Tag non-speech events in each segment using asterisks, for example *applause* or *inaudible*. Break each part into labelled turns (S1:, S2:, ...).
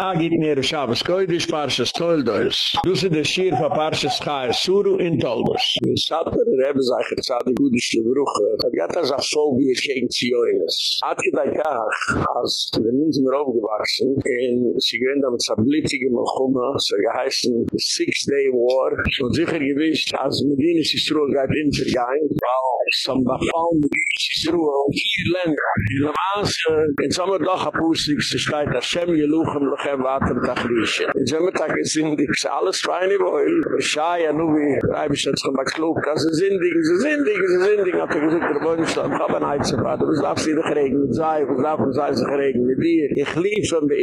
S1: Agit ah, mir Shabbos Koidish Parshas Toldois. Dusse de Shir fa Parshas Chai Suru in Toldois. Sattar Rebbe er Zayche Tzadi Gudish de Vruche. Er hat gait as a Fogi et er Kein Tzioines. Hat gait ai Kach, as de Minzim Rob gewachsen, en sie gwend am Zablitige Melchuma, so geheißen Six Day War. Und sicher gewischt, as Medina Sistrua gait in Vergein, some of found the beach is through all the land. The Levans, in some of the dog the beach is like a shem yeluchem lochem vater tachlishe. In some of the tak is in the beach, all the strainy boil, the shai and uvi, the rai bish that's come back to look, as a zindig, as a zindig, as a zindig, as a zindig, as a zindig, as a zindig, as a zindig, as a zindig, as a Ich lief von der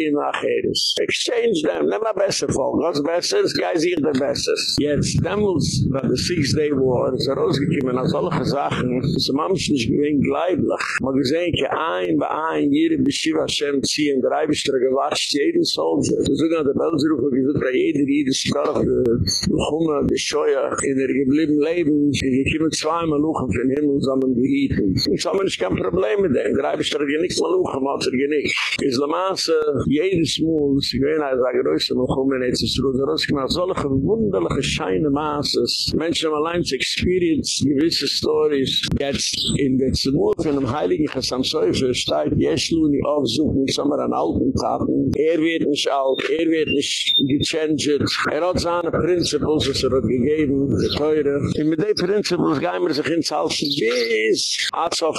S1: Exchange them, besser von. Was besser der besser. Jetzt, Six-Day-War, ist er ausgekommen, als alle gesagt, Sachen, das ist manchmal nicht gewinn gleiblich. Man hat gesehen, ein bei ein, hier im Beshiva Hashem ziehen, der Eibischter gewascht, jeden Soldier. Sie sind an der Belserufe, wie sind bei jeder, jeder Storf, der Hunger, der Scheuer, in der geblieben Leben, die kommen zweimal luchen für den Himmel zusammen behieten. Und so haben kein Problem mit dem, der Eibischter hat ja nichts mal luchen, hat er ja nicht. In Islamaße, jedes Mal, sie gehen, als er größte, man kommen, jetzt ist es, solche wunderliche, scheine Maße, Menschen haben allein zu experience, gewisse Story, ist jetzt in der Zimur von dem Heiligen Chassam Seufer steht Jeschlu in die Aufsuchung in Sommer an alten Tagen. Er wird nicht alt, er wird nicht gechanget. Er hat seine Prinzipels, was er hat gegeben, die Teure. Und mit den Prinzipels gehen wir sich ins Haus bis als auf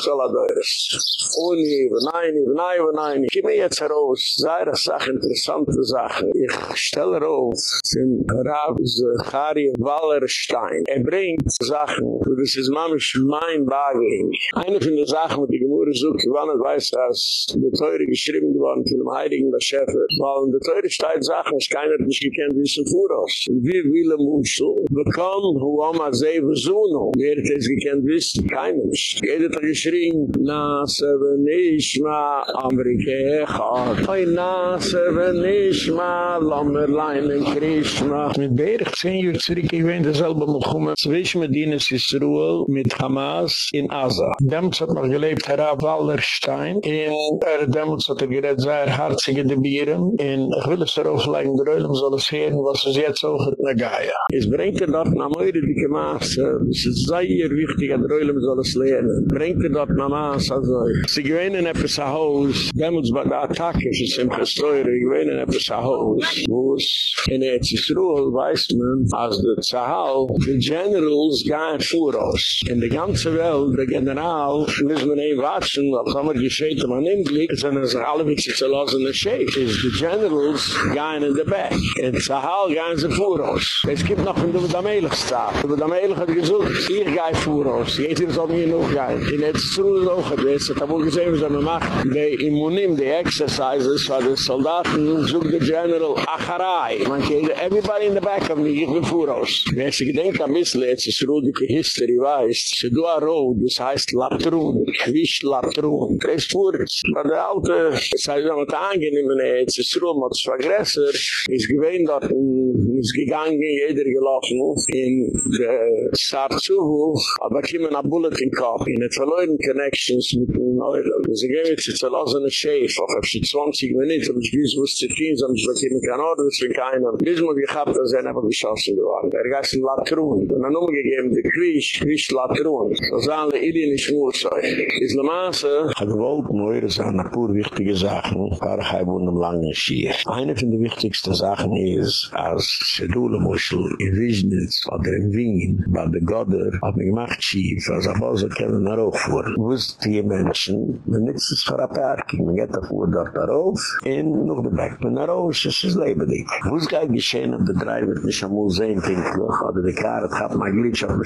S1: Ohne, nein, nein, nein, nein, nein, nein, nein, nein, nein. Ich gebe jetzt heraus, sei das Sache, interessante Sache. Ich stelle heraus, sind Rabi, Zachari, Wallerstein. Er bringt Sachen, das ist Mamesh, mein bagen eine von de sachen mit de gemure so gewann und weiß das de teure geschriben worden für dem heiligen der schefe war und de teure steit sachen ich keiner nicht gekannt wie er so vor aus wie willem und so de kam wo am azay zuno mir des gekannt wis kein ich gehe da geschrien na sevenish ma na sevenish ma lamer in krishna mit berg 10 jut zrike wenn das album gekommen zwischen medines is ruhl mit Maas in Aza. Demmels hat man gelebt, Herr Ab Wallerstein. In er Demmels hat er gered, sei er hartzige de Bieren. In ich will es darauf legen, der Eulam soll es hören, was es jetzt auch hat, na Gaia. Es bringt er dort nach Meure, die Gemaße, es ist sehr wichtig, der Eulam soll es lernen. Bringt er dort nach Maas, also. Sie etwas Haus, bei der Attacke, es ist im Gesteuer, sie gewinnen etwas nach Haus, wo es in Erzis weiß man, als der Zahal, die Generals gehen vor uns. In der ganzen ganze Welt, der General, müssen wir nicht watschen, weil haben wir gescheit, wenn man im Blick, sind es alle wichtig zu lassen, der Scheit ist, die Generals gehen in der Back, in Zahal gehen sie vor uns. Es gibt noch, wenn du mit der Melech der Melech hat gesucht, ich gehe vor uns, jetzt es mir noch gehen, in der Zuhl noch ein da wo gesehen, was er man macht, die Immunim, die Exercises, weil die Soldaten suchen General Acharai, man geht everybody in the Back, aber ich bin vor uns. Wenn sie gedenken, ein bisschen, jetzt ist Rudi, History sie a road, this is La Trune, Kvish La Trune. This is for it. But the auto, it's a little bit of a car, it's a little bit es jeder gelaufen In der saar aber kam ein in kopf In der Connections mit dem Neuland. sie gehen jetzt zu verlassen, ein Schäf. Auch auf die 20 Minuten, und ich weiß, wo es zu tun Bis man da einfach die geworden. Er geheißen Latrun. Und dann umgegeben, der Krisch, Latrun. Das ist alle Idi in die Ist ne Maße, ha gewollt meure sein, na pur wichtige Sachen, fahre ich habe unum langen Schie. Eine von der wichtigsten Sachen ist, als Schedule Muschel, in Wiesnitz, oder in Wien, bei der Goddard, hat mich er gemacht schief, als er was er kennen nach oben fuhr. Wusst die Menschen, man nix ist vor Parking, man geht auf Uhr dort in noch der Back, man nach es ist lebendig. Wusst gar geschehen, ob der Driver nicht am oder die Karte, hat man glitsch auf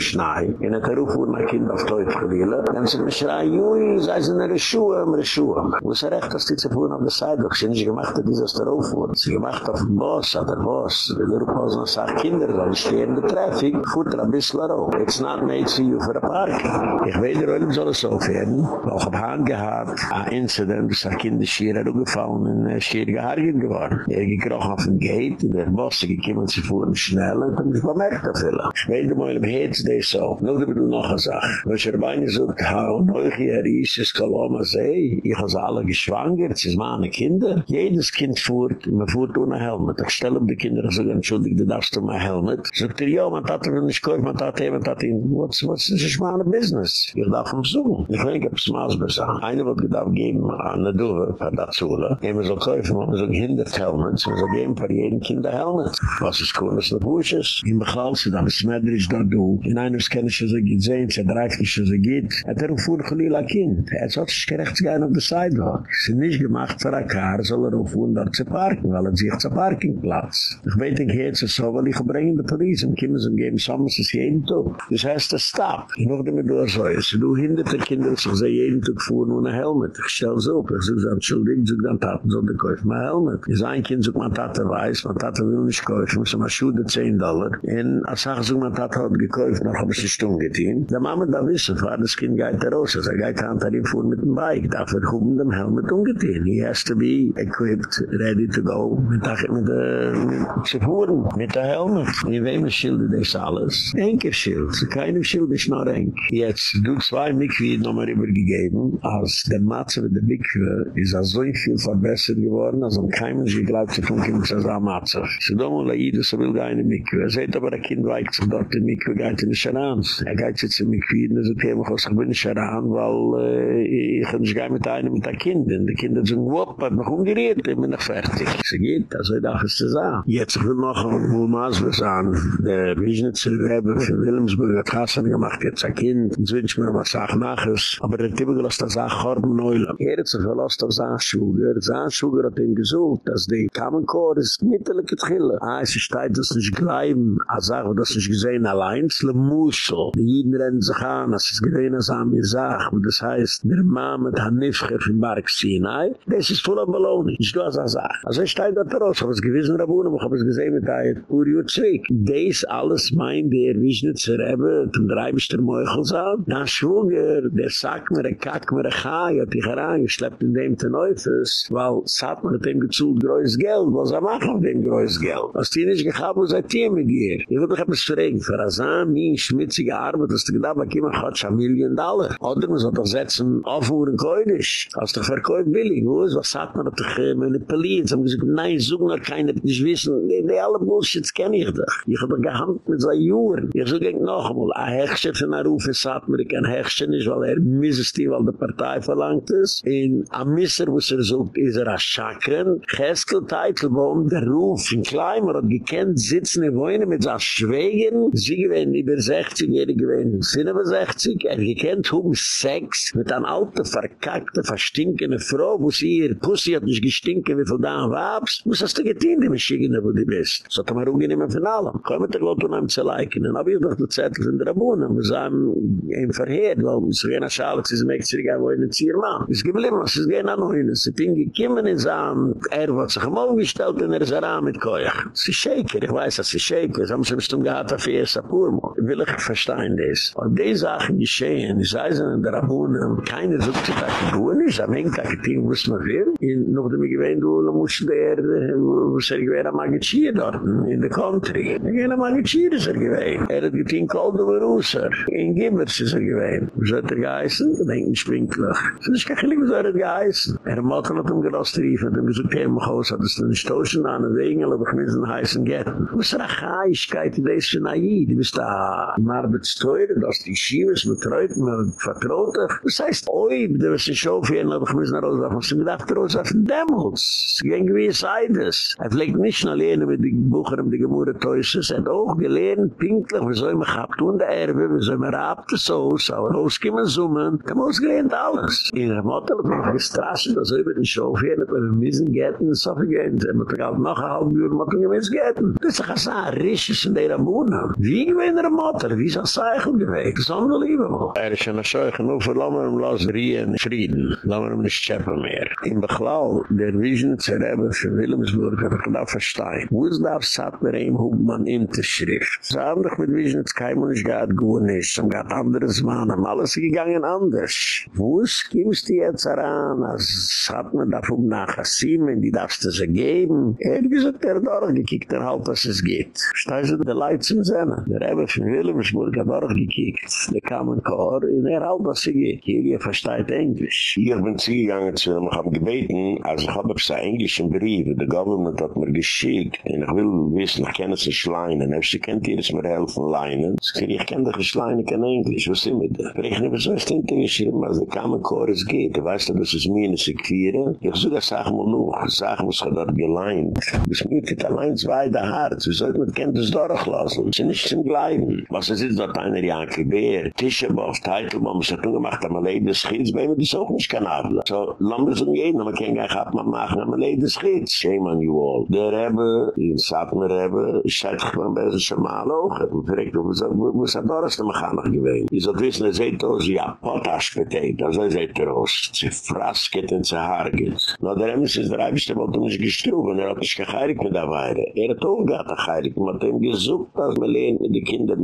S1: in der Ruf kind of toit gewile dem sit mir shra yoi zeis in der shua am der shua wo sarach das sit zefun auf der side doch shinge gemacht hat dieses der auf wurde sie gemacht auf boss hat der boss der der boss na sa kinder weil stehen der traffic gut der bisslero it's not made to you for a park ich weider wel soll es so werden auch hab han gehabt a incident das a kind shira do in der shir gehargen geworden er gekroch auf dem gate der boss gekimmt sie vor schnell und ich war merkt da fella Ich weiß nicht, ob ich jetzt Nur, noch Sach. Wenn er ich meine, so ein Kau, neuch hier ist, ist Koloma, sei, ich habe alle geschwankert, es ist meine Kinder. Jedes Kind fuhrt, man fuhrt ohne Helmet. Ich stelle um die Kinder, ich sage, entschuldig, du darfst du um meine Helmet. Ich sage dir, ja, man hat das, wenn ich kauf, man hat das, was ist das meine Business? Ich darf ihn besuchen. Ich denke, ich habe es mal so Einer wird gedacht, geben an der an der Zule. kaufen, man muss man muss jeden Was ist cool, ist Busch ist. Ich bin ist Medrisch, du. In kenne ich, dreifische er ze git hat er fuhr gelila kind es er hat sich rechts gein auf der sidewalk sie nicht gemacht für a car soll er fuhr dort zu parken weil er sich zu parking platz ich weiß ich geht es so weil ich bringe die police und kimmen zum geben sammes ist jeden tag das heißt der stop ich noch dem door es du hinder der kinder ze jeden tag fuhr nur Helmet. ich stell so per so sagt dann so der kauf mein helm ist ein kind so man tat weiß man tat will nicht kaufen so er mal schuld 10 dollar in a sag so man tat hat gekauft nach habe sie stumm der Dame da wissen, war das Kind geht er raus, also er geht an der Infor mit Bike, darf er dem Helmet ungetehen. He has to be equipped, ready to go, mit der Fuhren, mit der Helmet. In wem ist Schilde des alles? Enker Schild, keinem Schild ist noch Enk. Jetzt, du zwei Mikvien nochmal übergegeben, als der Matze mit der Mikve ist er so viel verbessert geworden, als ein Keimen glaubt, sie tun können, dass er ein Matze. So dummel, er jeder so will gar er aber, der Kind weigt sich dort, die Mikve geht in den Scheranz. Er geht gespielt, das hat immer gesagt, ich bin nicht daran, weil äh, ich kann nicht gehen mit einem mit den Kindern. Die Kinder sind wupp, hat mich umgerührt, ich bin noch fertig. Sie geht, also ich dachte, es ist da. Jetzt will noch ein Wohlmaßwes an, der Regenitzelwebe für Wilhelmsburg hat Hassan gemacht, jetzt ein Kind, jetzt wünsche ich mir was auch nachher, aber der Tippe gelost das auch er hart im Neulam. Er hat sich verlost auf Sanschuger, er er hat gesucht, dass die Common ist mittellige Trille. Ah, es ist Zeit, dass nicht gleiben, als dass nicht gesehen, allein, es ist ein Muschel. Die Jiden rennen sich Khan, as is gewein as am izach, und des heisst, mir mamet han nifche fin Mark Sinai, des is full baloni, is du as da teros, hab es gewiss in Rabunem, hab es gesehn mit ur zwick. Des alles mein, der wischne zerebbe, tum drei bis der na schwunger, der sack der kack der kha, ja tich herang, ich in dem ten weil sat hat dem gezult größt Geld, was er macht auf dem größt Geld. Was die nicht gehabt, seit Tiemen gehe. Ich würde mich einfach fragen, für Azam, schmitzige Arbeit, was du gedacht hast, kim a hat shamilien dollar oder muss doch setzen auf wurden koidisch aus der verkauf billig was was hat man doch meine police haben gesagt nein suchen keine nicht wissen die alle bullshit kenn ich doch ich habe gehandelt mit zwei joren ich sage noch mal a hechse na rufe sagt mir kein hechse ist weil er misst die weil der partei verlangt ist in a misser was er so is er a schakren geskel titelbaum der ruf in kleiner und gekent sitzen wollen mit das schwegen sie gewen über 60 jährige gewen 67, er gekannt, um Sex mit einer alten, verkackten, verstinkenden Frau, wo sie ihr Pussy hat nicht gestinkt, wie von da am Wabst, muss das da getehen, die Maschine, wo du bist. So hat er mir ungenehm von allem. Komm mit der Lotto nahm zu liken, dann hab ich doch die Zettel von der Abunnen, wir sahen ihm verheert, weil es gehen als Schale, sie sind mächtig, wo er nicht hier war. Es was, es gehen an ihn, es sind ihn gekommen und sahen, er was sich mal gestellt und er ist daran mit Koyach. Es ist ich weiß, es ist Shaker, es haben sie bestimmt gehabt, auf ihr Will ich verstehen das? Und die Sachen geschehen, ich sei es in der Rabunen, keine sucht sich da geboren ist, am Ende da geteilt, was man Und nachdem ich gewähnt, do man muss der, er gewähnt, dort, in der Country. Ich gehe am er, er hat geteilt, kalt In Gimmers ist er gewähnt. Was hat er geheißen? Das ist gar er nicht er hat noch umgelost rief, hat ihm gesagt, hat es den an, und wegen, aber ich heißen, geht. Was ist er de Heischkeit, die bist das Yeshivas mit Kräuten und Vertrauten. Das heißt, oi, da wirst du schon für jeden, aber ich muss nach Hause auf, was du gedacht hast, auf den Dämmels. Gegen wie es sei das. Er pflegt nicht nur lehnen mit den Buchern, die gemurren Teusses, er hat auch gelehnt, pinklich, wieso immer gehabt, tun der Erwe, wieso immer abt es aus, aber rauskommen, summen, er muss gelehnt alles. In der da wird wir müssen gärten, so viel gehen, da muss ich halt noch wir müssen gärten. Das ist ein Rischis in der Rabunen. Wie gewinnt der Motte, wie ist das is unbelievable. Er is an ashoich, no lammer lammerem las rien frieden, lammerem nis tscheppen meir. In Bechlau, der vision zerebbe für Wilhelmsburg, er kann auch verstein. Wo is da afsat mir ein, hoog man in te schrift? Zahandig mit vision, es kein Mensch gait goon is, es gait anderes man, am alles gegangen anders. Wo is kimmst die jetzt heran, es hat man da fub um nach Asimen, die darfst du geben. Er ist ein er der Dorf gekickt, er halt, was es geht. Steiße, der Leitzen zähne, der Rebbe von Wilhelmsburg, er darf gekickt. Schweiz, der kam in Kor, in der Alba Sige, hier ihr versteht Englisch. Hier bin ich gegangen zu mir ich habe gebeten, als ich habe einen englischen Brief, the Government hat mir geschickt, und ich will wissen, ich kenne es in Schleinen, ich kenne dir das mir helfen, Leinen. Ich kenne dich in Schleinen, ich Englisch, was sind wir da? Ich rechne, was soll ich der kam in es geht, du weißt, dass es mir nicht sich ich suche das sag mal nur, sag mal, es hat er geleint, es geht allein zwei, der Harz, wir sollten mit Kenntnis durchlassen, sie nicht zum Gleiden. Was ist jetzt, was ist was ist schwer. Tische war auf Teitel, man muss ja tun aber leid des Schitz, bei mir das auch nicht kann haben. So, lamm das um jeden, aber kein Geich hat man machen, aber leid des Schitz. Shame on you all. Der Rebbe, die in Satner Rebbe, ich zeig dich mal besser schon mal auch, und direkt, wo muss er da Ihr sollt wissen, er seht aus, ja, Potasch das er seht aus, frasket und zu No, der Rebbe ist der Rebbe, der wollte uns gestrüben, er hat uns mit der Er hat auch gehad, er man hat ihm gesucht, dass man lehnt mit den Kindern,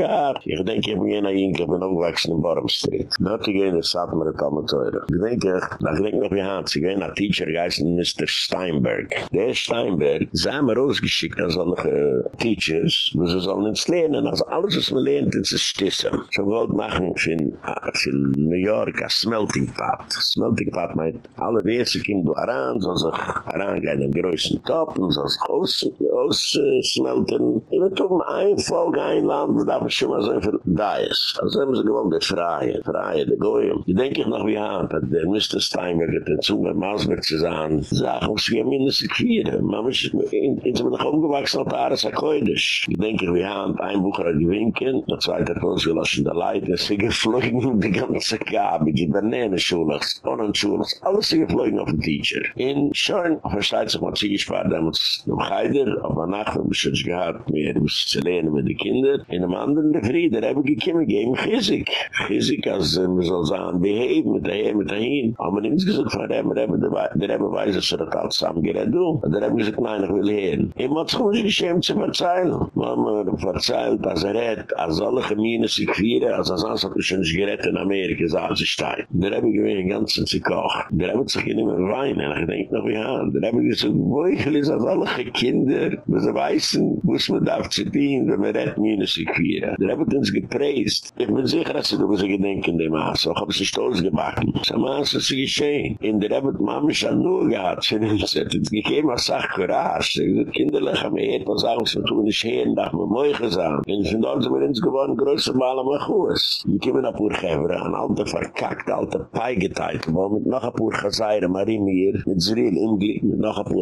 S1: gehad. Ich denke, ich bin hier Inke, bin umgewachsen in Borum Street. Dort ich gehe in der Satmere Talmeteure. Ich denke, ich denke noch wie Hans, ich gehe in Teacher, ich Mr. Steinberg. Der Steinberg, ich habe mir rausgeschickt an solche äh, Teachers, wo sie sollen ins Lehnen, also alles, was man lernt, ist ein Stissen. So wollte machen, ich bin in New York, ein Smelting Pot. Smelting Pot meint, alle Wesse kommen durch Aran, so gehen in größten Top, so sie aus, aus, äh, smelten. Ich bin doch ein Einfolge, ein Land, wo schon so viel da ist. Also haben sie gewohnt, der Freie, der Freie, der Goyim. Ich denke ich noch wie an, dass der Mr. Steinberg hat dazu, der Mausberg zu sagen, sagt, ob sie mir nicht sich hier, man muss sich mir, in so einem umgewachsen, auf der Arsak heute. Ich denke ich wie an, ein Bucher hat er gewinken, der zweite Kurs er gelöscht der Leit, der geflogen, die ganze Kabe, die Bernene Schule, alles sich geflogen auf den Teacher. In Schoen, auf der Schleiz, auf der Schleiz, auf der Schleiz, auf der Schleiz, auf der Schleiz, auf der Schleiz, auf der in der Friede, er habe gekümmen gegeben, Chizik. Chizik, als er äh, mir soll sagen, beheben, mit dahin, mit dahin. Aber nicht gesagt, von dem, der habe weiß, dass er das alles zusammengerät, du. Und er habe gesagt, nein, ich will hören. Ich muss mich nicht geschämt zu verzeilen. Man hat mir verzeilt, dass er hat, als alle Chemien sich als er sonst hat er schon nicht gerät in Amerika, als er sich steigt. Der habe ich gewinnt, den ganzen Zikoch. Der habe ich nicht mehr weinen, und er ich denke noch, wie Der habe ich gesagt, wo ich als alle Kinder, was weißen, weiß, man darf zu dienen, wenn man redt, mir Tieren. Der hat uns gepräst. Ich bin sicher, dass sie so gedenken, die Maße. Auch haben sie stolz gemacht. So Maße ist sie geschehen. In der hat die schon nur gehabt. Sie hat uns gesagt, sie geben Courage. Sie sind kinderlich, aber jeder muss sagen, sie tun nicht hin, dass wir mehr gesagt haben. Und sind dort immer ins Gewohn, größer mal am Achus. Die kommen nach Purgevra, ein alter verkackt, alter Pai geteilt. Wir mit noch ein Purgeseire, Marie Mir, mit Zeril im Glück, mit noch ein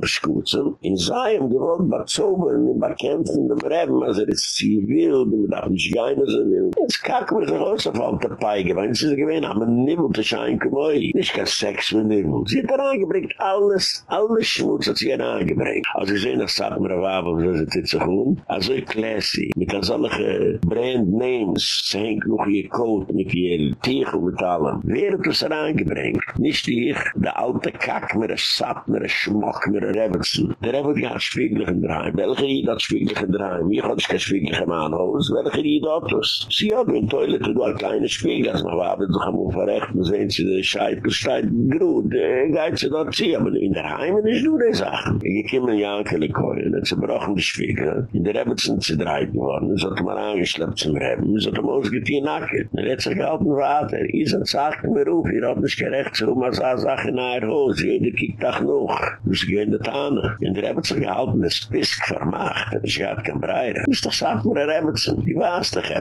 S1: In seinem Gewohn, bei Zobern, in Barkämpfen, dem Reben, also das Zivil, mit nicht gehen, was er will. Jetzt kacken wir sich aus auf alte Peige, weil sie sich gewähnen, haben einen Nibbel zu schein, kümoi. Nicht kein Sex mit Nibbel. Sie hat er angebringt, alles, alles Schmutz hat sie er angebringt. Also ich sehe, das sagt mir ein Wabel, wo sie sich zu holen. Also ich klasse, mit der solche Brandnames, sie hängt noch ihr mit ihr Tiech und mit allem. Wer hat das er angebringt? Nicht ich, der alte Kack mit der Satt, mit der Schmock, mit der Revelsen. Der Revel gar spiegelig in der Heim. Welche in der Heim? Ich hab das kein spiegelig im Anhaus. gried autos sie hat in toilet du al kleine spiegel das war aber doch am verrecht mit sein sie der scheit gestein grod äh, geits da zieh aber in der heim und ich du das אין ich kim mir ja kele koe und ich brauch mich schwiger in der habe sind sie drei geworden so hat man angeschlappt zum reben so da muss geht die nacke der letzte gaben rat er ist sagt mir ruf ihr habt das gerecht so er sache noch gehen da in der sie er gehalten ist vermacht er hat kein ist doch sagt mir gebaast de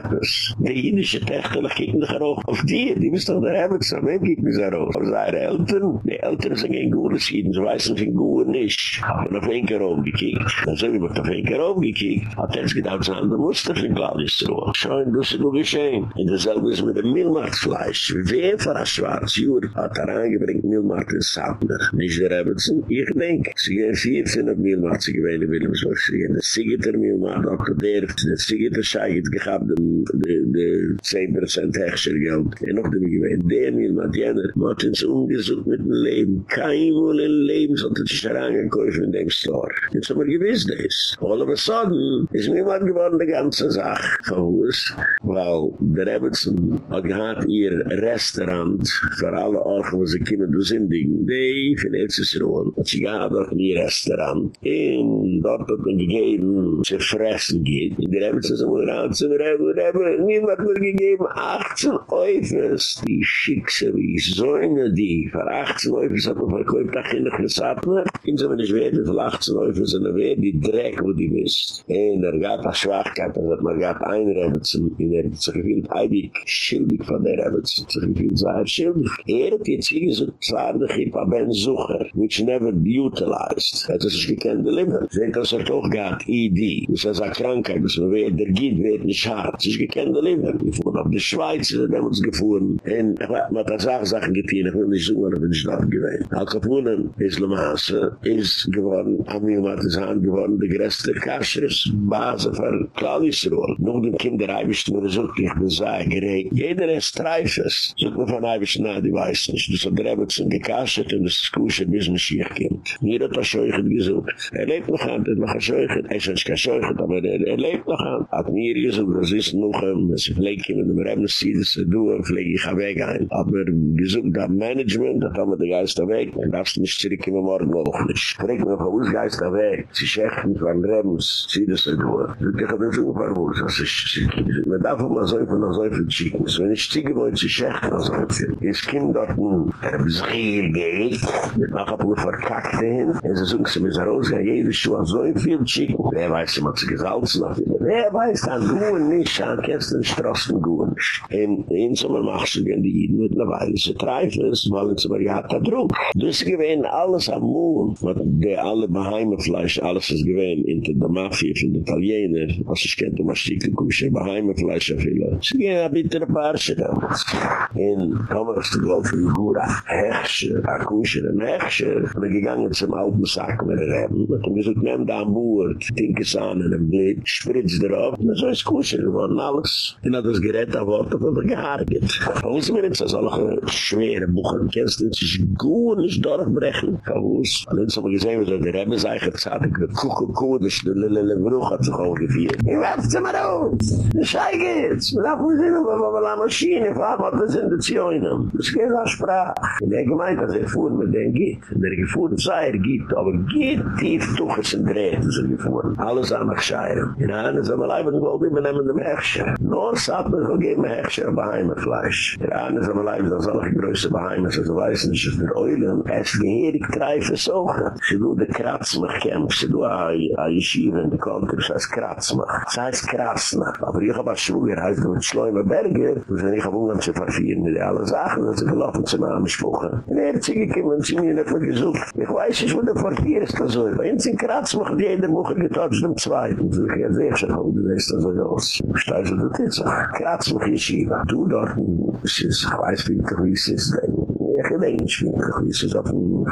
S1: De jenische techter, die kieken de op die, die wist toch de remmen, zo neem ik me zo roog. Of zei de elten, de elten zijn geen goede schieten, ze wijzen geen goede nisch. Had men op een keer oog Dan zei ik op een keer oog Had eens gedacht, ze hadden moest toch een klaar Zo in dus het En dezelfde is met de van een juur. Had haar aangebrengt milmacht in Sander. ik denk. Ze gaan vier zijn op milmacht, ze gaan Willemsburg. Ze de sigeter milmacht, derft, de sigeter gehad de de de 10% hechter geld en nog de gewen de mil wat jener wat ins ungesucht mit dem leben kein wohl in lebens und er de scharange koech in dem stor jetzt aber gewiss des all of a sudden is mir wat geworden de ganze sach gehus weil der evetson hat gehad ihr restaurant für alle orgen was a kinder dus ding de even etzes roon wat sie gehad hat restaurant in dort hat man gegeben zu fressen geht so wo zum Rebbe, Rebbe, niemand mir gegeben, 18 Eufels. Die Schickse, wie ich säune die, für 18 Eufels hat man verkäupt, da kann ich gesagt, ne? Kind sind wir nicht wert, 18 Eufels die Dreck, wo die wisst. Und er gab eine Schwachkeit, er hat man gab ein Rebbe zum, in er hat sich gefühlt, heidig, schildig von der Rebbe, zu gefühlt, sei er schildig. Er hat jetzt hier so ich hab ein Sucher, which never utilized. Das ist er gekannt, der Limmer. Sehen, dass er doch gab, ID, das ist Krankheit, das ist, der Gid, wer Schaar. Sie ist gekennend der Leber. Wir fuhren auf die Schweiz, wir haben uns gefuhren. Und ich habe mir das auch Sachen getan, ich will nicht so, wenn ich in die Stadt gewesen bin. gefuhren ist Le ist geworden, am wir hat es an, geworden, der Gräste der Kaschers, Basen von Nun, die Kinder haben ich ich bin jeder ist Streifes. So, ich bin so, ich weiß nicht, das hat Rebex und die und das Kusche bis ein Schiech kommt. Mir hat das Scheuchen gesucht. Er lebt noch an, das er ein Scheuchen, er ist ein Scheuchen, aber er, er lebt noch an. Hat mir gesucht. gesucht, das ist noch, das ist vielleicht mit dem Remnissi, das ist du, vielleicht ich habe weg ein. Hat gesucht, das Management, da haben wir den Geist weg, und das ist nicht zurück in Morgen auch nicht. mir von Geist weg, Sie er ist echt nicht von das ist du. Ich habe den Schuh von uns, das ist schick. Man darf auch so viel so viel schicken, ist ziege, wo ich nach so viel Es kommt dort ein nach er ein paar Verkackte hin, er suchen sie mit Rose, ja, jeder Schuh so viel schicken, wer weiß, man hat sie gesalzen, Ja, du, gut nicht an kesten strassen gut in in sommer machst du denn die mit der weiße treifen ist mal ja da druck das alles am mond mit der alle beheime fleisch alles is gewein in der mafie von de italiener was ich kenne was ich beheime fleisch sie gehen ab in der parsche da in kommen zu golf gura herz a kusche der nächste der gegangen sack mit der mit dem nehmen da am sahnen im blick spritz drauf das Kusche geworden, alles. Und hat das Gerät auf Ort auf der Gehaar geht. Von uns mir jetzt, das ist auch noch ein schwerer Buch. kennst du, das ist gut, nicht durchbrechen. Von uns. haben wir gesehen, wie so der Rebbe sei, hat gesagt, ich der hat sich auch gefeiert.
S2: Ich werf sie mal raus. Das ist
S1: Wir haben uns immer, wenn wir eine Maschine fahren, das in der Das geht Sprache. Und er gemeint, dass er fuhren mit dem Geid. Und er gefuhren, sei er aber Geid, tief, tuch, es Drehen, sind gefuhren. Alles an der Scheire. Und dann sind wir wo wir nemen de mechsche. Nor sat me zo geen mechsche op heime fleisch. Er aan is am leib, dat zal ik grööse beheime, zo ze weissen, dat ze veroilen. Er geherig treife zoge. Ze doe de kratzmach kemp, ze doe a yeshiva in de kontrus, ze is kratzmach. Ze is kratzna. Aber ik heb haar schwoeger, hij is de er met schloime berger, dus ze vervieren met alle zaken, dat ze gelopen ze me aanspoegen. En er zie ik hem, en ze mien het me gezoekt. Ich weiss is de vervier is dat zo. Bei in Kratz die Eder-Muche getauscht Zweiten. ich hätte sehr schön, du Schultz. Steiße, du tetsch. Kratz, wo ich schiebe. Du dort, wo ich weiß, wie ist der ich in ein Schiene, ich weiß es auf dem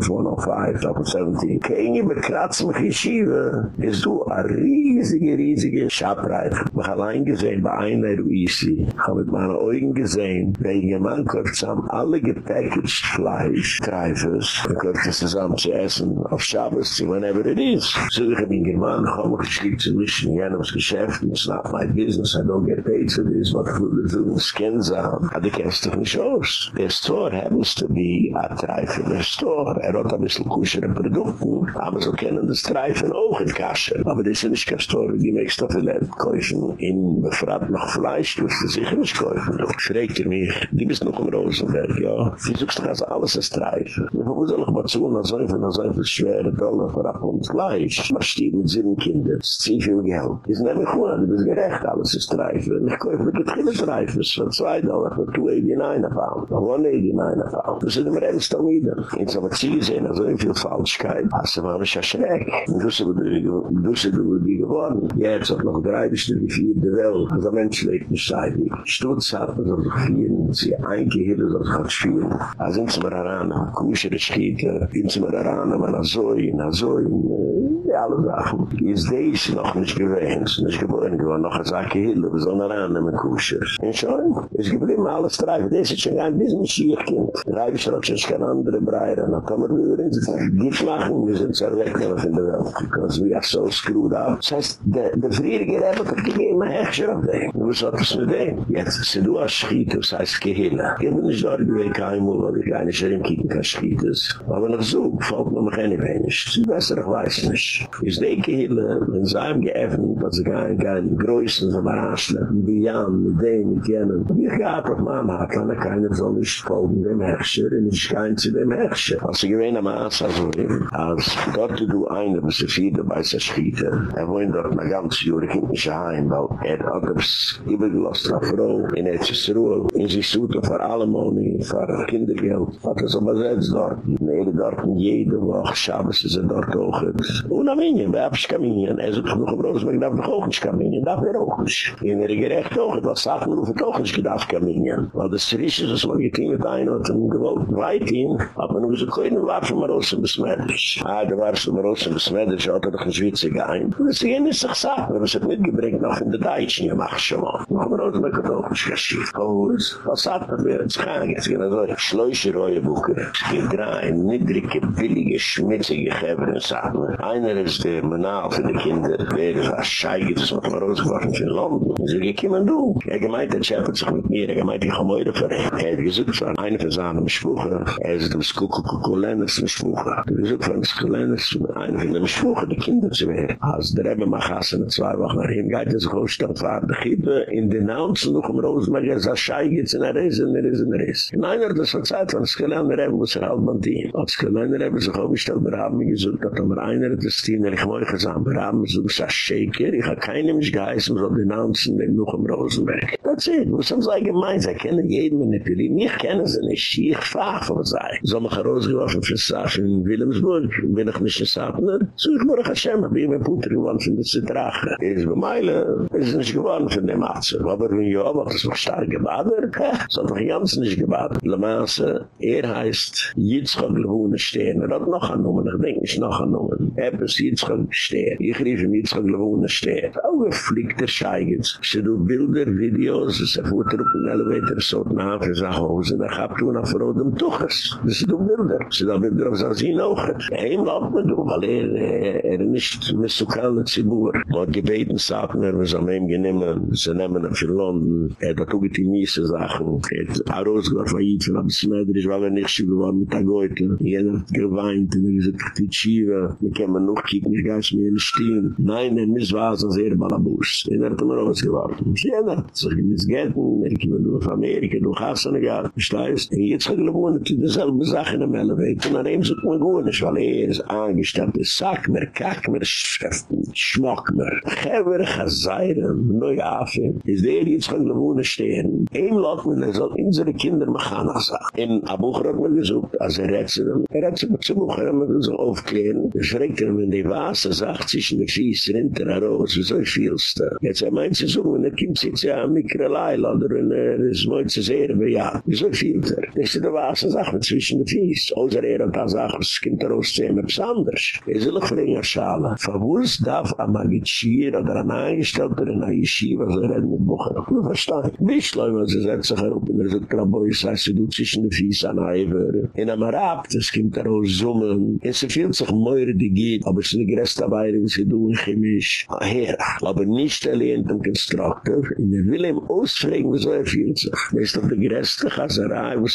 S1: Fuhrgrund, wo 17. Keine bekratzen mich in Schiene. Es ist so eine riesige, riesige Schabreif. Ich habe allein gesehen, bei einer Ruisi, ich habe mit meinen Augen gesehen, wenn ihr Mann kauft zusammen alle gepackaged Fleisch, Treifers, und kauft es zusammen zu essen, auf Schabes, zu whenever it is. So ich habe ihn gemacht, ich habe mich geschrieben zu mischen, ich habe das Geschäft, ich Business, I don't get paid for habe was ich habe, ich habe das, ich habe das, ich levels to be a treife in a store. Er hat ein bisschen kushere Produkten, aber so kennen das treife in Ogenkaschen. Aber das ist ja nicht kein Store, die meist auf der Land kaufen. In befrat noch Fleisch, du musst du sicher nicht kaufen. Doch schreit ihr er mich, die bist noch im Rosenberg, ja. Sie suchst doch also alles als treife. Wo soll ich mal zu, na so na so schwere Dollar für ab und Fleisch. Man steht mit sieben Kindern, das ist ziemlich viel Geld. Ist nämlich gut, du bist gerecht, alles ist treife. Ich kaufe mir getrinne ist von 2 Dollar, für 2,89 1,89 Kinder fallen. Das ist im Rennst am Ida. Jetzt aber ziehe sehen, also in viel Falschkeit. Das war aber schon Schreck. Und das ist aber durch die Gewalt geworden. Jetzt hat noch drei bis zu die vierte Welt. Und der Mensch lebt nicht scheidig. Stutz hat man so zu vieren. Sie eingehirrt und hat sich auch sind Also in zum Arana. Kusher In zum Man hat so ein, hat so ein. Die alle Sachen. ist das noch nicht gewähnt. ist nicht geboren geworden. Noch ein Sack gehirrt. Das an, mit Entschuldigung. Es gibt immer alles drei. Das ist schon gar nicht. Kind. Der Reibisch hat schon keine andere Breier. Und dann kann man mir überhin zu sagen, die Flachen müssen zu erwecken, was in der Welt. Because we are so screwed up. Das heißt, der Friere geht eben, ich gehe immer auf den. Du musst auch mit dem. Jetzt, wenn du als Schietus, das heißt Gehirne, geht mir nicht dort, wie kein Mund, weil ich gar nicht in kann Schietus. Aber noch so, folgt mir noch nicht wenig. besser, ich weiß nicht. Ich denke, Gehirne, wenn es einem geäffnet, dass ich gar nicht in Größen von Arschle, wie Jan, mit dem, mit dem, mit dem, dem Hechscher, und ich kann zu dem Hechscher. Also ich weiß nicht, dass er so ist, als Gott du einen, was er für die Beise schiet, er wohnt dort noch ganz jure, ich er kann nicht schaien, weil er hat er es übergelost nach Frau, in er zu in sich zu tun, vor allem ohne, vor Kindergeld, hat er so was dort, in er dort, jede Woche, Schabes ist er dort auch, und er, er hat mich nicht, er er hat mich nicht, er hat mich nicht, er hat nicht, nicht, er nicht, er er hat mich nicht, er hat er nicht, hat ihn gewollt weit hin, hat man gesagt, kein Waff von Marossa bis Mädels. Ah, der Waff von Marossa bis Mädels hat er doch in Schweiz gegeben. Und das ist ja nicht so gesagt, aber es hat mitgebringt noch in der Deutschen, ja mach schon mal. Noch ein Rot, mein Gott, ich kann schief aus. Oh, was hat man mir jetzt gar nicht? Es gibt so eine schleuscherei Es gibt drei niedrige, billige, schmutzige Gehebren, sagt man. Einer ist der Menal für die Kinder, wer ist das hat man für London. Sie du. Er gemeint, er sich mit mir, er gemeint, ich habe mir, er zan im shvukh es dem skuku kukulen es shvukh du zok fun skulen es ayn in dem shvukh de kinde tsve az dreb machas in zwei Wochen ner in geit es groß stadt vaar de in de nauns noch um roz ma ge sa shai ge reis in der reis in reis in ayner de der ev gusar al der ev zok hob ich stel berab mi ge stin ich khoy khazam berab mi zok sa shai ge ri kha noch um Rosenberg. ma ge tsin mo mein ze ken ge ed men ne pili שיך פאַך זיי זאָל מיר רוזגעוואַכן פֿאַר סאַכן ווילמסבורג ווען איך מיש זאַכן זאָל איך מורה חשם ביים מיט פוטר וואָן פון די צטראַך איז ביימייל איז נישט געוואָרן פון דעם מאַצער אבער ווען יאָ אבער איז שטאַר געבאַדער זאָל דער נישט געבאַדער למאַס ער הייסט יצחק לבונע שטיין דאָ נאָך אַ נאָמען איך דיינק נישט נאָך אַ נאָמען אבער יצחק שטיין איך ריף מיט יצחק שטיין אויף פליקטער שייגנס שדו איז אַ פוטר פון אַלע וועטער סאָט נאָך איז אַ הויז אַ קאַפּל und auf Frau dem Tuches. Das ist doch wilde. Sie darf mir doch sagen, sie noch. Ein Land mit dem, er, er er nicht mit so kalle Zibur. Man hat gebeten, sagt mir, wir sollen ihm geniemen, sie nehmen ihn für London. Er hat auch die Miese Sachen. Er hat ausgelacht, weil ich habe es nicht, ich war nicht so geworden mit der Goethe. Er hat er hat gesagt, ich bin Nein, er muss was, er mal ein Er hat immer ausgelacht. Sie hat gesagt, ich bin das Geld, ich Amerika, du hast Ich weiß, Er Elevator. Jetzt ga ik gewoon het dezelfde zaken in de Elevator. Naar hem zoek me gewoon eens. Wel, hij is aangesteld. Zak me, kak me, schmok me. Geber, gezeiren, nooit af. Is de Elevator, jetzt ga ik gewoon eens tegen. Eén laat me, dan zal in zijn kinderen me gaan naar zaken. En Abogher had me gezoekt. Als hij redt ze hem. Hij redt ze in die in de vies. Rint er haar oog. Zo zo'n vielste. Jetzt hij meint ze zoeken. En dan komt ze in zijn mikrelaai. Laat er een, is mooi Das ist aber eine Sache zwischen den Fies. Unser Ehre hat eine Sache, das kommt daraus zu ihm etwas anderes. Er es ist noch länger schade. Verwurz darf ein Magichir oder ein Eingestellter in ein Yeshiva so reden mit Bucher. Ich will verstehen. Wie schlau, wenn sie sich so herup in der Südkrabbeu, das heißt, sie tut zwischen Fies an Eivör. In einem Rab, das kommt Es ist viel zu mehr, die Aber es ist nicht erst dabei, wenn sie tun, chemisch. Aher, ah, aber nicht erlehnt dem Konstruktor. Und wir er will ihm ausfragen, wieso er fühlt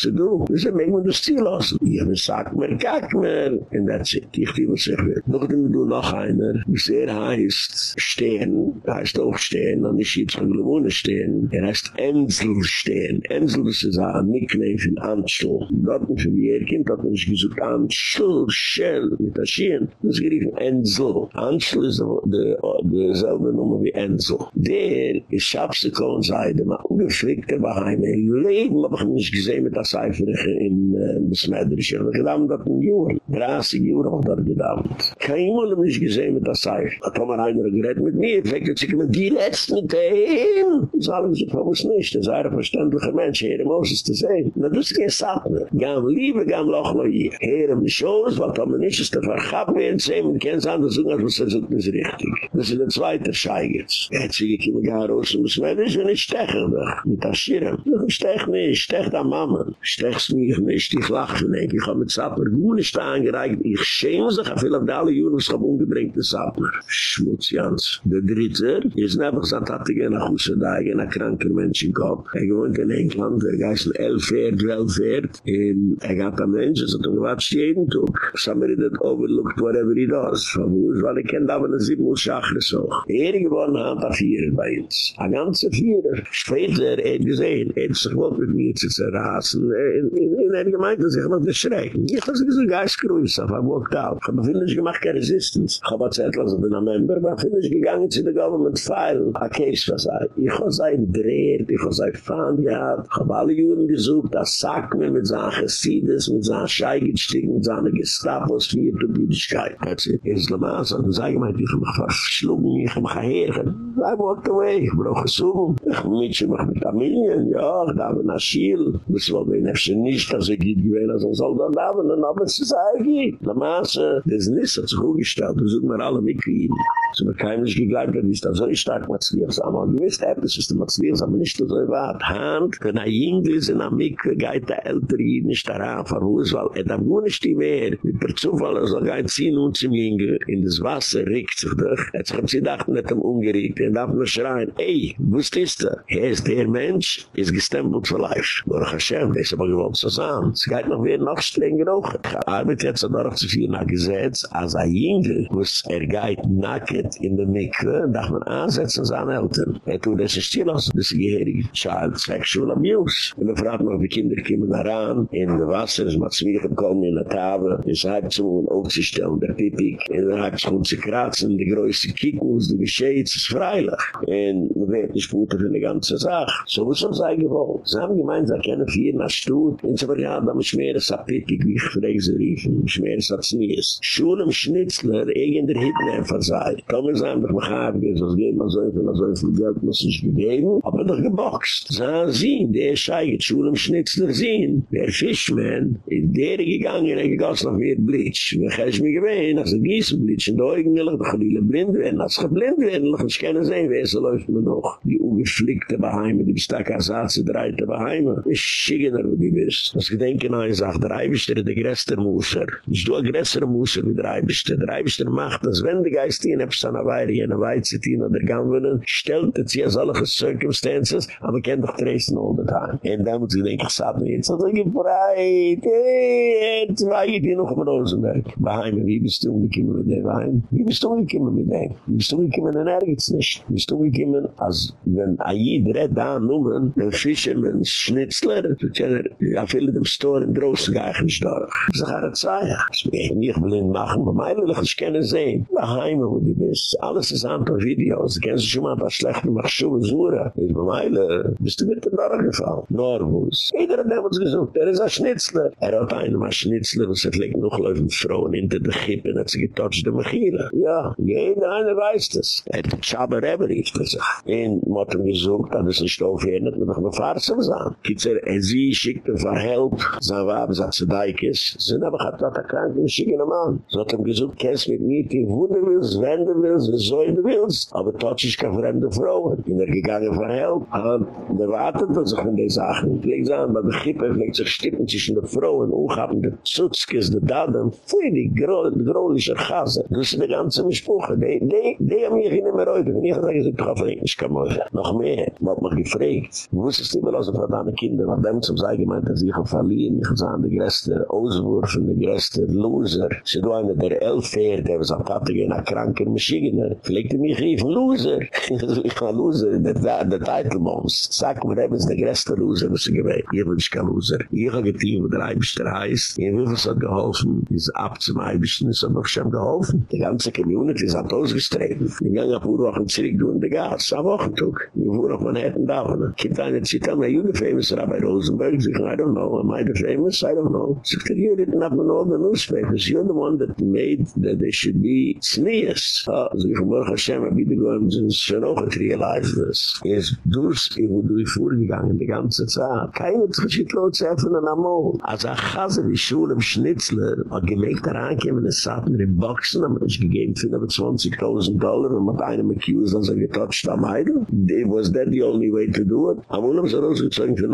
S1: zu do is a meig und sti los i hab es sagt mir gack mir in dat zit ich will sich wer noch dem do noch einer wie sehr heißt stehen er da ist doch stehen und ich schieb zum stehen er heist ensel stehen ensel das is a nickleichen anstol dort für die kind hat uns gesucht an schul schel mit der schien das gerief ensel is de de nummer wie ensel der ich schaps ko und sei der mal Seiferich in das äh, Medrisch. Und ich dachte, das ist ein Jura. Drei Jura hat er gedacht. Kein Mal habe ich gesehen mit der Seifer. Da kam einer und mit mir. Ich dachte, ich bin die Letzte mit ihm. Das haben sie von uns nicht. Das ist ein verständlicher Mensch. Hier muss es zu sehen. Na, das geht es auch nicht. Liebe, gehen wir hier. Hier haben wir schon, weil nicht er er ist, der Verkappen sagen, richtig. Das ist der Zweite Schei jetzt. Jetzt er sage ich, ich gehe raus und muss mir Mit der Ich stech nicht, ich da Mama. stechst mich nicht, ich lache nicht, ich hab mit Zappner gut nicht angereicht, ich schäme sich, ich will auf alle Jungen, ich hab umgebringte Zappner. Schmutz, Jans. Der Dritte ist einfach so, dass ich nach Hause da, ich bin ein kranker Mensch im Kopf. Er gewohnt in England, er geißen Elfert, Welfert, und er hat ein Mensch, er hat umgewatscht jeden Tag. Samer hat das overlooked, whatever he does, von uns, weil er kennt aber eine Er hat bei uns. Ein Später, er gesehen, er mit mir zu zerrasen, in der Gemeinde sich mal beschrecken. Ich hab so ein bisschen Geistgrüße, aber wo ich da hab. Ich hab mir gemacht, keine Resistance. Ich hab mir erzählt, was bin ein Member, aber ich bin nicht gegangen zu der Government File. A case mir I. ich hab mir gedreht, ich hab mir gefahren, ich hab alle Juden gesucht, das sagt mir mit seinen Chesides, mit seinen Scheigenstücken, mit seinen Gestapos, wie ihr tut, Das ist ein bisschen Maß. Und ich mir, ich mich verschlungen, ich hab mich I walked away, ich brauche Ich mit, mit Familien, ja, ich bin Das war gewesen. Es ist nicht, dass er geht gewesen, als ein Soldat da war, dann aber es ist eigentlich. La Masse, das Nis hat sich hochgestellt, da suchen wir alle mitgehen. So man kann nicht geglaubt, dass ich da so stark Matzliers am Anfang gewiss, etwas ist der Matzliers, aber nicht so weit. Hand, wenn ein in der Mikke geht der Ältere nicht daran, verhoß, weil er darf gar per Zufall, er soll gehen ziehen und zum in das Wasser regt sich durch. Jetzt kommt sie dachten, mit dem Ungeriet, er darf ey, wusstest du, hier der Mensch, ist gestempelt für Leif. Hashem, ist aber gewollt so sein. Es geht noch wieder noch schlinger auch. Ich er arbeite jetzt an der Rechte für Gesetz, als ein Jünger, wo es er geht nackt in der Mikve, darf man ansetzen zu seinen Eltern. Er tut das nicht still aus, das ist ein Gehirn, Child Sexual Abuse. Und er fragt noch, wie Kinder kommen da ran, in der Wasser, es macht zwiegen, kommen in der Tabe, es hat zu und auch der Pipik, in der Hand zu und er zu kratzen, die größte Kikus, die Bescheid, es ist freilich. Und man wird nicht gut für die ganze Sache. So muss man sagen, Sie haben gemeinsam, keine vier in stut in zeber ja da schwere sapet ik wie freise rich schwere sapet smies schon im schnitzler irgend der hitne versait kommen sa am doch gart des as geht man so in der so in der gart muss ich gehen aber doch gebox sa sie de scheige schon im schnitzler sehen der fischmen in der gegangen in gas noch wird blitz wir gesch mir gewein as gies blitz do irgendler doch die blind wenn as geblind noch schenen sein wer soll noch die ungeflickte beheime die dreite beheime ich Muscher, wie wisst. Das Gedenken an eine Sache, der Eibischter ist der größte Muscher. Ist du ein größer Muscher wie der Eibischter? Der Eibischter macht das, wenn die Geist er in der Psa Navaire, in der Weize, in der Gammelen, stellt jetzt hier solche Circumstances, aber kennt doch Dresden all the time. Und dann muss ich denken, ich sage mir jetzt, also er gefreit, hey, jetzt war hier noch im Rosenberg. Baheime, wie bist du umgekommen mit dem Wein? Wie bist du umgekommen mit dem? Wie bist du umgekommen in Ergitz nicht? Wie bist du umgekommen, als wenn Aid redt da nummen, der Fischer, Schnitzler, Kinder, ja, viele dem Storen draußen gar nicht stark. Das ist eine Zeit. Das will ich nicht blind machen, aber meine will ich nicht gerne sehen. Da wo du bist. Alles ist an paar Videos. Sie kennen schon mal ein paar schlechte Machschuhe Zura. Ich bin meine, bist du nicht in Dara gefallen? Norbus. Jeder hat damals gesucht, er ist ein Schnitzler. Er hat einen mal Schnitzler, liegt noch läuft mit Frauen hinter der Kippe und hat sich getotcht in Ja, jeder eine weiß das. Er hat Reber, gesagt. Ein Motto gesucht, hat es er nicht aufgehört, hat mir er noch eine Farsam sein. Er, er sieht, geschickt und help so war es, als er da ich sind aber hat er krank, wie ich ihn am an. So hat er gesagt, kennst mit mir, die wo du willst, wenn du willst, wie aber tot ist keine fremde Frau. bin er gegangen und help und der wartet und sich an die Sachen. Ich lege sagen, sich stippen zwischen der Frau und auch haben die Zutzkes, die Daten, für die Gräulische Gro Chase. Das ganze Sprache. de de die haben mich nicht heute. ich sage, ich mehr Noch mehr, man hat gefragt, wo ist es immer los, wenn er Kinder, wenn dem sei gemeint, dass ich verliehen, ich sei an der größte Auswurf und der größte Loser. Sie do einer der Elfer, der was am Tatige in a kranker Maschigener, pflegte mich rief, Loser! *laughs* Ich war Loser, der, der Titelbons. Sag mir, eben ist der größte Loser, was ich gemeint. Ich bin kein Loser. Ich habe getein, wo der Eibischter heißt. Ich habe mir was geholfen, ist ab zum Eibischten, ist aber schon geholfen. Die ganze Community ist an Ich ging ab vor Wochen zurück, du in der Gas, am Wochentag. Ich fuhr auf Manhattan da, und dann eine Rabbi Rosenberg, Sachen sich, I don't know, am I the famous? I don't know. So you didn't have in all the newspapers. You're the one that made that they should be sneers. Ah, so you can work Hashem, I'll be the girl and just show no one to realize this. Yes, do it would be for the the ganze Zeit. Keine zwischen die Klotz helfen an Amol. As a chaser, die Schuhe im Schnitzler, hat gemengt da reinkiem in der Saat mit den Boxen, am gegeben für 20.000 Dollar, am hat einem Accuse, als er getotcht am Eidl. was that the only way to do it. Amol haben sie rausgezogen für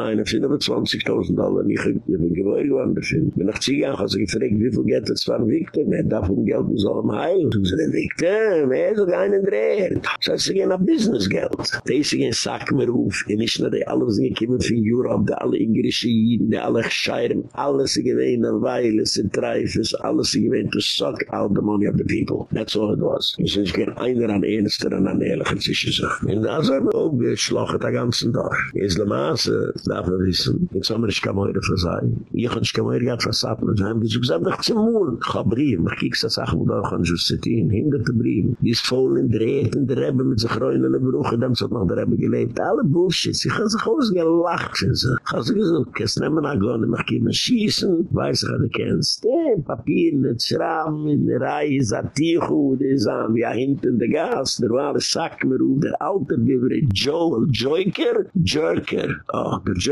S1: 20.000 Dollar nicht geben gewollt worden sind. Wenn ich ziehe an, hast du gefragt, wie viel Geld das war Victim? Er darf um Geld aus allem heilen. Du sagst,
S2: Victim,
S1: er ist doch einen dreht. Das heißt, sie gehen nach Businessgeld. Das ist ein Sackmerhof. Und nicht nur die alle sind gekommen von Europe, die alle ingrische Jiden, die alle scheiren. Alle sind gewähnt, eine Weile to suck out the money of the people. That's all it was. Das ist kein einer an Ernster und an Ehrlichen zwischen sich. Und das haben wir auch geschlochen, ganzen Tag. Islamase darf man Ich sage mir, ich kann mir dafür sein. Ich kann mir dafür sein. Ich kann mir dafür sein. Ich habe gesagt, ich habe gesagt, ich habe gesagt, ich habe gesagt, ich habe gesagt, ich habe gesagt, ich habe gesagt, ich habe gesagt, ich habe gesagt, ich habe gesagt, ich habe gesagt, ich habe gesagt, ich habe gesagt, ich habe gesagt, ich habe gesagt, ich habe gesagt, ich habe gesagt, ich habe gesagt, ich habe gesagt, ich habe ich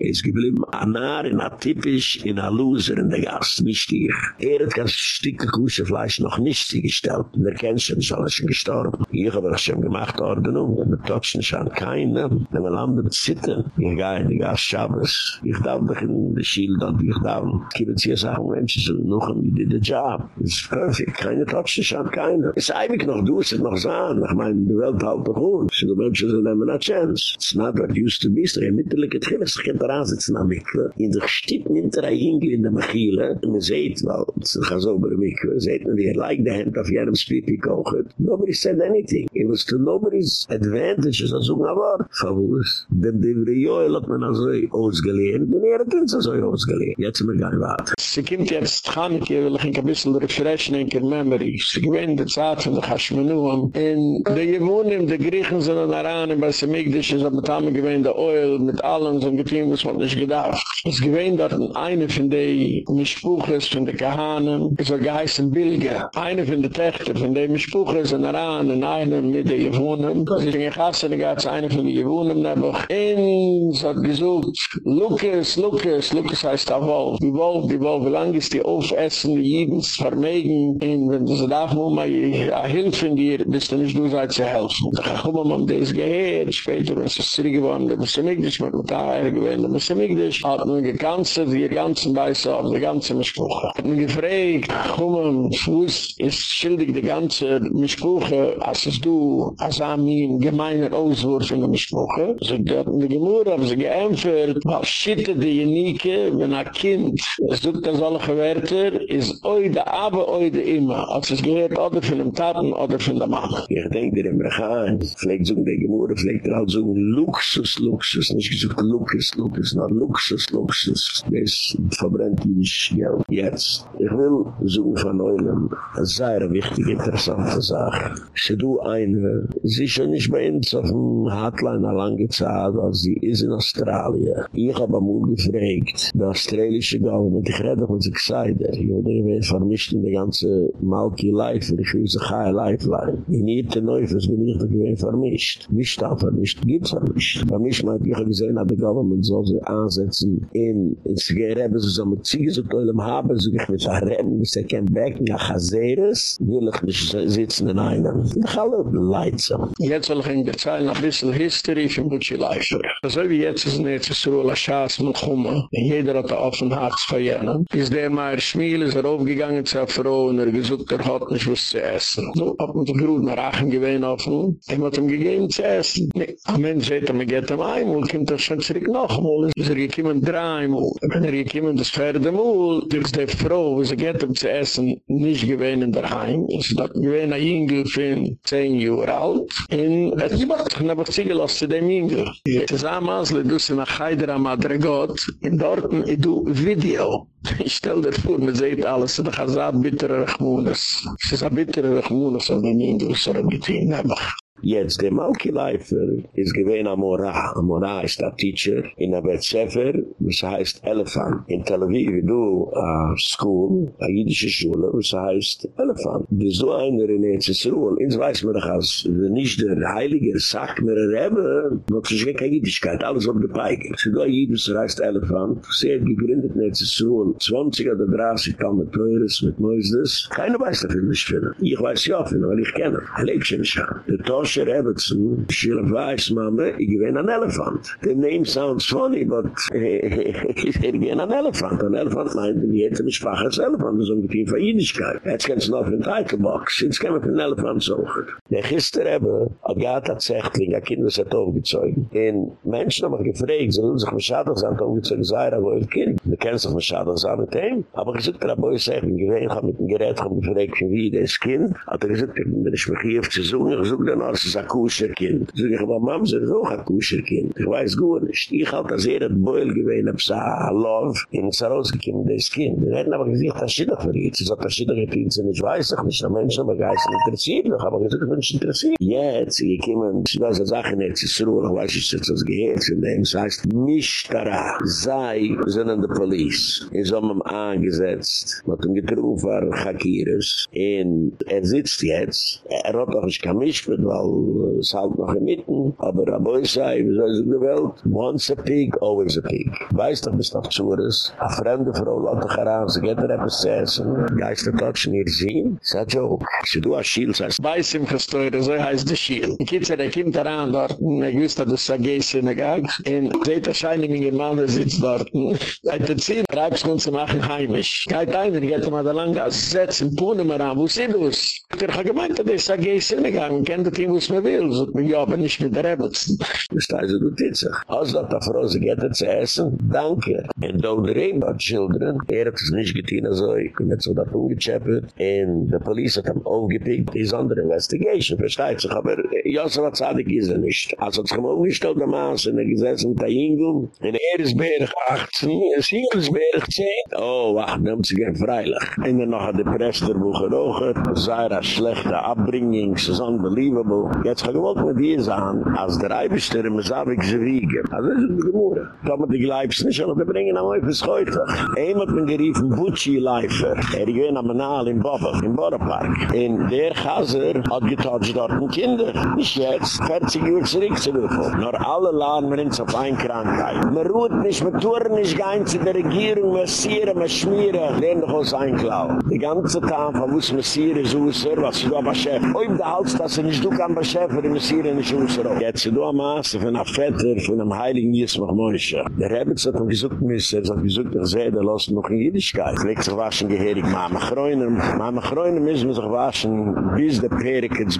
S1: ich ich gesagt, geblieben, ein Narr, ein Atypisch, ein Loser in der gas, nicht ich. Er hat ganz stücke Kusche Fleisch noch nicht gestellt, und er kennt schon, ist alles schon gestorben. Ich habe das schon gemacht, die Ordnung, um, und wir tutschen schon keinen, denn wir landen mit Zitten. Ich gehe in die Gast, Schabes, ich darf mich in die Schild, und ich darf mich, ich Sachen, wie die der Job. Es ist perfekt, keine schon keinen. Es ist eigentlich noch du, es ist noch so, nach die Welt halt gut. Um. Sie sind die Menschen, sie nehmen eine Chance. Es ist nicht, was du bist, du sitzen am Mikve. In der Stipp er ein Ingel in der Mechile. Und man sieht, weil es ein Chasobere Mikve, sieht man, wie er leigt die Hand auf jenem Stipp gekocht. Nobody said anything. It was to nobody's advantage, so so na war. Favus. Dem Devere Joel hat man also ausgelehen. Den er hat uns also ausgelehen. Jetzt mir gar nicht wahr. Sie kommt jetzt dran, ich will ein bisschen refreshen in der Memory. Sie gewinnt die Zeit von der Chaschmenuam. In der Gewohnung, in Griechen sind an Aranen, bei Semigdisch, in der der Oil, mit allem, so ein Gefühl, was man nicht gedacht. Es gewähnt dort eine von den Mischbuches von den Kahanen, es soll geheißen Bilge. Eine von den Töchter von den Mischbuches in Aran, in einem mit den Gewohnen. Es ist in gab es eine von den Gewohnen, da war eins, hat gesucht, Lukas, Lukas, Lukas heißt der Wolf. Die Wolf, die Wolf, wie lange ist die Aufessen, die Jedens vermägen, und wenn sie da von mir eine Hilfe in dir, bis du nicht du seid zu helfen. mal um dieses Gehirn, später, wenn es ist zurückgeworden, nicht mit einer Gewohnen, Migdisch hat man gekanzert, die ganzen Beißer auf die ganze Mischkuche. Hat man gefragt, kommen, wo ist, ist schildig die ganze Mischkuche, als es du, als Amin, gemeiner Auswurf in der Mischkuche. So hat man die Gemur, haben sie geämpfert, was schitte die Jenike, wenn ein Kind, es tut das alle Gewerter, ist oide, aber oide immer, als es gehört, oder von dem Taten, oder von der Mama. Ich denke dir, im Rechaim, vielleicht er so, vielleicht so, vielleicht so, so, vielleicht Luxus, nur Luxus, Luxus. Des verbrennt nicht Geld jetzt. Ich will so von Eulen eine sehr wichtige, interessante Sache. Sie du eine, sie ist schon nicht bei uns auf dem Hotline eine lange Zeit, weil sie ist in Australien. Ich habe mir gefragt, der australische Government, ich rede von sich Seider, ich würde mir vermischt in der ganze Malki-Life, ich will sich eine Lifeline. In ihr den Neufels bin ich gewinn vermischt. Nicht da vermischt, gibt's vermischt. Vermischt meint, ich habe gesehen, Government so ansetzen in es gerebe so zum tiges und dem haben so ich mit haben bis er kein nach hazeres will ich nicht sitzen in einer hallo lights up jetzt soll ich in der zeit noch ein bisschen history für mich leichter das soll wir jetzt in der zu la schas mit khuma jeder hat auf dem hart gefallen ist der mal schmiel ist er aufgegangen zur frau und er gesucht er hat nicht was zu essen so hat man so gut nach rachen gewesen auf und immer zum gegen zu essen Nee, a men zeyt a me get a noch mul. Dus er gekiem een draaimoel. En er gekiem een desverde moel. Dus de vrouw, hoe ze gett hem te essen, niet geween in de heim. Dus dat geween een inge van 10 uur oud. En het is wat. En dat wordt zich gelost in de inge. Het is *laughs* aan mazelen, dus in de geidera madre In Dorten, video. alles. Jetzt, der Malki-Leifer ist gewähne am Ora. Am Ora ist der Teacher in der Bet-Sefer, heißt Elefant. In Tel Aviv, du, a school, a jüdische Schule, das heißt Elefant. Das ist so eine Renetze zur Ruhe. Jetzt weiß man doch, als wenn nicht der Heilige sagt, mir er habe, wo es sich keine Jüdischkeit, alles auf der Peike. Jüdisch, heißt Elefant. Sie gegründet, das ist so 20 oder 30 Teures mit Moises. Keiner weiß dafür, wie ich finde. Ich weiß ja, weil ich kenne. Ich er schon, Der Moshe Rebetson, she revives mama, he gave an elephant. The name sounds funny, but he gave an elephant. An elephant meant that he had a as elephant, so he gave a yiddishkeit. That's kind of not in the title box. It's kind of an elephant so good. The chister ever, a gata a zechtling, a kind was a set of a bitzoy. And mensh no more gefreig, so he gave a shadow of a set of a bitzoy, he gave a boy a kid. The kids of a shadow of a set of a bitzoy, but he gave a boy a das ist ein kusher Kind. Ich sage, ich habe eine Mama, das ist auch ein kusher Kind. Ich weiß gut nicht. Ich halte das hier, Beul gewähne, das ist ein Lauf, in das Rose gekommen, das Kind. Wir hätten aber gesagt, das ist doch für die Das ist doch für die Kinder, doch nicht weiß, Mensch, das ist ein interessiert. Ich habe gesagt, das ist interessiert. Jetzt, ich komme, das ist eine Sache, das ist Ruhe, ich weiß nicht, das in dem es heißt, Mishtara, sei, sind in der Polis. Ich angesetzt, mit dem Getrufer, Chakiris, und er sitzt jetzt, er hat auch nicht weil es halt noch in mitten, aber am Oisai, wie soll es in der Welt? Once a pig, always a pig. Weiß doch, bis noch zu ist, a fremde Frau, lotte Charan, sie geht er etwas zu essen, geister klatschen ihr Sinn, ist a joke. Sie du a Schiel, sei es weiß im Kastöre, so heißt die Schiel. Die Kitzer, der kommt daran dort, und er wüsste, dass er geht es in der Gang, und seht Mann sitzt dort. Seit der Zinn, reibst du uns zu machen heimisch. Geht ein, dann geht mal um da lang, setz ein Puhn an, wo sie du es? Der hat gemeint, dass in der Gang, und kennt was man will. So, ja, aber nicht mit der Rebelsen. Das heißt, du titzig. Als dat der Frau sich hätte zu essen, danke. Und da und reden Children, er hat es nicht getan, also ich bin jetzt so dat ungechappelt. Und die Polizei hat ihm aufgepickt, ist under investigation, versteht sich. Aber Josef äh, hat zahdig ist er nicht. Also hat sich ihm aufgestellt, der Maas, er in der Gesetz mit der Ingel. Und er ist berg 18, es er hier ist berg 10. Oh, wach, nehmt sich ein Freilich. Und noch hat Press der Bucher Zaira schlechte Abbringung, ist unbelievable. Jetzt habe ich gewollt mit dir sagen, als der Eibischter im Zawik zu wiegen. Also das ist die Gemüse. Da muss ich gleich nicht schon, aber bringe ich noch mal hat mich geriefen, Butchie Leifer. Er ging in Amenal in Bobach, im In der Chaser hat getotcht dort mit Kinder. Nicht jetzt, 40 Uhr zurück Nur alle laden wir uns auf eine Krankheit. Man ruht nicht, man tut nicht zu der Regierung, man sieren, man schmieren. Lehm doch ein Klau. Die ganze Tafel muss man sieren, so ist er, was ist da, was ist er. da, Ram Bashefer in Messir in Shusro. Jetzt sind du am Maße von einem Vetter von einem Heiligen Jesmach Moshe. Der Rebbez hat ihm gesucht, Messe, er sagt, wir sucht dich er der lasst noch in Jüdischkeit. Er legt sich waschen, geherig, Mama Chroinem. Mama Chroinem müssen wir sich waschen, bis der Perik ins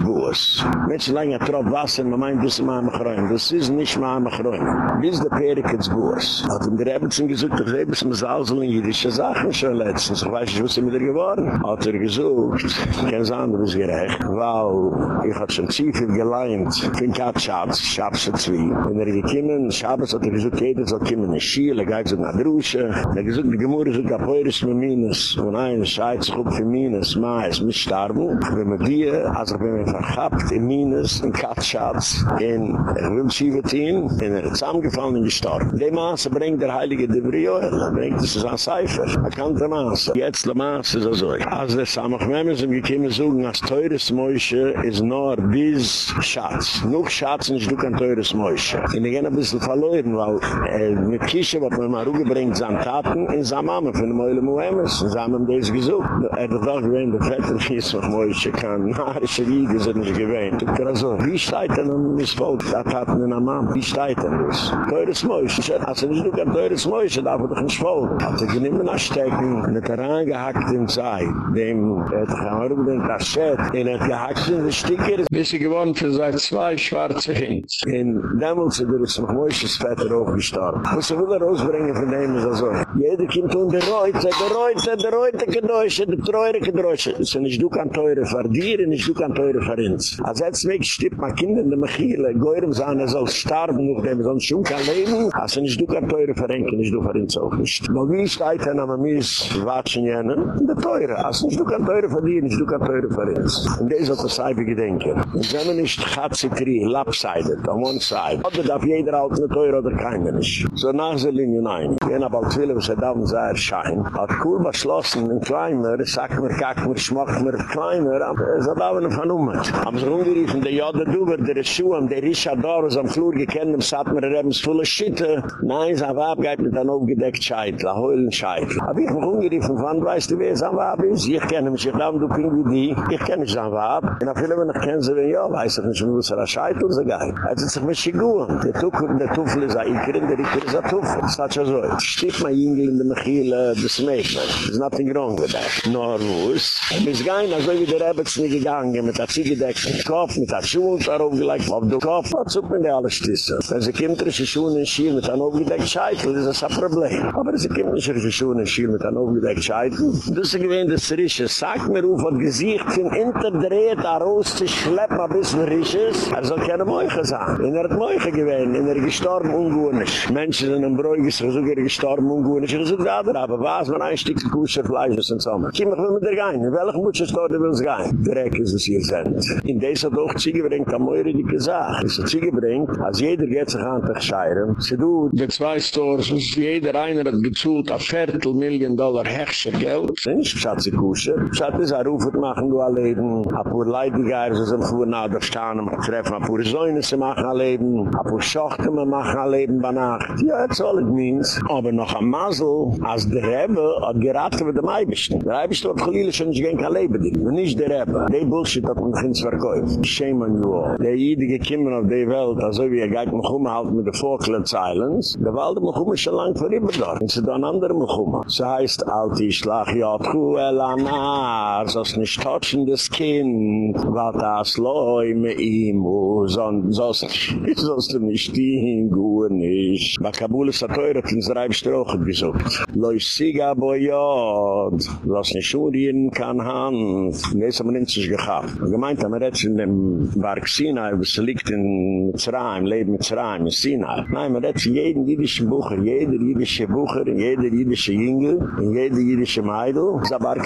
S1: Mit lang lange Trop Wasser, man meint, das ist Mama Chroinem. Das ist nicht Mama Chroinem. Bis der Perik ins Buas. Hat ihm der Rebbez ihm gesucht, der Rebbez muss alles in Jüdische Sachen schon letzten. Ich weiß nicht, was er mit ihr geworden. Hat er gesucht, kein anderes gerecht, Wow, ich hatte schon Schiff hat geleimt, fin kaat Schatz, Schatz Wenn er gekiemen, Schabes hat er gesagt, jeder soll kiemen in der Schiele, er geht so nach Drusche. Er hat gesagt, die Gemurre sind kapoeiris mit Minas. Und ein Scheiz kommt für Minas, maa, es muss Wenn man die, also wenn man verhaft in Minas, in kaat in er will Schiffe in er zusammengefallen und gestorben. Die Maße der Heilige de er es an Seifer, er kann der Maße. Jetzt der Maße ist er so. Also der Samachmemes, im gekiemen zugen, as teures Moishe, is nor is schatz nur schatz nicht du kan teures moische in der gena bissel verloren weil äh, mit kische wat man mal rugebringt san taten in samame von meule moemes zusammen des gesucht er äh, doch rein der fetter hier kan nar *laughs* schriege sind nicht gewein du kraso wie steit denn mis volk dat hat in amam wie steit denn das teures moische also nicht du kan teures moische da doch er gehackt in sei dem et gaar und der schet in et gehackt in stickers geworden für seit zwei schwarze Hins. In Dämmels sind wir zum Mäusches Vetter Was gestorben. Muss er wieder rausbringen von dem, was er so. Jede Kind tun der Reutze, der Reutze, der Reutze, der Reutze, der Treue, der Treue, der Treue. du kann teure für dir, du kann teure für uns. Als er jetzt weg stirbt mein Kind in der Mechile, geüren sein, er soll sterben, noch dem, er sonst schon kein Leben. Also ich du kann teure für uns, du für auch nicht. Aber wie ist ein Teil, aber mir ist watschen jenen, der Teure. Also ich du kann teure für dir, du kann teure für Und das ist auch das Eibige Denken. wenn man nicht hat sie kriegen, lapsided, on one side. Oder darf jeder halt eine Teure oder keiner nicht. So nach der Linie nein. Ich bin aber zwillig, was er da und sei erschein. Hat cool was schlossen, ein Kleiner, sag mir, kack mir, schmack mir, Kleiner, aber es er hat auch eine Haben sie rumgeriefen, der Duber, der Schuh am, der Richard Doros am Flur gekennt, und sagt mir, er haben es volle Schütte. Nein, sein Wab geht mit einem aufgedeckt Scheit, la heulen Scheit. Hab ich mich rumgeriefen, wann weißt du, wer sein Wab ist? Ich kenne mich, ich kenne mich, ich kenne ich kenne mich, ich kenne ja, weiß ich nicht, wo es eine er Scheitel ist, egal. Er hat sich mit Schigur. Der Tuch und der Tufel ist ein Ikerin, der Iker ist ein Tufel. Das hat schon so. Ich stieb mein Jüngel in der Mechil, das Mädchen. Das ist nicht in Grund gedacht. Nur Er ist gar nicht wie der Rebbe nicht gegangen, mit der Ziegedeck, mit dem Kopf, mit der Schuhe, mit der Schuhe, mit der Kopf, mit der Schuhe, mit der Schuhe, mit der Schuhe, mit der Schuhe, mit der mit der Schuhe, mit der mit der Schuhe, mit der Schuhe, mit der Schuhe, mit der mit der Schuhe, mit der Schuhe, ein bisschen rich ist, er soll keine Meuche sein. er hat Meuche gewähnt, in er gestorben ungewöhnlich. Menschen sind in Bräugis, ich suche er gestorben ungewöhnlich. Ich suche aber was, wenn ein Stück Kusche Fleisch ist im Sommer. Ich komme, ich will mit dir gehen. In welchem Mutsch ist er will uns gehen. Dreck ist es hier sind. In dieser Doch Züge bringt eine Meure, die gesagt. Es ist Züge bringt, als jeder geht sich an zu scheiren. Sie du, die zwei Stores, jeder einer hat gezult, ein Viertel Million Dollar Hechscher Geld. Sind, schatze Kusche. schatze, ich rufe, ich du alle eben, ich habe, ich na der staan am treffen, na pur zoyne se mach a leben a pur schacht ma mach a leben banach ja et soll et means aber noch a masel as der rebe a gerat mit de mai bist der mai bist doch gelele schon gein ka lebe din und nicht bullshit dat un gins verkoyt shame on you all kimmen auf dei welt as ob ihr gaht mit khum halt mit der vorklen zeilens der wald mit khum schon lang und se dann ander mit khum se heißt alt die schlag ja tru elana as nicht tatschen des kind war das oi me imu, sonst, sonst *laughs* du nicht dien, guhe nicht. Ma kabule sa teure, tins reib strochen gesucht. Loi siga bo jod, lass nicht urien kan hand. Nes am rinzisch gechab. Gemeint am retsch in dem Barg Sinai, wo se liegt in Zerayim, leib mit Zerayim, in Sinai. Nein, ma retsch jeden jüdischen Bucher, jeder jüdische Bucher, jeder jüdische Jingel, jeder jüdische Meidl, sa Barg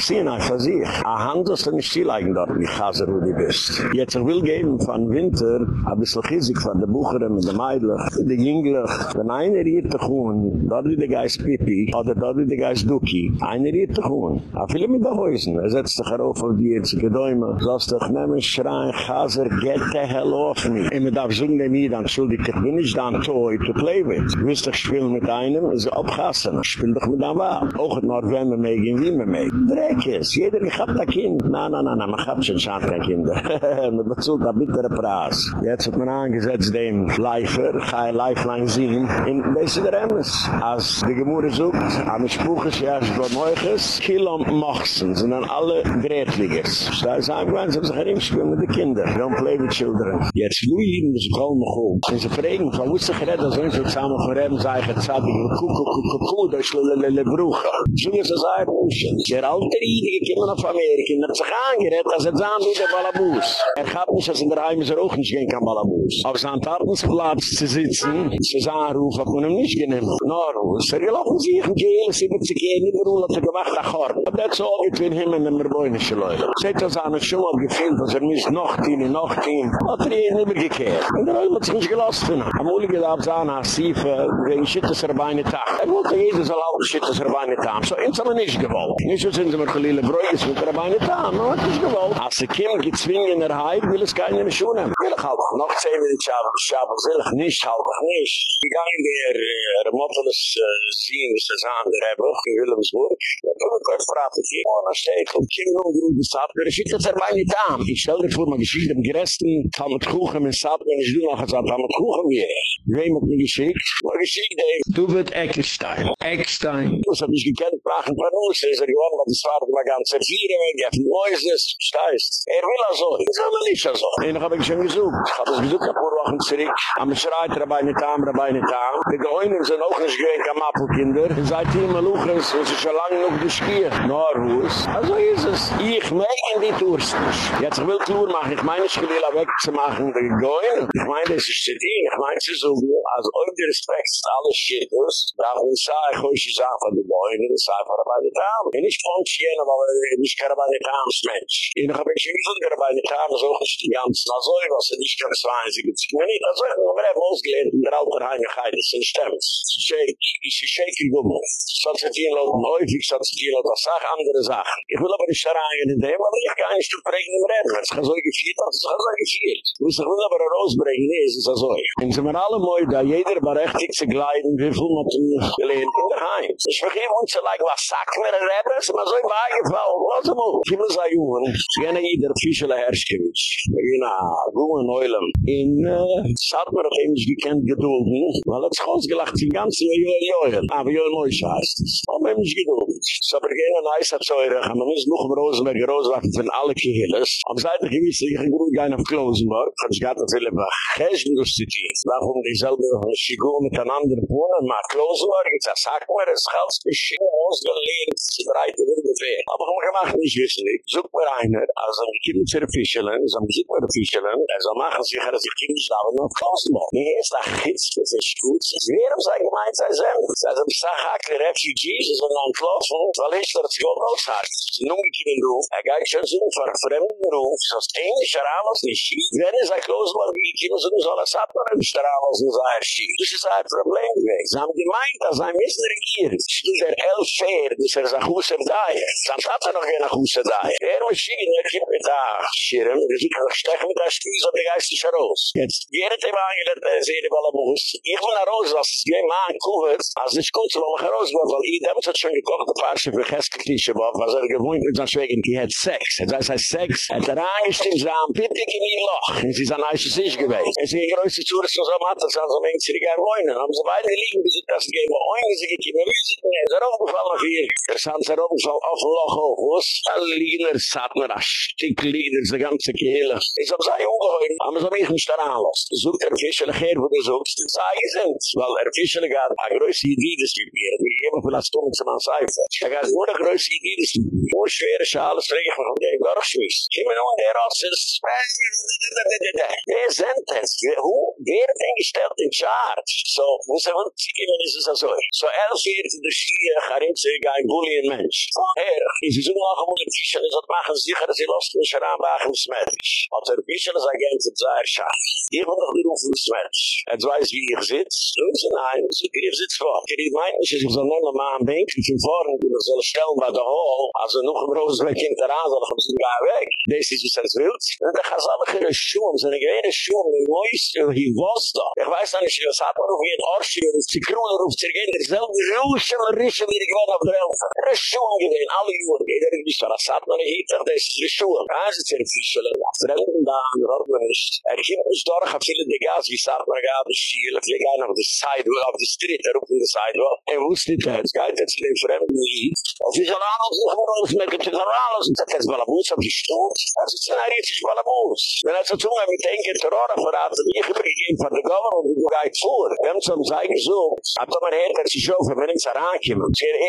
S1: A dort, du bist. Ich will geben von Winter a bissl chizig von de Bucherem und de Meidlach, de Jinglach. Wenn einer hier te chun, da du de geist Pippi, oder da du de geist Duki, einer hier te chun. A viele mit de Häusen, er setzt sich herauf auf die Erze, gedäume, sollst doch nemmen schreien, Chaser, get the hell off me. Ich muss auf so ne Mieden, entschuldigt, ich bin nicht da ein Toy to play with. Ich will mit einem, also abkassen, ich spiel mit einem Waal. Auch in Norden, wenn gehen, wie Dreck ist, jeder, ich hab da Kind. Na, na, na, na, na, hab na, na, na, bezult a bittere praas. Jetzt hat man angesetzt dem Leifer, kein Leiflein sehen, in Bessi der Emmes. Als die Gemurre sucht, am Spuche ist erst bei Meuches, Kilo und Mochsen, sind dann alle Gretliges. Da ist ein Gwein, sie haben sich erinnert, spielen mit den Kindern. Don't play with children. Jetzt nur lieben, das ist kaum noch hoch. Sie fragen, von wo so ein so zusammen, sei ich, jetzt hab ich, kuh, kuh, kuh, kuh, kuh, kuh, kuh, kuh, kuh, kuh, kuh, kuh, kuh, kuh, kuh, kuh, kuh, kuh, kuh, Tartens, dass in der Heim ist er auch nicht gehen kann, weil er Auf seinem Tartensplatz zu sitzen, zu sagen, Ruf, ich kann ihm nicht gehen. Na, Ruf, er es ist ja auch ein sie wird sich gehen, er nicht beruhen, dass er gewacht hat, aber das ist so, ich bin ihm in den Merboinischen Leuten. Sie hat das auch schon mal gefühlt, dass er nicht noch gehen, noch gehen. hat er ja nicht In der Heim hat sich nicht gelassen. Am Uli geht auf seine Asife, wegen Schittes er bei einer Tag. Er wollte auch bei einer Tag. So, haben wir nicht gewollt. Nicht so sind sie mir Tag. Aber gewollt. Als gezwingen in der Heim, willes keine Mischung haben. Wir haben noch 10 Minuten Schabach, selig nicht, halbach nicht.
S3: Wir gehen der
S1: äh, Remotelis äh, sehen, was das andere haben, in Willemsburg. Da kommen wir kurz fragen, er ich gehe an der Stegel, ich gehe um die Sabre, ich Ich stelle dir vor, man geschieht am Gresten, kann ich will noch gesagt, kann man kuchen hier. Wem hat mir geschickt? Du wird Eckelstein. Eckstein. Du hast mich gekannt, brach ein paar Nuss, ist war er doch mal ganz erfieren, ich hab Er will also, ich nicht so. Und ich habe schon gesucht. Ich habe es gesucht, ein paar Wochen zurück. Am Schreit, Rabbi Nitaam, Rabbi Nitaam. Die Geheunen sind auch nicht gewöhnt am Appelkinder. Und seit hier mal Luchens, wo sie schon lange noch geschehen. Na, Ruhus. Also ist es. Ich mag in die Tours nicht. Jetzt will ich nur machen. Ich meine, ich will wegzumachen, die Geheunen. Ich meine, das ist die Ich meine, sie so gut. Also, ohne Respekt ist alles shit. Darum sage ich, ich sage von den Geheunen, ich sage Rabbi Nitaam. Ich bin nicht von Schienen, aber ich bin nicht kein Rabbi Nitaams Ich habe schon Rabbi Nitaam, ich verwalscht die ganzen Azoi, was er nicht kann, es war einzig, es ging aber er hat ausgelehnt in der alten Heimigkeit, es sind Shake, ich sie shake in Gummel. Sonst hat häufig, sonst hat die Leute andere Sachen. Ich will aber nicht herangehen in dem, aber ich kann zu prägen im Reden. Es kann gefiert, es kann so gefiert. Was aber herausbringen, nee, ist Azoi. Wenn sie mir alle da jeder berechtig zu gleiten, wie viel man zu gelehnt in der Heim. Ich vergeben uns, like, was sagt mir der Reben, es ist mir so im Wagen, warum? Was ist mir? in a goe neulem in äh, sharper of ims gekent gedogen weil ets haus gelacht in ganz jo jo aber jo moi schas so mem ich gedogen so bergen a nice a soire a mem is nog broze mit groze wacht von alle kehles am seite gewiss ich ge gut gein auf klosen war hat ich gart war warum ich selber mit an wohnen ma klosen ich sag war es halt schi ausgelehnt, zu breite ungefähr. Aber man kann machen, ich wissen nicht. Sucht mir einer, also ein Kind zu erfischeln, so ein Sucht mir erfischeln, er soll machen sicher, dass ich Kind schlau und noch kosten muss. Mir ist das Kitz, das ist gut. Wir haben sein gemeint, sein Sendes. Also ich sag, hake Refugees, es sind ein Klopfen, weil ich da das Gold aushalte. Es ist ein Ungekinnenruf, er geht schon so, für einen Fremdenruf, so ein Englischer Amos nicht schief. Wenn es ein Klosmann gibt, Problem gewesen. Sie haben gemeint, dass ein Missen regiert. Sie tun der sehr, dass er sich aus dem Dei. Dann er noch gerne aus dem Er muss sich in der Kippe da schirren, er sieht noch stech mit der Stuhl, so der Geist ist ja Jetzt, wie er hat ihm angelegt, eh, er sehe die Ich war er raus, als es gehen, man, kuhert, als es nicht gut zu machen, weil hat schon gekocht, ein paar Schiffe, Gästkirche, Bob, was er mit hat Sex. Er sagt, Sex, er er angestimmt, sie haben in i Loch, und sie ist ein Eich, sie Es ist die größte so hat er, so hat er, so hat so hat er, so hat er, so hat er, so alle vier. Er zijn ze rond zo'n ogenlog hoog oh, was. En Liener staat naar dat stik Liener, zijn ganse kehele. Is dat zij ongehoorn? Maar zo'n mensen staan aan los. Zoek er visselen geer voor de zoek. Dat zij zijn. Wel, er visselen gaat een grootste idee te studeren. Die hebben we laat stond met z'n man cijfer. Dat gaat gewoon een grootste idee te studeren. Hoe schwer is alles regen van Wer sind das? in charge? So, wo sind wir? Sie geben, es so. So, er fährt in der Schiech, zeg ein bullien mensch. Er, is is nur gewohnt in Fischer, is hat machen sicher, dass ihr lasst uns heranwagen smetsch. Hat er Fischer ist agent in Zair Schaaf. Ihr wollt doch nicht rufen smetsch. Er weiß, wie ihr sitzt. Du ist ein Heim, so wie ihr sitzt vor. Für die Meintnis ist, ich soll nennen mal ein Bink, ich bin vor, und ich soll stellen bei der Hall, also noch im Rosenberg hinteran, soll ich uns nicht gar weg. Das ist, was er will. Und da kann es Jahr auf der Elfe. Er ist schon gewesen, alle Jungen. Jeder ist nicht verrassat, man hielt sich, das ist schon. Ah, sie sind Fischel. Er ist ein Dahn, er hat man nicht. Er kommt uns durch, hat viele Degas, wie sagt man, auf die Sidewalk, auf die Street, er rupt in die Sidewalk. Er wusste nicht, es geht jetzt den Fremden nicht. Auf die Generalos, wo wir uns mit dem Generalos, und das ist Balabus auf die Stoß. Das ist ein Riesig Balabus. Governor, und du gehst vor. Wir haben zum Zeigen gesucht, aber man hätte sich auch verwendet, es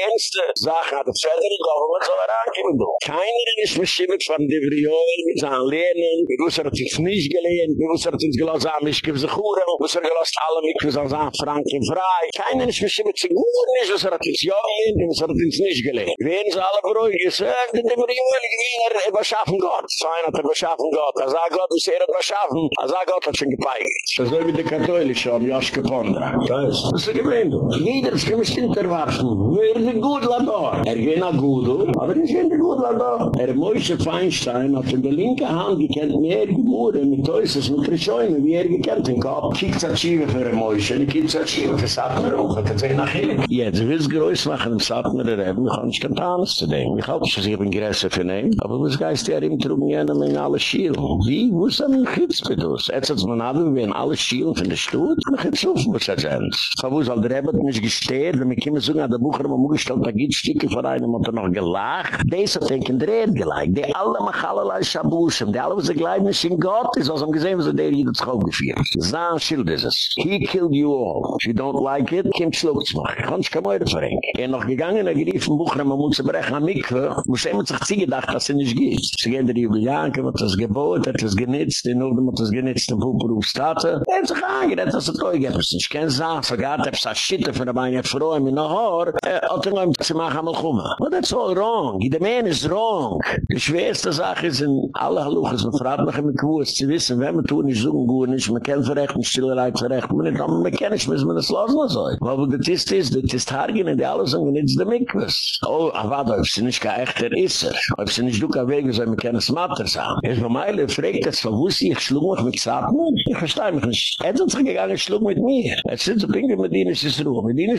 S1: ernste Sache hat der Federal Government so war an kimmen do. Keiner von de Brioi mit an Lenen, de Russer hat sich nicht gelehen, de Russer hat sich gelassen, ah, mich gibs a alle mit Franken frei. Keiner is mischimt zu gut, nicht so hat sich ja in de Wen is alle Brioi de Brioi will er über schaffen Gott. So einer hat er schaffen Gott. Er sagt Gott, ich er werde schaffen. Er sagt Gott, hat schon gepai. So soll mit de Katholische am um Jaschke kommen. Das is gemeint. Jeder is gemeint der war. Wer gewinnt gut Er gewinnt auch gut, aber er gewinnt gut Lador. Er Moishe Feinstein hat in der linken Hand gekannt mehr er Gemüren mit Teusses mit Krischäume, wie er gekannt in Kopf. Kiekt sich schiebe für Moishe, und kiekt sich schiebe für Satmer auch, hat er sich nach hinten. Jetzt, er es machen, im Satmer der Reben, ich kann nicht zu denken. Ich hoffe, dass ich ein Gräser für aber was geist er ihm an, um in alle Schielen? Wie? Wo ist er denn Chips Jetzt hat es in alle Schielen von der Stutt, dann gibt es auch ein Schiebe. Ich habe der Reben hat mich wenn wir kommen zu sagen, an der Bucher, man muss gestellt, da gibt es Stücke von einem und dann er noch gelacht. Das hat den er Kinder gelacht. Die alle machen allerlei Schabuschen, die alle, was sie gleich nicht in Gott ist, was haben gesehen, was der hier jetzt aufgeführt. Sein Schild ist es. He killed you all. If you don't like it, kommt Schluckzmach. Ich kann nicht kein Meure verrenken. Er noch gegangen, er gerief im Buch, man muss brechen am Mikve, muss er mit sich gedacht, dass sie er nicht geht. Sie gehen der Jubeljanker, man hat das gebohrt, hat das genitzt, in Ordnung hat das genitzt, im Puppe-Rufstate. Er hat sich angerett, dass er treu ist. Ich kann sagen, vergaat, er hat sich für meine Frau, in meiner Haar, er hat er Schlamm zu machen am Khuma. What that's all wrong? The man is wrong. Die schwerste Sache ist in alle Haluchas und fragt mich immer gewusst, zu wissen, wenn man tun nicht so gut ist, man kann verrechten, man kann nicht verrechten, man kann nicht, man muss man das lassen oder so. Weil wo das ist, das ist das Haargen und die alle sagen, wenn es der Mikro Oh, aber ah, warte, ob sie nicht kein echter Isser, ob sie nicht duke ein Weg, keine Smatters haben. Es war meine das war ich, schlug mich mit Satmen? Ich verstehe mich nicht. Er hat sich gegangen, schlug mit mir. Es sind so Dinge, mit ist Mit ist es ruhig, mit denen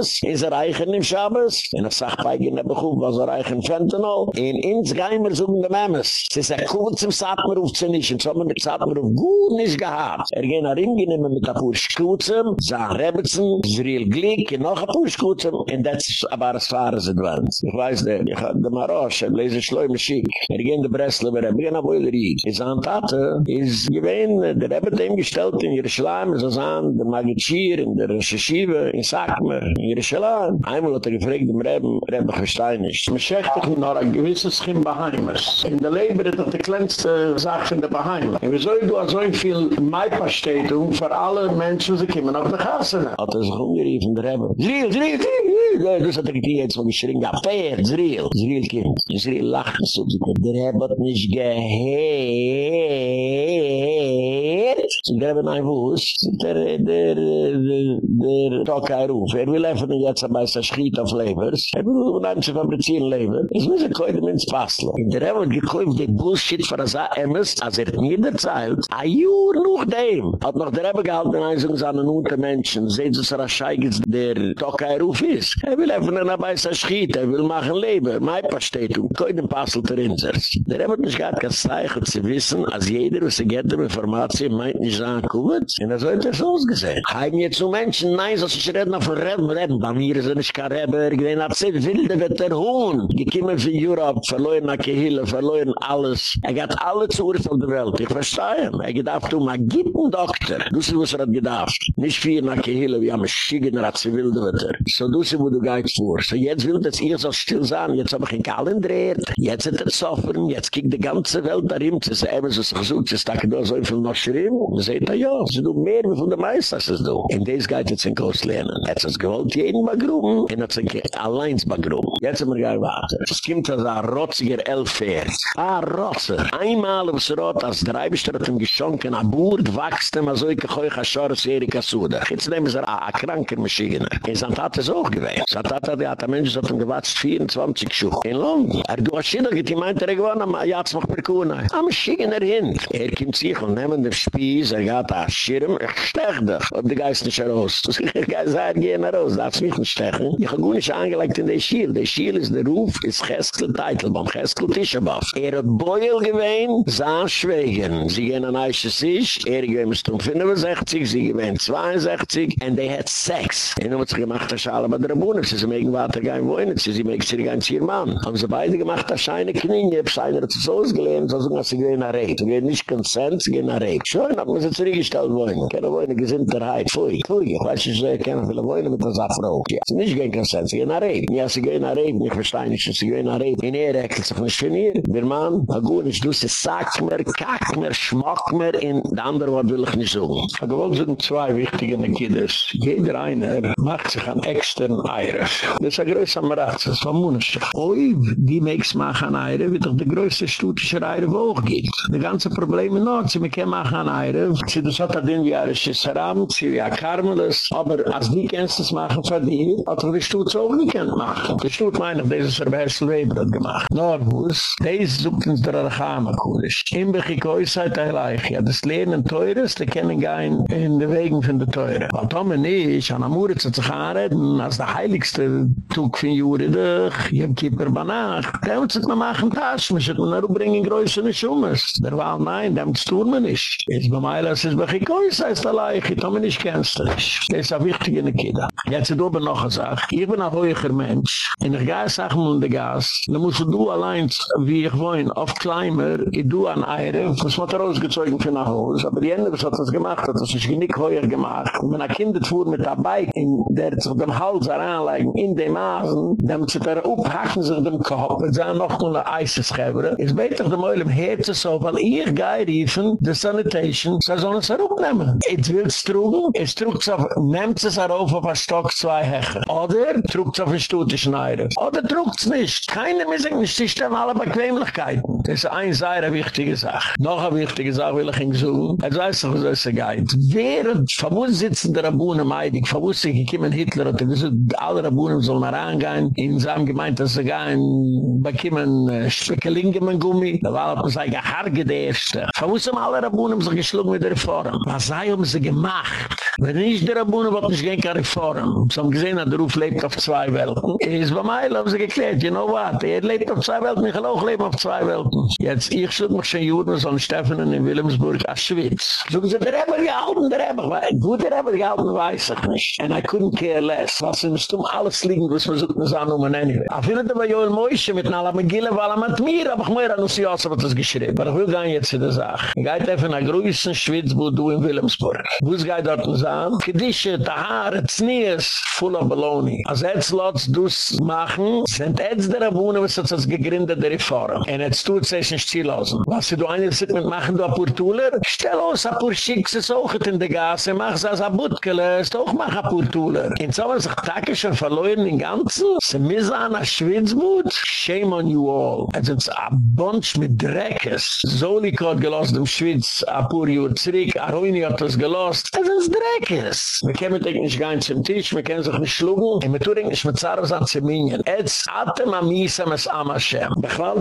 S1: Shabbos, is er reichen im Shabbos, in der Sachpeik in der Bechuf, was er reichen Fentanol, er in ins Geimer suchen dem Emmes. Es ist ein Kuh zum Satmeruf zu nicht, und so haben wir den Satmeruf gehabt. Er gehen nach ihm, gehen immer mit a Kuh schuzen, sagen Rebetzen, es ist real glick, und noch ein Kuh schuzen, und das ist aber das Fahre sind wir. Ich weiß nicht, ich habe den Marosch, ich lese Schleu im Schick, er gehen die Bresler, Tate, der Rebet gestelt in ihr Schleim, es ist der Magichir, in der Rechechive, in in Jerusalem. Einmal hat er gefragt dem Reben, Reben Gesteinisch. Man schägt doch nur ein gewisses Kim Bahaymers. In der Leber ist doch er die kleinste Sache in der Bahaymer. Und wieso ich da so viel Maipa-Städtung für alle Menschen, die kommen auf der Kassene? Hat er sich umgeriefen, der Reben. Zriel, Zriel, Zriel, Zriel! Das hat er die jetzt von geschrinkt. Fair, Zriel! Zriel kind. Zriel lacht und so. Der Reben hat nicht geheert. Ich bin jetzt am meisten schiet auf Lebers. Ich bin nur ein bisschen fabrizieren Leber. Ich muss ein Kleid im Inns Passlo. In der Ewa gekäuft die Bullshit für das Ames, als er nie der Zeit, noch dem. Hat noch der Ewa gehalten in Einzung Seht es er als Scheigitz, der doch Ruf ist. Er will einfach nur ein bisschen schiet, er will machen Leber. Mein paar steht, um Kleid im Der Ewa hat mich gar kein Zeichen wissen, als jeder, was er geht der um Informatie, meint nicht sagen, er kommt. Und er sollte es ausgesehen. Heim jetzt nur Menschen, nein, so sich reden auf Reden, reden, weil mir ist er ein Schkarreber, ich bin ein Wilder, wird er hohen. Ich komme für Europa, verloren nach der verloren alles. Er hat alle Zuhre von der Welt, ich verstehe. Er hat gedacht, du mag gibt einen Doktor. Du sie, was er hat gedacht. Nicht für nach der Hille, wir haben ein Schiegen, er hat sie Wilder, wird So du sie, wo du gehst vor. So jetzt will das, ihr so still sein, jetzt hab ich ihn kalendriert, jetzt hat er zu jetzt kriegt die ganze Welt da rein, sie ist so, sie so, sie ist da so viel noch schrieben, sie sagt, ja, sie mehr, wie von der Meister, ist In des geht jetzt in Kost lernen. Jetzt ist gewollt, jeden mal grubben. Und hat sich allein mal grubben. Jetzt haben wir gar nicht Es kommt als ein rotziger Elfer. Ein ah, Rotzer. Einmal aufs Rot, als drei Bestrotten geschonken, ein Bord wachst, immer so, ich kann euch ein Schor, Erika Suda. Jetzt nehmen wir ein kranker Maschine. In St. ist auch gewesen. hat ein Mensch, das hat ihm 24 Schuhe. In London. Er hat ein Schild, die meint, er gewonnen, aber ja, es macht per Kuhne. Am Schigen hin. Er kommt sich und nehmt den Spieß, er geht an Schirm, ich stech dich, ob die Geist nicht heraus. *laughs* Ich darf mich nicht stechen. Ich habe gar nicht angelegt in de Schiel. De Schiel ist der Ruf, ist Cheskel-Titel beim Cheskel-Tischabaf. Er hat Beuel gewähnt, sah Schwägen. Sie gehen an Eiches er gewähnt um 65, sie gewähnt 62, and they had sex. Er hat sich gemacht, dass alle bei der Bühne, sie sind irgendwo weiter gehen wohnen, sie sind irgendwo weiter gehen zu ihrem Mann. Haben sie beide gemacht, dass eine Knie, ob sie einer hat es ausgelähmt, also sie nicht Konsens, sie gehen haben sie zurückgestellt wohnen. Keine wohnen, Gesinnterheit, pfui, pfui. Ich weiß nicht, ich sehe, keine wohnen Frau. Ja, sie nicht gehen kann sein, sie gehen nach Reib. Ja, sie gehen nach Reib, ich verstehe nicht, sie gehen nach Reib. In ihr Ecke, sie funktioniert. Der Mann, ha ich du, sie sagt mir, kack mir, schmack mir, in der andere Wort will ich nicht so. Ha gewollt sind zwei wichtige Kinder. Jeder eine macht sich an extern Eire. Das ist ein größer Marats, das war Oi, die meeks machen an wird doch der größte Stuttische Eiref auch geht. Die ganze Probleme noch, sie mekehen machen an Eiref, sie das hat er den, wie er sie ist, sie ist, sie ist, sie verdient, hat sich er die Stutz auch nicht gemacht. Die Stutz meint, dass dieses Verbesserl Weber hat gemacht. Nur muss, dies sucht uns der Rechama Kudisch. Im Bechikoi sei Teileich. Er ja, das Lehnen teuer ist, die kennen kein in den Wegen von der Teure. Weil Tommy nicht, an Amore zu sich anreden, als der Heiligste Tug von Jure, doch, hab Kippur Banach. Da muss ich mir machen, das bringen, größer Der Wahl, nein, dem zu tun nicht. Jetzt beim Eilers ist Bechikoi sei Teileich. Tommy nicht kennst du dich. Das ist Jetzt ze do ben noch gesagt ich bin a hoiger mentsch in um der gas sag mun de gas da muss du allein wie ich wein auf climber i du an eire was wat er ausgezogen für nach hause aber die ende was hat das gemacht hat das ich nie keuer gemacht und meiner kinder fuhr mit dabei in der zu dem haus anlegen in dem asen dem zu up hacken sich dem kopf wir noch eine eise ist beter dem oil so weil ihr geid even the sanitation says on a sarukname it will strugen es trugs auf nemtsar auf auf stocks zwei Hecher. Oder trugt es auf den Stutt, die Oder trugt es nicht. Keine Missing nicht, die stellen alle Bequemlichkeiten. Das ist eine sehr wichtige Sache. Noch eine wichtige Sache will ich Ihnen suchen. Jetzt weiß ich, was es geht. Während, von wo sitzen meidig, von wo sind Hitler, und die sind alle Rabunen, sollen mal reingehen, in seinem Gemeinde, dass sie gehen, bei Kimmen äh, mit Gummi, da war es ein Geharge der Erste. Von alle geschlungen mit der Reform. Was haben um sie gemacht? Wenn nicht der Rabunen, wollten nicht gehen keine Reform. Sie haben gesehen, der Ruf lebt auf zwei Welten. Es war mir, haben sie geklärt, you know what, er lebt auf zwei Welten, ich will auch leben auf zwei Welten. Jetzt, ich such mich schon Juden, so ein Steffen in Wilhelmsburg, aus Schwitz. Sogen sie, der Rebbe, die Alten, der Rebbe, gut, der Rebbe, die Alten weiß ich nicht. And I couldn't care less. Was in Stum alles liegen, was man sucht, was annehmen, anyway. Ich finde, da war Joel Moishe mit einer Megille, weil er mit mir, aber ich muss an uns die Jossen, was das geschrieben. Aber ich will gehen jetzt in der Sache. Ich gehe einfach nach Grüßen, Schwitz, wo du in Wilhelmsburg. Wo ist gehe dort, was an? Gedische, Tahare, Znias. full of baloney. Als het slot dus machen, sind het der raboene was het als gegrinde reform. Und het tut zes een stil aus. Was je doe een segment maken, doe een paar toeler? Stel ons een paar schikse in de gas en mag ze als een boetkele. Stoog maar een paar toeler. En zo schon verloren in ganzen. Ze missen aan een Shame on you all. Het is bunch mit Dreckes. Zo gelost im schwitz. A poor year, a poor gelost. a poor year, a poor year, a poor kennen sich nicht schlugen. Und wir tun mit an Zeminien. Jetzt hat er es am Hashem.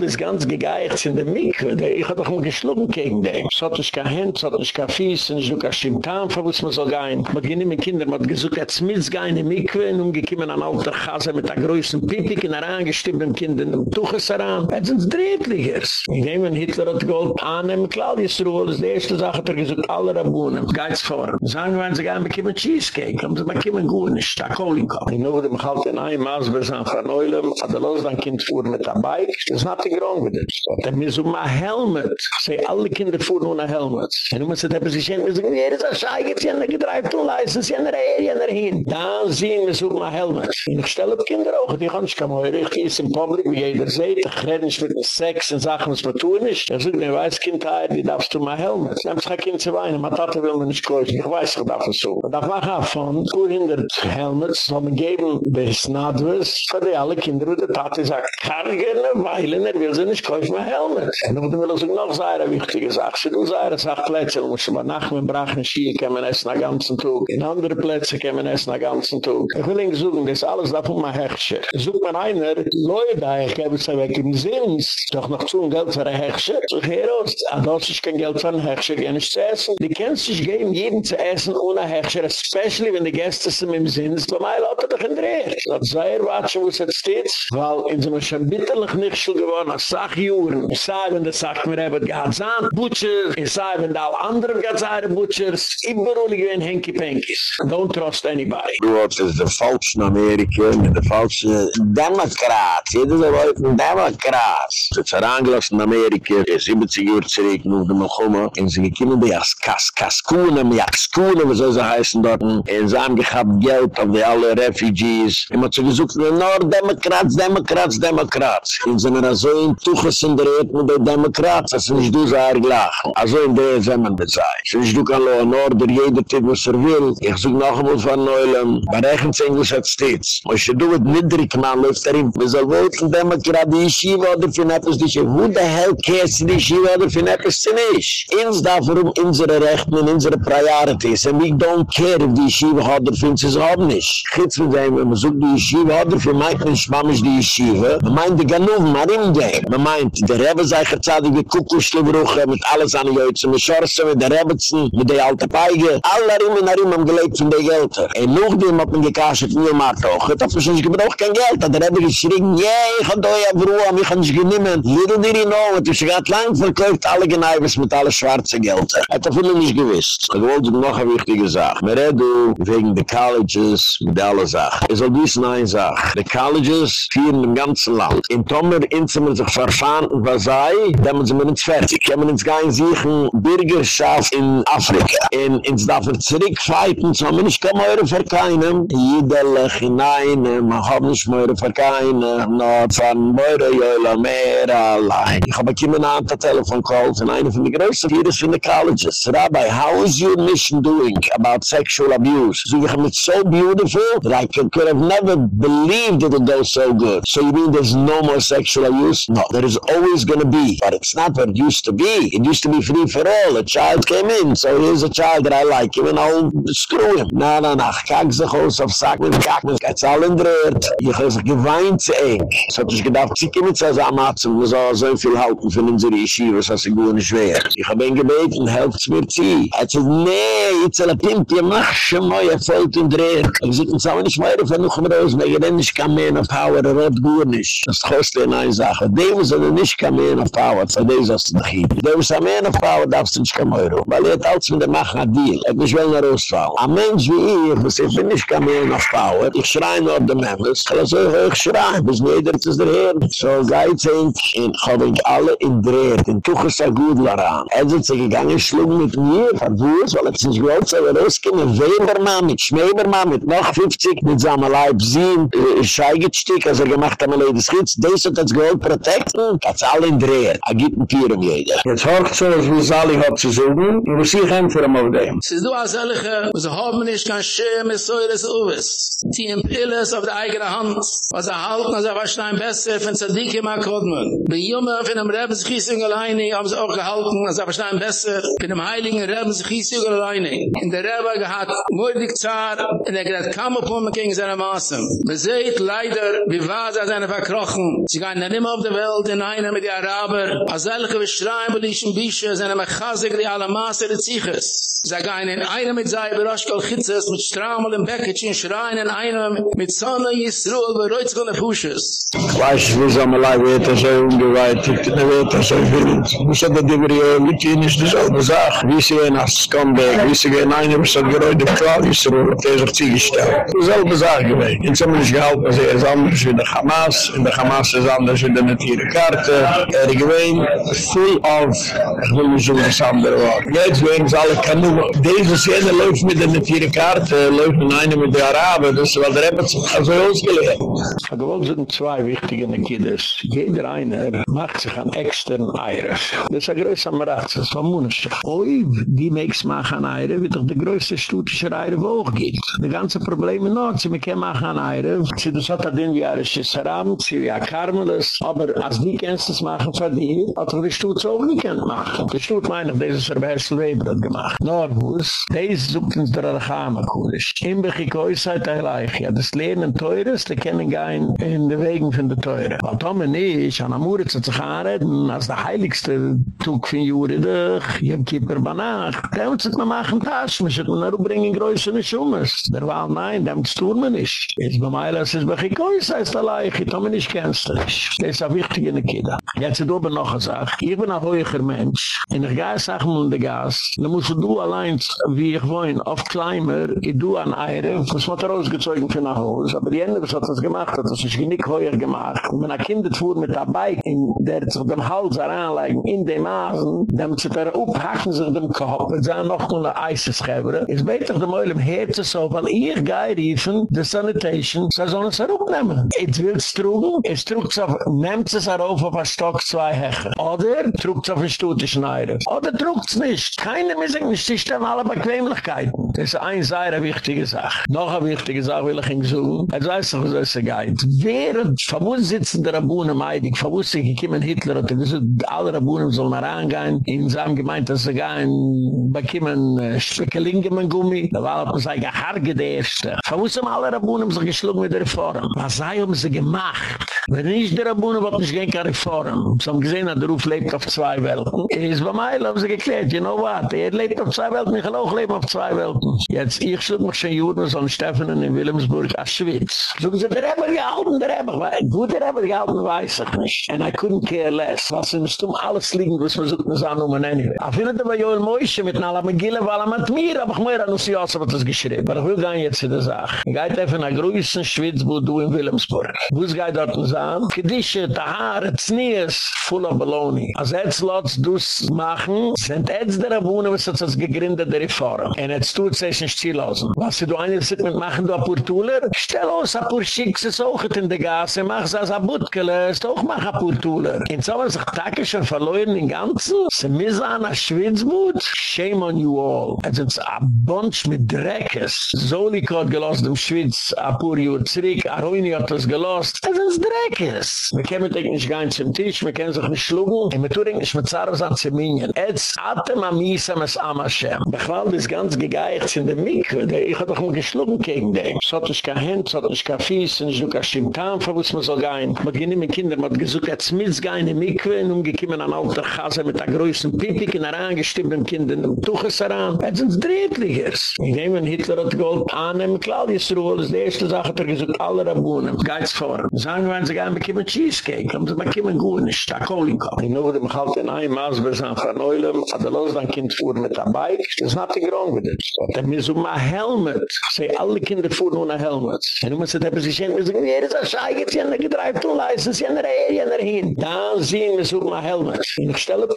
S1: Ich ganz gegeicht in der Mikve. Ich habe doch mal geschlugen gegen den. So hat ich keine Hände, so hat ich keine ich keine Schimtan, so nicht mit Kindern, ich habe gesagt, jetzt mit sich in der Mikve, und alter mit der größten Pipi, und er angestimmt dem Kind in dem Tuches heran. sind Drittliches. Hitler hat Gold an, und ich ist die erste Sache, ich habe er gesagt, alle Rabunen, Geiz vor. Sagen wir, wenn sie gehen, wir Cheesecake, kommen sie mal, gut nicht. nicht ein Kohl in Kohl. Ich nuchte mich halt in ein Maas, bis an Kranäulem, hat er los, dann kommt er mit der Bike. Das ist nicht die Grung mit dem Sport. Er muss um ein Helmet. Ich sehe, alle Kinder fuhren ohne Helmet. Und ich muss jetzt etwas geschehen, wir sagen, hier ist ein Schei, in der Gedreifung, hier in Hin. Da sehen wir so um Helmet. Und ich stelle die Kinder auch, die kann ich kann mir richtig, ich ist im Publik, wie jeder sieht, ich rede nicht mit Sex und Sachen, was man tun ist. Er sagt, mir weiß, Kind, wie darfst du um Helmet? Ich habe Kind zu weinen, Tate will mir nicht kreuzen. Ich weiß, ich darf es so. Ich darf von 200 Helmet. Helmets, so man geben bis Nadwes, so die alle Kinder mit der Tat ist ein Kargen, weil er will sie nicht kaufen ein Helmets. Und dann will er sich noch sagen, eine wichtige Sache, du sagst, es ist ein Plätzchen, muss man nach dem Brachen schieren, kann man essen den ganzen Tag. In andere Plätze kann man essen den ganzen Tag. Ich will Ihnen suchen, das ist alles davon mein Hechscher. Sucht man einer, neue Dage, ich gebe es weg im Sinns, doch noch zu und Geld für ein Hechscher. So hier aus, an ah, das ist kein Geld für ein zu essen. Die kennst sich geben, jeden zu essen ohne Hechscher, especially wenn die Gäste sind im Sinns, is bei mir lauter doch in der Ehre. Das sei er watschen, wo es jetzt steht. Weil in so einem bitterlich Nichtschel geworden, als Sachjuren. Ich sage, wenn das sagt mir, er wird Gazan Butcher. Ich sage, wenn da alle anderen Gazan Butchers. Ich beruhige ein Henke Penkis. Don't trust anybody. Du hast es der falsche Amerika, mit der falsche Demokrat. Jeder soll heute ein Demokrat. Sie sind angelassen in Amerika, die 70 Uhr zurück, nur noch kommen. Und sie gekommen, die als Kaskunen, die als Kaskunen, wie soll sie dort. Und sie gehabt Geld, die alle Refugees. Er hat sich gesucht, die Nord-Demokrats, Demokrats, Demokrats. Und sie sind also in Tuchesindereet mit den Demokrats, das sind du sehr gleich. Also in der Semmenbezei. Sie sind du kann auch in Order, jeder tut, was er will. Ich such noch einmal von Neulem. Bei Rechens Englisch hat stets. Und sie du mit Niedrigmann, läuft er ihm. Wir sollen wollten Demokrat, die Yeshiva oder Finepes, die the hell cares, die Yeshiva oder Finepes, sie nicht. Ins darf er um unsere Priorities. And we don't care, die Yeshiva oder Finepes, sie Schmamisch. Chitz mit די wenn man sucht die Yeshiva, oder für Michael Schmamisch die Yeshiva, man meint die Ganoven, man in dem. Man meint, der Rebbe sei gezadig, die Kuckuschlebruche, mit alles an den Jöitzen, mit Schorzen, mit der Rebbezen, mit der alte Peige. Alle Riemen und Riemen haben gelebt von den Geltern. Und noch dem hat man gekascht, nie mal tochen. Das ist nicht gebraucht kein Der Rebbe geschrien, yeah, ich kann doi abruam, ich kann dich geniemen. Little did he know, er lang verkauft alle Geneibes mit alle schwarzen Geltern. Hat er viele nicht gewiss. noch eine wichtige Sache. Wir wegen der Colleges, colleges, mit der alle Sache. Es soll dies nein sagen. Die colleges führen im ganzen Land. In Tomer inzimmer sich verfahren, was sei, damit sind wir ins Fertig. Können wir ins Geinsiechen Bürgerschaft in Afrika. In, ins Dafür er zurückfeiten, so haben wir nicht kommen eure Verkeinen. Jiederlich hinein, man hat nicht mehr eure Verkeinen. No, zahn, meure Jöla, mehr allein. Ich habe kiemen an der Telefonkoll von von der größten Vieres von der colleges. Rabbi, how is your mission doing about sexual abuse? So, ich habe so beautiful that I could, have never believed it would go so good. So you mean there's no more sexual use? No, there is always going to be. But it's not what it used to be. It used to be free for all. A child came in, so here's a child that I like him, and I'll screw him. No, no, no. Kijk zich ons of zak met kak met kak. Het is al in de reert. Je gaat zich gewijnt ze eng. Ze had dus gedacht, zie ik hem niet zelfs aan maatsen. We zouden zo veel houten van in zijn yeshivas als ik gewoon zweer. Ik heb een gebeten, helpt ze weer zie. Er Hij zei, nee, het is al een pimpje. Mag ze mooie in de reert. Ich sage, ich sage, ich sage, er er er ich sage, ich sage, ich sage, ich sage, ich sage, ich sage, ich sage, ich sage, ich sage, ich sage, ich sage, ich sage, ich sage, auf sage, ich sage, ich sage, ich sage, ich sage, ich sage, ich sage, ich sage, ich sage, ich sage, ich sage, ich sage, ich sage, ich sage, ich sage, ich sage, ich sage, ich sage, ich sage, ich ich sage, ich sage, ich sage, ich ich sage, ich sage, ich sage, ich sage, ich sage, ich sage, ich sage, ich sage, ich sage, ich ich sage, noch 50 mit seinem Leib sehen, ein äh, Scheigetstück, also er gemacht haben wir das Ritz, das hat das Gehäuse protect, das hat alle in der Ehe, das gibt ein Tier um jeder. Jetzt hört so, was wir alle hat zu suchen, und wir sehen kein Firm auf dem.
S4: Sie sind so als Ehrliche, und sie haben nicht kein Schirm, mit so ihres Uwes. Sie haben auf der eigenen Hand, was sie halten, als er war Besser, von Zadikim Akkodmen. Die Jungen von einem alleine haben sie auch gehalten, als er war Besser, von Heiligen Rebenskissing alleine. In der Rebe gehad, Mordig zahar, in der that come upon the king and amass him. We leider, we was as an verkrochen. Sie got in the auf der Welt world, in the name of Araber, a selke we schreiben, and ish in bish, as an amachazig, the alamass of the tzichers. Ze gaen in eine mit sei beroschkel hitzes mit stramel im bekke chin schrein in eine mit sonne is rol we reiz gonne fuches
S1: weis wir so mal weit da so und weit dit ne weit so viel mus da de wir mit in is so zach wie sie nach skambe wie sie in eine so gerade klar is so der zig is stellen. Dezelfde zaak geweest. In sommige gehalten was er anders in de Hamas. In de Hamas is anders in de natuurlijke karte. Er geween, full of, ik wil niet zo'n andere woord. Jeet geween is alle kanoe. Deze zene loopt met de natuurlijke karte, loopt met een met de Araben. Dus wat er hebben ze al zo uitgeleerd. Gewoon er zijn twee wichtige kinders. Jeder eine macht sich an extern Eires. Das ist ein größer Maratz, das war Munoz. Oiv, die meeks machen Eire, wird doch der größte Stuttischer Eire, auch geht. Die ganze ganzen Probleme noch. Sie mich kennen auch an Eire. Sie das hat er den denn wie eine Schisseram, sie wie ein Aber als die kennst das machen für die, hat er die Stutz auch nicht kennt machen. Die Stutz meint, dass dieses Verbärsel Weber hat gemacht. Nur muss, dies sucht uns der Rechama Kudisch. Im Bechikoi sei der Leich. Ja, das Lehnen teuer die kennen in den Wegen von der Teure. Weil Tom ich, an Amur hat sich anreden, als der Heiligste Tug von Jure, ich habe Banach. Kein uns hat man machen Taschen, wir nur bringen größere Schummes. Der war Ah, nein, dem stur man nicht. Jetzt bei Meiler ist es bei Chikois, heißt der ich tue mich nicht kennst du dich. Das ist ein wichtiger Kida. Jetzt ist aber noch eine Sache. Ich bin ein hoher Mensch. Und ich gehe Sachen um den Gas. Dann musst du allein, wie ich wohne, auf Kleimer, ich tue an Eire, das wird rausgezogen für nach Hause. Aber die Ende, was hat das gemacht? Das ist nicht hoher gemacht. Und wenn ein Kind fuhr mit der Bike, in der sich den Hals heranlegen, in den Nasen, dann zu der Uphacken sich den Kopf, und dann noch eine Eise schäbere. Es ist besser, dass man im Herzen so, weil ich ich gehe riefen, die Sanitation, so soll es auch nehmen. Es wird es trugen, es trugt es auf, nehmt es auf auf ein Stock zwei Hecher. Oder trugt es auf ein Stutt, ich Oder trugt es nicht. Keine müssen nicht stichten, alle Bequemlichkeiten. Das ist eine sehr wichtige Sache. Noch eine wichtige Sache will ich Ihnen suchen. Es weiß noch, was es geht. Während, von wo sitzen die Rabunen, meidig, von wo sie gekommen, Hitler, und die sind alle Rabunen, sollen wir in seinem Gemeinde, dass sie gehen, bekommen, äh, spekelingen, mein Gummi, da war auch, sei gehargedeh, erste. Von uns haben alle Rabunen sich geschlungen mit der Reform. Was haben sie gemacht? Wenn nicht der Rabunen, wird nicht gehen kann Reform. Sie haben gesehen, der Ruf lebt auf zwei Welten. Er ist bei mir, haben sie geklärt, you know what? Er lebt auf zwei Welten, ich kann auch leben auf zwei Welten. Jetzt, ich schlug mich schon Juden, so ein Steffen in Wilhelmsburg, aus Schwitz. So sie den Rabunen gehalten, der Rabunen. Gut, der Rabunen gehalten, weiß ich nicht. And I couldn't care less. Was sie müssen um alles liegen, was wir suchen uns um anyway. finde, war Joel Moishe mit einer weil er mit mir, aber ich muss ja noch sie das geschrieben. Aber ich will gar nicht, geht zu der Sache. Ich gehe auf einer größten Schwitz, wo du in Wilhelmsburg. Wo es geht dort uns an? Kedische, die Haare, die Znie ist full of Baloney. Als jetzt lässt du machen, sind jetzt der Abwohner, was hat das gegründet Reform. Und jetzt tut es sich nicht zielhausen. Was sie du eigentlich sind mit machen, du Apurtuler? Stell aus, Apurtschick, sie sucht in der Gase, mach es als Abutkele, ist auch mal Apurtuler. In so sich Tage schon verloren im Ganzen. Sie müssen an der Schwitz, Schwitz, Schwitz, Schwitz, Schwitz, Schwitz, Schwitz, Schwitz, Rumiko hat gelost dem Schwitz, a pur juur zirik, a Rumiko hat das gelost. Es ist dreckes. Wir kämen dich nicht ganz zum Tisch, wir kämen sich nicht schlugen, und wir tun dich nicht mit Zara zu minnen. Etz, atem am Isam es am Hashem. Bechwal des ganz gegeicht sind dem Mikro, der ich hab doch mal geschlugen gegen dem. So hat ich keine Hände, so hat ich keine Füße, so hat ich keine Schimtan, wo es mir so gehen. Man ging nicht mit Kindern, man hat gesagt, er mit sich in dem Mikro, und nun an auf der Chase mit der größten Pipi, in der Angestippten Kinder, in der Tuches heran. Es sind dreckliches. Ich nehme Hitler hat geholt, Rabbanen, mit Klall Yisroel, ist die erste Sache, der gesagt, alle Rabbanen, geht's vor. Sagen wir, wenn sie gehen, bekommen Cheesecake, und sie bekommen Gunisch, da Kohlinko. Ich nur, dem halt in einem Maß, bei San Franoilem, hat er los, dann Kind fuhr mit der Bike, there's nothing wrong with it. Dann mir so, ma Helmet, sei alle Kinder fuhr nur na Helmet. Und nun, man sagt, haben sie schenkt, wir sagen, hier ist ein Schei, jetzt jener gedreift und leisten, sie hin. Dann sehen wir Helmet. Und stelle auf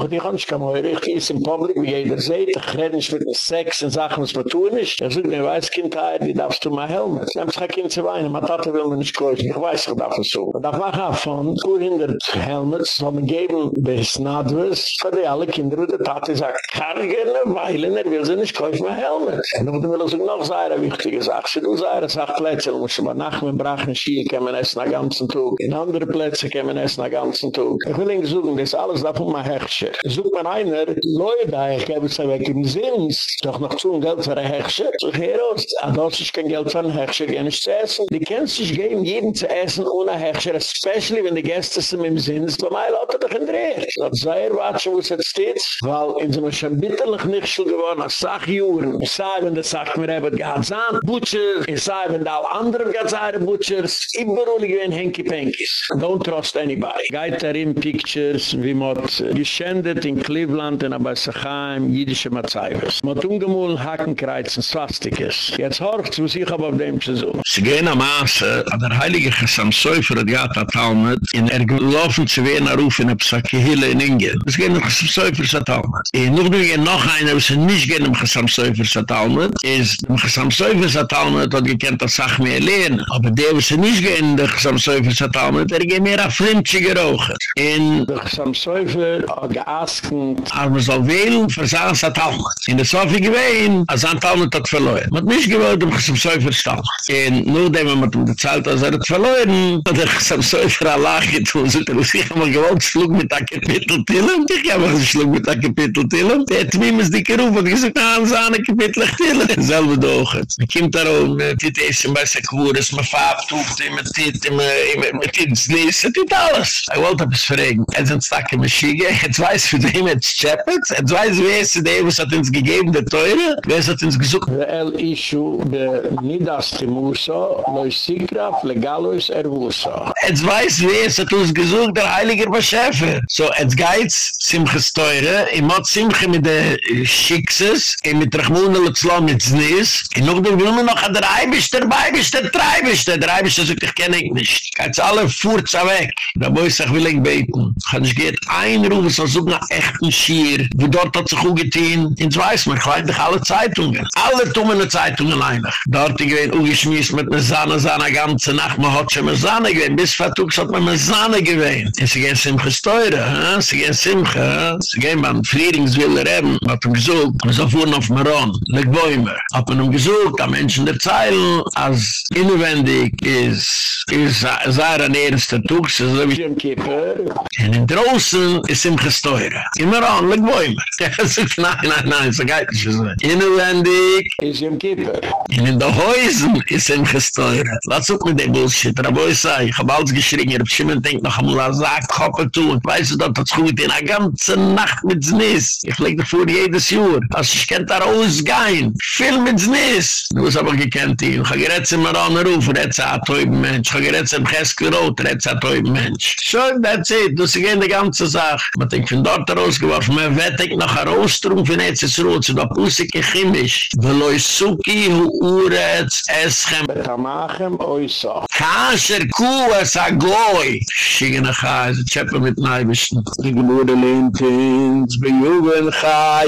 S1: auch, die ganz kam, richtig ist im Publik, wie jeder seht, ich rede nicht mit Sachen, was man tun ist. Ich mir weiß, Kindheit, wie darfst du mal helm? I'm haben sich ein Kind zu weinen, meine Tate will mir nicht kreuzen, ich weiß, ich darf es so. Und auf Wacha von 200 Helmets soll man geben, bis Nadwes, für die alle Kinder, wo der Tate sagt, kargene Weilen, er will sie nicht kreuzen, mein Helmet. Und dann will er sich noch sagen, eine wichtige Sache, sie du sagst, es Plätze, muss man nach mir brachen, hier kann essen den ganzen Tag, in andere Plätze kann essen den ganzen Tag. Ich will ihnen suchen, das ist alles davon mein Herrscher. Sucht man einer, neue Dei, ich gebe es weg im Sinn, doch noch zu und Geld für ein Herrscher, so hier aus. gibt anders ist kein Geld von Herrscher gehen nicht zu essen. Die kennst sich geben jeden zu essen ohne Herrscher, especially wenn die Gäste sind im Sinn, ist bei mir lauter doch in der Ehr. Ich glaube, sei er watschen, wo es jetzt steht, weil in so einem schon bitterlich Nichtschel geworden, als Sachjuren. Ich sage, wenn das sagt mir, aber wird gehad sein, Butcher. Ich sage, wenn da auch andere gehad Butchers. Ich Henki-Penkis. Don't trust anybody. Geht darin er Pictures, wie man geschändet in Cleveland, in Abbasachheim, jüdische Matzaiwes. Man hat ungemohlen Hakenkreuz und Swastikas. Jetzt horcht, was ich aber auf dem zu so. Sie gehen am Aase, an der Heilige Chassam Seufer, die hat er taumet, in er gelaufen zu wehen, er rufen, er psa kehille in Inge. Sie gehen am Chassam Seufer, sa taumet. E nur du gehen noch ein, er nicht gehen am Chassam Seufer, sa taumet, es am Chassam Seufer, sa taumet, hat gekennter Aber der wissen nicht gehen am Chassam Seufer, sa taumet, er gehen mehr a gerochen. In der Chassam Seufer, a geasken, so wehlen, versahen sa In der Sofie gewehen, a san taumet hat verloren. nicht gewollt, ob ich zum Seufer stand. Und nur da, wenn man die Zeit aus hat verloren, hat er zum Seufer an Lach getrun. Und er hat sich immer gewollt, schlug mit der Kapitel-Tillen. Ich habe auch geschlug mit der Kapitel-Tillen. Er hat mir immer die Kerufe und gesagt, ah, ein Sahne Kapitel-Tillen. Selbe Dogen. Man kommt da rum, man es ein bisschen gewohr, mein Farbtuch, tut, die man tut, die man tut, die man tut, alles. Ich wollte etwas fragen. Er, er, er ist ein weiß, jetzt weiß, ist, hat uns gegeben, der Teure, hat uns gesucht. Ich Schu be nidas timuso lo sikra flegalo is erwuso
S4: et zweis wes es hat gesucht der heiliger beschefe so et geiz sim gesteure i mo sim khim de
S1: shikses i mit rakhmon le tslan mit znis i noch de gnumme noch der ei bist der bei der drei der drei bist so ich kenne ich nicht alle fuur weg da boy sag will ich bei kum han ich geht ein ruf so so nach echt schier wo dort hat so gut geteen in zweis mal kleine alle zeitungen alle dumme zeit Zeitung allein. Dort ich bin auch mit einer Sahne, eine ganze Nacht, man hat schon eine Sahne gewöhnt. Bis Fatouks hat man eine Sahne gewöhnt. Und sie gehen sich nicht steuern, sie gehen sich nicht. Sie gehen beim Friedenswiller eben, hat man gesucht. Und so er fuhren auf Maron, leg Bäume. Hat man ihm gesucht, da Menschen der Zeilen, als inwendig ist, ist sehr ein ernster Tux, so wie ich im Kippe. Und in Drossen ist ihm leg Bäume. Nein, nein, nein, so geht nicht Inwendig ist ihm Kippe. In den Häusern ist ein Gesteuert. Was sucht mit dem Bullshit? Da wo ich sage, ich habe alles geschrien, ich habe schon noch einmal gesagt, Koppel zu, ich weiß nicht, dass das gut ist, in der ganzen Nacht mit dem Nies. Ich lege dir vor, jedes Jahr. Als ich kann da rausgehen, viel mit dem Nies. Du hast aber gekannt, ich habe gerade zum Rahmen ruf, ruf, ich habe gerade zum ich that's it. Du sie gehen die ganze Sache. Man denkt, von dort herausgeworfen, man wettig nach einer Ausdruck von jetzt ist da pussige Chemisch. Wenn euch Suki Ihu Uretz Eschem Betamachem Oysa Kasher Kuh Es a Goy Shigen a Chai Es a Chepa mit Nai Bishn Rigen Ure Lentins Be Yugen Chai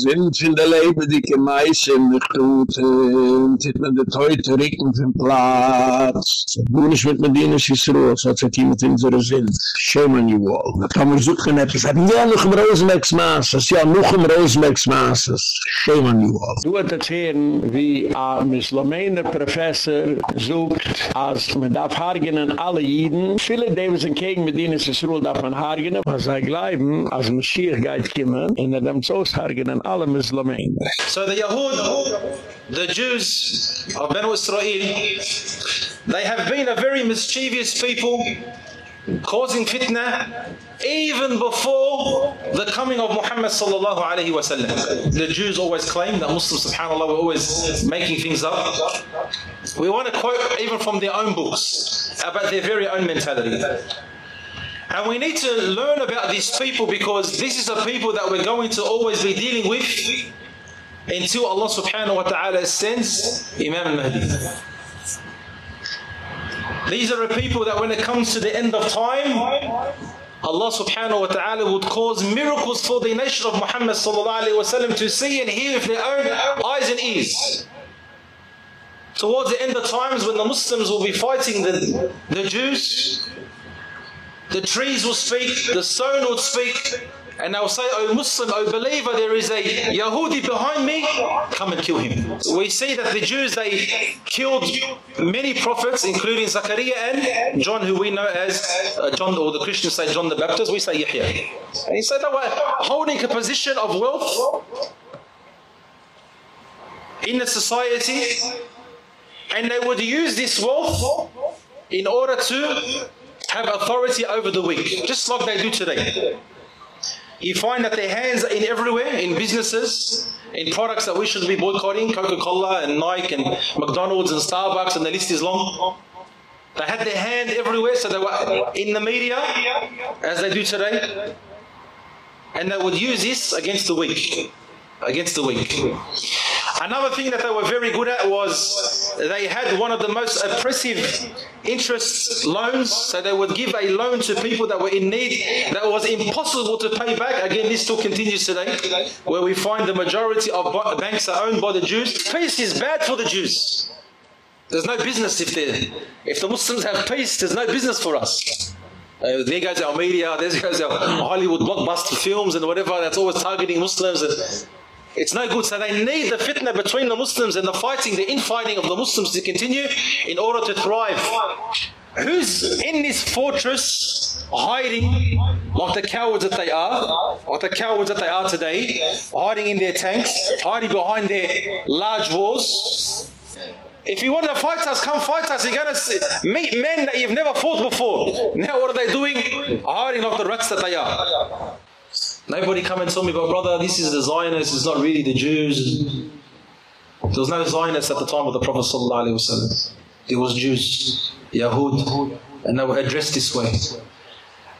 S1: Zin Fin Da Leiba Dike Maishem Nechutin Tid Men De Toi Tariken Fin Plats Bunish Mit Medina Shisro Sa Tati Mit In Zara Zin Shem You All You All Du hat er jetzt hören, wie ein Muslimener Professor sucht, als man darf hargenen alle Jiden. Viele Davids in Kegen mit ihnen ist es ruhig, darf man hargenen, weil sie bleiben, als in der Demzos hargenen alle Muslimener.
S5: So the Yahud, the Jews of Ben Israel, they have been a very mischievous people, causing fitna, even before the coming of Muhammad sallallahu alaihi wasallam. The Jews always claim that Muslims subhanallah were always making things up. We want to quote even from their own books about their very own mentality. And we need to learn about these people because this is a people that we're going to always be dealing with until Allah subhanahu wa ta'ala sends Imam Mahdi. These are the people that when it comes to the end of time, Allah subhanahu wa ta'ala would cause miracles for the nation of Muhammad sallallahu alaihi wasallam to see and hear with their own eyes and ears. Towards the end of times when the Muslims will be fighting the, the Jews, the trees will speak, the stone will speak, and I'll say, O Muslim, O believer, there is a Yahudi behind me, come and kill him. We see that the Jews, they killed many prophets, including Zachariah and John, who we know as uh, John, or the Christians say John the Baptist, we say Yahya. And he said that we're holding a position of wealth in the society, and they would use this wealth in order to have authority over the weak, just like they do today you find that their hands are in everywhere in businesses in products that we should be boycotting Coca-Cola and Nike and McDonald's and Starbucks and the list is long they had their hand everywhere so they were in the media as they do today and they would use this against the weak against the weak. Another thing that they were very good at was they had one of the most oppressive interest loans, so they would give a loan to people that were in need that was impossible to pay back. Again, this still continues today, where we find the majority of banks are owned by the Jews. Peace is bad for the Jews. There's no business if they if the Muslims have peace, there's no business for us. Uh, there goes our media, there goes our Hollywood blockbuster films and whatever that's always targeting Muslims. And, it's no good. So they need the fitna between the Muslims and the fighting, the infighting of the Muslims to continue in order to thrive. Who's in this fortress hiding like the cowards that they are, like the cowards that they are today, hiding in their tanks, hiding behind their large walls? If you want to fight us, come fight us. You're going to meet men that you've never fought before. Now what are they doing? Hiding like the rats that they are. Nobody come and tell me, but brother, this is the Zionists, it's not really the Jews. There was no Zionists at the time of the Prophet Wasallam. It was Jews, Yahud, and they were addressed this way.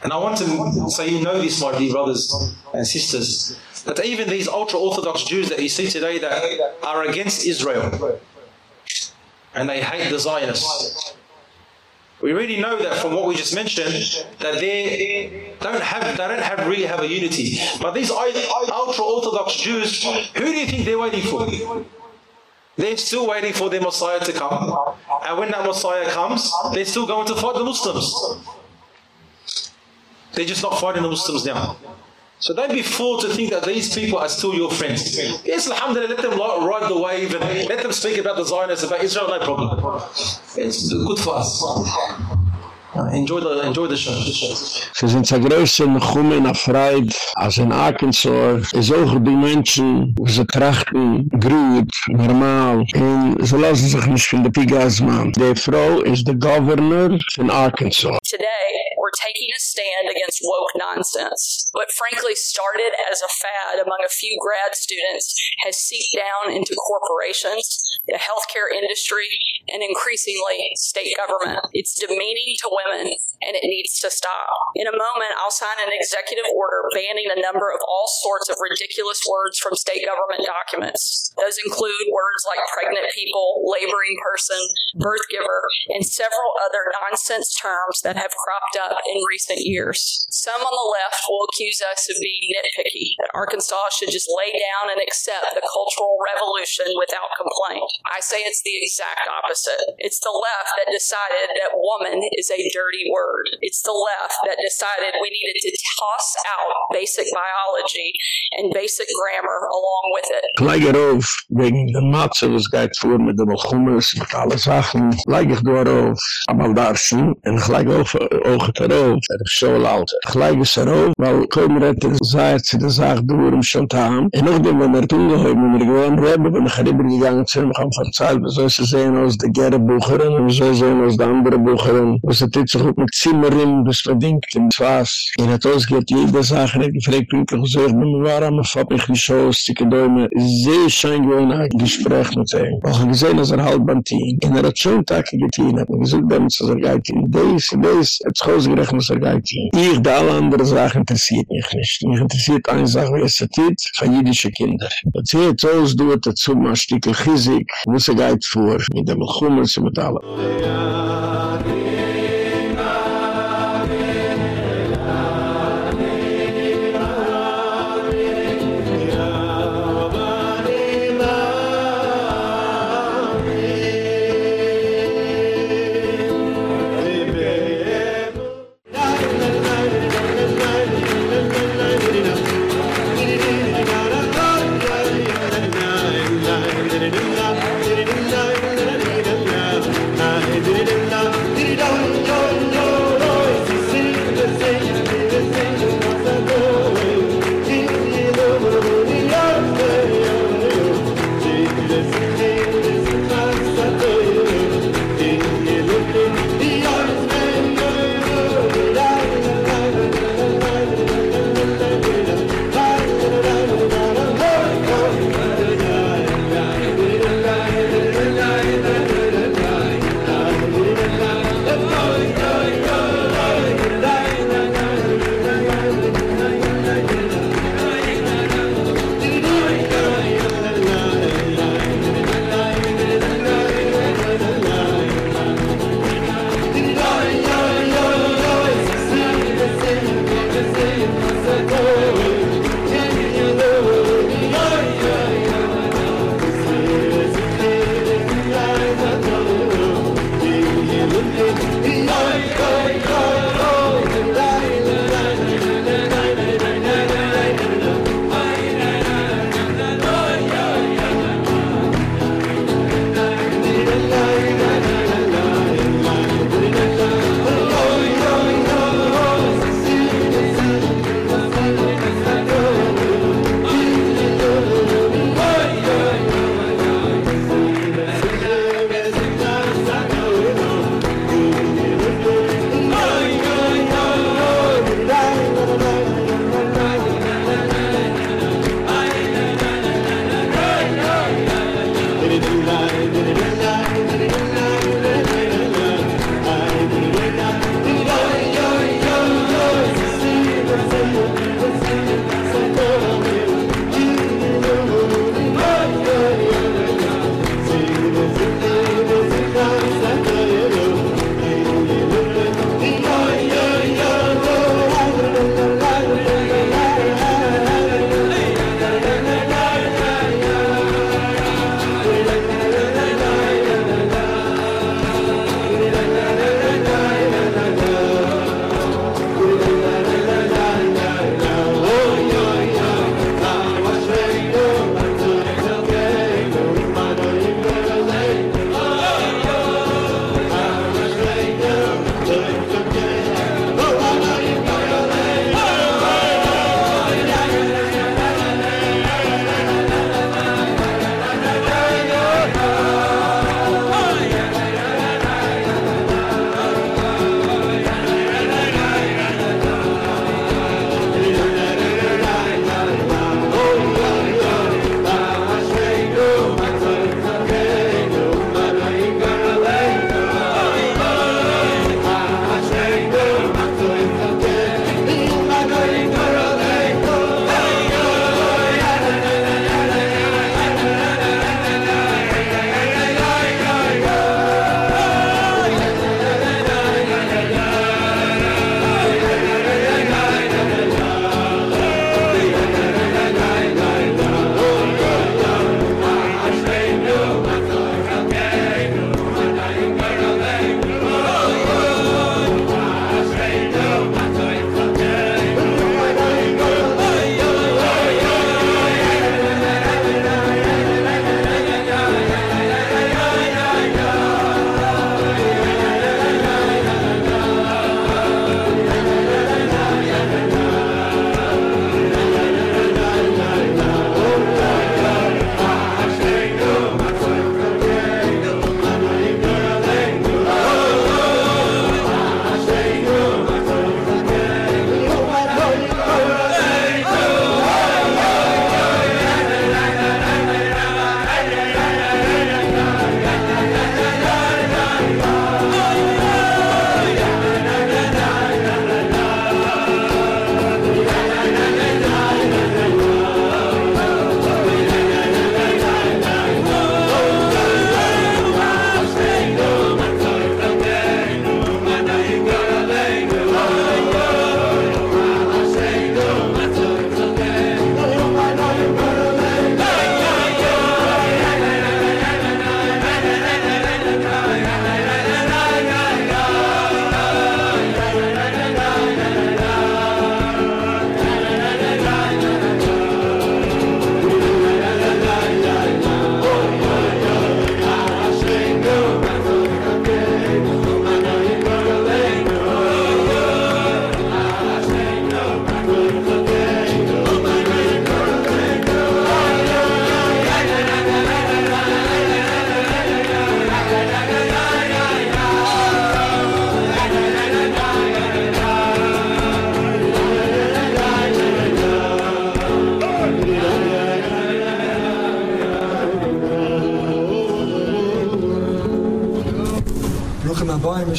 S5: And I want to so you know this, my dear brothers and sisters, that even these ultra-Orthodox Jews that you see today that are against Israel, and they hate the Zionists, we really know that from what we just mentioned that they don't have they don't have really have a unity. But these ultra orthodox Jews, who do you think they're waiting for? They're still waiting for their Messiah to come. And when that Messiah comes, they're still going to fight the Muslims. They're just not fighting the Muslims now. So don't be fooled to think that these people are still your friends. Yes, alhamdulillah, let them ride the wave and let them speak about the Zionists, about Israel, no problem. It's good for us. Uh-huh. enjoy the enjoy the show.
S1: Sie sind zur größten Chumme in Afraid, als in Arkansas, is auch die Menschen, ze sie trachten, normaal en ze sie lassen sich nicht von der Pigas machen. Die Frau ist der Governor von Arkansas. Today, we're taking
S6: a stand against woke nonsense. What frankly started as a fad among a few grad students has seeped down into corporations, the healthcare industry, and increasingly state government. It's demeaning to women and it needs to stop. In a moment, I'll sign an executive order banning a number of all sorts of ridiculous words from state government documents. Those include words like pregnant people, laboring person, birth giver, and several other nonsense terms that have cropped up in recent years. Some on the left will accuse us of being nitpicky, that Arkansas should just lay down and accept the cultural revolution without complaint. I say it's the exact opposite opposite. It's the left that decided that woman is a dirty word. It's the left that decided we needed to toss out basic biology and basic grammar
S2: along with it.
S1: wegen der Matze, was geht vor mit dem und alle Sachen. ich am Aldarsen und gleich auf darauf. Er ist so laut. weil sie das durch im Und nachdem wir tun wenn wir gewohnt haben, haben de gerde boegeren, en zo zijn als de andere boegeren. Was het dit zo goed met zimmerin, dus verdinkt er er er in het vaas. En het ons gaat jeder zagen, ik vreek pinkel gezegd, maar waarom vat ik niet zo, stieke duimen, zeer schein gewoon naar het gesprek met hem. Ook een gezin als een halb aan tien. En er had zo'n takje geteen, heb ik gezegd bij mensen, zo'n gij tien. Deze, deze, het schoos gerecht met zo'n gij tien. Ik, de alle andere zagen, interesseert wie is het dit? Van jüdische kinder. doet, het zo'n stieke gezicht, moet ze gij het voor, Gommers betalen.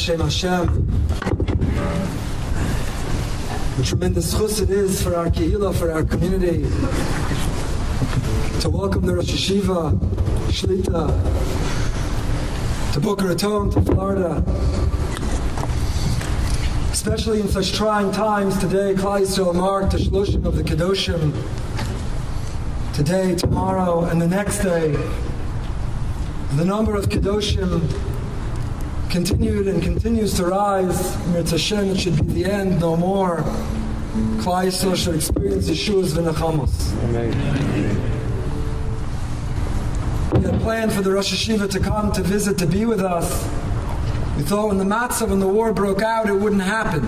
S7: Hashem Hashem. The tremendous chus it is for our kehillah, for our community, to welcome the Rosh Hashiva, Shlita, to Boca Raton, to Florida, especially in such trying times today Klal Yisrael marked the Shloshim of the Kedoshim today tomorrow and the next day the number of Kedoshim continued and continues to rise. Mirz Hashem, it should be the end, no more. Klal Yisrael should experience Yeshua's v'nechamos. Amen. We had planned for the Rosh Hashiva to come to visit, to be with us. We thought when the matzav, when the war broke out, it wouldn't happen.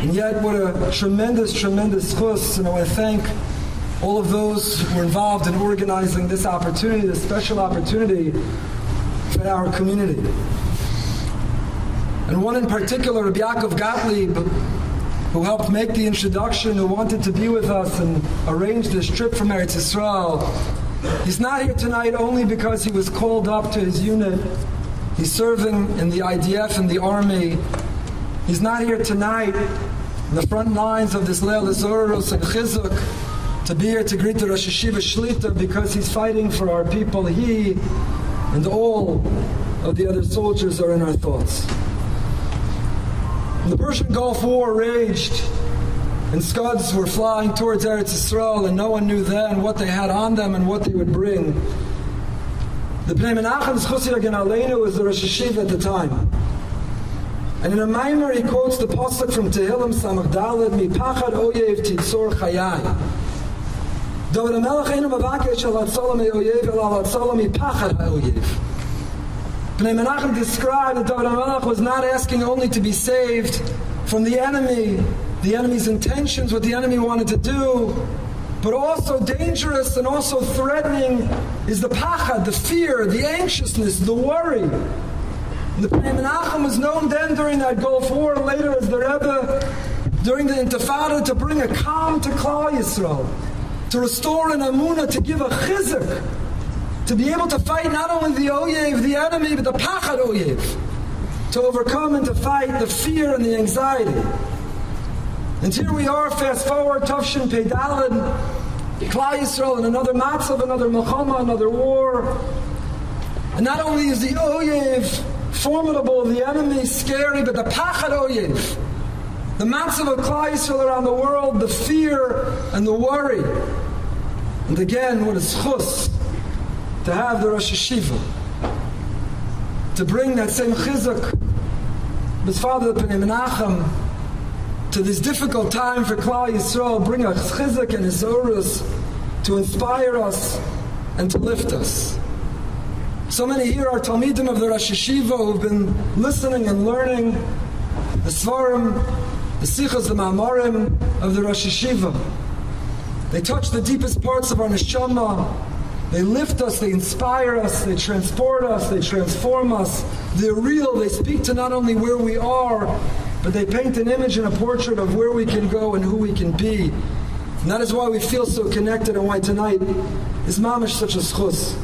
S7: And yet, what a tremendous, tremendous chus, and I want to thank all of those who were involved in organizing this opportunity, this special opportunity for our community and one in particular, Rabbi Yaakov Gottlieb, who helped make the introduction, who wanted to be with us and arrange this trip from Eretz Yisrael. He's not here tonight only because he was called up to his unit. He's serving in the IDF and the army. He's not here tonight in the front lines of this Leil Azorus and Chizuk to be here to greet the Rosh Hashiva Shlita because he's fighting for our people. He and all of the other soldiers are in our thoughts. Persian Gulf War raged, and scuds were flying towards Eretz Yisrael, and no one knew then what they had on them and what they would bring. The Pnei Menachem's Zchusir Agen Aleinu was the Rosh Hashiva at the time. And in a mimer he quotes the Pasuk from Tehillim Samach Dalet, Mi Pachad Oyev Titzor Chayai. David HaMelech Einu Mavakesh Al Atzolam Oyev Al Atzolam Mi Pachad Pnei Menachem described that David HaMelech was not asking only to be saved, from the enemy, the enemy's intentions, what the enemy wanted to do, but also dangerous and also threatening is the pachad, the fear, the anxiousness, the worry. The Menachem was known then during that Gulf War, later as the Rebbe, during the Intifada, to bring a calm to Klal Yisrael, to restore an Amunah, to give a chizuk, to be able to fight not only the Oyev, the enemy, but the Pachad Oyev to overcome and to fight the fear and the anxiety. And here we are, fast forward, Tufshin Peidalin, Klal Yisrael, and another matzav, another Muhammad, another war. And not only is the Oyev formidable, the enemy scary, but the Pachad Oyev, the matzav of Klal Yisrael around the world, the fear and the worry. And again, what is chus to have the Rosh Hashiva, to bring that same chizuk father, Pnei Menachem, to this difficult time for Klal Yisrael, bring us chizuk and his orus to inspire us and to lift us. So many here are Talmidim of the Rosh Hashiva who've been listening and learning the Svarim, the Sichas, the Ma'amarim of the Rosh Hashiva. They touch the deepest parts of our neshama. They lift us, they inspire us, they transport us, they transform us, they're real. They speak to not only where we are, but they paint an image and a portrait of where we can go and who we can be. And that is why we feel so connected and why tonight is mamash such a schus.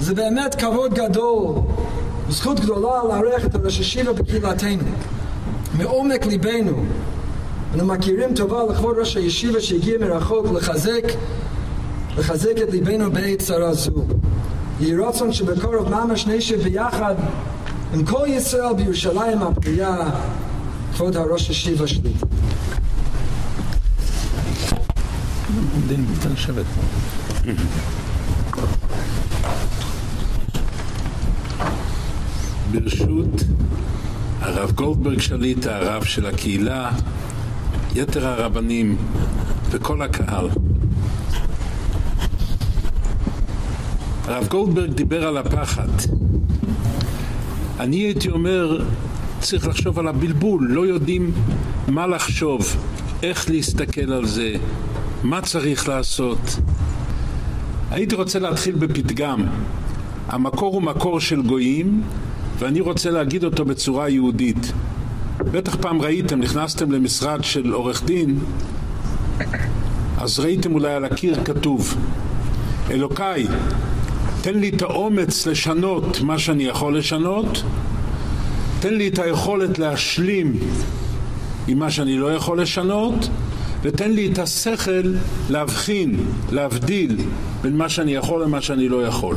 S7: זה באמת כבוד גדול וזכות גדולה לארח את ראש השיבה בקהילתנו, מעומק ליבנו. אנו מכירים טובה לכבוד ראש הישיבה שהגיע מרחוק לחזק, לחזק את ליבנו בעת צרה זו. יהי רצון שבקרוב ממש נשב ביחד עם כל ישראל בירושלים הבריאה, כבוד הראש השיב השליט.
S8: ברשות הרב גולדברג שליט, הרב של הקהילה, יתר הרבנים וכל הקהל. הרב גולדברג דיבר על הפחד. אני הייתי אומר, צריך לחשוב על הבלבול, לא יודעים מה לחשוב, איך להסתכל על זה, מה צריך לעשות. הייתי רוצה להתחיל בפתגם. המקור הוא מקור של גויים, ואני רוצה להגיד אותו בצורה יהודית. בטח פעם ראיתם, נכנסתם למשרד של עורך דין, אז ראיתם אולי על הקיר כתוב, אלוקיי, תן לי את האומץ לשנות מה שאני יכול לשנות, תן לי את היכולת להשלים עם מה שאני לא יכול לשנות, ותן לי את השכל להבחין, להבדיל בין מה שאני יכול למה שאני לא יכול.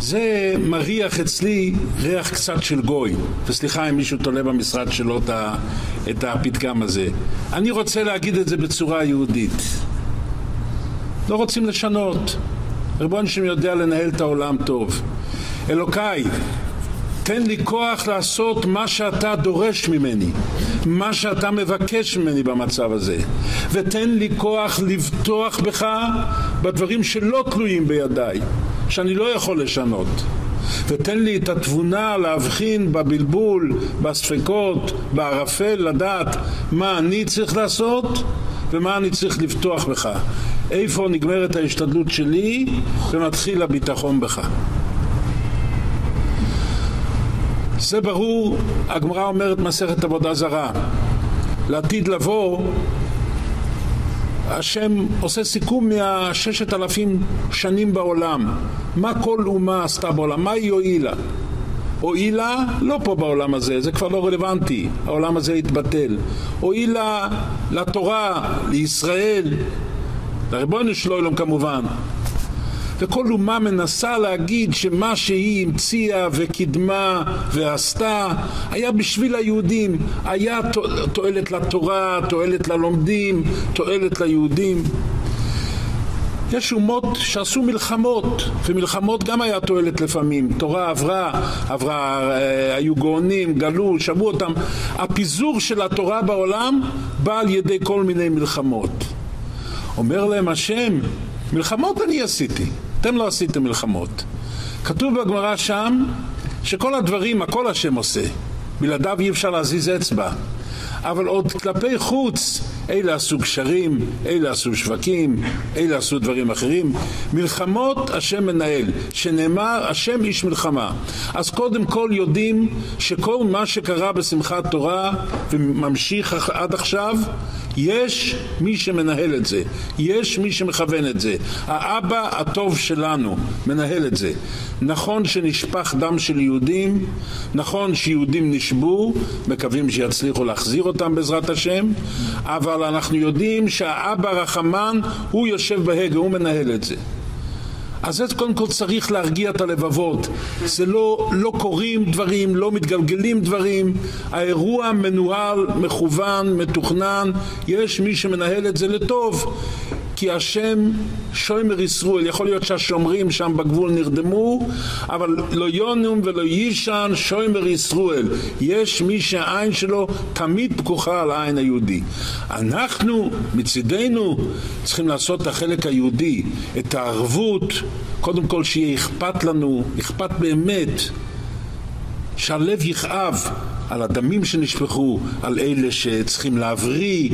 S8: זה מריח אצלי ריח קצת של גוי, וסליחה אם מישהו תולה במשרד שלו את, הפתגם הזה. אני רוצה להגיד את זה בצורה יהודית. לא רוצים לשנות. ריבון יודע לנהל את העולם טוב. אלוקיי, תן לי כוח לעשות מה שאתה דורש ממני, מה שאתה מבקש ממני במצב הזה, ותן לי כוח לבטוח בך בדברים שלא תלויים בידיי, שאני לא יכול לשנות. ותן לי את התבונה להבחין בבלבול, בספקות, בערפל, לדעת מה אני צריך לעשות ומה אני צריך לבטוח בך. איפה נגמרת ההשתדלות שלי ומתחיל הביטחון בך. זה ברור, הגמרא אומרת מסכת עבודה זרה. לעתיד לבוא, השם עושה סיכום מהששת אלפים שנים בעולם. מה כל אומה עשתה בעולם? מה היא הועילה? הועילה לא פה בעולם הזה, זה כבר לא רלוונטי, העולם הזה התבטל. הועילה לתורה, לישראל, לריבונו שלוילום כמובן. וכל אומה מנסה להגיד שמה שהיא המציאה וקידמה ועשתה היה בשביל היהודים, היה תועלת לתורה, תועלת ללומדים, תועלת ליהודים. יש אומות שעשו מלחמות, ומלחמות גם היה תועלת לפעמים. תורה עברה, עברה, אה, היו גאונים, גלו, שמעו אותם. הפיזור של התורה בעולם בא על ידי כל מיני מלחמות. אומר להם השם, מלחמות אני עשיתי, אתם לא עשיתם מלחמות. כתוב בגמרא שם שכל הדברים, הכל השם עושה. בלעדיו אי אפשר להזיז אצבע. אבל עוד כלפי חוץ, אלה עשו גשרים, אלה עשו שווקים, אלה עשו דברים אחרים. מלחמות השם מנהל, שנאמר השם איש מלחמה. אז קודם כל יודעים שכל מה שקרה בשמחת תורה וממשיך עד עכשיו, יש מי שמנהל את זה, יש מי שמכוון את זה. האבא הטוב שלנו מנהל את זה. נכון שנשפך דם של יהודים, נכון שיהודים נשבו, מקווים שיצליחו להחזיר אותם בעזרת השם, אבל אנחנו יודעים שהאבא רחמן הוא יושב בהגה, הוא מנהל את זה. אז זה קודם כל צריך להרגיע את הלבבות. זה לא, לא קורים דברים, לא מתגלגלים דברים. האירוע מנוהל, מכוון, מתוכנן. יש מי שמנהל את זה לטוב. כי השם שומר ישראל, יכול להיות שהשומרים שם בגבול נרדמו, אבל לא יונום ולא יישן שומר ישראל. יש מי שהעין שלו תמיד פקוחה על העין היהודי. אנחנו מצידנו צריכים לעשות את החלק היהודי, את הערבות, קודם כל שיהיה אכפת לנו, אכפת באמת, שהלב יכאב על הדמים שנשפכו, על אלה שצריכים להבריא,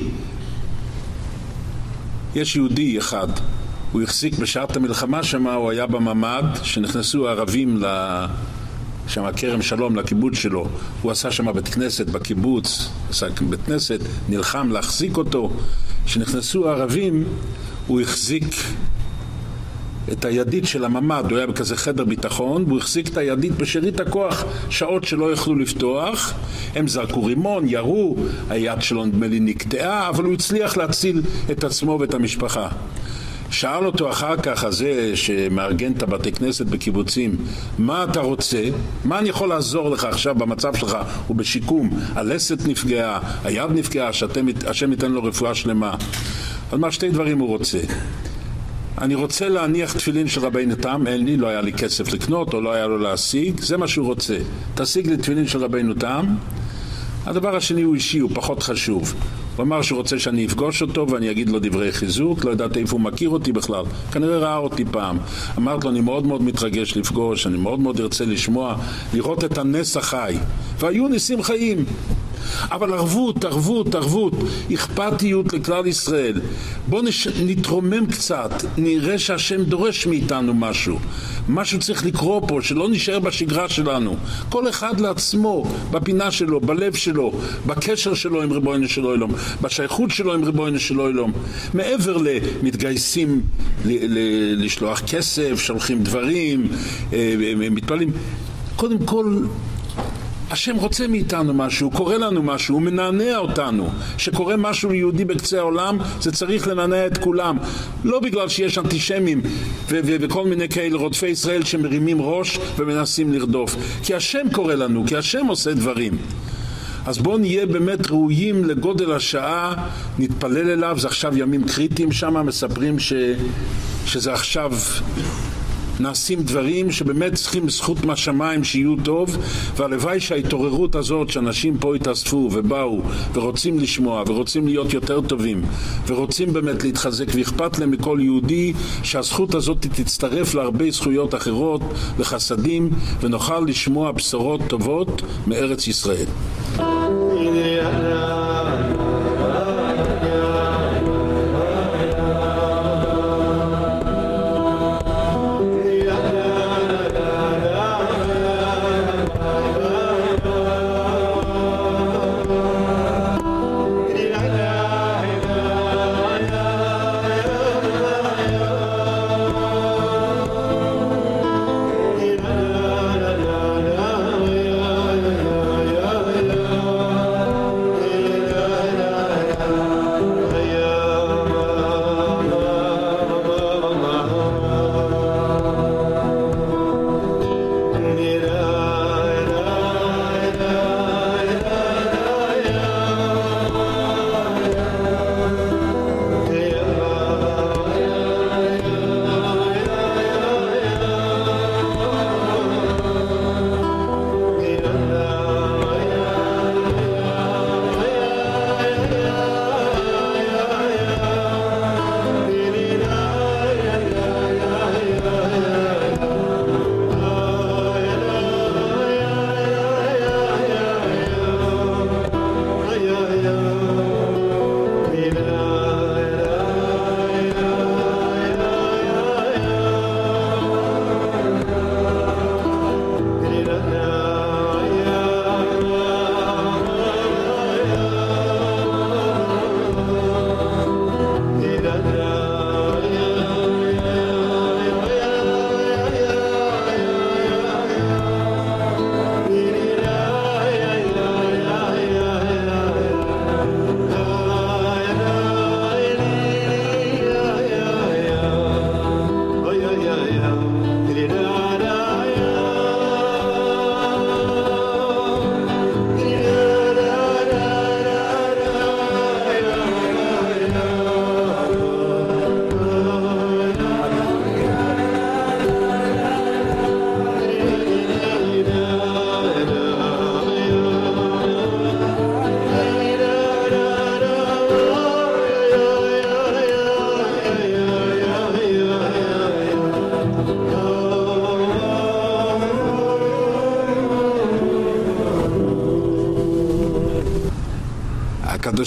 S8: יש יהודי אחד, הוא החזיק בשעת המלחמה שמה, הוא היה בממ"ד, שנכנסו הערבים ל... שם כרם שלום לקיבוץ שלו, הוא עשה שם בית כנסת בקיבוץ, עשה בית כנסת, נלחם להחזיק אותו, כשנכנסו הערבים הוא החזיק את הידית של הממ"ד, הוא היה בכזה חדר ביטחון, והוא החזיק את הידית בשארית הכוח שעות שלא יכלו לפתוח, הם זרקו רימון, ירו, היד שלו נדמה לי נקטעה, אבל הוא הצליח להציל את עצמו ואת המשפחה. שאל אותו אחר כך הזה שמארגן את הבתי כנסת בקיבוצים מה אתה רוצה? מה אני יכול לעזור לך עכשיו במצב שלך ובשיקום? הלסת נפגעה, היד נפגעה, שהשם ייתן לו רפואה שלמה. אז מה שתי דברים הוא רוצה אני רוצה להניח תפילין של רבי נתם, אין לי, לא היה לי כסף לקנות או לא היה לו להשיג, זה מה שהוא רוצה. תשיג לי תפילין של רבי נתם. הדבר השני הוא אישי, הוא פחות חשוב. הוא אמר שהוא רוצה שאני אפגוש אותו ואני אגיד לו דברי חיזוק, לא ידעתי איפה הוא מכיר אותי בכלל, כנראה ראה אותי פעם. אמרתי לו, אני מאוד מאוד מתרגש לפגוש, אני מאוד מאוד ארצה לשמוע, לראות את הנס החי. והיו ניסים חיים. אבל ערבות, ערבות, ערבות, אכפתיות לכלל ישראל. בואו נש... נתרומם קצת, נראה שהשם דורש מאיתנו משהו. משהו צריך לקרות פה, שלא נשאר בשגרה שלנו. כל אחד לעצמו, בפינה שלו, בלב שלו, בקשר שלו עם ריבונו של עולם, בשייכות שלו עם ריבונו של עולם. מעבר למתגייסים ל... ל... לשלוח כסף, שולחים דברים, אה, אה, מתפללים. קודם כל השם רוצה מאיתנו משהו, הוא קורא לנו משהו, הוא מנענע אותנו. שקורה משהו ליהודי בקצה העולם, זה צריך לנענע את כולם. לא בגלל שיש אנטישמים וכל מיני כאלה רודפי ישראל שמרימים ראש ומנסים לרדוף. כי השם קורא לנו, כי השם עושה דברים. אז בואו נהיה באמת ראויים לגודל השעה, נתפלל אליו, זה עכשיו ימים קריטיים שם, מספרים ש, שזה עכשיו נעשים דברים שבאמת צריכים זכות מהשמיים שיהיו טוב, והלוואי שההתעוררות הזאת שאנשים פה התאספו ובאו ורוצים לשמוע ורוצים להיות יותר טובים ורוצים באמת להתחזק ואכפת להם מכל יהודי, שהזכות הזאת תצטרף להרבה זכויות אחרות, וחסדים ונוכל לשמוע בשורות טובות מארץ ישראל. Yeah.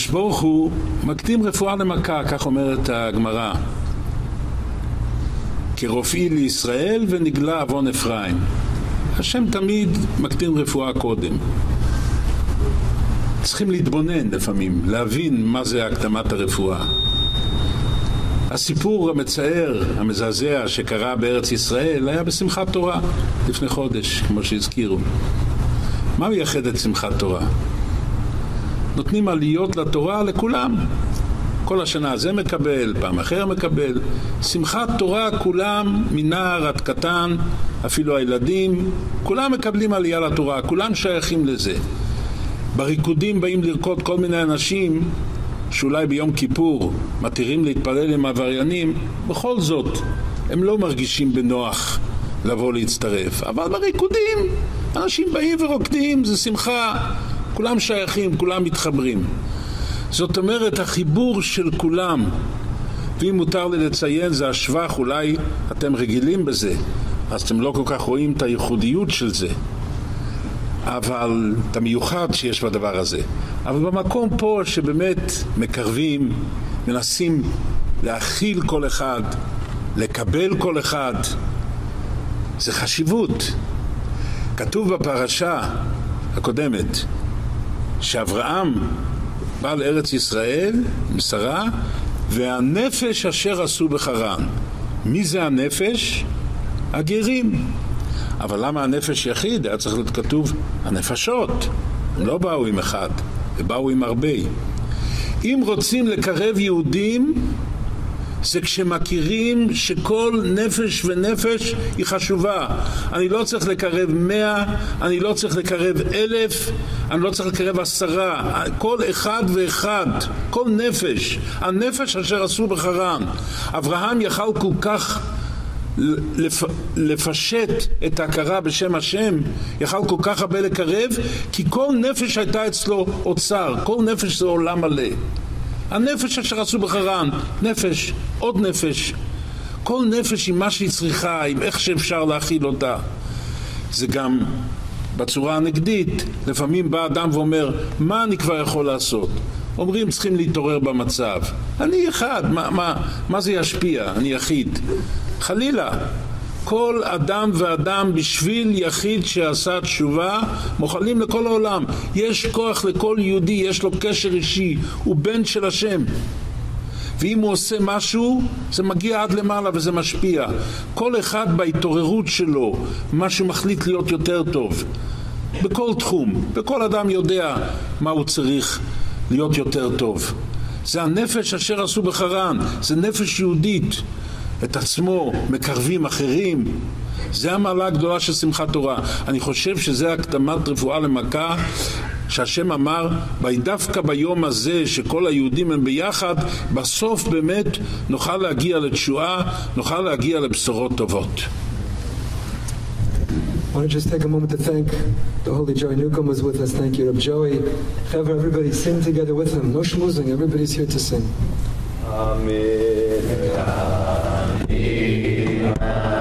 S8: הקדוש ברוך הוא מקדים רפואה למכה, כך אומרת הגמרא. כרופאי לישראל ונגלה עוון אפרים. השם תמיד מקדים רפואה קודם. צריכים להתבונן לפעמים, להבין מה זה הקדמת הרפואה. הסיפור המצער, המזעזע, שקרה בארץ ישראל היה בשמחת תורה לפני חודש, כמו שהזכירו. מה מייחד את שמחת תורה? נותנים עליות לתורה לכולם. כל השנה זה מקבל, פעם אחר מקבל. שמחת תורה כולם, מנער עד קטן, אפילו הילדים, כולם מקבלים עלייה לתורה, כולם שייכים לזה. בריקודים באים לרקוד כל מיני אנשים שאולי ביום כיפור מתירים להתפלל עם עבריינים, בכל זאת הם לא מרגישים בנוח לבוא להצטרף. אבל בריקודים אנשים באים ורוקדים, זה שמחה. כולם שייכים, כולם מתחברים. זאת אומרת, החיבור של כולם, ואם מותר לי לציין, זה השבח, אולי אתם רגילים בזה, אז אתם לא כל כך רואים את הייחודיות של זה. אבל את המיוחד שיש בדבר הזה. אבל במקום פה שבאמת מקרבים, מנסים להכיל כל אחד, לקבל כל אחד, זה חשיבות. כתוב בפרשה הקודמת, שאברהם בא לארץ ישראל, שרה, והנפש אשר עשו בחרן. מי זה הנפש? הגרים. אבל למה הנפש יחיד? היה צריך להיות כתוב הנפשות. הם לא באו עם אחד, הם באו עם הרבה. אם רוצים לקרב יהודים, זה כשמכירים שכל נפש ונפש היא חשובה. אני לא צריך לקרב מאה, אני לא צריך לקרב אלף, אני לא צריך לקרב עשרה. כל אחד ואחד, כל נפש, הנפש אשר עשו בחרם. אברהם יכל כל כך לפ... לפשט את ההכרה בשם השם יכל כל כך הרבה לקרב כי כל נפש הייתה אצלו אוצר כל נפש זה עולם מלא הנפש אשר עשו בחרן, נפש, עוד נפש. כל נפש עם מה שהיא צריכה, עם איך שאפשר להכיל אותה. זה גם בצורה הנגדית, לפעמים בא אדם ואומר, מה אני כבר יכול לעשות? אומרים צריכים להתעורר במצב. אני אחד, מה, מה, מה זה ישפיע? אני יחיד. חלילה, כל אדם ואדם בשביל יחיד שעשה תשובה מוכנים לכל העולם יש כוח לכל יהודי יש לו קשר אישי הוא בן של השם ואם הוא עושה משהו זה מגיע עד למעלה וזה משפיע כל אחד בהתעוררות שלו מה שמחליט להיות יותר טוב בכל תחום וכל אדם יודע מה הוא צריך להיות יותר טוב זה הנפש אשר עשו בחרן זה נפש יהודית את עצמו, מקרבים אחרים. זה המעלה הגדולה של שמחת תורה. אני חושב שזה הקדמת רפואה למכה שהשם אמר, דווקא ביום הזה שכל היהודים הם ביחד, בסוף באמת נוכל להגיע לתשועה, נוכל להגיע לבשורות טובות.
S7: I want to just take a moment to thank the Holy Joey Newcomb was with us. Thank you, Rabbi Joey. Have everybody sing together with him. No schmoozing. Everybody's here to sing.
S9: Amen. Amen. Amen.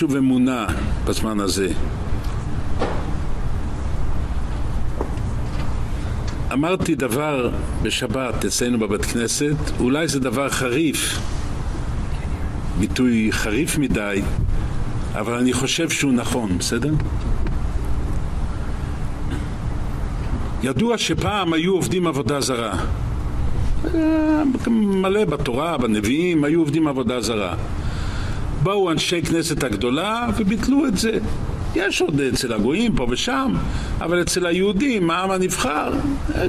S8: שוב אמונה בזמן הזה. אמרתי דבר בשבת אצלנו בבית כנסת, אולי זה דבר חריף, ביטוי חריף מדי, אבל אני חושב שהוא נכון, בסדר? ידוע שפעם היו עובדים עבודה זרה. אה, מלא בתורה, בנביאים, היו עובדים עבודה זרה. באו אנשי כנסת הגדולה וביטלו את זה. יש עוד אצל הגויים פה ושם, אבל אצל היהודים, העם הנבחר,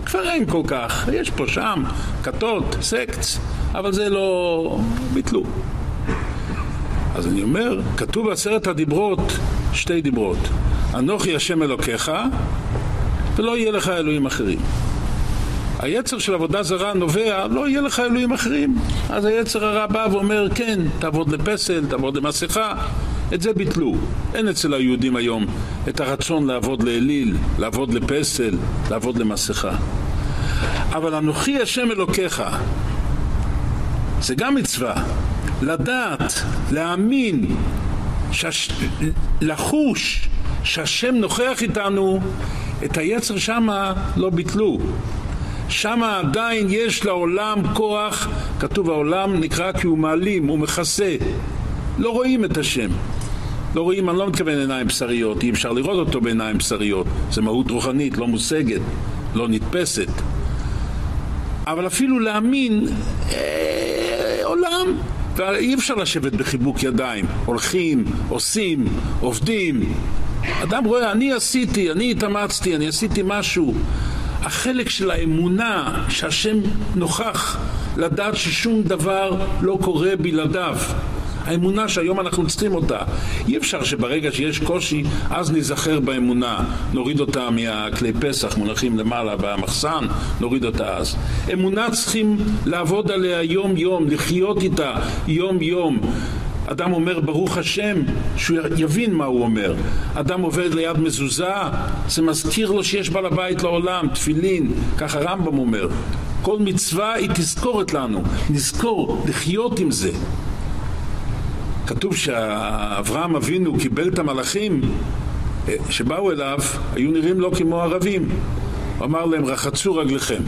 S8: כבר אין כל כך. יש פה שם כתות, סקץ, אבל זה לא... ביטלו. אז אני אומר, כתוב בעשרת הדיברות, שתי דיברות. אנוכי השם אלוקיך, ולא יהיה לך אלוהים אחרים. היצר של עבודה זרה נובע, לא יהיה לך אלוהים אחרים. אז היצר הרע בא ואומר, כן, תעבוד לפסל, תעבוד למסכה. את זה ביטלו. אין אצל היהודים היום את הרצון לעבוד לאליל, לעבוד לפסל, לעבוד למסכה. אבל אנוכי השם אלוקיך, זה גם מצווה. לדעת, להאמין, שש... לחוש שהשם נוכח איתנו, את היצר שמה לא ביטלו. שמה עדיין יש לעולם כוח כתוב העולם נקרא כי הוא מעלים, הוא מכסה. לא רואים את השם. לא רואים, אני לא מתכוון עיניים בשריות, אי אפשר לראות אותו בעיניים בשריות. זה מהות רוחנית, לא מושגת, לא נתפסת. אבל אפילו להאמין, אה, עולם, אי אפשר לשבת בחיבוק ידיים. הולכים, עושים, עובדים. אדם רואה, אני עשיתי, אני התאמצתי, אני עשיתי משהו. החלק של האמונה שהשם נוכח לדעת ששום דבר לא קורה בלעדיו האמונה שהיום אנחנו צריכים אותה. אי אפשר שברגע שיש קושי, אז נזכר באמונה. נוריד אותה מהכלי פסח, מונחים למעלה במחסן, נוריד אותה אז. אמונה צריכים לעבוד עליה יום-יום, לחיות איתה יום-יום. אדם אומר ברוך השם, שהוא יבין מה הוא אומר. אדם עובד ליד מזוזה, זה מזכיר לו שיש בעל הבית לעולם, תפילין, כך הרמב"ם אומר. כל מצווה היא תזכורת לנו, נזכור, לחיות עם זה. כתוב שאברהם אבינו קיבל את המלאכים אה, שבאו אליו, היו נראים לו כמו ערבים. הוא אמר להם, רחצו רגליכם.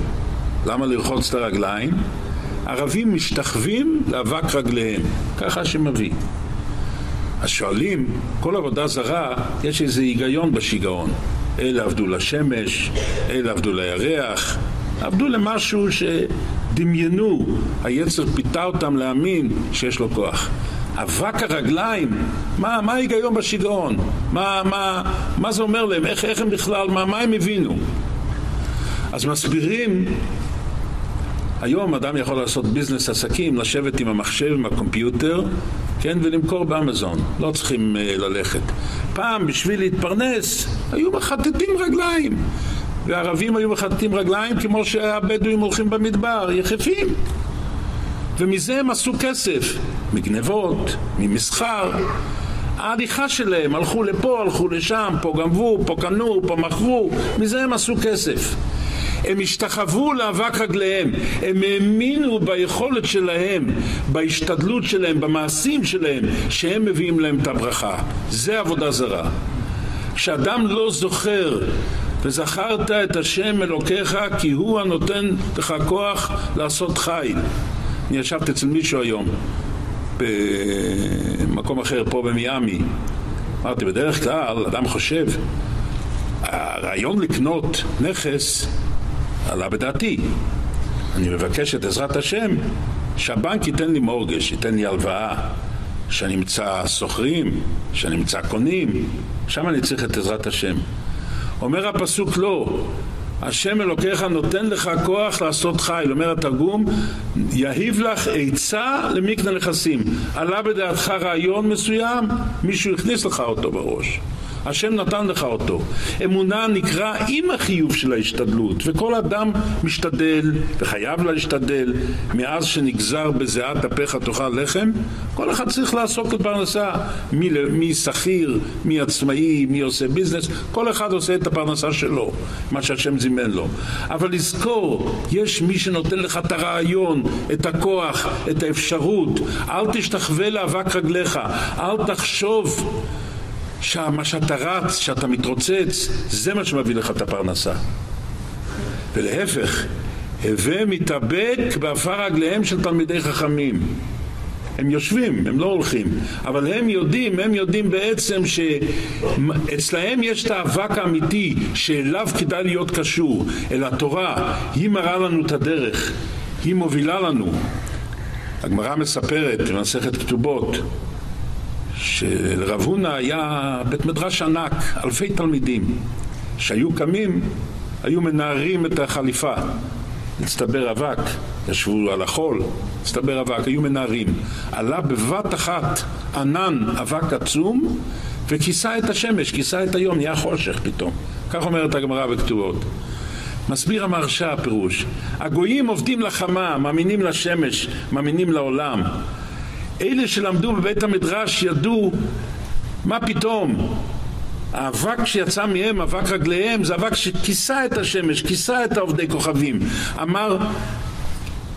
S8: למה לרחוץ את הרגליים? ערבים משתחווים לאבק רגליהם, ככה שמביא. אז שואלים, כל עבודה זרה, יש איזה היגיון בשיגעון. אלה עבדו לשמש, אלה עבדו לירח, עבדו למשהו שדמיינו, היצר פיתה אותם להאמין שיש לו כוח. אבק הרגליים, מה, מה ההיגיון בשיגעון? מה, מה, מה זה אומר להם? איך, איך הם בכלל, מה, מה הם הבינו? אז מסבירים היום אדם יכול לעשות ביזנס עסקים, לשבת עם המחשב, עם הקומפיוטר, כן, ולמכור באמזון. לא צריכים uh, ללכת. פעם, בשביל להתפרנס, היו מחטטים רגליים. וערבים היו מחטטים רגליים כמו שהבדואים הולכים במדבר, יחפים. ומזה הם עשו כסף, מגנבות, ממסחר. ההליכה שלהם, הלכו לפה, הלכו לשם, פה גנבו, פה קנו, פה מכרו, מזה הם עשו כסף. הם השתחוו לאבק רגליהם, הם האמינו ביכולת שלהם, בהשתדלות שלהם, במעשים שלהם, שהם מביאים להם את הברכה. זה עבודה זרה. כשאדם לא זוכר וזכרת את השם אלוקיך כי הוא הנותן לך כוח לעשות חיל. אני ישבתי אצל מישהו היום במקום אחר פה במיאמי. אמרתי, בדרך כלל אדם חושב, הרעיון לקנות נכס עלה בדעתי. אני מבקש את עזרת השם שהבנק ייתן לי מורגש, ייתן לי הלוואה, שנמצא סוחרים, אמצא קונים, שם אני צריך את עזרת השם. אומר הפסוק לא, השם אלוקיך נותן לך כוח לעשות חיל, אומר התרגום, יהיב לך עצה למקנה נכסים. עלה בדעתך רעיון מסוים, מישהו הכניס לך אותו בראש. השם נתן לך אותו. אמונה נקרא עם החיוב של ההשתדלות, וכל אדם משתדל וחייב להשתדל מאז שנגזר בזיעת אפיך תאכל לחם, כל אחד צריך לעסוק בפרנסה, מי, מי שכיר, מי עצמאי, מי עושה ביזנס, כל אחד עושה את הפרנסה שלו, מה שהשם זימן לו. אבל לזכור, יש מי שנותן לך את הרעיון, את הכוח, את האפשרות, אל תשתחווה לאבק רגליך, אל תחשוב שמה שאתה רץ, שאתה מתרוצץ, זה מה שמביא לך את הפרנסה. ולהפך, הווה מתאבק באפר רגליהם של תלמידי חכמים. הם יושבים, הם לא הולכים, אבל הם יודעים, הם יודעים בעצם שאצלהם יש את האבק האמיתי שאליו כדאי להיות קשור, אל התורה, היא מראה לנו את הדרך, היא מובילה לנו. הגמרא מספרת במסכת כתובות שלרב הונא היה בית מדרש ענק, אלפי תלמידים שהיו קמים, היו מנערים את החליפה. הצטבר אבק, ישבו על החול, הצטבר אבק, היו מנערים. עלה בבת אחת ענן אבק עצום וכיסה את השמש, כיסה את היום, נהיה חושך פתאום. כך אומרת הגמרא בכתובות. מסביר המרשה הפירוש, הגויים עובדים לחמה, מאמינים לשמש, מאמינים לעולם. אלה שלמדו בבית המדרש ידעו מה פתאום האבק שיצא מהם, אבק רגליהם, זה אבק שכיסה את השמש, כיסה את העובדי כוכבים. אמר,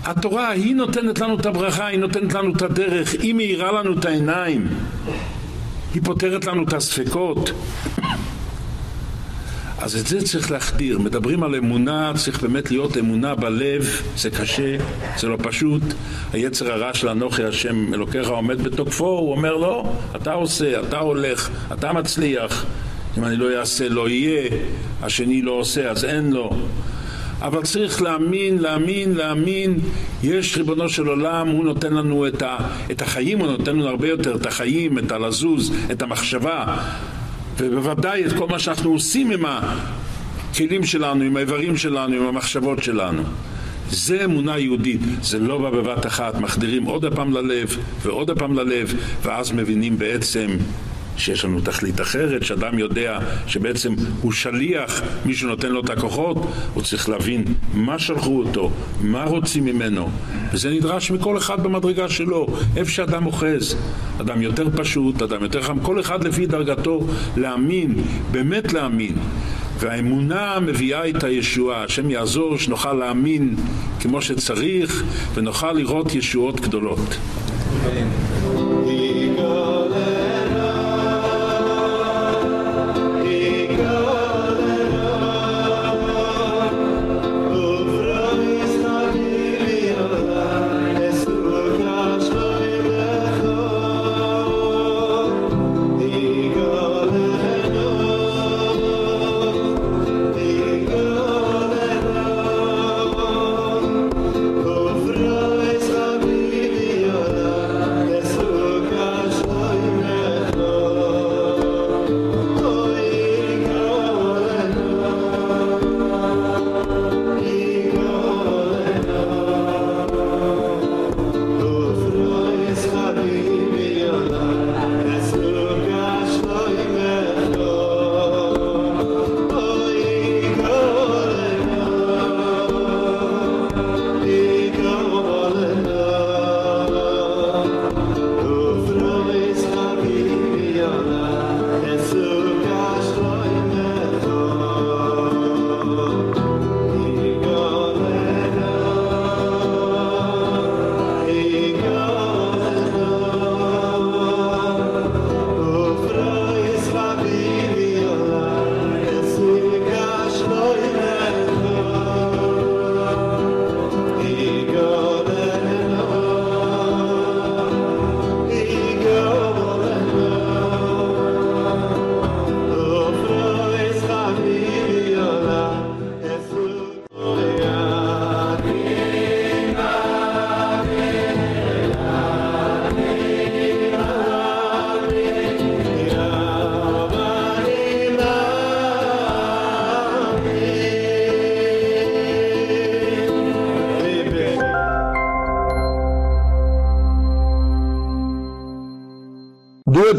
S8: התורה היא נותנת לנו את הברכה, היא נותנת לנו את הדרך, היא מאירה לנו את העיניים, היא פותרת לנו את הספקות. אז את זה צריך להחדיר. מדברים על אמונה, צריך באמת להיות אמונה בלב, זה קשה, זה לא פשוט. היצר הרע של אנוכי השם אלוקיך עומד בתוקפו, הוא אומר לו, לא, אתה עושה, אתה הולך, אתה מצליח. אם אני לא אעשה לא יהיה, השני לא עושה אז אין לו. אבל צריך להאמין, להאמין, להאמין. יש ריבונו של עולם, הוא נותן לנו את, ה, את החיים, הוא נותן לנו הרבה יותר את החיים, את הלזוז, את המחשבה. ובוודאי את כל מה שאנחנו עושים עם הכלים שלנו, עם האיברים שלנו, עם המחשבות שלנו. זה אמונה יהודית, זה לא בא בבת אחת, מחדירים עוד הפעם ללב ועוד הפעם ללב ואז מבינים בעצם שיש לנו תכלית אחרת, שאדם יודע שבעצם הוא שליח, מי שנותן לו את הכוחות, הוא צריך להבין מה שלחו אותו, מה רוצים ממנו. וזה נדרש מכל אחד במדרגה שלו, איפה שאדם אוחז. אדם יותר פשוט, אדם יותר חם, כל אחד לפי דרגתו להאמין, באמת להאמין. והאמונה מביאה את הישועה, השם יעזור שנוכל להאמין כמו שצריך ונוכל לראות ישועות גדולות.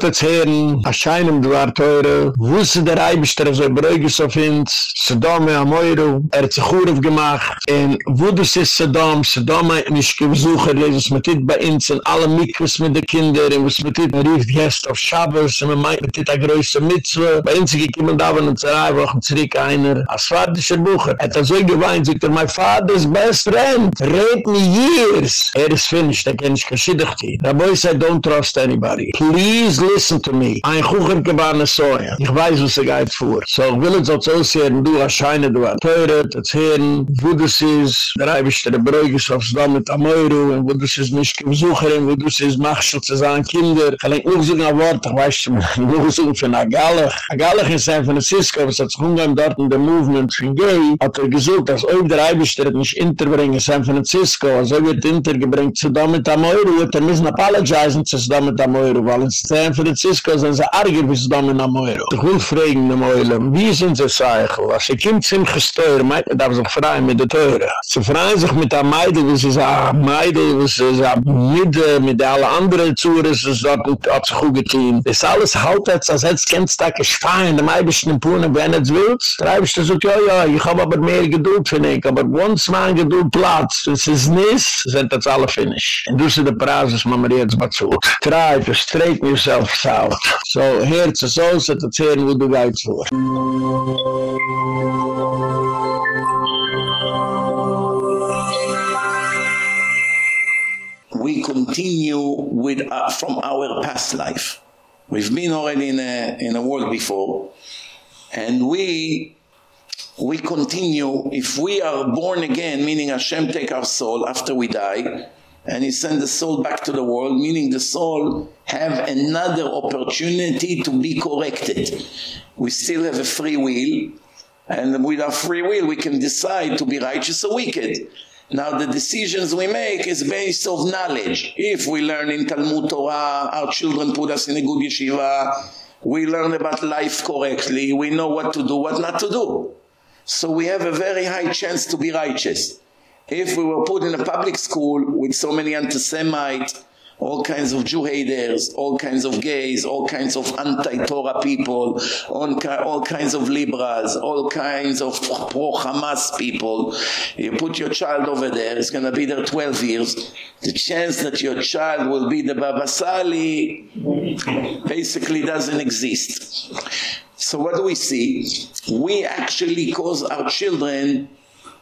S1: jetzt hören, erscheinen du, Arteure, wusste der Eibischter, so ein Bräugis auf Saddam ja moiru, er hat sich Uruf gemacht. In Wudus ist Saddam, Saddam hat mich gebesucht, lesen er es mit dit bei uns, in alle Mikus mit den Kindern, in was mit dit, man rief Gäste auf Shabbos, und man meint mit dit a größe Mitzwe. Bei uns ging ich immer da, wenn uns drei Wochen zurück einer, als Svartischer Bucher, er hat er so geweint, sagt er, mein Vater ist best friend, red me years. Er ist finished, er kann ich geschiddigt hier. Der Boy said, don't trust anybody. Please listen to me. Ein Kuchen gebahne Soja. Ich weiß, was er geht vor. So, will jetzt auch so sehr, du, a scheine du a teure, te zehren, wo du siehs, dreibisch der Bräugis aufs Damm mit Amoiru, wo du siehs nicht gebesucherin, wo du siehs machschel zu sein Kinder. Ich kann nicht sagen ein Wort, ich weiß nicht, ich muss sagen von Agalach. Agalach in San Francisco, was hat sich dort in der Movement von hat er gesucht, dass ob dreibisch der interbringen San Francisco, also er wird intergebringt zu Damm mit Amoiru, wird er müssen apologizen zu Damm mit Amoiru, weil San Francisco sind sie arger bis Damm mit Amoiru. Ich will wie sind sie, sag Ze komt zijn gesteur, meid, dat was een vrouw met de teuren. Ze vrouwen zich met haar meiden, dus ze zei, ah, meiden, dus ze zei, midden, met alle andere zuren, ze zei, had ze goed geteemd. Dus alles houdt het, als het kentstak is fijn, de meid is een poenen, wenn het wil. Schrijf ze zo, ja, ja, ik heb wat meer geduld, vind ik, maar ons maar een is niks, zijn dat alle finish. En doen de prazes, maar maar eerst wat zoet. Schrijf, streek me jezelf zout. Zo, heert ze zo, zet het heren, hoe doe
S4: we continue with uh, from our past life we've been already in a in a world before and we we continue if we are born again meaning Hashem take our soul after we die and he send the soul back to the world meaning the soul have another opportunity to be corrected we still have a free will and with our free will we can decide to be righteous or wicked now the decisions we make is based of knowledge if we learn in talmud torah our children put us in a good yeshiva we learn about life correctly we know what to do what not to do so we have a very high chance to be righteous if we were put in a public school with so many anti all kinds of Jew haters, all kinds of gays, all kinds of anti-Torah people, all, ki all kinds of liberals, all kinds of pro-Hamas people. You put your child over there, it's going to be there 12 years. The chance that your child will be the Baba Sali basically doesn't exist. So what do we see? We actually cause our children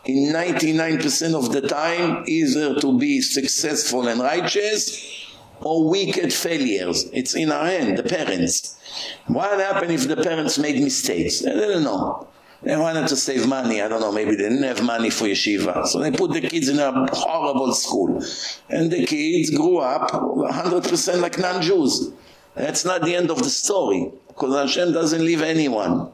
S4: in 99% of the time either to be successful and righteous or wicked failures. It's in our hand, the parents. What happened if the parents made mistakes? I don't know. They wanted to save money. I don't know, maybe they didn't have money for yeshiva. So they put the kids in a horrible school. And the kids grew up 100% like non-Jews. That's not the end of the story. Because Hashem doesn't leave anyone.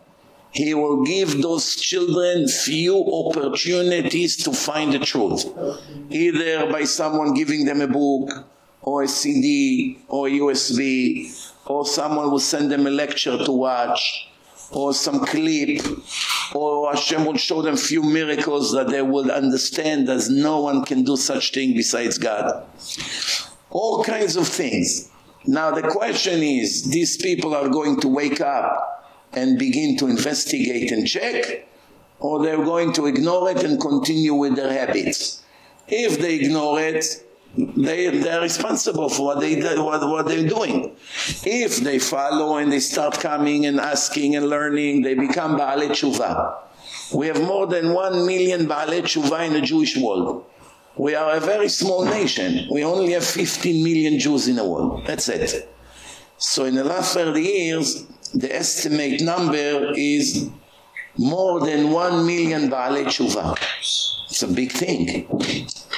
S4: He will give those children few opportunities to find the truth. Either by someone giving them a book, or a CD or USB or someone will send them a lecture to watch or some clip or Hashem will show them few miracles that they will understand that no one can do such thing besides God. All kinds of things. Now the question is these people are going to wake up and begin to investigate and check or they're going to ignore it and continue with their habits. If they ignore it, they they're responsible for what they what what they're doing if they follow and they start coming and asking and learning they become baalei tshuva we have more than 1 million baalei tshuva in the jewish world we are a very small nation we only have 15 million jews in the world that's it so in the last 30 years the estimate number is more than 1 million baalei tshuva it's a big thing.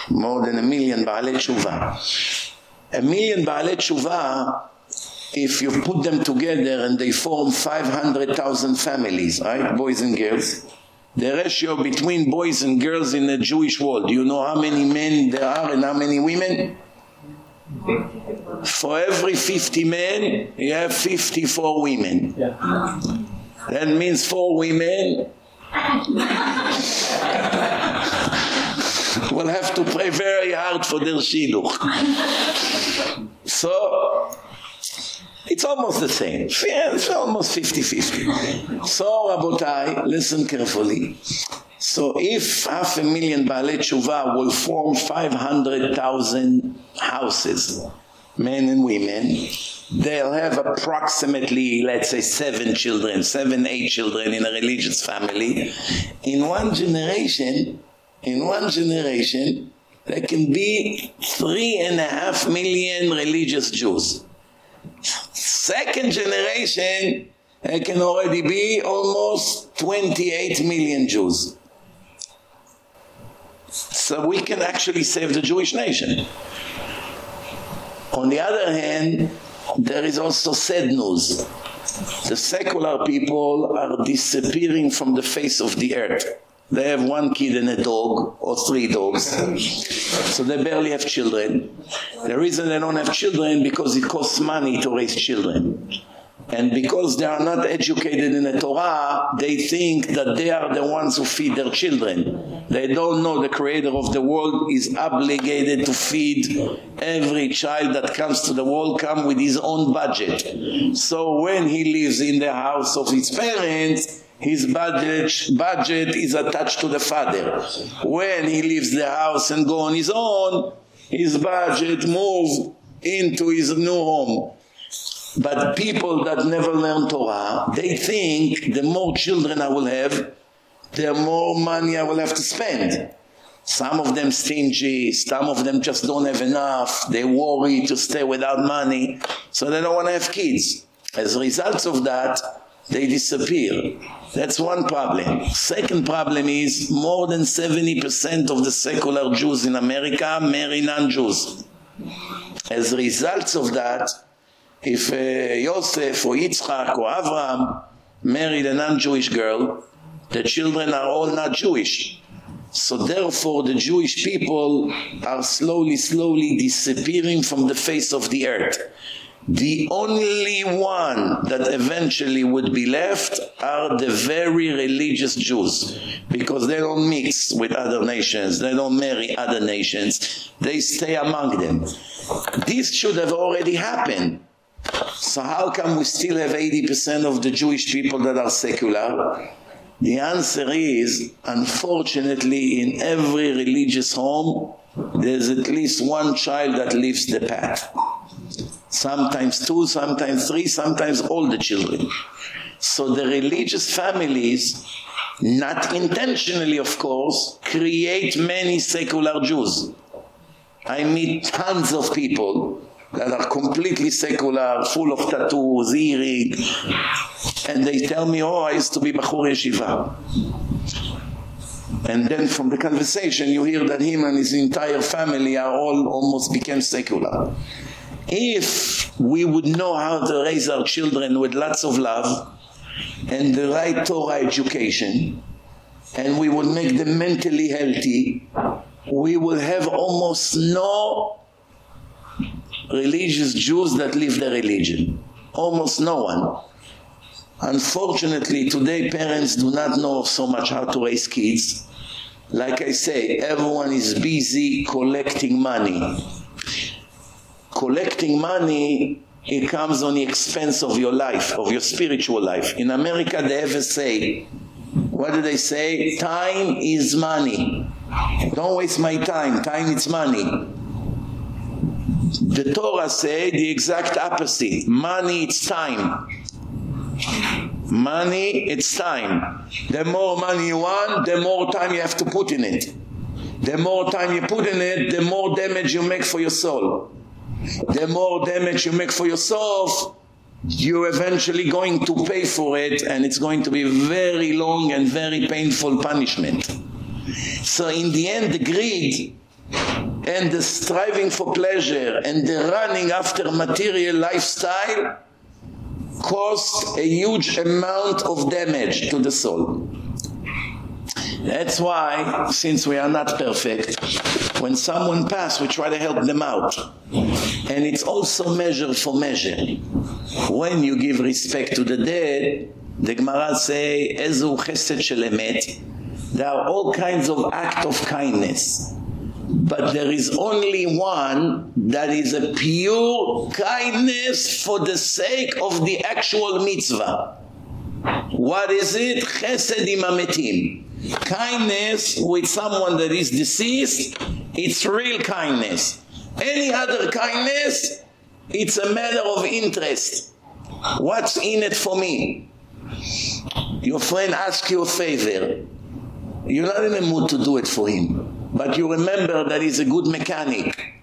S4: More than a million Baalei Tshuva. A million Baalei Tshuva if you put them together and they form 500,000 families, right? Boys and girls. The ratio between boys and girls in the Jewish world, do you know how many men there are and how many women? For every 50 men, you have 54 women.
S2: Yeah.
S4: That means four women *laughs* will have to pray very hard for their shidduch. so, it's almost the same. It's almost 50-50. So, Rabotai, listen carefully. So if half a million Baalei Tshuva will form 500,000 houses, men and women, they'll have approximately let's say 7 children 7 8 children in a religious family in one generation in one generation there can be three and a half million religious Jews. Second generation, there can already be almost 28 million Jews. So we can actually save the Jewish nation. On the other hand, there is also sad news. The secular people are disappearing from the face of the earth. They have one kid and a dog or three dogs. so they barely have children. The reason they don't have children because it costs money to raise children and because they are not educated in the Torah, they think that they are the ones who feed their children. They don't know the creator of the world is obligated to feed every child that comes to the world come with his own budget. So when he lives in the house of his parents, his budget budget is attached to the father. When he leaves the house and go on his own, his budget moves into his new home but people that never learn Torah, they think the more children I will have, the more money I will have to spend. Some of them stingy, some of them just don't have enough. They worry to stay without money, so they don't want to have kids. As a result of that, they disappear. That's one problem. Second problem is more than 70% of the secular Jews in America marry non-Jews. As a result of that, if uh, Yosef or Yitzchak or Avraham married a non-Jewish girl, the children are all not Jewish. So therefore the Jewish people are slowly, slowly disappearing from the face of the earth. The only one that eventually would be left are the very religious Jews because they don't mix with other nations, they don't marry other nations, they stay among them. This should have already happened so how come we still have 80% of the Jewish people that are secular? The answer is, unfortunately, in every religious home, there's at least one child that leaves the path. Sometimes two, sometimes three, sometimes all the children. So the religious families, not intentionally, of course, create many secular Jews. I meet tons of people that are completely secular, full of tattoos, earring. And they tell me, oh, I used to be Bachur Yeshiva. And then from the conversation, you hear that him and his entire family are all almost became secular. If we would know how to raise our children with lots of love and the right Torah education, and we would make them mentally healthy, we would have almost no... religious Jews that live their religion. Almost no one. Unfortunately, today parents do not know so much how to raise kids. Like I say, everyone is busy collecting money. Collecting money it comes on the expense of your life, of your spiritual life. In America, they ever say, what do they say? Time is money. Don't waste my time. Time is money. The Torah say the exact opposite. Money, it's time. Money, it's time. The more money you want, the more time you have to put in it. The more time you put in it, the more damage you make for your soul. The more damage you make for yourself, you're eventually going to pay for it and it's going to be very long and very painful punishment. So in the end, the greed and the striving for pleasure and the running after material lifestyle caused a huge amount of damage to the soul. That's why, since we are not perfect, when someone passes, we try to help them out. And it's also measure for measure. When you give respect to the dead, the Gemara says, Ezu chesed shel emet, there are all kinds of act of kindness. but there is only one that is a pure kindness for the sake of the actual mitzvah what is it chesed im ametim kindness with someone that is deceased it's real kindness any other kindness it's a matter of interest what's in it for me your friend ask you a favor you're not in a mood to do it for him but you remember that he's a good mechanic.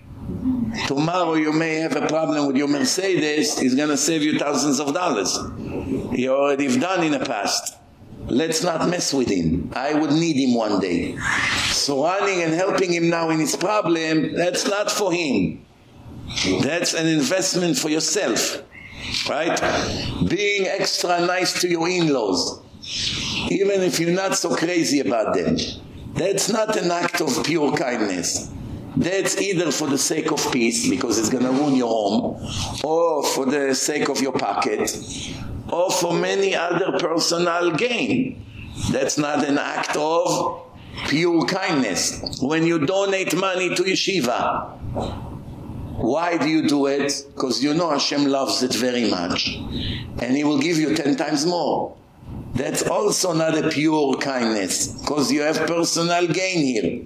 S4: Tomorrow you may have a problem with your Mercedes, He's going to save you thousands of dollars. You already have done in the past. Let's not mess with him. I would need him one day. So running and helping him now in his problem, that's not for him. That's an investment for yourself. Right? Being extra nice to your in-laws. Even if you're not so crazy about them. That's not an act of pure kindness. That's either for the sake of peace because it's going to ruin your home, or for the sake of your pocket, or for many other personal gain. That's not an act of pure kindness. When you donate money to Yeshiva, why do you do it? Cuz you know Hashem loves it very much and he will give you 10 times more. That's also not a pure kindness because you have personal gain here.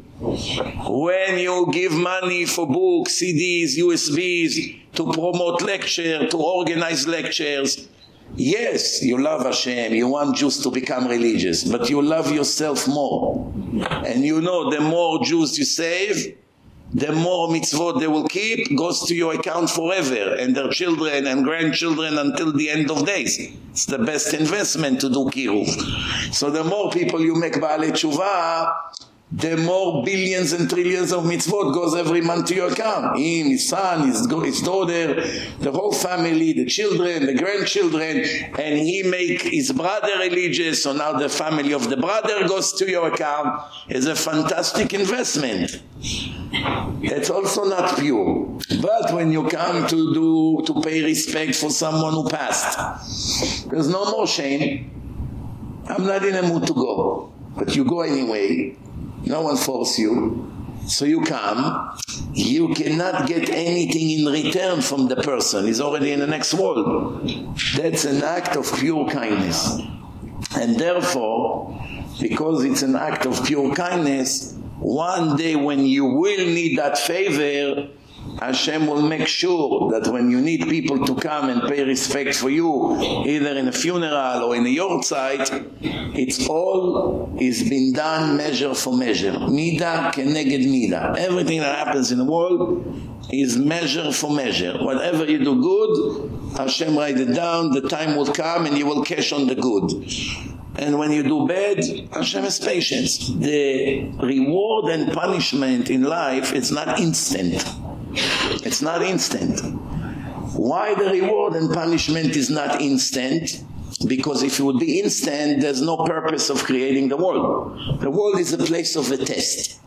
S4: When you give money for books, CDs, USBs to promote lecture, to organize lectures, yes, you love Hashem, you want Jews to become religious, but you love yourself more. And you know the more Jews you save, the more mitzvot they will keep goes to your account forever and their children and grandchildren until the end of days. It's the best investment to do kiruv. So the more people you make Baalei Tshuva, the more billions and trillions of mitzvot goes every month to your account. Him, his son, his, his daughter, the whole family, the children, the grandchildren, and he make his brother religious, so now the family of the brother goes to your account. It's a fantastic investment. It's also not pure. But when you come to do, to pay respect for someone who passed, there's no more shame. I'm not in a mood to go. But you go anyway. No one forces you. So you come, you cannot get anything in return from the person. He's already in the next world. That's an act of pure kindness. And therefore, because it's an act of pure kindness, one day when you will need that favor, Hashem will make sure that when you need people to come and pay respect for you, either in a funeral or in a yortzeit, it's all is been done measure for measure. Mida keneged mida. Everything that happens in the world is measure for measure. Whatever you do good, Hashem write it down, the time will come and you will cash on the good. and when you do bad Hashem has patience the reward and punishment in life it's not instant it's not instant why the reward and punishment is not instant because if it would be instant there's no purpose of creating the world the world is a place of a test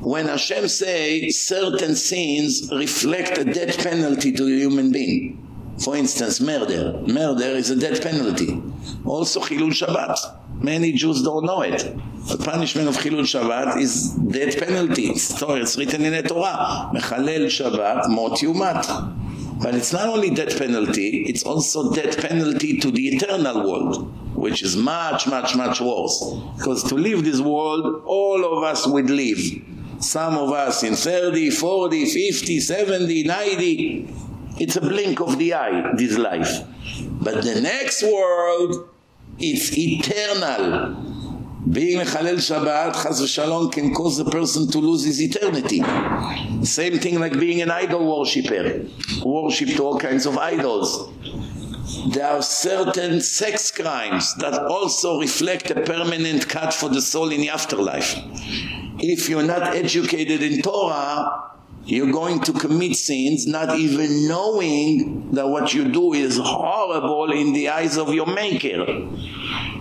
S4: when Hashem say certain sins reflect a death penalty to a human being for instance, murder. Murder is a death penalty. Also Chilul Shabbat. Many Jews don't know it. The punishment of Chilul Shabbat is death penalty. It's, it's written in the Torah. Mechalel Shabbat mot yumat. But it's not only death penalty, it's also death penalty to the eternal world, which is much, much, much worse. Because to leave this world, all of us would leave. Some of us in 30, 40, 50, 70, 90, it's a blink of the eye, this life. But the next world, is eternal. Being Mechalel Shabbat, Chas v'Shalom, can cause the person to lose his eternity. Same thing like being an idol worshipper. Worship to all kinds of idols. There are certain sex crimes that also reflect a permanent cut for the soul in the afterlife. If you're not educated in Torah, you're going to commit sins not even knowing that what you do is horrible in the eyes of your maker.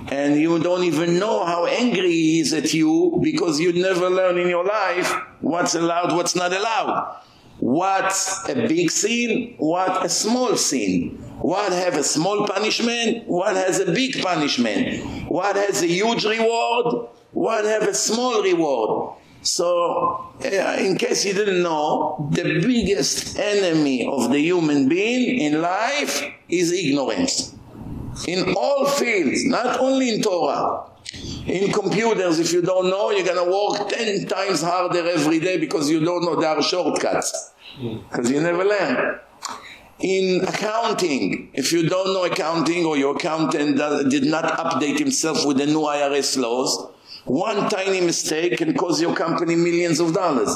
S4: And you don't even know how angry he is at you because you never learn in your life what's allowed, what's not allowed. What's a big sin? What a small sin? What have a small punishment? What has a big punishment? What has a huge reward? What have a small reward? So, in case you didn't know, the biggest enemy of the human being in life is ignorance. In all fields, not only in Torah. In computers, if you don't know, you're going to work 10 times harder every day because you don't know there are shortcuts. Because hmm. you never learn. In accounting, if you don't know accounting or your accountant did not update himself with the new IRS laws, one tiny mistake can cost your company millions of dollars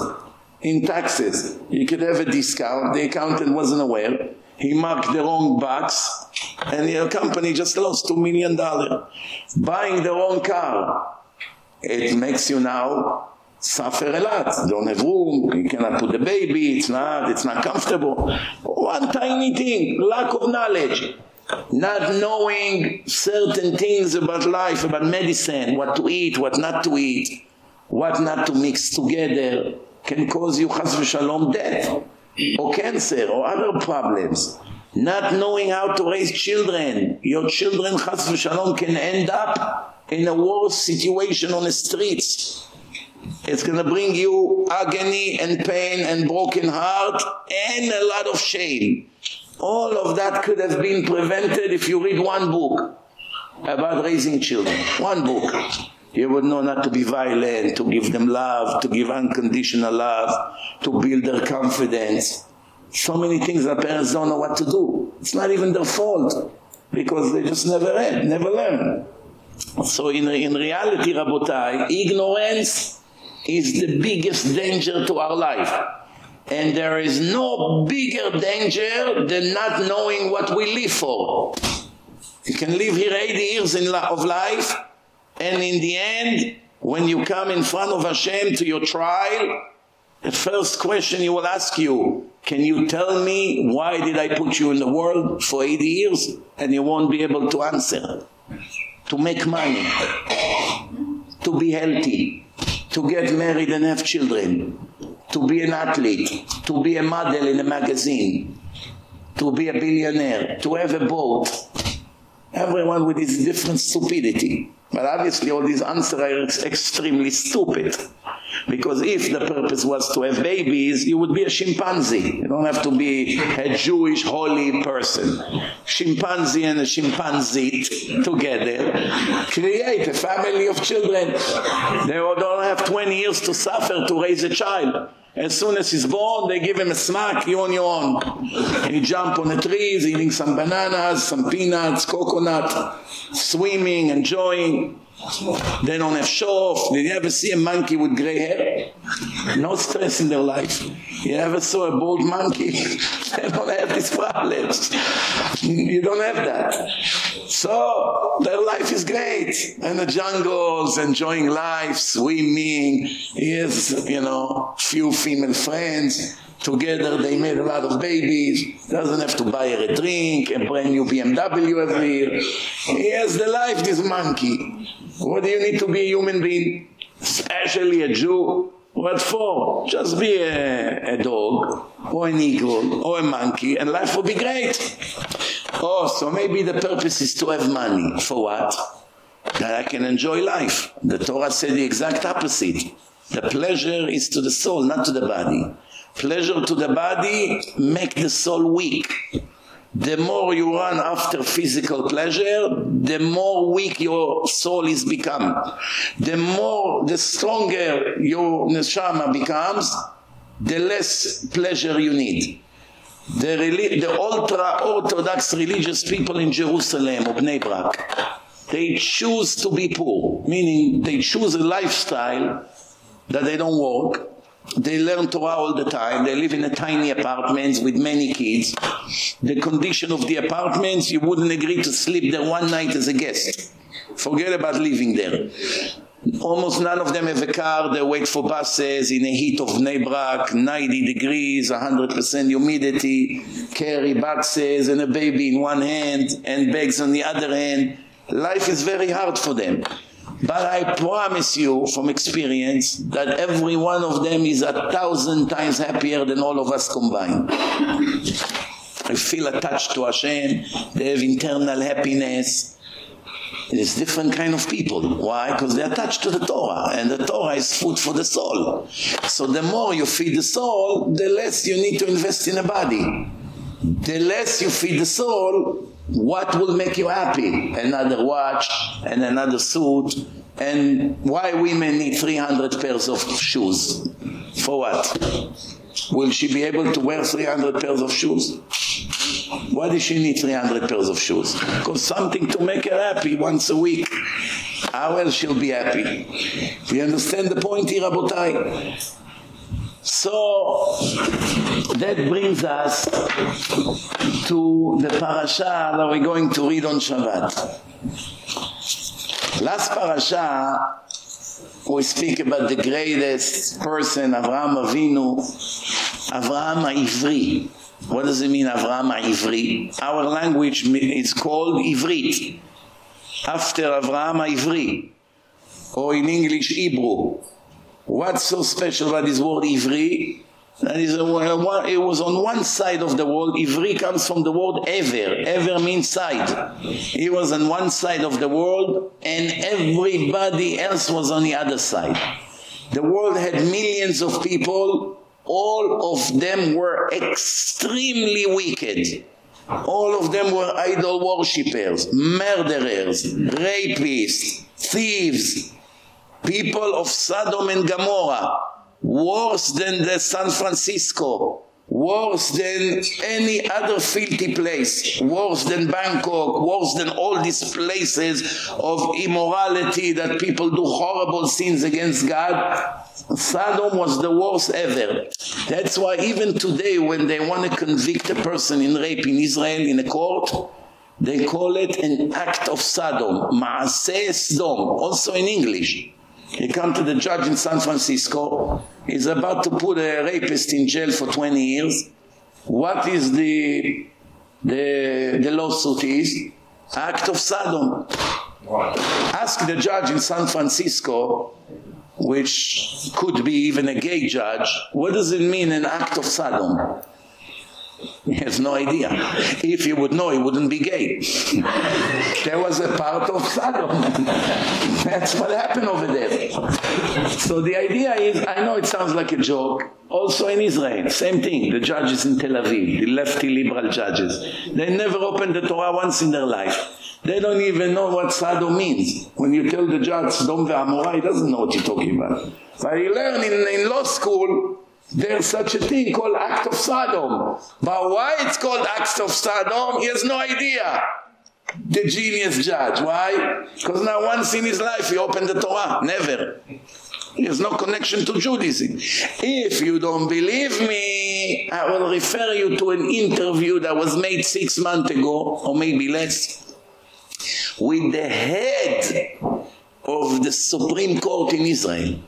S4: in taxes. You could have a discount. The accountant wasn't aware. He marked the wrong box and your company just lost 2 million dollars buying the wrong car. It makes you now suffer a lot. Don't have room, you cannot put the baby, it's not, it's not comfortable. One tiny thing, lack of knowledge not knowing certain things about life, about medicine, what to eat, what not to eat, what not to mix together, can cause you chas v'shalom death, or cancer, or other problems. Not knowing how to raise children, your children chas v'shalom can end up in a worse situation on the streets. It's going to bring you agony and pain and broken heart and a lot of shame. All of that could have been prevented if you read one book about raising children. One book. You would know not to be violent, to give them love, to give unconditional love, to build their confidence. So many things that parents don't know what to do. It's not even their fault because they just never read, never learn. So in, in reality, Rabotai, ignorance is the biggest danger to our life and there is no bigger danger than not knowing what we live for. You can live here 80 years in of life and in the end when you come in front of Hashem to your trial the first question he will ask you can you tell me why did I put you in the world for 80 years and you won't be able to answer to make money to be healthy to get married and have children to be an athlete, to be a model in a magazine, to be a billionaire, to have a boat. Everyone with his different stupidity. But obviously all these answers are extremely stupid. Because if the purpose was to have babies, you would be a chimpanzee. You don't have to be a Jewish holy person. Chimpanzee and a chimpanzee together create a family of children. They don't have 20 years to suffer to raise a child. As soon as he's born, they give him a smack. yon yon. he jump on the trees, eating some bananas, some peanuts, coconut, swimming, enjoying. *laughs* They don't have show off. Did you ever see a monkey with gray hair? No stress in their life. You ever saw a bald monkey? *laughs* they don't have these problems. You don't have that. So their life is great. In the jungles, enjoying life, swimming. mean, has, you know, few female friends. Together they made a lot of babies. Doesn't have to buy her a drink, a brand new BMW every year. He has the life, this monkey. What do you need to be a human being? Especially a Jew. What for? Just be a, a dog, or an eagle, or a monkey, and life will be great. Oh, so maybe the purpose is to have money. For what? That I can enjoy life. The Torah said the exact opposite. The pleasure is to the soul, not to the body pleasure to the body make the soul weak the more you run after physical pleasure the more weak your soul is become the more the stronger your neshama becomes the less pleasure you need the the ultra orthodox religious people in Jerusalem of Bnei Brak they choose to be poor meaning they choose a lifestyle that they don't work they learn to all the time they live in a tiny apartments with many kids the condition of the apartments you wouldn't agree to sleep there one night as a guest forget about living there almost none of them have a car they wait for buses in a heat of neighborhood 90 degrees 100% humidity carry boxes a in one hand and bags on the other hand life is very hard for them But I promise you from experience that every one of them is a thousand times happier than all of us combined. I feel attached to Hashem. They have internal happiness. It is different kind of people. Why? Because they're attached to the Torah. And the Torah is food for the soul. So the more you feed the soul, the less you need to invest in a body. The less you feed the soul, what will make you happy another watch and another suit and why women need 300 pairs of shoes for what will she be able to wear 300 pairs of shoes why does she need 300 pairs of shoes because something to make her happy once a week how else she'll be happy we understand the point here abotai So that brings us to the parashah that we're going to read on Shabbat. Las parasha wo speak about the greatest person Abraham Avinu, Abraham HaIvri. What is this min Abraham HaIvri? Our language is called Ivrit after Abraham HaIvri or in English Hebrew. What's so special about this word Ivri? That is a, uh, uh, one, it was on one side of the world. Ivri comes from the word ever. Ever means side. He was on one side of the world and everybody else was on the other side. The world had millions of people. All of them were extremely wicked. All of them were idol worshippers, murderers, rapists, thieves, people of Sodom and Gomorrah, worse than the San Francisco, worse than any other filthy place, worse than Bangkok, worse than all these places of immorality that people do horrible sins against God. Sodom was the worst ever. That's why even today when they want to convict a person in rape in Israel in a court, they call it an act of Sodom, Maaseh Sodom, also in English. He come to the judge in San Francisco. He's about to put a rapist in jail for 20 years. What is the the the lawsuit is? Act of Sodom. Ask the judge in San Francisco which could be even a gay judge, what does it mean an act of Sodom? He has no idea. If he would know, he wouldn't be gay. there was a part of Sodom. That's what happened over there. So the idea is, I know it sounds like a joke, also in Israel, same thing. The judges in Tel Aviv, the lefty liberal judges, they never opened the Torah once in their life. They don't even know what Sodom means. When you tell the judge Sodom and he doesn't know what you're talking about. So he learned in, in law school there's such a thing called act of Sodom. But why it's called act of Sodom, he has no idea. The genius judge. Why? Because not once in his life he opened the Torah. Never. He has no connection to Judaism. If you don't believe me, I will refer you to an interview that was made six months ago, or maybe less, with the head of the Supreme Court in Israel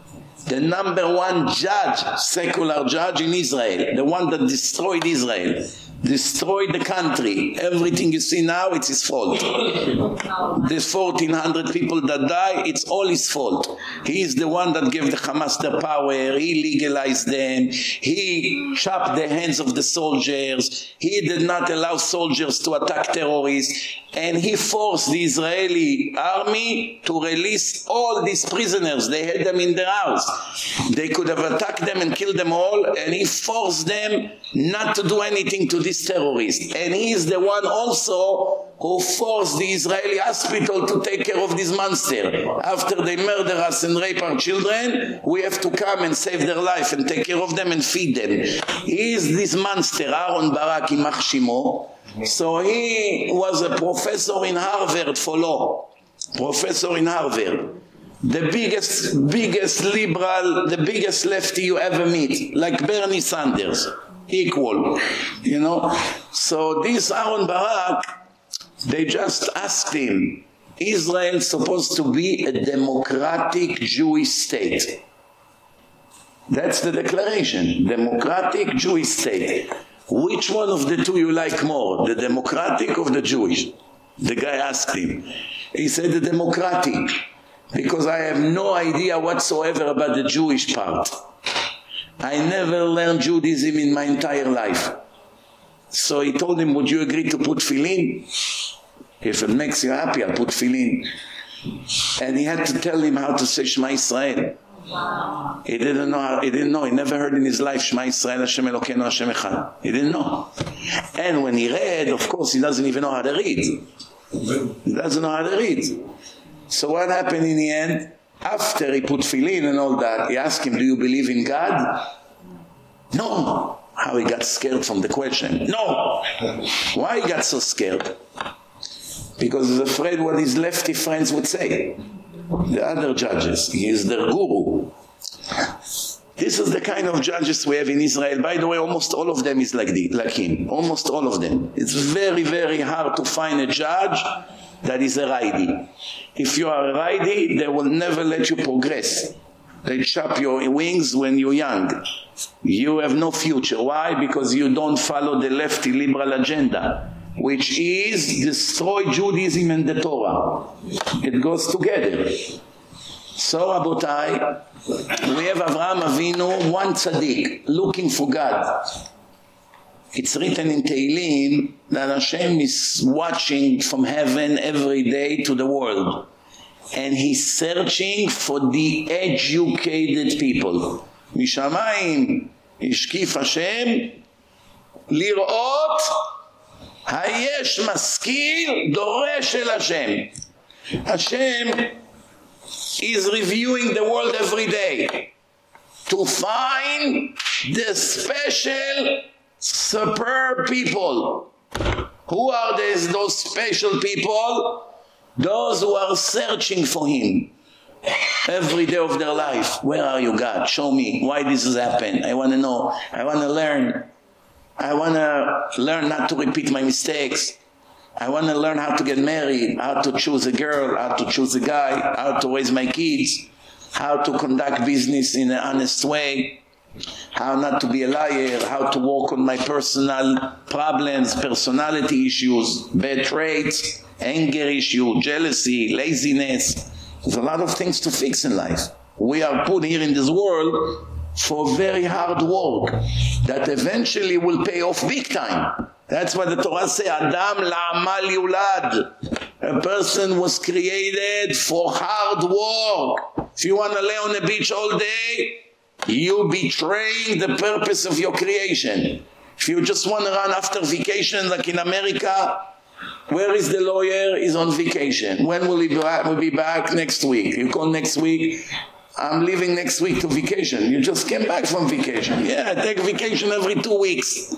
S4: the number one judge, secular judge in Israel, the one that destroyed Israel, destroyed the country. Everything you see now, it's his fault.
S10: The
S4: 1,400 people that die, it's all his fault. He is the one that gave the Hamas the power. He legalized them. He chopped the hands of the soldiers. He did not allow soldiers to attack terrorists and he forced the Israeli army to release all these prisoners. They had them in their house. They could have attacked them and killed them all, and he forced them not to do anything to these terrorists. And he is the one also who forced the Israeli hospital to take care of this monster. After they murder us and rape our children, we have to come and save their life and take care of them and feed them. He is this monster, Aaron Barak, Imach Shimo, so he was a professor in Harvard for law. Professor in Harvard. The biggest, biggest liberal, the biggest lefty you ever meet. Like Bernie Sanders. Equal. You know? So this Aaron Barak, they just asked him, Israel supposed to be a democratic Jewish state. That's the declaration, democratic Jewish state which one of the two you like more, the democratic or the Jewish? The guy asked him. He said the democratic because I have no idea whatsoever about the Jewish part. I never learned Judaism in my entire life. So he told him, would you agree to put filin? If it makes you happy, I'll put filin. And he had to tell him how to say Shema Israel. He didn't know, he didn't know, he never heard in his life, Shema Yisrael Hashem Elokeinu Hashem Echad. He didn't know. And when he read, of course, he doesn't even know how to read. He doesn't know how to read. So what happened in the end? After he put filin and all that, he asked him, do you believe in God? No. How he got scared from the question. No. Why he got so scared? Because he's afraid what his lefty friends would say the other judges. He is their guru. This is the kind of judges we have in Israel. By the way, almost all of them is like, the, like him. Almost all of them. It's very, very hard to find a judge that is a Raidi. If you are a Raidi, they will never let you progress. They chop your wings when you're young. You have no future. Why? Because you don't follow the lefty liberal agenda which is destroy Judaism and the Torah. It goes together. So Rabotai, we have Avraham Avinu, one tzaddik, looking for God. It's written in Tehillim that Hashem is watching from heaven every day to the world. And he's searching for the educated people. משמיים השקיף Hashem, לראות היש משכיל דורש אל השם. השם is reviewing the world every day to find the special superb people. Who are these, those special people? Those who are searching for him every day of their life. Where are you, God? Show me why this has happened. I want to know. I want to learn. I want to learn not to repeat my mistakes. I want to learn how to get married, how to choose a girl, how to choose a guy, how to raise my kids, how to conduct business in an honest way, how not to be a liar, how to work on my personal problems, personality issues, bad traits, anger issue, jealousy, laziness. There's a lot of things to fix in life. We are put here in this world for very hard work that eventually will pay off big time. That's why the Torah says, Adam la'amal yulad. A person was created for hard work. If you want to lay on the beach all day, you betray the purpose of your creation. If you just want to run after vacation like in America, where is the lawyer? Is on vacation. When will he be back? We'll be back next week. You call next week. I'm leaving next week to vacation. You just came back from vacation. Yeah, I take vacation every 2 weeks.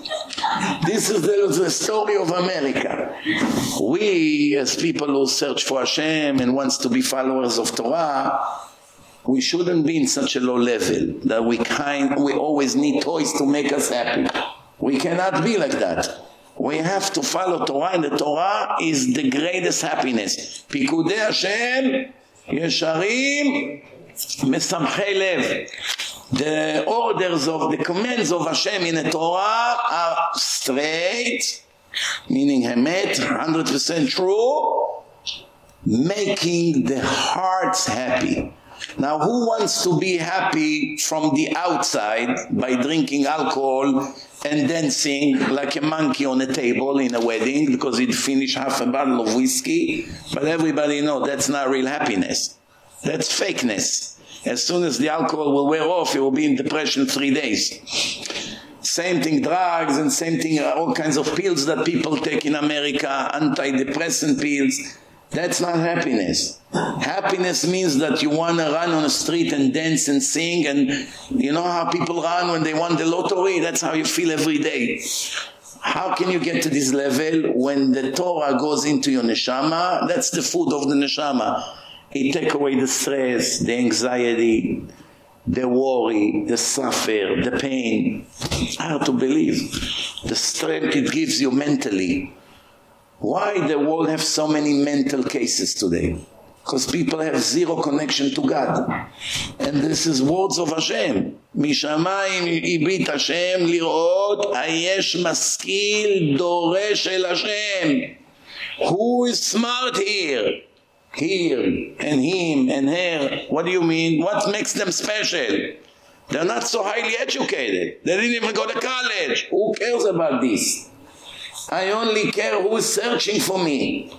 S4: This is the, the story of America. We as people who search for Hashem and wants to be followers of Torah, we shouldn't be in such a low level that we kind we always need toys to make us happy. We cannot be like that. We have to follow Torah and the Torah is the greatest happiness. Pikudei Hashem, Yesharim, משמחי לב. The orders of the commands of Hashem in the Torah are straight, meaning Hemet, 100% true, making the hearts happy. Now who wants to be happy from the outside by drinking alcohol and dancing like a monkey on a table in a wedding because he'd finish half a bottle of whiskey? But everybody know that's not real happiness. That's fakeness. As soon as the alcohol will wear off, you will be in depression three days. Same thing, drugs and same thing, uh, all kinds of pills that people take in America, antidepressant pills. That's not happiness. Happiness means that you want to run on the street and dance and sing and you know how people run when they won the lottery? That's how you feel every day. How can you get to this level when the Torah goes into your neshama? That's the food of the neshama He take away the stress, the anxiety, the worry, the suffer, the pain. how to believe. The strength it gives you mentally. Why the world have so many mental cases today? Because people have zero connection to God. And this is words of Hashem. משמיים הביט השם לראות היש משכיל דורש אל השם. Who is smart here? here and him and her what do you mean what makes them special they're not so highly educated they didn't even go to college who cares about this i only care who is searching for me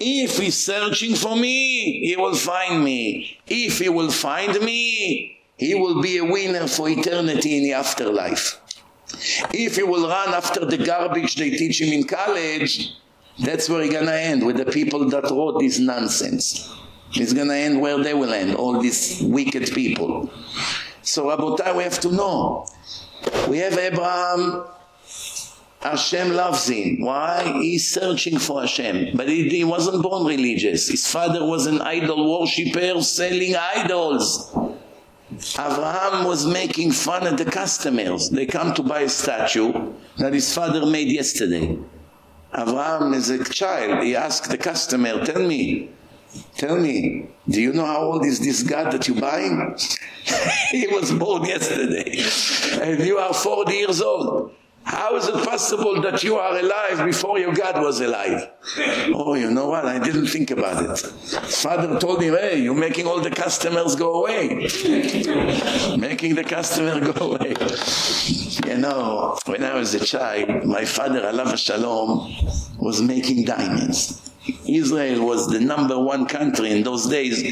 S4: if he's searching for me he will find me if he will find me he will be a winner for eternity in afterlife if he will run after the garbage they teach in college That's where it's going to end with the people that wrote this nonsense. It's going to end where they will end, all these wicked people. So Rabotai, we have to know. We have Abraham, Hashem loves him. Why? He's searching for Hashem. But he, he wasn't born religious. His father was an idol worshipper selling idols. Abraham was making fun of the customers. They come to buy a statue that his father made yesterday. Avram is a child. He asked the customer, tell me, tell me, do you know how old is this God that you're buying? *laughs* he was born yesterday. and you are 40 years old. How is it possible that you are alive before your God was alive? oh, you know what? I didn't think about it. Father told me, hey, you're making all the customers go away. *laughs* making the customer go away. you know, when I was a child, my father, Alav Shalom, was making diamonds. Israel was the number one country in those days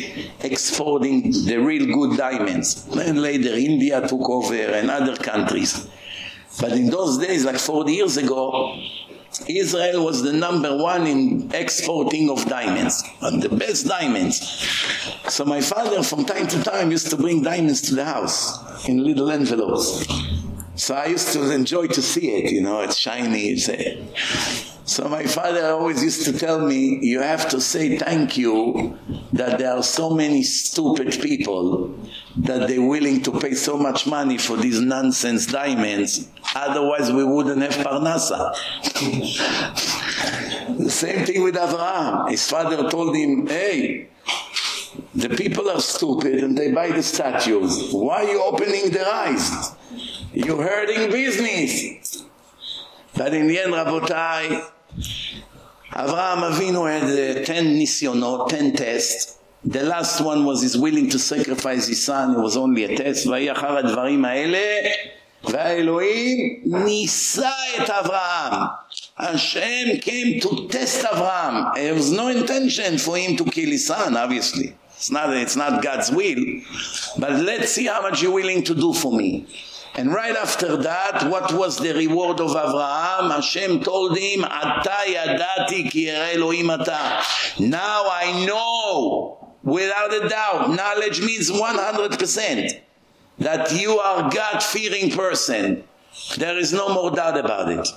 S4: exporting the real good diamonds. Then later India took over and other countries. But in those days, like 40 years ago, Israel was the number one in exporting of diamonds, and the best diamonds. So my father from time to time used to bring diamonds to the house in little envelopes. So I used to enjoy to see it, you know, it's shiny, it's a... So my father always used to tell me, you have to say thank you that there are so many stupid people that they're willing to pay so much money for these nonsense diamonds. Otherwise we wouldn't have Parnassa. the same thing with Avraham. His father told him, hey, the people are stupid and they buy the statues. Why are you opening their eyes? you hurting business. the end rabotai avraham avinu had 10 nisyonot 10 tests. The last one was his willing to sacrifice his son, it was only a test, והיא אחר הדברים האלה, והאלוהים ניסה את אברהם. Hashem came to test Abraham. There was no intention for him to kill his son, obviously. It's not, it's not God's will. But let's see how much you're willing to do for me. And right after that, what was the reward of Abraham? Hashem told him, Ata yadati ki Elohim ata. Now I know, without a doubt, knowledge means 100%, that you are God-fearing person. There is no more doubt about it.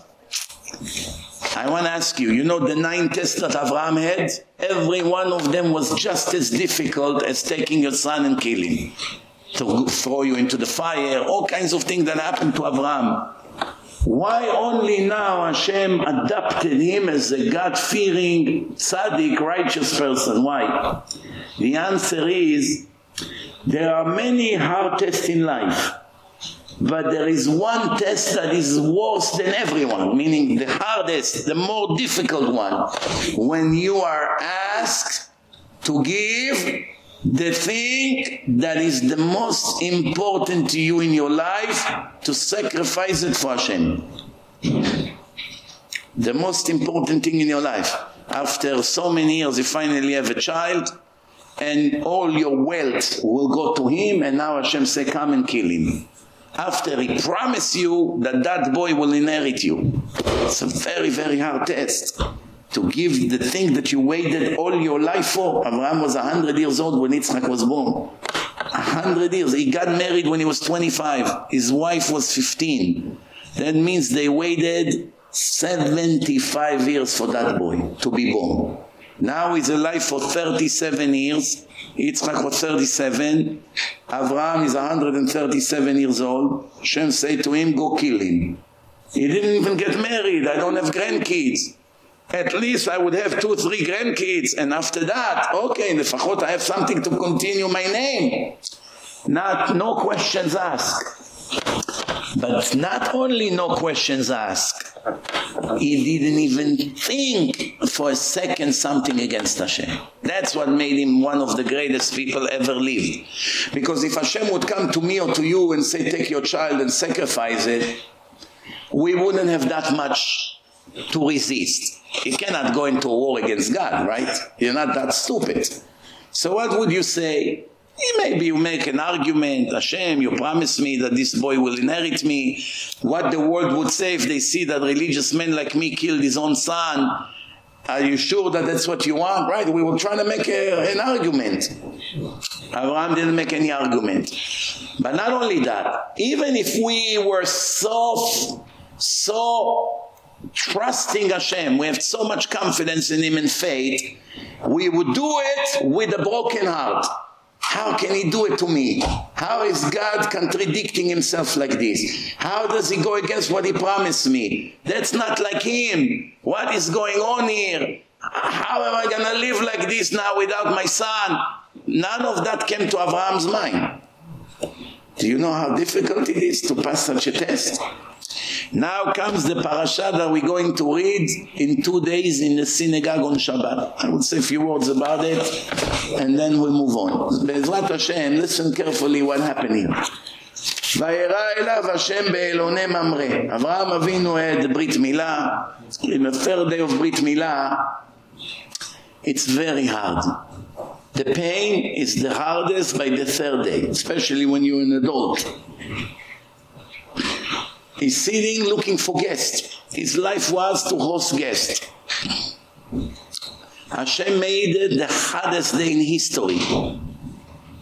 S4: I want to ask you, you know the nine tests that Abraham had? Every one of them was just as difficult as taking your son and killing him to throw you into the fire, all kinds of things that happened to Abraham. Why only now Hashem adopted him as a God-fearing, tzaddik, righteous person? Why? The answer is, there are many hard tests in life. But there is one test that is worse than everyone, meaning the hardest, the more difficult one. When you are asked to give the thing that is the most important to you in your life to sacrifice it for Hashem the most important thing in your life after so many years you finally have a child and all your wealth will go to him and now Hashem say come and kill him after he promise you that that boy will inherit you it's a very very hard test to give the thing that you waited all your life for. Abraham was 100 years old when Yitzchak was born. 100 years. He got married when he was 25. His wife was 15. That means they waited 75 years for that boy to be born. Now he's alive for 37 years. Yitzchak was 37. Abraham is 137 years old. Shem said to him, go kill him. He didn't even get married. I don't have grandkids at least I would have two, three grandkids. And after that, okay, the לפחות I have something to continue my name. Not, no questions asked. But not only no questions asked, he didn't even think for a second something against Hashem. That's what made him one of the greatest people ever lived. Because if Hashem would come to me or to you and say, take your child and sacrifice it, we wouldn't have that much to resist you cannot go into a war against God, right? You're not that stupid. So what would you say? Eh, maybe you make an argument, Hashem, you promise me that this boy will inherit me. What the world would say if they see that religious men like me killed his own son. Are you sure that that's what you want? Right, we were trying to make a, an argument. Abraham didn't make any argument. But not only that, even if we were so, so trusting Hashem, we have so much confidence in Him and faith, we would do it with a broken heart. How can he do it to me? How is God contradicting himself like this? How does he go against what he promised me? That's not like him. What is going on here? How am I going to live like this now without my son? None of that came to Abraham's mind. Do you know how difficult it is to pass such a test? Now comes the parasha that we're going to read in two days in the synagogue on Shabbat. I will say a few words about it and then we move on. Bezrat Hashem, listen carefully what happened here. וירא אליו had In the third day of brit מילה, it's very hard. The pain is the hardest by the third day, especially when you're an adult. He's sitting looking for guests. His life was to host guests. Hashem made it the hardest day in history.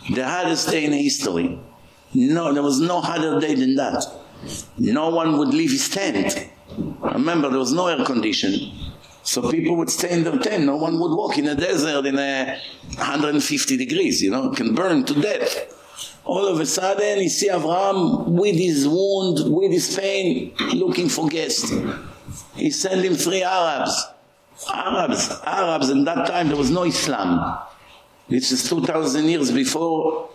S4: The hardest day in history. No, there was no harder day than that. No one would leave his tent. Remember, there was no air conditioning. So people would stay in their tent. No one would walk in a desert in a 150 degrees, you know, can burn to death. All of a sudden, you see Avram with his wound, with his pain, looking for guests. He send him three Arabs. Arabs, Arabs, in that time there was no Islam. This is 2,000 years before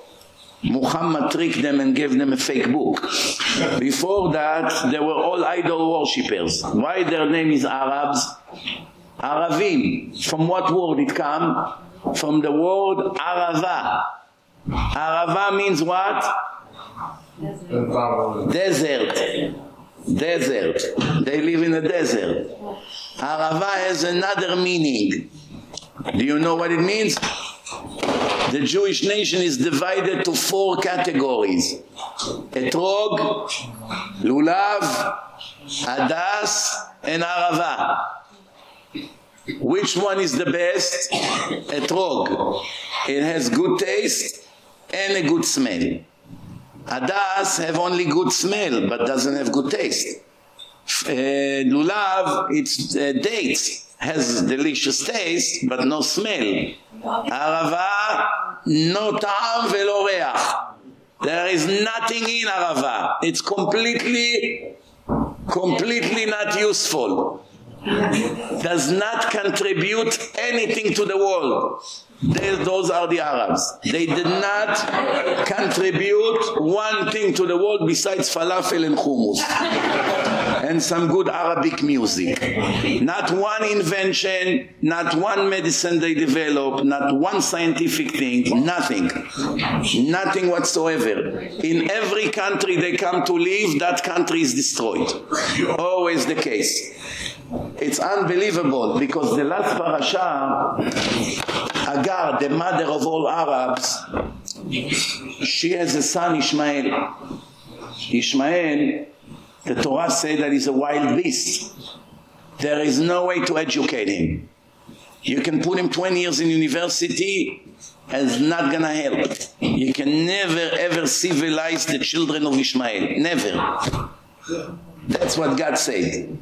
S4: Muhammad tricked them and gave them a fake book. Before that, they were all idol worshippers. Why their name is Arabs? Aravim. From what word it come? From the word Arava. Arava means what?
S2: Desert. desert.
S4: Desert. They live in a desert. Arava has another meaning. Do you know what it means? The Jewish nation is divided to four categories. Etrog, Lulav, hadas, and Arava. Which one is the best? Etrog. It has good taste and a good smell. Hadas have only good smell but doesn't have good taste. Uh, lulav, it's uh, dates, has delicious taste but no smell. Arava no ta'am velo reach. There is nothing in Arava. It's completely, completely not useful. Does not contribute anything to the world. They, those are the Arabs. They did
S2: not
S4: contribute one thing to the world besides falafel and hummus. and some good Arabic music. Not one invention, not one medicine they developed, not one scientific thing, nothing. Nothing whatsoever. In every country they come to live, that country is destroyed. Always the case. It's unbelievable because the last parasha Agar, the mother of all Arabs, she has a son, Ishmael. Ishmael, the Torah said that he's a wild beast. There is no way to educate him. You can put him 20 years in university, and it's not going to help. You can never, ever civilize the children of Ishmael. Never. That's what God said.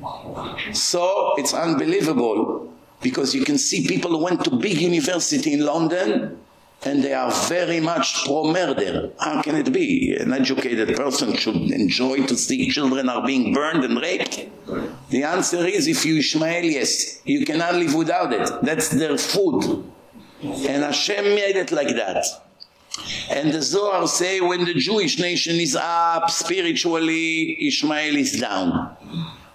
S4: So, it's unbelievable. because you can see people who went to big university in London and they are very much pro-murder. How can it be? An educated person should enjoy to see children are being burned and raped? The answer is if you Ishmael, yes, you cannot live without it. That's their food. And Hashem made it like that. And the Zohar say when the Jewish nation is up spiritually, Ishmael is down.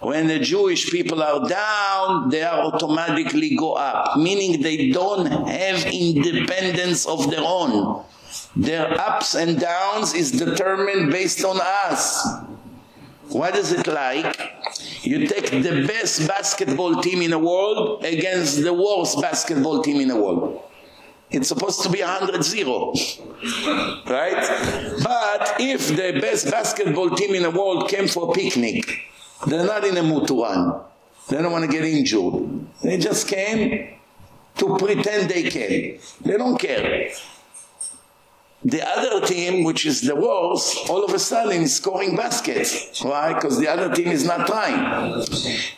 S4: When the Jewish people are down, they are automatically go up, meaning they don't have independence of their own. Their ups and downs is determined based on us. What is it like? You take the best basketball team in the world against the worst basketball team in the world. It's supposed to be 100-0. Right? But if the best basketball team in the world came for a picnic, they're not in a mutuan. They don't want to get injured. They just came to pretend they came. They don't care. The other team, which is the worst, all of a sudden is scoring baskets. Why? Because the other team is not trying.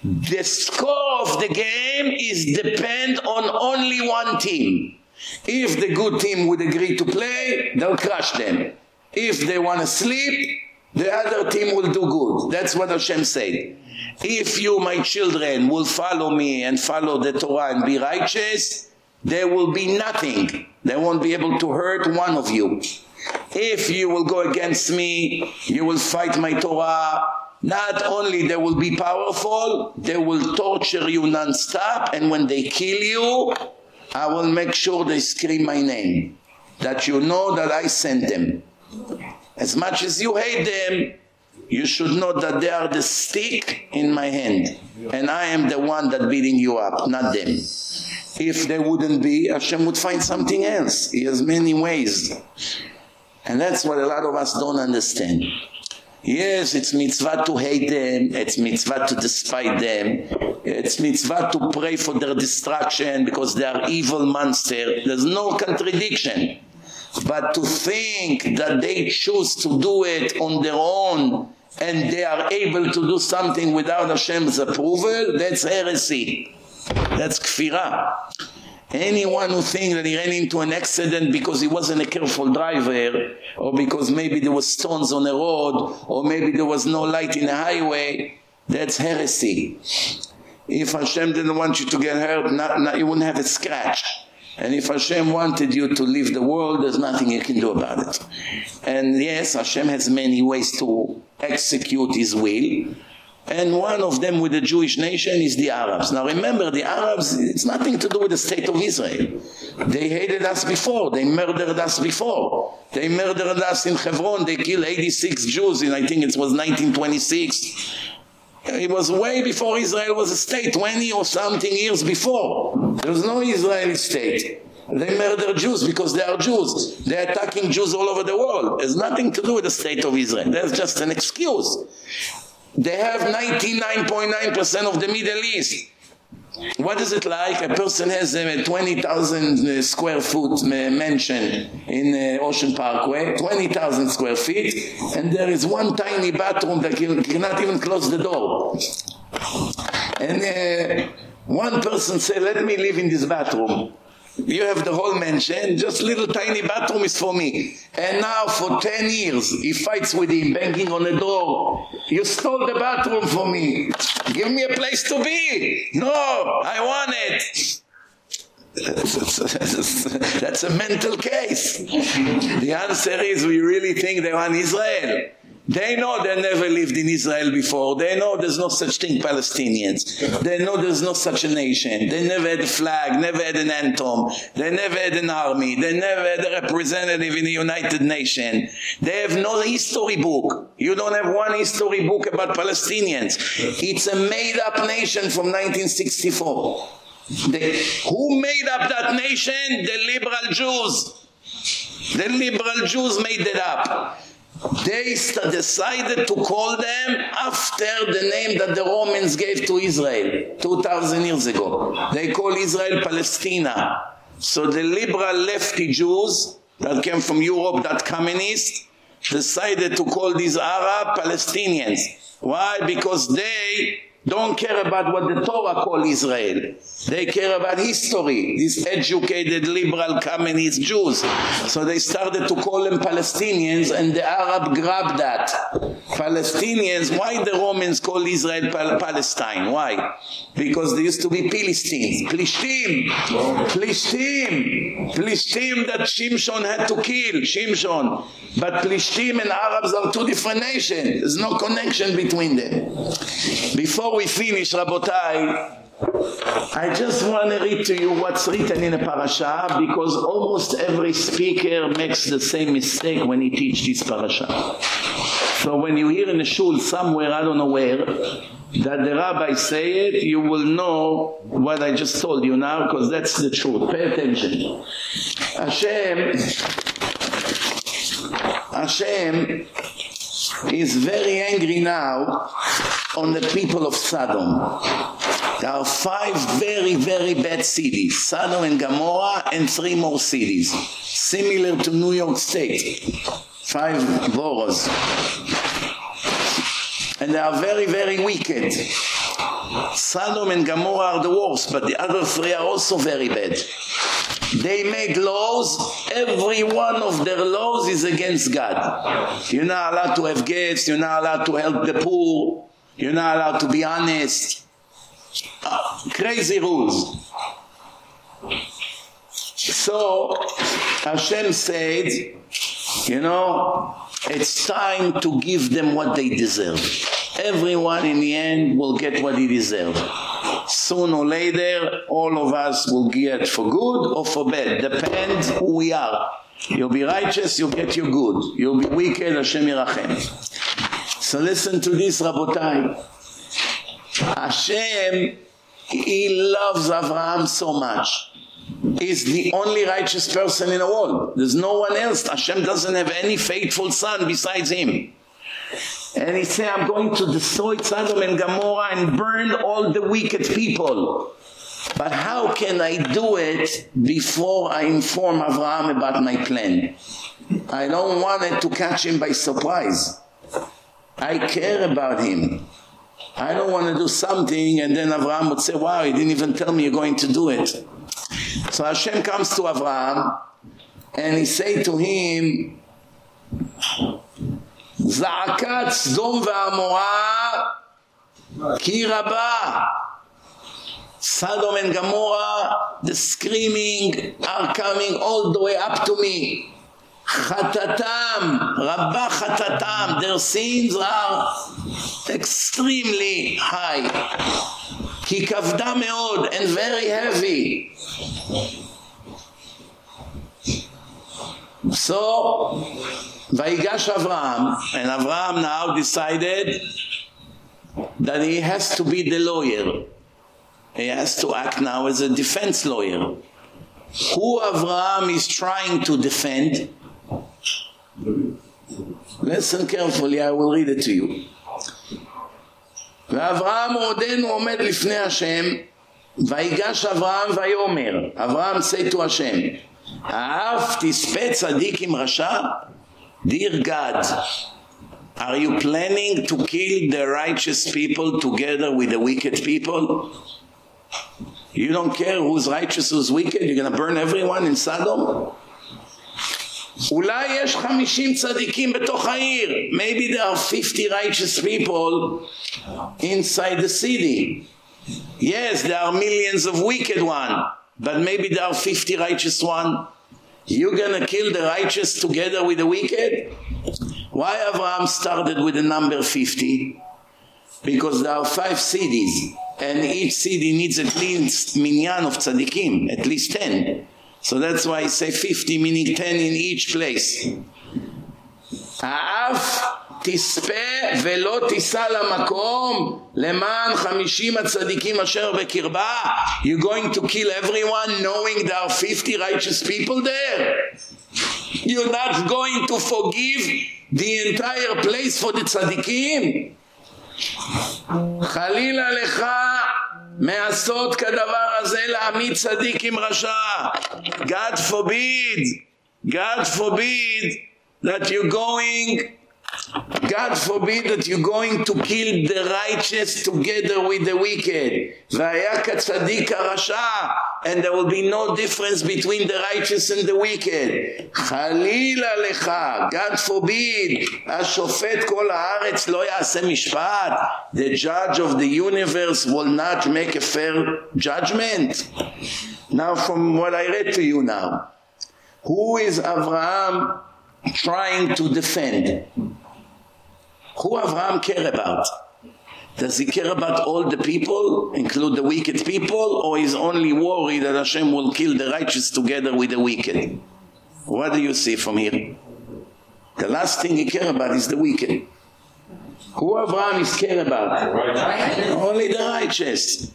S4: The score of the game is depend on only one team. If the good team would agree to play, they'll crush them. If they want to sleep, the other team will do good. That's what Hashem said. If you, my children, will follow me and follow the Torah and be righteous, there will be nothing. They won't be able to hurt one of you. If you will go against me, you will fight my Torah, not only they will be powerful, they will torture you non-stop, and when they kill you, I will make sure they scream my name, that you know that I sent them. As much as you hate them, you should know that they are the stick in my hand and I am the one that beating you up, not them. If they wouldn't be, Hashem would find something else. He has many ways. And that's what a lot of us don't understand. Yes, it's mitzvah to hate them, it's mitzvah to despise them, it's mitzvah to pray for their destruction because they are evil monsters. There's no contradiction but to think that they choose to do it on their own and they are able to do something without Hashem's approval, that's heresy. That's kfirah. Anyone who thinks that he ran into an accident because he wasn't a careful driver or because maybe there was stones on the road or maybe there was no light in the highway, that's heresy. If Hashem didn't want you to get hurt, not, not, you wouldn't have a scratch. And if Hashem wanted you to leave the world, there's nothing you can do about it. And yes, Hashem has many ways to execute his will. And one of them with the Jewish nation is the Arabs. Now remember, the Arabs, it's nothing to do with the state of Israel. They hated us before. They murdered us before. They murdered us in Hebron. They killed 86 Jews in, I think it was 1926 it was way before Israel was a state, 20 or something years before. There was no Israeli state. They murder Jews because they are Jews. They're attacking Jews all over the world. It has nothing to do with the state of Israel. That's just an excuse. They have 99.9% .9 of the Middle East. What is it like a person has uh, a 20,000 uh, square foot uh, mansion in Ocean Parkway, 20,000 square feet, and there is one tiny bathroom that you even close the door. And one person say, let me live in this bathroom. You have the whole mansion, just little tiny bathroom is for me. And now for 10 years, he fights with him, banging on the door. You stole the bathroom for me. Give me a place to
S2: be.
S4: No, I want it. *laughs* That's a mental case. The answer is we really think they want Israel. They know they never lived in Israel before. They know there's no such thing Palestinians. They know there's no such a nation. They never had a flag, never had an anthem. They never had an army. They never had a representative in the United Nations. They have no history book. You don't have one history book about Palestinians. It's a made-up nation from 1964. who made up that nation? The liberal Jews. The liberal Jews made it up. They decided to call them after the name that the Romans gave to Israel 2000 years ago. They call Israel Palestina. So the liberal lefty Jews that came from Europe that communist decided to call these Arab Palestinians. Why? Because they don't care about what the Torah call Israel. They care about history. These educated liberal communist Jews. So they started to call them Palestinians and the Arab grabbed that. Palestinians, why the Romans call Israel Pal Palestine? Why? Because they used to be Philistines. Plishtim. Plishtim. Plishtim that Shimshon had to kill. Shimshon. But Plishtim and Arabs are two different nations. There's no connection between them. Before before we finish, Rabotai, I just want to read to you what's written in a parasha because almost every speaker makes the same mistake when he teaches this parasha. So when you hear in a shul somewhere, I don't know where, that the rabbi say it, you will know what I just told you now because that's the truth. Pay attention. Hashem, Hashem is very angry now on the people of Sodom. There are five very, very bad cities, Sodom and Gomorrah and three more cities, similar to New York State, five boroughs. And they are very, very wicked. Sodom and Gomorrah are the worst, but the other three are also very bad. They made laws, every one of their laws is against God. You're not allowed to have gifts, you're not allowed to help the poor, You're not allowed to be honest. Crazy rules. So, Hashem said, you know, it's time to give them what they deserve. Everyone in the end will get what he deserves. Soon or later, all of us will get for good or for bad. Depends who we are. You'll be righteous, you'll get your good. You'll be wicked, Hashem Yerachem. So listen to this, Rabotai. Hashem, He loves Avraham so much. He's the only righteous person in the world. There's no one else. Hashem doesn't have any faithful son besides him. And he said, I'm going to destroy Sodom and Gomorrah and burn all the wicked people. But how can I do it before I inform Avraham about my plan? I don't want it to catch him by surprise. I care about him. I don't want to do something and then Abraham would say, "Wow, you didn't even tell me you're going to do it." So Hashem comes to Abraham and he say to him, "Zakat zum va'amora ki raba." Sodom and Gomorrah, the screaming are coming all the way up to me. חטאתם, רבה חטאתם, their sins are extremely high. כי כבדה מאוד and very heavy. So, ויגש אברהם, and אברהם now decided that he has to be the lawyer. He has to act now as a defense lawyer. Who Avraham is trying to defend? Listen carefully, I will read it to you. ואברהם עודנו עומד לפני השם, ויגש אברהם ויאמר, אברהם צאתו השם, האף תספה צדיק עם רשע? Dear God, are you planning to kill the righteous people together with the wicked people? You don't care who's righteous, who's wicked, you're going to burn everyone in Sodom? אולי יש 50 צדיקים בתוך העיר. Maybe there are 50 righteous people inside the city. Yes, there are millions of wicked one, but maybe there are 50 righteous one. You going to kill the righteous together with the wicked? Why Abraham started with the number 50? Because there are five cities and each city needs at least minyan of tzaddikim, at least 10. So that's why I say 50, meaning 10 in each place. 50 You're going to kill everyone knowing there are 50 righteous people there. You're not going to forgive the entire place for the tzadikim. מעשות כדבר הזה להעמיד צדיק עם רשע. God forbid, God forbid that you're going God forbid that you're going to kill the righteous together with the wicked. והיה כצדיק rasha, and there will be no difference between the righteous and the wicked. חלילה לך, God forbid, Ashofet כל הארץ לא יעשה The judge of the universe will not make a fair judgment. Now from what I read to you now, who is Abraham trying to defend? Who Avram care about? Does he care about all the people, include the wicked people, or is only worried that Hashem will kill the righteous together with the wicked? What do you see from here? The last thing he care about is the wicked. Who Avraham is care about? Only the righteous.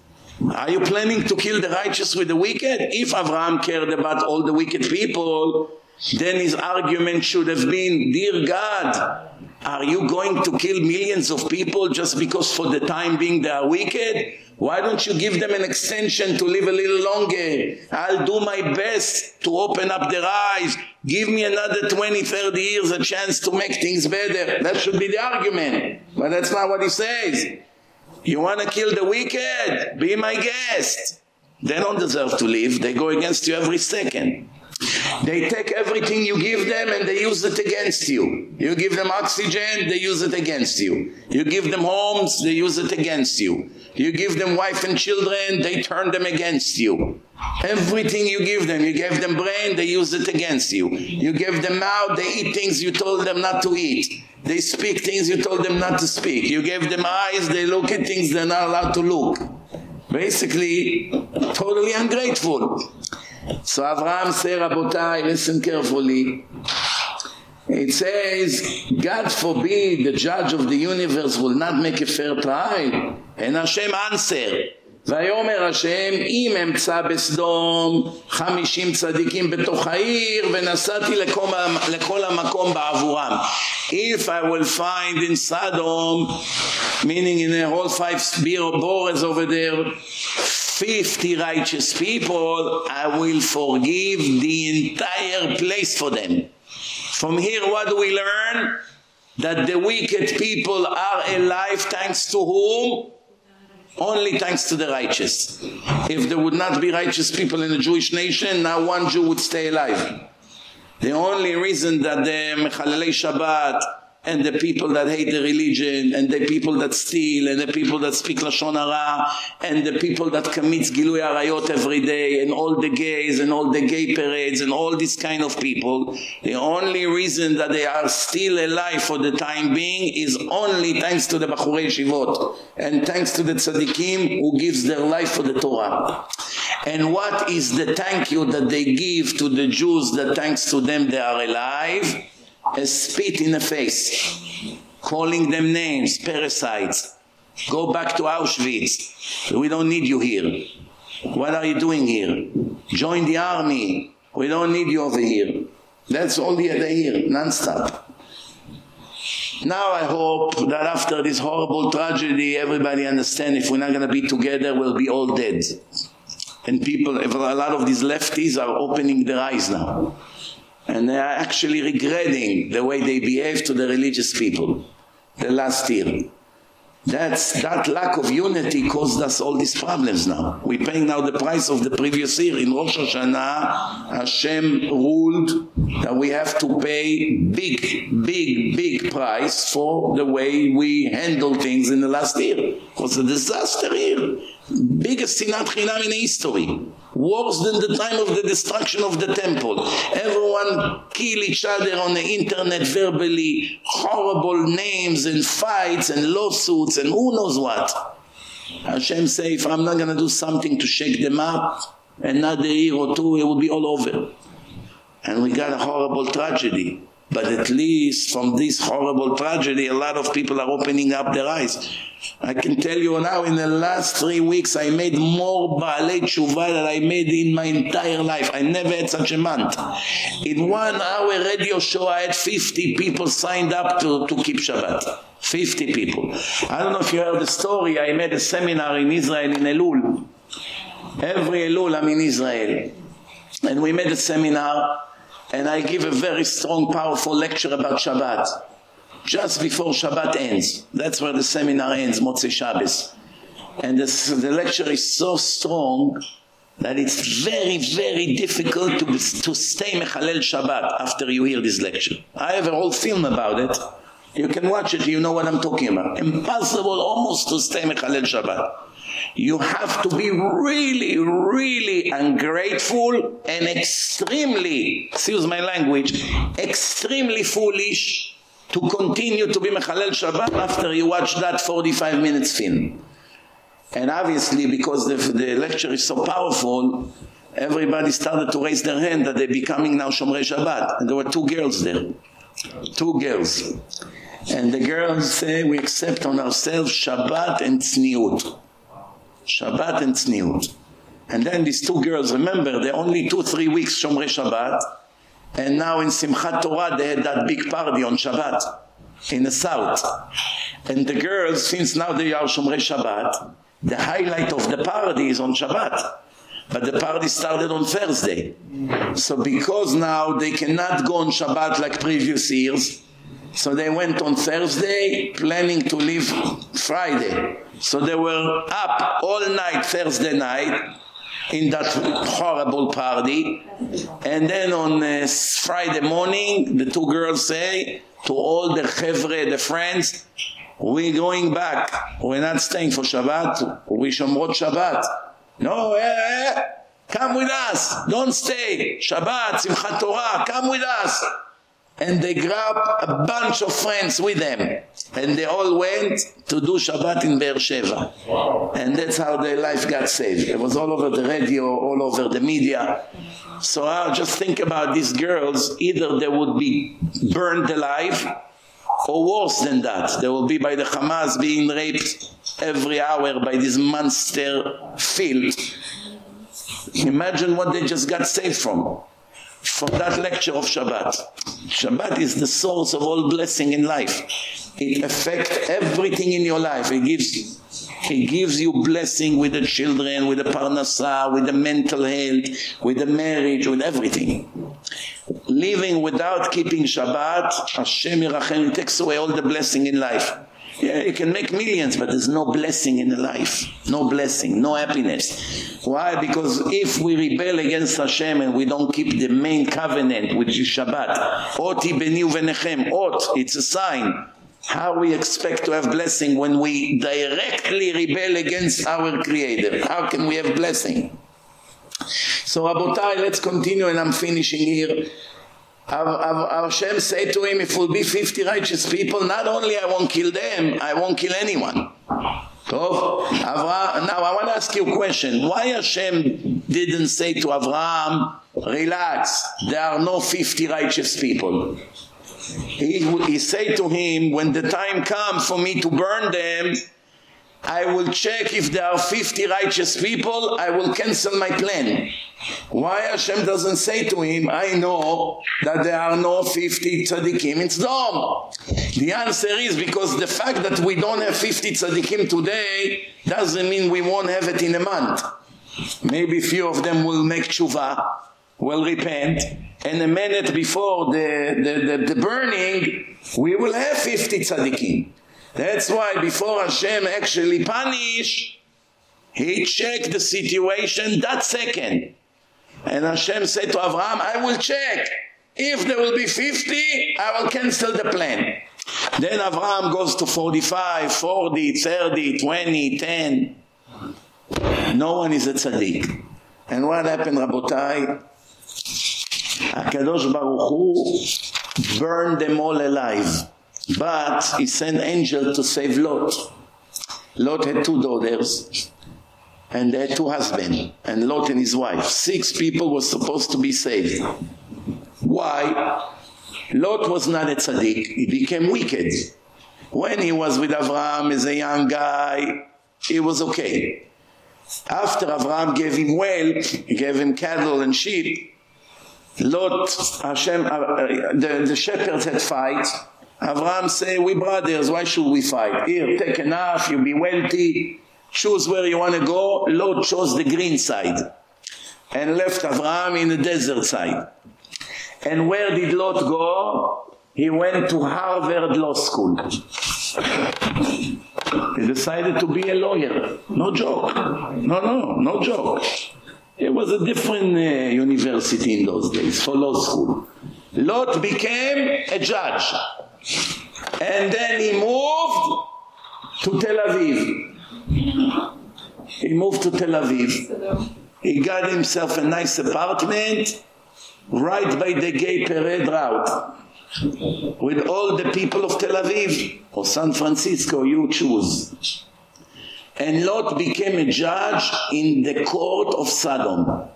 S4: Are you planning to kill the righteous with the wicked? If Avram cared about all the wicked people, then his argument should have been, Dear God, are you going to kill millions of people just because for the time being they are wicked? Why don't you give them an extension to live a little longer? I'll do my best to open up their eyes. Give me another 20, 30 years a chance to make things better. That should be the argument. But that's not what he says. You want to kill the wicked? Be my guest. They don't deserve to live. They go against you every second. They take everything you give them and they use it against you. You give them oxygen, they use it against you. You give them homes, they use it against you. You give them wife and children, they turn them against you. Everything you give them, you gave them brain, they use it against you. You give them mouth, they eat things you told them not to eat. They speak things you told them not to speak. You gave them eyes, they look at things they not allowed to look. Basically totally ungrateful. So Avraham said, Rabotai, listen carefully. It says, God forbid the judge of the universe will not make a fair trial. And Hashem answered, ויאמר השם אם אמצא בסדום חמישים צדיקים בתוך העיר ונסעתי לכל, המקום בעבורם if I will find in Sodom meaning in the whole five beer bores over there 50 righteous people, I will forgive the entire place for them. From here, what do we learn? That the wicked people are alive thanks to whom? Only thanks to the righteous. If there would not be righteous people in the Jewish nation, now one Jew would stay alive. The only reason that the Mechalel Shabbat, and the people that hate the religion and the people that steal and the people that speak lashon hara and the people that commits gilui arayot every day and all the gays and all the gay parades and all this kind of people the only reason that they are still alive for the time being is only thanks to the bachurei shivot and thanks to the tzaddikim who gives their life for the torah and what is the thank you that they give to the Jews that thanks to them they are alive and spit in the face, calling them names, parasites. Go back to Auschwitz. We don't need you here. What are you doing here? Join the army. We don't need you over here. That's all the other here,
S2: non-stop.
S4: Now I hope that after this horrible tragedy, everybody understand if we're not going to be together, we'll be all dead. And people, a lot of these lefties are opening their eyes now. and they are actually regretting the way they behave to the religious people the last year that that lack of unity caused us all these problems now we pay now the price of the previous year in rosh hashana hashem ruled that we have to pay big big big price for the way we handled things in the last year it was a disaster year biggest sinat chinam in history. Worse than the time of the destruction of the temple. Everyone kill each other on the internet verbally. Horrible names and fights and lawsuits and who knows what. Hashem say, if I'm not going to do something to shake them up, another year or two, it will be all over. And we got a horrible tragedy. But at least from this horrible tragedy, a lot of people are opening up their eyes. I can tell you now, in the last three weeks, I made more Baalei Tshuva than I made in my entire life. I never had such a month. In one hour radio show, I had 50 people signed up to, to keep Shabbat. 50 people. I don't know if you heard the story. I made a seminar in Israel in Elul. Every Elul, I'm in Israel. And we made a seminar and I give a very strong powerful lecture about Shabbat just before Shabbat ends. That's where the seminar ends, Motzei Shabbos. And the lecture is so strong that it's very, very difficult to, to stay Mechalel Shabbat after you hear this lecture. I have a whole film about it. You can watch it, you know what I'm talking about. Impossible almost to stay Mechalel Shabbat you have to be really, really ungrateful and extremely, excuse my language, extremely foolish to continue to be Mechalel Shabbat after you watch that 45 minutes film. And obviously, because the, the lecture is so powerful, everybody started to raise their hand that they're becoming now Shomrei Shabbat. And there were two girls there. Two girls. And the girls say, we accept on ourselves Shabbat and Tzniut. Shabbat and Tzniut. And then these two girls, remember, they're only two, three weeks Shomrei Shabbat. And now in Simchat Torah, they had that big party on Shabbat in the south. And the girls, since now they are Shomrei Shabbat, the highlight of the party is on Shabbat. But the party started on Thursday. So because now they cannot go on Shabbat like previous years, so they went on Thursday planning to leave Friday. So they were up all night Thursday night in that horrible party. And then on uh, Friday morning, the two girls say to all the chevre, the friends, we're going back. We're not staying for Shabbat. We shomrot Shabbat. No, eh, eh. Come with us. Don't stay. Shabbat, Simchat Torah. Come with us. and they grabbed a bunch of friends with them and they all went to do Shabbat in Beer Sheva. Wow. And that's how their life got saved. It was all over the radio, all over the media. So I just think about these girls, either they would be burned alive or worse than that. They will be by the Hamas being raped every hour by this monster field. Imagine what they just got saved from from that lecture of Shabbat. Shabbat is the source of all blessing in life. It affects everything in your life. It gives it gives you blessing with the children, with the parnasa, with the mental health, with the marriage, with everything. Living without keeping Shabbat, Hashem Yerachem takes away all the blessing in life. Yeah, you can make millions, but there's no blessing in the life. No blessing, no happiness. Why? Because if we rebel against Hashem and we don't keep the main covenant, which is Shabbat, Ot i beni u venechem, Ot, it's a sign. How we expect to have blessing when we directly rebel against our Creator? How can we have blessing? So Rabotai, let's continue and I'm finishing here. Our Hashem said to him, if it will be 50 righteous people, not only I won't kill them, I won't kill anyone. Tov, Avraham, now I want to ask you a question. Why Hashem didn't say to Avraham, relax, there are no 50 righteous people. He, he said to him, when the time comes for me to burn them, I will check if there are 50 righteous people, I will cancel my plan. Why Hashem doesn't say to him, I know that there are no 50 tzaddikim in Sdom. The answer is because the fact that we don't have 50 tzaddikim today doesn't mean we won't have it in a month. Maybe few of them will make tshuva, will repent, and a minute before the, the, the, the burning, we will have 50 tzaddikim. That's why before Hashem actually punish, he checked the situation that second. And Hashem said to Abraham, I will check. If there will be 50, I will cancel the plan. Then Abraham goes to 45, 40, 30, 20, 10. No one is a tzaddik. And what happened, Rabotai? HaKadosh Baruch Hu burned them all alive. But he sent angel to save Lot. Lot had two daughters and they had two husbands and Lot and his wife. Six people were supposed to be saved. Why? Lot was not a tzaddik. He became wicked. When he was with Avram as a young guy, he was okay. After Avram gave him wealth, he gave him cattle and sheep, Lot, Hashem, uh, uh the, the shepherds had fight Avram say, we brothers, why should we fight? Here, take enough, you be wealthy, choose where you want to go. Lot chose the green side and left Avram in the desert side. And where did Lot go? He went to Harvard Law School. He decided to be a lawyer. No joke. No, no, no joke. It was a different uh, university in those days for law school. Lot became a judge. And then he moved to Tel Aviv. He moved to Tel Aviv. He got himself a nice apartment right by the gay parade route with all the people of Tel Aviv or San Francisco, you choose. And Lot became a judge in the court of Sodom.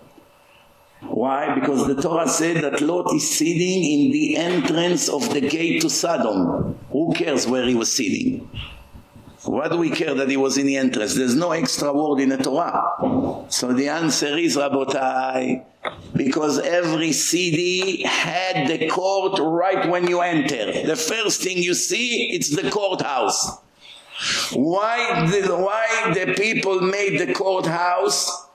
S4: Why? Because the Torah said that Lot is sitting in the entrance of the gate to Sodom. Who cares where he was sitting? Why do we care that he was in the entrance? There's no extra word in the Torah. So the answer is, Rabotai, because every city had the court right when you enter. The first thing you see, it's the courthouse. Why the, why the people made the courthouse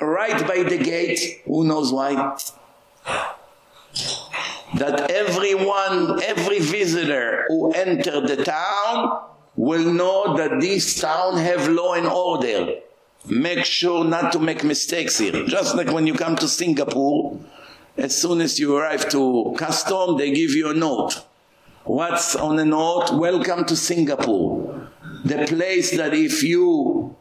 S4: right by the gate. Who knows why? That everyone, every visitor who enter the town will know that this town have law and order. Make sure not to make mistakes here. Just like when you come to Singapore, as soon as you arrive to custom, they give you a note. What's on the note? Welcome to Singapore. The place that if you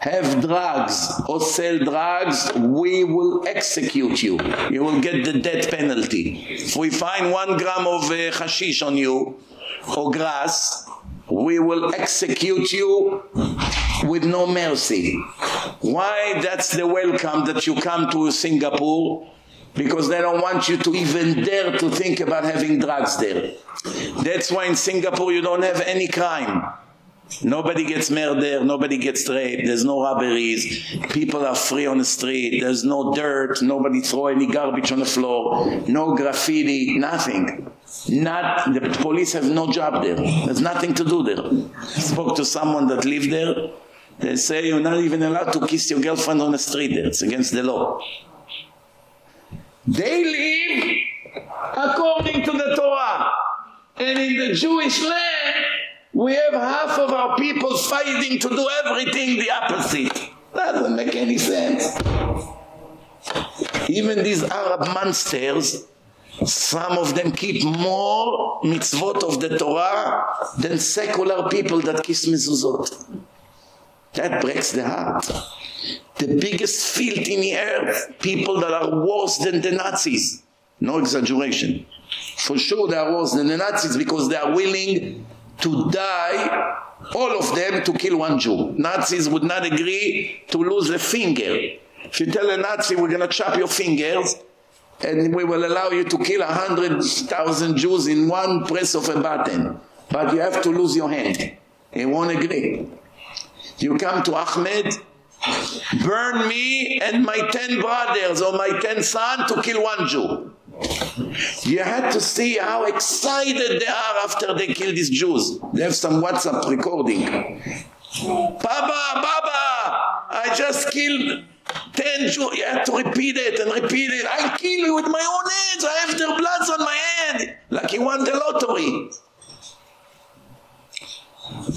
S4: have drugs or sell drugs we will execute you you will get the death penalty if we find 1 gram of uh, hashish on you or grass we will execute you with no mercy why that's the welcome that you come to singapore because they don't want you to even dare to think about having drugs there that's why in singapore you don't have any crime Nobody gets murdered, nobody gets raped, there's no robberies, people are free on the street, there's no dirt, nobody throw any garbage on the floor, no graffiti, nothing. Not the police have no job there. There's nothing to do there. I spoke to someone that lived there. They say you're not even allowed to kiss your girlfriend on the street there. It's against the law. They live according to the Torah. And in the Jewish land, we have half of our people fighting to do everything the opposite. Doesn't make any sense. Even these Arab monsters, some of them keep more mitzvot of the Torah than secular people that kiss mitzvot. That breaks the heart. The biggest filth in the earth, people that are worse than the Nazis. No exaggeration. For sure they are worse than the Nazis because they are willing to die all of them to kill one Jew. Nazis would not agree to lose a finger. If you tell a Nazi we're going to chop your fingers and we will allow you to kill 100,000 Jews in one press of a button, but you have to lose your hand. He won't agree. You come to Ahmed, burn me and my 10 brothers or my 10 sons to kill one Jew. You had to see how excited they are after they kill these Jews. They have some WhatsApp recording. Papa, Papa, I just killed 10 Jews. You have to repeat it and repeat it. I kill you with my own hands. I have their bloods on my hand. Like he won the lottery.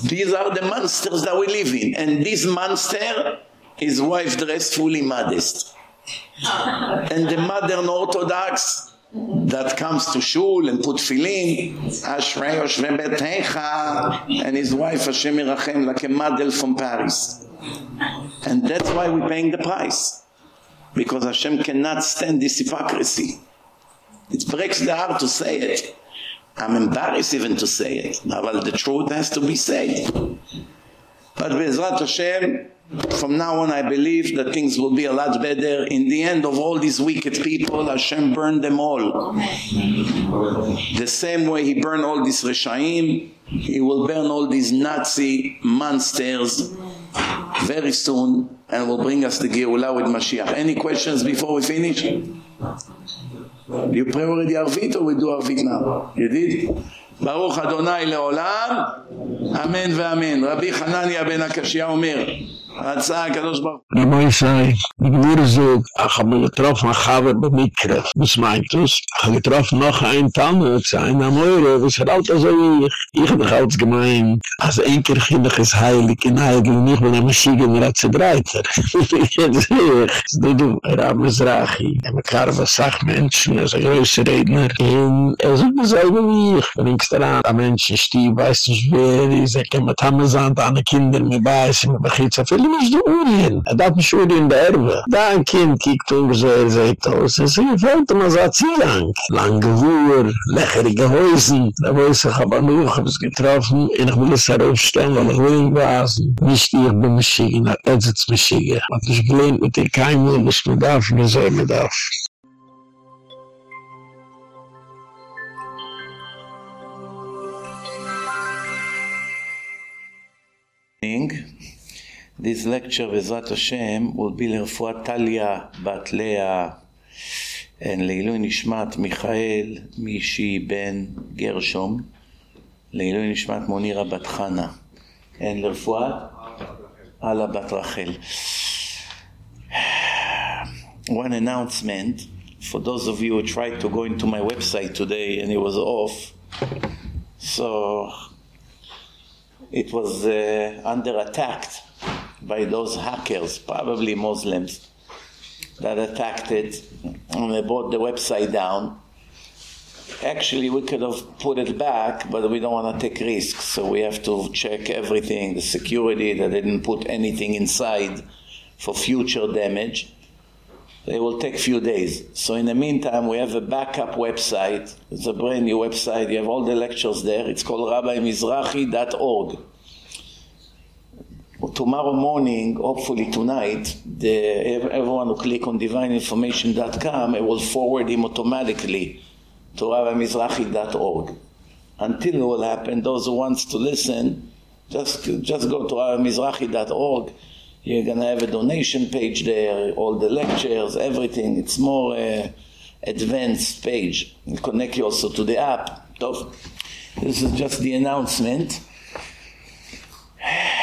S4: These are the monsters that we live in. And this monster is wife dressed fully modest. and the modern Orthodox that comes to shul and put filin ashrei yoshve betecha and his wife Hashem irachem like a model from Paris and that's why we're paying the price because Hashem cannot stand this hypocrisy it breaks the heart to say it I'm embarrassed even to say it but the truth has to be said but Bezrat Hashem From now on, I believe that things will be a lot better. In the end of all these wicked people, Hashem burned them all. The same way he burned all these Reshaim, he will burn all these Nazi monsters very soon and will bring us the geula with Mashiach. Any questions before we finish? You pray already Arvit or we do Arvit now? You did? ברוך אדוני לעולם, אמן ואמן. רבי חנניה בן הקשיא אומר, Ich habe mich
S1: nicht mehr gesehen. *laughs* Ich er er habe er mich nicht mehr gesehen. Ich habe mich nicht mehr gesehen. Ich habe mich nicht mehr gesehen. Was meint das? Ich habe mich nicht mehr gesehen. Ich habe mich הייליק, mehr gesehen. Ich habe mich nicht mehr gesehen. Ich habe mich nicht mehr gesehen. Ich habe mich nicht mehr ein keer kinder is heilig in heilig in heilig in heilig in heilig in heilig in heilig in in Weil du musst du urhin. Er darf nicht urhin der Da ein Kind kiegt um, so er seht aus. Oh, es ist ein Feld, man sagt sie lang. Lange Wur, lächerige Häusen. Da wo ist sich aber nur, ich hab es getroffen, und ich will es heraufstellen, weil ich will ihn beasen. Nicht die, ich bin mich schiege, na, er sitzt mit dir, kein Mann, dass nur so
S4: immer darfst. ing This lecture, Vezrat Hashem, will be לרפואת טליה, בת לאה, and לעילוי נשמת מיכאל, מישי בן גרשום, לעילוי נשמת מונירה בת חנה, and לרפואת אללה בת רחל. One announcement, for those of you who tried to go into my website today and it was off, so it was uh, under attack by those hackers, probably Muslims, that attacked it and they brought the website down. Actually, we could have put it back, but we don't want to take risks, so we have to check everything, the security, that they didn't put anything inside for future damage. They will take few days. So in the meantime, we have a backup website. It's a brand new website. You have all the lectures there. It's called rabbiMizrahi.org tomorrow morning, hopefully tonight, the, everyone who click on divineinformation.com, it will forward him automatically to aramizrahi.org. Until it will happen, those who wants to listen, just, just go to aramizrahi.org. You're going to have a donation page there, all the lectures, everything. It's more uh, advanced page. connect you also to the app. This is just the announcement. *sighs*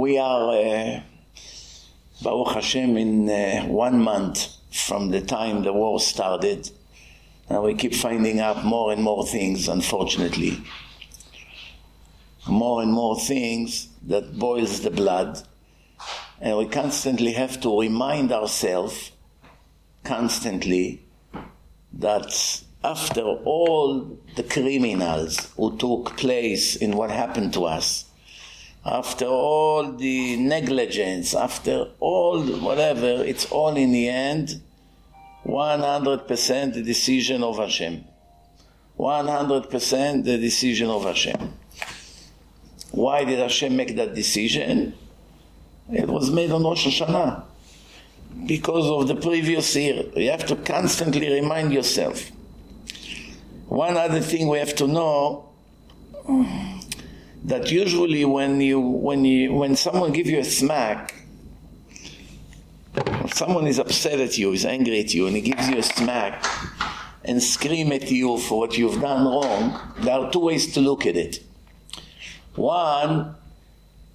S4: we are, uh, Baruch Hashem, in uh, one month from the time the war started, and we keep finding out more and more things, unfortunately. More and more things that boils the blood, and we constantly have to remind ourselves, constantly, that after all the criminals who took place in what happened to us, after all the negligence, after all whatever, it's all in the end 100% the decision of Hashem. 100% the decision of Hashem. Why did Hashem make that decision? It was made on Rosh Hashanah. Because of the previous year. You have to constantly remind yourself. One other thing we have to know that usually when you when you when someone give you a smack someone is upset at you is angry at you and he gives you a smack and scream at you for what you've done wrong there are two ways to look at it one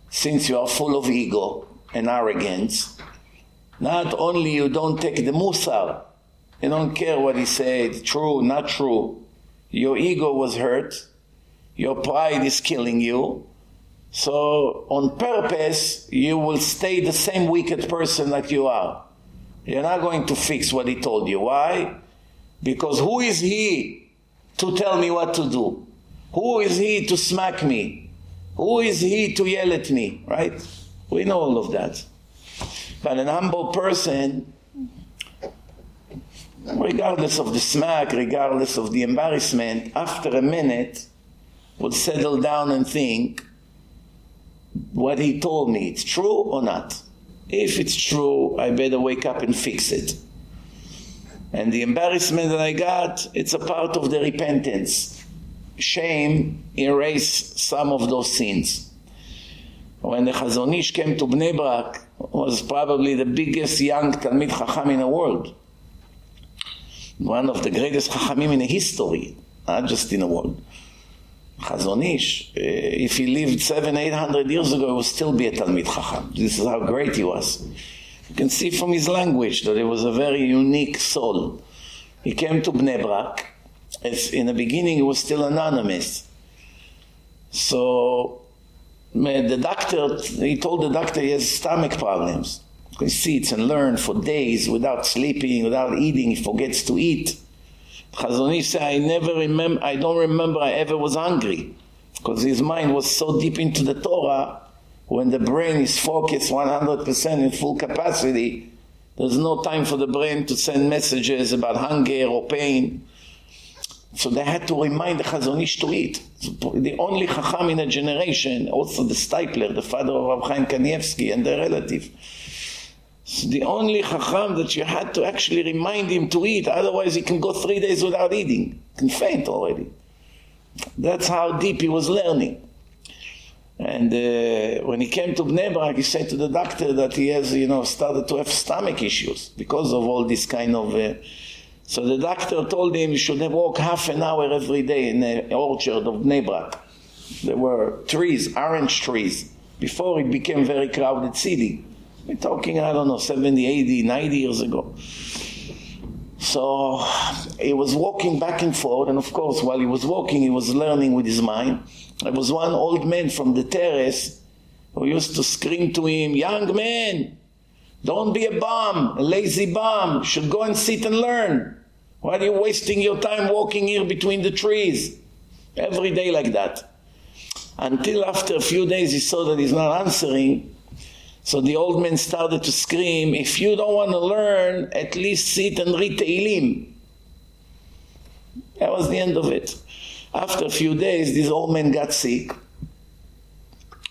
S4: since you are full of ego and arrogance not only you don't take the musar you don't care what he said true not true your ego was hurt your pride is killing you. So on purpose, you will stay the same wicked person that you are. You're not going to fix what he told you. Why? Because who is he to tell me what to do? Who is he to smack me? Who is he to yell at me? Right? We know all of that. But an humble person, regardless of the smack, regardless of the embarrassment, after a minute, would settle down and think what he told me, it's true or not. If it's true, I better wake up and fix it. And the embarrassment that I got, it's a part of the repentance. Shame erase some of those sins. When the Chazon Ish came to Bnei Brak, was probably the biggest young Talmid Chacham in the world. One of the greatest Chachamim in history, not just in the world. Chazon Ish, uh, if he lived seven, eight hundred years ago, he would still be a Talmid Chacham. This is how great he was. You can see from his language that he was a very unique soul. He came to Bnei Brak. in the beginning, he was still anonymous. So the doctor, he told the doctor he has stomach problems. He sits and learns for days without sleeping, without eating. He forgets to eat. Chazoni said, I never remember, I don't remember I ever was angry. Because his mind was so deep into the Torah, when the brain is focused 100% in full capacity, there's no time for the brain to send messages about hunger or pain. So they had to remind the to eat. So the only Chacham in a generation, also the Steipler, the father of Rav Chaim Kanievsky and their relative, the only chacham that you had to actually remind him to eat, otherwise he can go three days without eating, can faint already. That's how deep he was learning. And uh, when he came to Bnei Brak, he said to the doctor that he has, you know, started to have stomach issues because of all this kind of... Uh, so the doctor told him he should walk half an hour every day in the orchard of Bnei Brak. There were trees, orange trees, before it became very crowded city. We're talking, I don't know, 70, 80, 90 years ago. So he was walking back and forth, and of course, while he was walking, he was learning with his mind. There was one old man from the terrace who used to scream to him, Young man, don't be a bum, a lazy bum. should go and sit and learn. Why are you wasting your time walking here between the trees? Every day like that. Until after a few days he saw that he's not answering, so the old man started to scream, if you don't want to learn, at least sit and read the Tehillim. That was the end of it. After a few days, this old man got sick.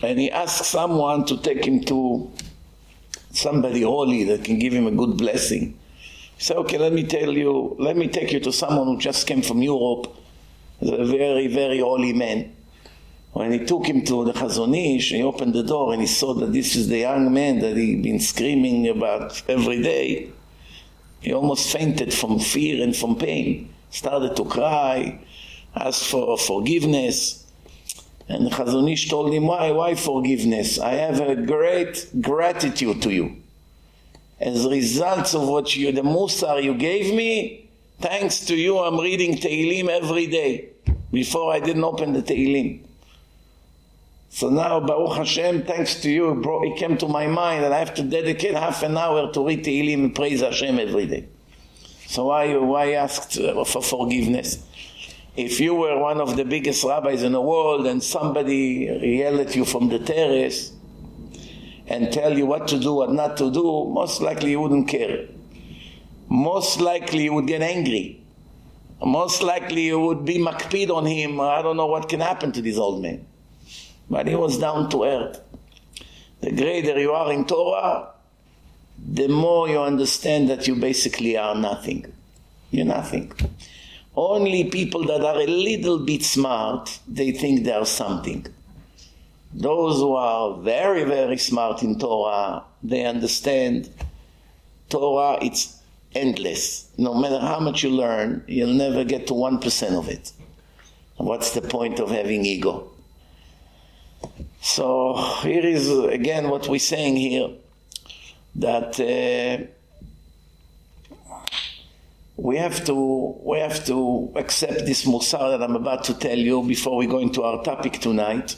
S4: And he asked someone to take him to somebody holy that can give him a good blessing. He said, okay, let me tell you, let me take you to someone who just came from Europe. He's a very, very holy man. When he took him to the Chazon Ish, he opened the door and he saw that this is the young man that he'd been screaming about every day. He almost fainted from fear and from pain. Started to cry, asked for forgiveness. And the Chazon Ish told him, why, why forgiveness? I have a great gratitude to you. As a result of what you, the Musar you gave me, thanks to you I'm reading Tehillim every day. Before I didn't open the Tehillim. So now, Baruch Hashem, thanks to you, it, it came to my mind that I have to dedicate half an hour to read Tehillim and praise Hashem every day. So why, why asked for forgiveness. If you were one of the biggest rabbis in the world and somebody yelled at you from the terrace and tell you what to do, what not to do, most likely you wouldn't care. Most likely you would get angry. Most likely you would be makpid on him. I don't know what can happen to this old man. But he was down to earth. The greater you are in Torah, the more you understand that you basically are nothing. You're nothing. Only people that are a little bit smart, they think they are something. Those who are very, very smart in Torah, they understand Torah, it's endless. No matter how much you learn, you'll never get to 1% of it. What's the point of having ego? So here is again what we're saying here that uh, we have to we have to accept this musar that I'm about to tell you before we go into our topic tonight.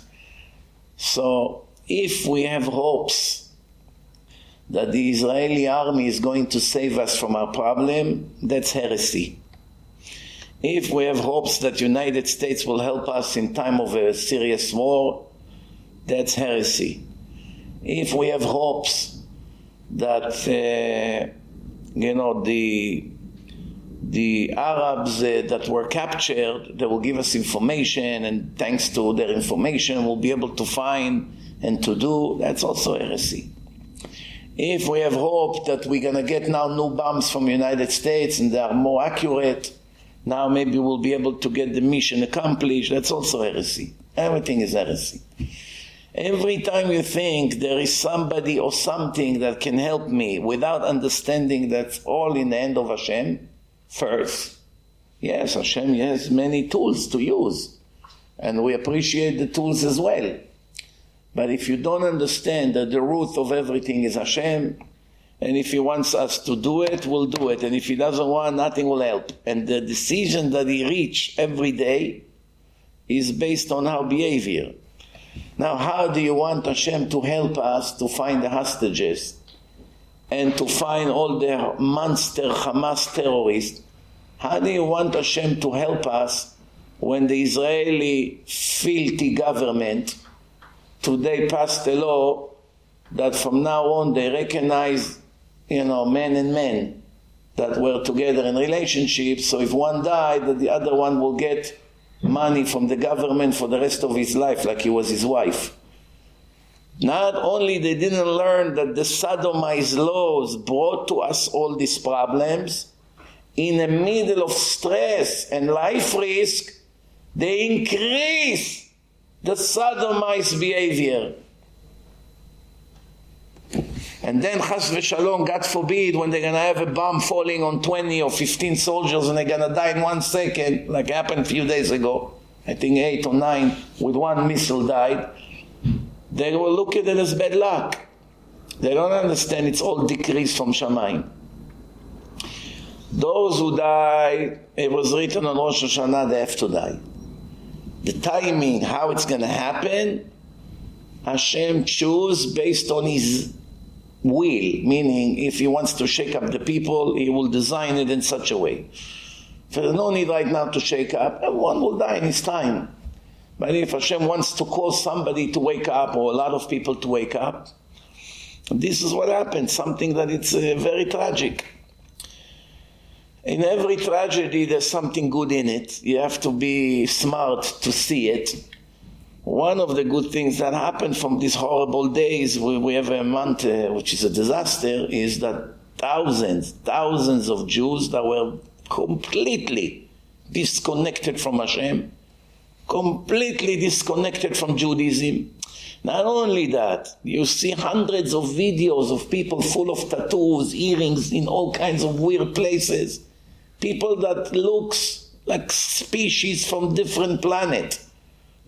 S4: So if we have hopes that the Israeli army is going to save us from our problem, that's heresy. If we have hopes that United States will help us in time of a serious war, that's heresy. If we have hopes that uh, you know the the Arabs uh, that were captured, they will give us information, and thanks to their information, we'll be able to find and to do. That's also heresy. If we have hope that we're going to get now new bombs from United States and they are more accurate, now maybe we'll be able to get the mission accomplished. That's also heresy. Everything is heresy. Every time you think there is somebody or something that can help me without understanding that's all in the hand of Hashem, first. Yes, Hashem has many tools to use, and we appreciate the tools as well. But if you don't understand that the root of everything is Hashem, and if He wants us to do it, we'll do it. And if He doesn't want, nothing will help. And the decision that He reach every day is based on our behavior. Now, how do you want Hashem to help us to find the hostages and to find all the monster Hamas terrorists? How do you want Hashem to help us when the Israeli filthy government today passed a law that from now on they recognize, you know, men and men that were together in relationships. So if one died, the other one will get money from the government for the rest of his life like he was his wife. Not only they didn't learn that the sodomized laws brought to us all these problems, in the middle of stress and life risk, they increase the sodomized behavior. And then, chas v'shalom, God forbid, when they're going to have a bomb falling on 20 or 15 soldiers and they're going to die in one second, like happened a few days ago, I think eight or nine, with one missile died, they will look at it as bad luck. They don't understand it's all decrees from Shamayim. Those who die, it was written on Rosh Hashanah, they have to die. The timing, how it's going to happen, Hashem chooses based on his will, meaning if he wants to shake up the people, he will design it in such a way. So there's no need right now to shake up. Everyone will die in his time. But if Hashem wants to cause somebody to wake up or a lot of people to wake up, this is what happens, something that it's uh, very tragic. In every tragedy, there's something good in it. You have to be smart to see it one of the good things that happened from these horrible days we, we have a month uh, which is a disaster is that thousands thousands of Jews that were completely disconnected from Hashem completely disconnected from Judaism not only that you see hundreds of videos of people full of tattoos earrings in all kinds of weird places people that looks like species from different planet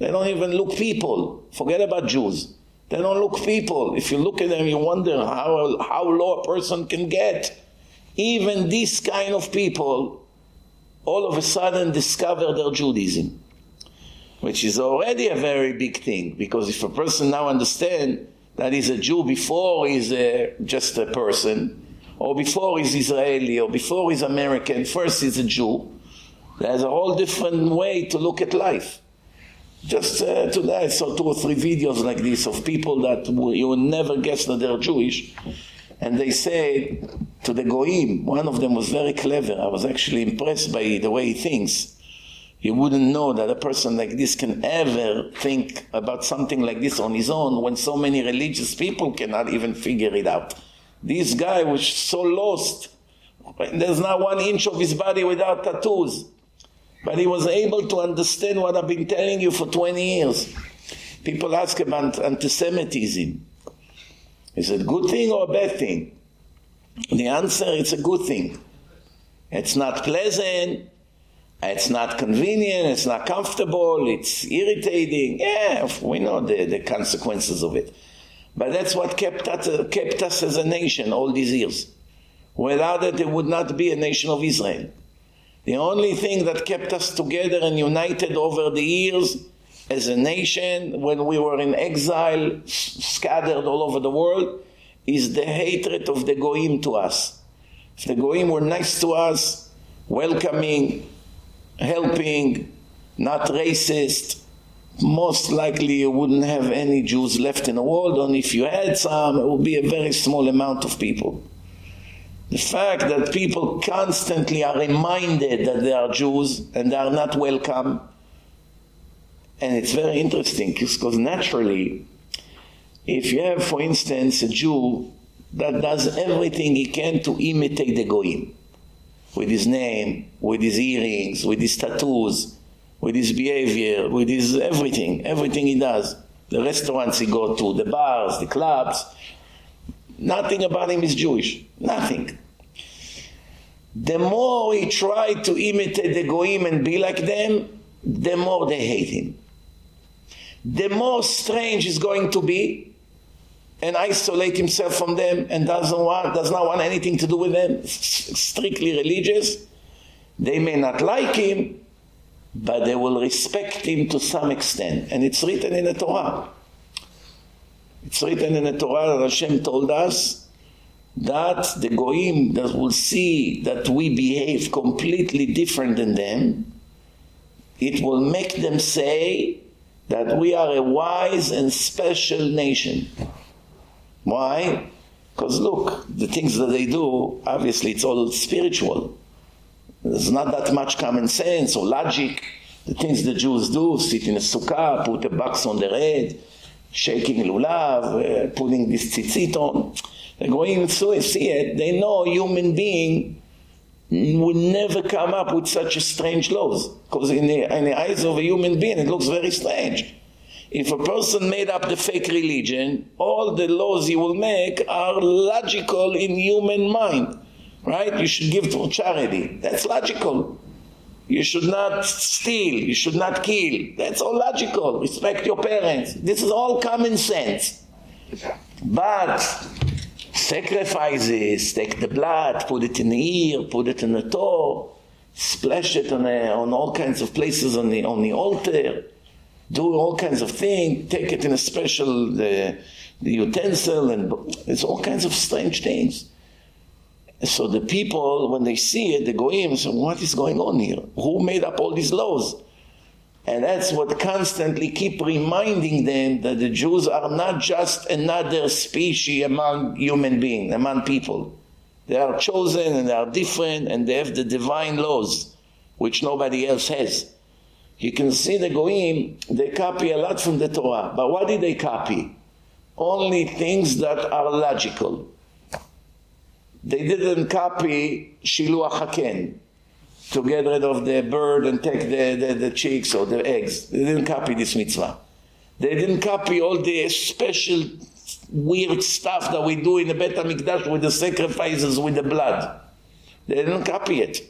S4: they don't even look people. Forget about Jews. They don't look people. If you look at them, you wonder how, how low a person can get. Even these kind of people all of a sudden discover their Judaism, which is already a very big thing, because if a person now understands that he's a Jew before he's a, uh, just a person, or before he's Israeli, or before he's American, first he's a Jew, there's a whole different way to look at life. Just uh, today I saw two or three videos like this of people that you will never guess that they're Jewish. And they said to the goyim. one of them was very clever. I was actually impressed by the way he thinks. You wouldn't know that a person like this can ever think about something like this on his own when so many religious people cannot even figure it out. This guy was so lost. There's not one inch of his body without tattoos. But he was able to understand what I've been telling you for 20 years. People ask about anti-Semitism. Is it a good thing or a bad thing? The answer is a good thing. It's not pleasant. It's not convenient. It's not comfortable. It's irritating. Yeah, we know the, the consequences of it. But that's what kept us, kept us as a nation all these years. Without it, there would not be a nation of Israel. The only thing that kept us together and united over the years as a nation when we were in exile, scattered all over the world, is the hatred of the Goyim to us. If the Goyim were nice to us, welcoming, helping, not racist, most likely you wouldn't have any Jews left in the world, and if you had some, it would be a very small amount of people. The fact that people constantly are reminded that they are Jews and they are not welcome. And it's very interesting because naturally, if you have, for instance, a Jew that does everything he can to imitate the Goyim, with his name, with his earrings, with his tattoos, with his behavior, with his everything, everything he does. The restaurants he go to, the bars, the clubs, Nothing about him is Jewish. Nothing. The more he tried to imitate the Goyim and be like them, the more they hate him. The more strange he's going to be and isolate himself from them and doesn't want, does not want anything to do with them, strictly religious. They may not like him, but they will respect him to some extent. And it's written in the Torah. It's written in the Torah that Hashem told us that the goyim that will see that we behave completely different than them, it will make them say that we are a wise and special nation. Why? Because look, the things that they do, obviously it's all spiritual. There's not that much common sense or logic. The things the Jews do, sit in a sukkah, put a box on their head, shaking lulav, uh, putting this tzitzit on. They're going through it, see it. They know human being would never come up with such strange laws. Because in the, in the eyes of a human being, it looks very strange. If a person made up the fake religion, all the laws he will make are logical in human mind. Right? You should give to charity. That's logical. You should not steal. You should not kill. That's all logical. Respect your parents. This is all common sense. But sacrifices, take the blood, put it in the ear, put it in the toe, splash it on, a, on all kinds of places on the, on the altar, do all kinds of things, take it in a special uh, the utensil, and it's all kinds of strange things. So the people, when they see it, they go in and say, what is going on here? Who made up all these laws? And that's what constantly keep reminding them that the Jews are not just another species among human beings, among people. They are chosen and they are different and they have the divine laws, which nobody else has. You can see the Goyim, they copy a lot from the Torah. But what did they copy? Only things that are logical. They didn't copy Shiluach HaKen to get rid of the bird and take the, the, the chicks or the eggs. They didn't copy this mitzvah. They didn't copy all the special weird stuff that we do in the Bet HaMikdash with the sacrifices with the blood. They didn't copy it.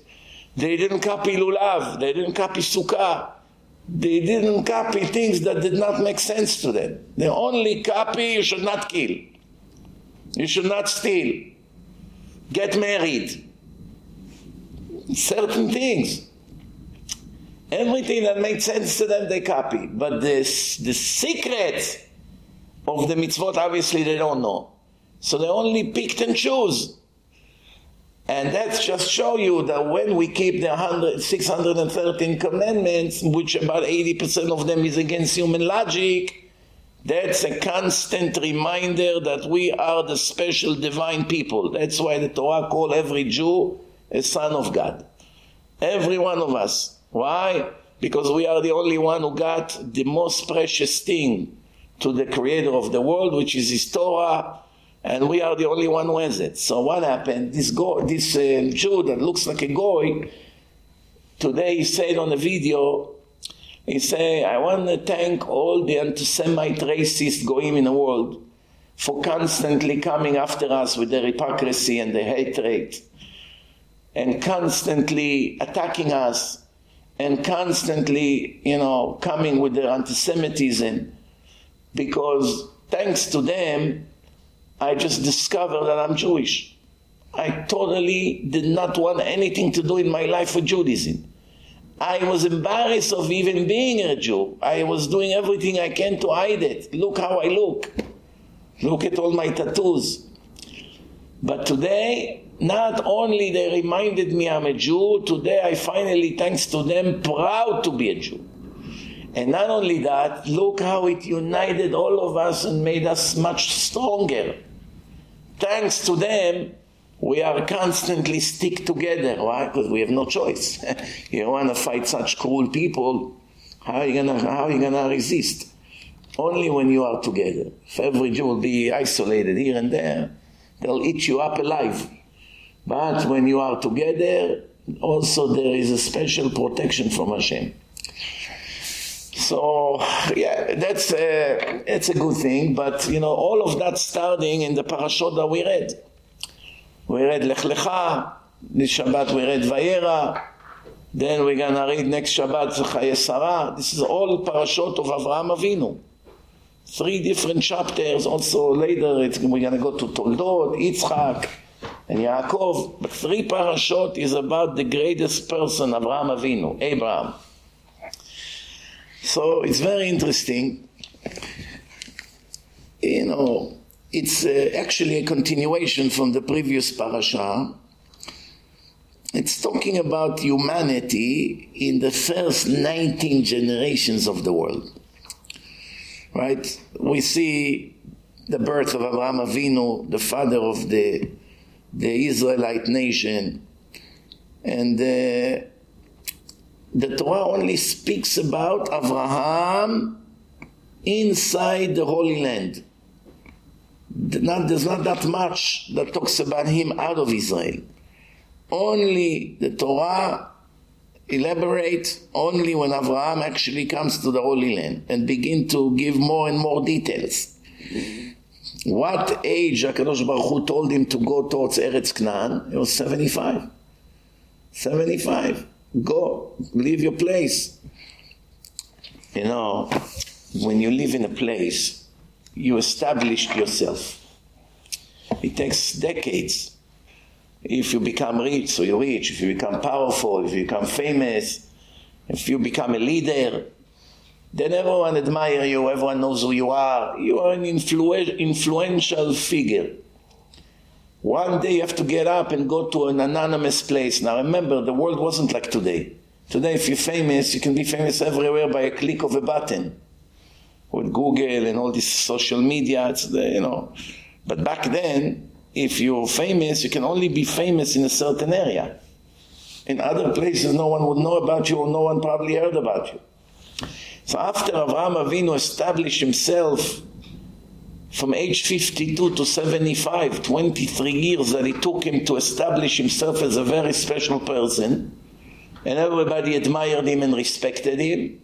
S4: They didn't copy Lulav. They didn't copy Sukkah. They didn't copy things that did not make sense to them. They only copy you should not kill. You should not steal get married. Certain things. Everything that makes sense to them, they copy. But this, the secret of the mitzvot, obviously they don't know. So they only picked and chose. And that's just show you that when we keep the 613 commandments, which about 80% of them is against human logic, that's a constant reminder that we are the special divine people. That's why the Torah call every Jew a son of God. Every one of us. Why? Because we are the only one who got the most precious thing to the creator of the world, which is his Torah, and we are the only one who has it. So what happened? This, go, this uh, Jew that looks like a goy, today he said on a video, he say, I want to thank all the anti-Semite racists going in the world for constantly coming after us with their hypocrisy and their hatred and constantly attacking us and constantly, you know, coming with their anti-Semitism because thanks to them, I just discovered that I'm Jewish. I totally did not want anything to do in my life with Judaism. I was embarrassed of even being a Jew. I was doing everything I can to hide it. Look how I look. Look at all my tattoos. But today, not only they reminded me I'm a Jew, today I finally, thanks to them, proud to be a Jew. And not only that, look how it united all of us and made us much stronger. Thanks to them, we are constantly stick together, why? Because we have no choice. *laughs* you want to fight such cruel people, how are you gonna how are you gonna resist? Only when you are together. If every Jew will be isolated here and there, they'll eat you up alive. But when you are together, also there is a special protection from Hashem. So yeah, that's a, uh, it's a good thing. But you know, all of that starting in the parashot that we read we read Lech Lecha, this Shabbat we read Vayera, then we're going to read next Shabbat Chayei Sarah. This is all parashot of Avraham Avinu. Three different chapters, also later we're going to go to Toldot, Yitzchak, and Yaakov. But three parashot is about the greatest person, Avraham Avinu, Abraham. So it's very interesting. You know, it's uh, actually a continuation from the previous parasha. It's talking about humanity in the first 19 generations of the world. Right? We see the birth of Abraham Avinu, the father of the, the Israelite nation. And uh, the Torah only speaks about Abraham inside the Holy Land not, there's not that much that talks about him out of Israel. Only the Torah elaborate only when Abraham actually comes to the Holy Land and begin to give more and more details. What age HaKadosh Baruch Hu told him to go towards Eretz Canaan? It was 75. 75. Go, leave your place. You know, when you live in a place you established yourself. It takes decades. If you become rich, so you're rich. If you become powerful, if you become famous, if you become a leader, then everyone admires you, everyone knows who you are. You are an influ influential figure. One day you have to get up and go to an anonymous place. Now remember, the world wasn't like today. Today, if you're famous, you can be famous everywhere by a click of a button with Google and all this social media. It's the, you know, but back then, if you're famous, you can only be famous in a certain area. In other places, no one would know about you, or no one probably heard about you. So after Avraham Avinu established himself from age 52 to 75, 23 years that it took him to establish himself as a very special person, and everybody admired him and respected him,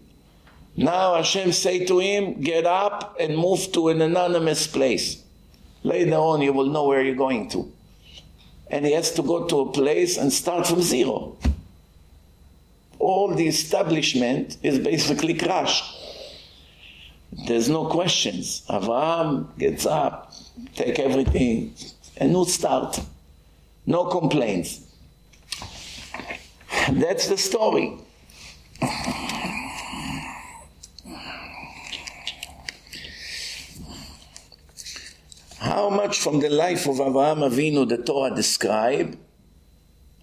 S4: now Hashem say to him, get up and move to an anonymous place. Later on you will know where you're going to. And he has to go to a place and start from zero. All the establishment is basically crashed. There's no questions. Avraham gets up, take everything, and new start. No complaints. That's the story. How much from the life of Avraham Avinu the Torah describe?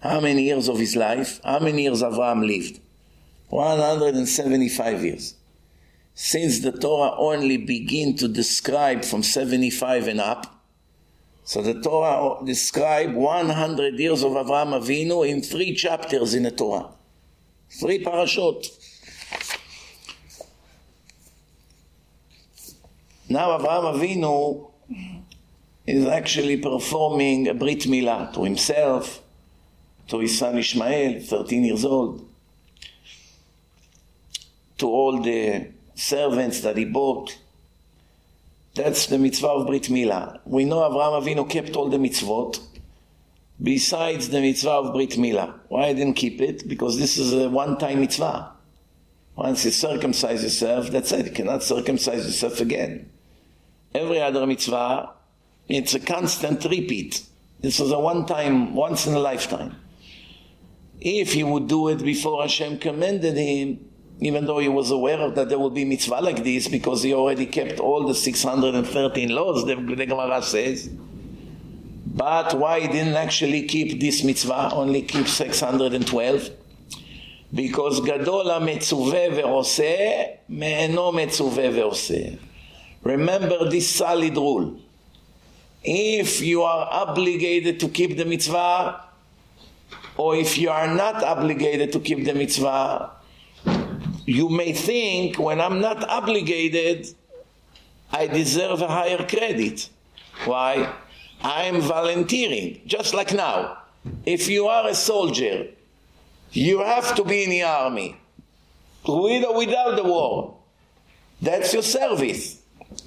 S4: How many years of his life? How many years Avraham lived? 175 years. Since the Torah only begin to describe from 75 and up, so the Torah describe 100 years of Avraham Avinu in three chapters in the Torah. Three parashot. Now Avraham Avinu is actually performing a Brit Milah to himself, to his son Ishmael, 13 years old, to all the servants that he bought. That's the mitzvah of Brit Milah. We know Avraham Avinu kept all the mitzvot, besides the mitzvah of Brit Milah. Why I didn't keep it? Because this is a one-time mitzvah. Once you circumcise yourself, that's it. You cannot circumcise yourself again. Every other mitzvah It's a constant repeat. This is a one time, once in a lifetime. If he would do it before Hashem commanded him, even though he was aware that there would be mitzvah like this, because he already kept all the 613 laws, the, the Gemara says. But why he didn't actually keep this mitzvah, only keep 612? Because gadol ha-metzuveh ve'oseh, me'eno metzuveh ve'oseh. Remember this solid rule if you are obligated to keep the mitzvah or if you are not obligated to keep the mitzvah you may think when i'm not obligated i deserve a higher credit why i'm volunteering just like now if you are a soldier you have to be in the army with or without the war that's your service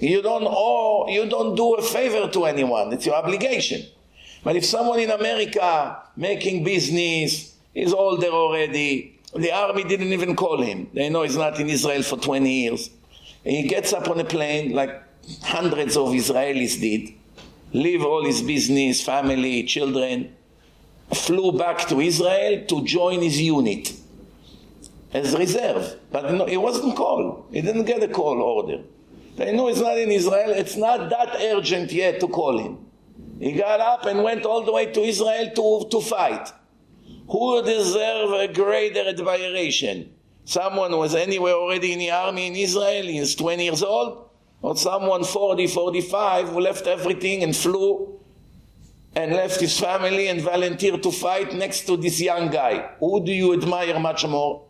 S4: you don't owe, you don't do a favor to anyone. It's your obligation. But if someone in America making business is older already, the army didn't even call him. They know he's not in Israel for 20 years. And he gets up on a plane like hundreds of Israelis did, leave all his business, family, children, flew back to Israel to join his unit as reserve. But no, he wasn't called. He didn't get a call order. They knew it's not in Israel. It's not that urgent yet to call him. He got up and went all the way to Israel to, to fight. Who deserve a greater admiration? Someone was anywhere already in the army in Israel, he is 20 years old, or someone 40, 45 who left everything and flew and left his family and volunteered to fight next to this young guy. Who do you admire much more?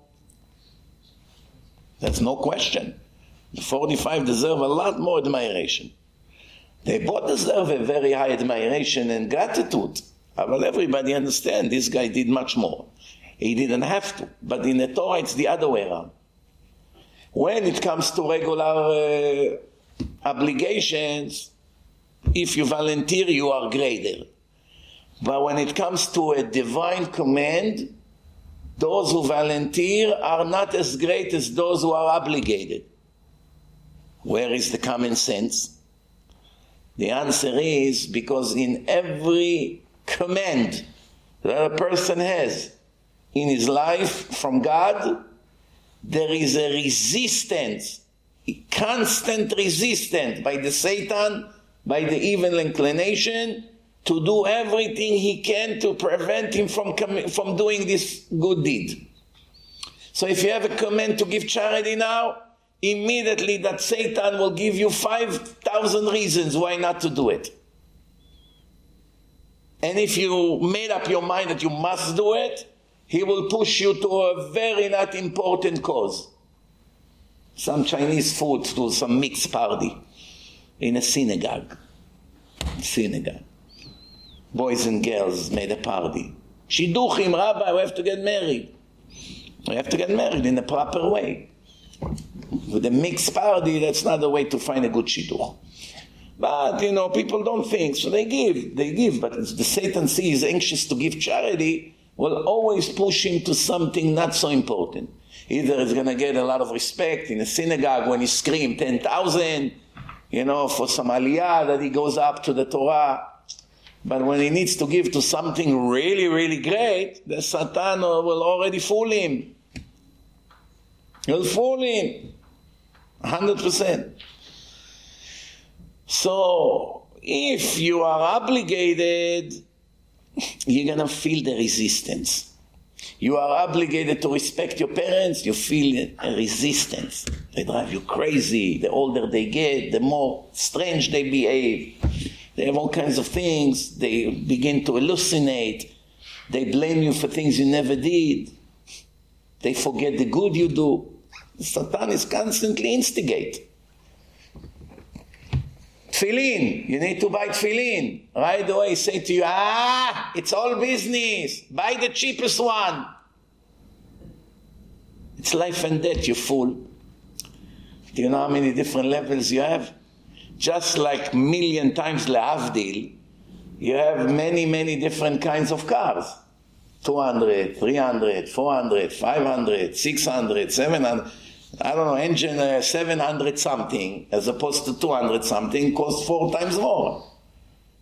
S4: There's no question. The 45 deserve a lot more admiration. They both deserve a very high admiration and gratitude. But everybody understand this guy did much more. He didn't have to. But in the Torah, it's the other way around. When it comes to regular uh, obligations, if you volunteer, you are greater. But when it comes to a divine command, those who volunteer are not as great as those who are obligated. Where is the common sense? The answer is because in every command that a person has in his life from God, there is a resistance, a constant resistance by the Satan, by the evil inclination, to do everything he can to prevent him from, from doing this good deed. So if you have a command to give charity now, immediately that Satan will give you 5,000 reasons why not to do it. And if you made up your mind that you must do it, he will push you to a very not important cause. Some Chinese food to some mixed party in a synagogue. Synagogue. Boys and girls made a party. Shidduchim, Rabbi, we have to get married. We have to get married in a proper way with a mixed party, that's not the way to find a good shidduch. But, you know, people don't think, so they give, they give. But the Satan sees anxious to give charity, will always push him to something not so important. Either he's going to get a lot of respect in a synagogue when he screams 10,000, you know, for some aliyah that he goes up to the Torah. But when he needs to give to something really, really great, the Satan will already fool him. He'll fool him. 100%. So, if you are obligated, you're going to feel the resistance. You are obligated to respect your parents, you feel a resistance. They drive you crazy. The older they get, the more strange they behave. They have all kinds of things. They begin to hallucinate. They blame you for things you never did. They forget the good you do. Satan is constantly instigate. Tefillin, you need to buy tefillin. Right away say to you, ah, it's all business. Buy the cheapest one. It's life and death, you fool. Do you know how many different levels you have? Just like million times le'avdil, you have many, many different kinds of cars. 200, 300, 400, 500, 600, 700. I don't know, engine uh, 700 something as opposed to 200 something cost four times more.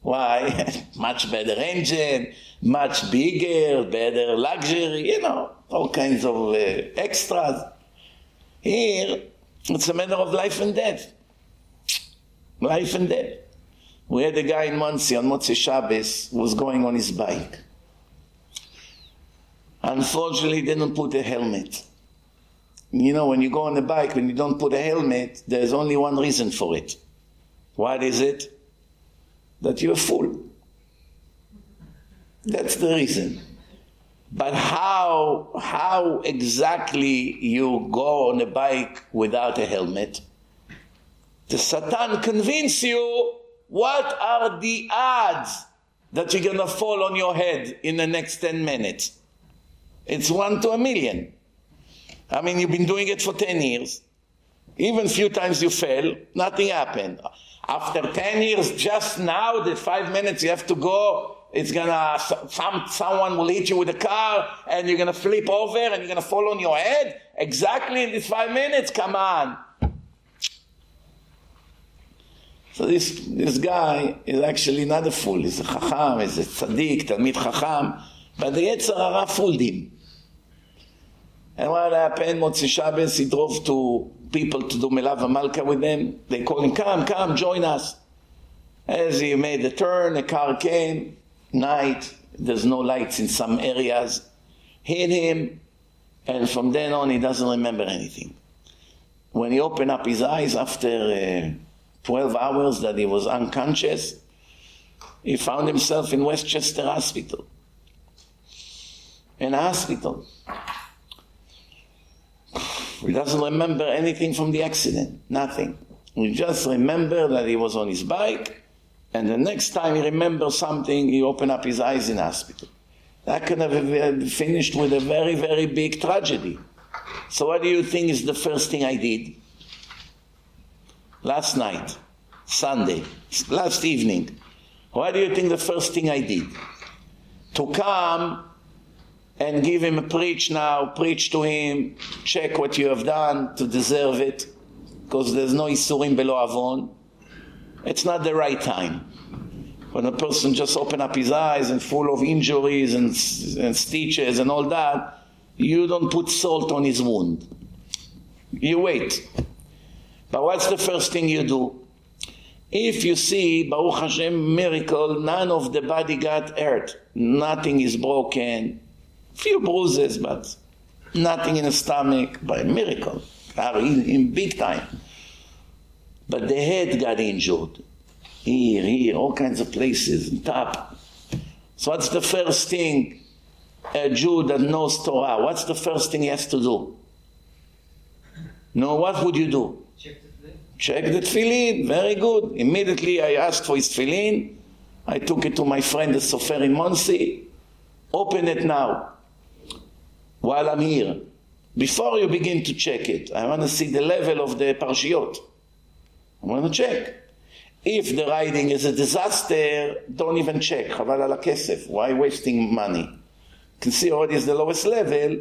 S4: Why? *laughs* much better engine, much bigger, better luxury, you know, all kinds of uh, extras. Here, it's a matter of life and death. Life and death. We had a guy in Monsey on Motzi Shabbos was going on his bike. Unfortunately, he didn't put a helmet you know, when you go on a bike when you don't put a helmet, there's only one reason for it. What is it? That you're a fool. That's the reason. But how, how exactly you go on a bike without a helmet? The Satan convince you what are the odds that you're going to fall on your head in the next 10 minutes. It's one to a million. I mean, you've been doing it for 10 years. Even few times you fail, nothing happened. After 10 years, just now, the five minutes you have to go, it's gonna, some, someone will hit you with a car and you're gonna flip over and you're gonna fall on your head. Exactly in these five minutes, come on. So this, this guy is actually not a fool. He's a chacham, he's a tzaddik, talmid chacham. But the Yetzer Hara fooled him. And what happened, Motzi Shabbos, he drove to people to do Melava Malka with them. They called him, come, come, join us. As he made the turn, a car came, night, there's no lights in some areas, hit him, and from then on he doesn't remember anything. When he opened up his eyes after uh, 12 hours that he was unconscious, he found himself in Westchester Hospital. In a hospital. He doesn't remember anything from the accident, nothing. He just remember that he was on his bike, and the next time he remembers something, he opened up his eyes in hospital. That could have finished with a very, very big tragedy. So what do you think is the first thing I did? Last night, Sunday, last evening. What do you think the first thing I did? To come and give him a preach now, preach to him, check what you have done to deserve it, because there's no Isurim below Avon. It's not the right time. When a person just open up his eyes and full of injuries and, and stitches and all that, you don't put salt on his wound. You wait. But what's the first thing you do? If you see, Baruch Hashem, miracle, none of the body got hurt. Nothing is broken few bruises, but nothing in the stomach by miracle, in, in big time. But the head got injured. Here, here, all kinds of places, on top. So what's the first thing a Jew that knows Torah, what's the first thing he has to do? No, what would you do? Check the tefillin. Check the tefillin, very good. Immediately I asked for his tefillin. I took it to my friend, the Sofer in Monsey. Open it now while I'm here. Before you begin to check it, I want to see the level of the parshiot. I want to check. If the writing is a disaster, don't even check. Why wasting money? You can see already is the lowest level.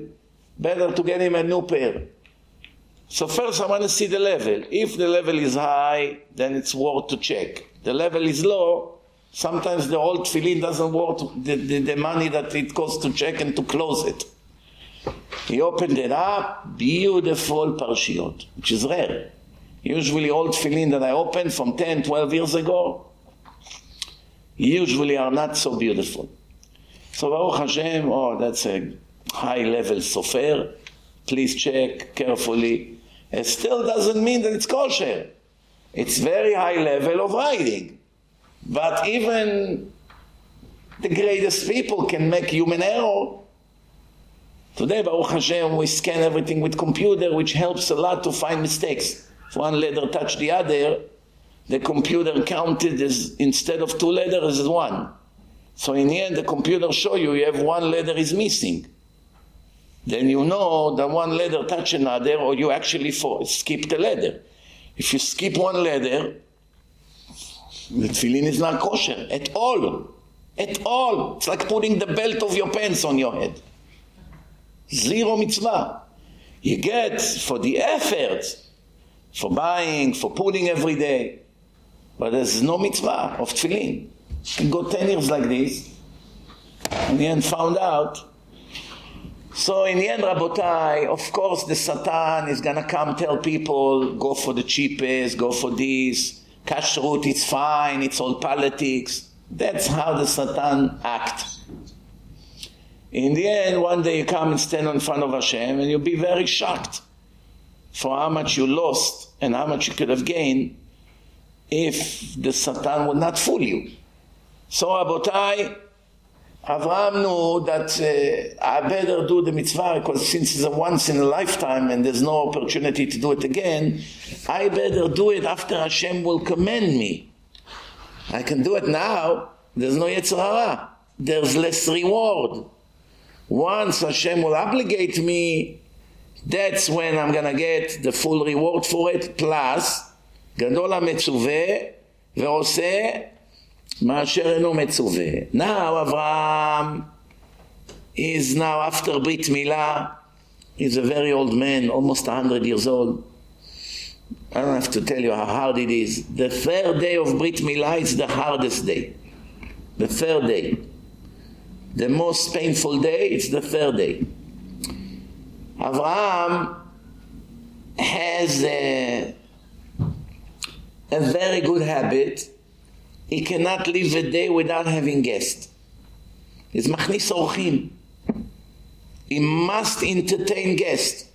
S4: Better to get him a new pair. So first I want to see the level. If the level is high, then it's worth to check. The level is low, sometimes the old tefillin doesn't worth the, the, the money that it costs to check and to close it. He opened it up, beautiful parashiyot, which is rare. Usually old tefillin that I opened from 10, 12 years ago, usually are not so beautiful. So Baruch Hashem, oh, that's a high-level sofer. Please check carefully. It still doesn't mean that it's kosher. It's very high level of writing. But even the greatest people can make human error Today, Baruch Hashem, we scan everything with computer, which helps a lot to find mistakes. If one letter touched the other, the computer counted as, instead of two letters as one. So in the end, the computer show you you have one letter is missing. Then you know that one letter touch another, or you actually skip the letter. If you skip one letter, the tefillin is not kosher at all. At all. It's like putting the belt of your pants on your head. Zero mitzvah. You get for the effort, for buying, for pulling every day. But there's no mitzvah of tefillin. You go 10 years like this, and the end found out. So in the end, Rabotai, of course the Satan is going to come tell people, go for the cheapest, go for this, kashrut, it's fine, it's all politics. That's how the Satan acts. In the end, one day you come and stand in front of Hashem and you'll be very shocked for how much you lost and how much you could have gained if the Satan would not fool you. So, Abotai, Avraham knew that uh, I better do the mitzvah because since it's a once in a lifetime and there's no opportunity to do it again, I better do it after Hashem will command me. I can do it now. There's no Yetzirah. There's less reward. Once Hashem will obligate me, that's when I'm going to get the full reward for it, plus, גדול המצווה ועושה מאשר אינו מצווה. Now Abraham is now after Brit Milah, he's a very old man, almost 100 years old. I don't have to tell you how hard it is. The third day of Brit Milah is the hardest day. The third day. The most painful day, it's the third day. avram has a, a very good habit. He cannot live a day without having guests. He's machnis orchim. He must entertain guests.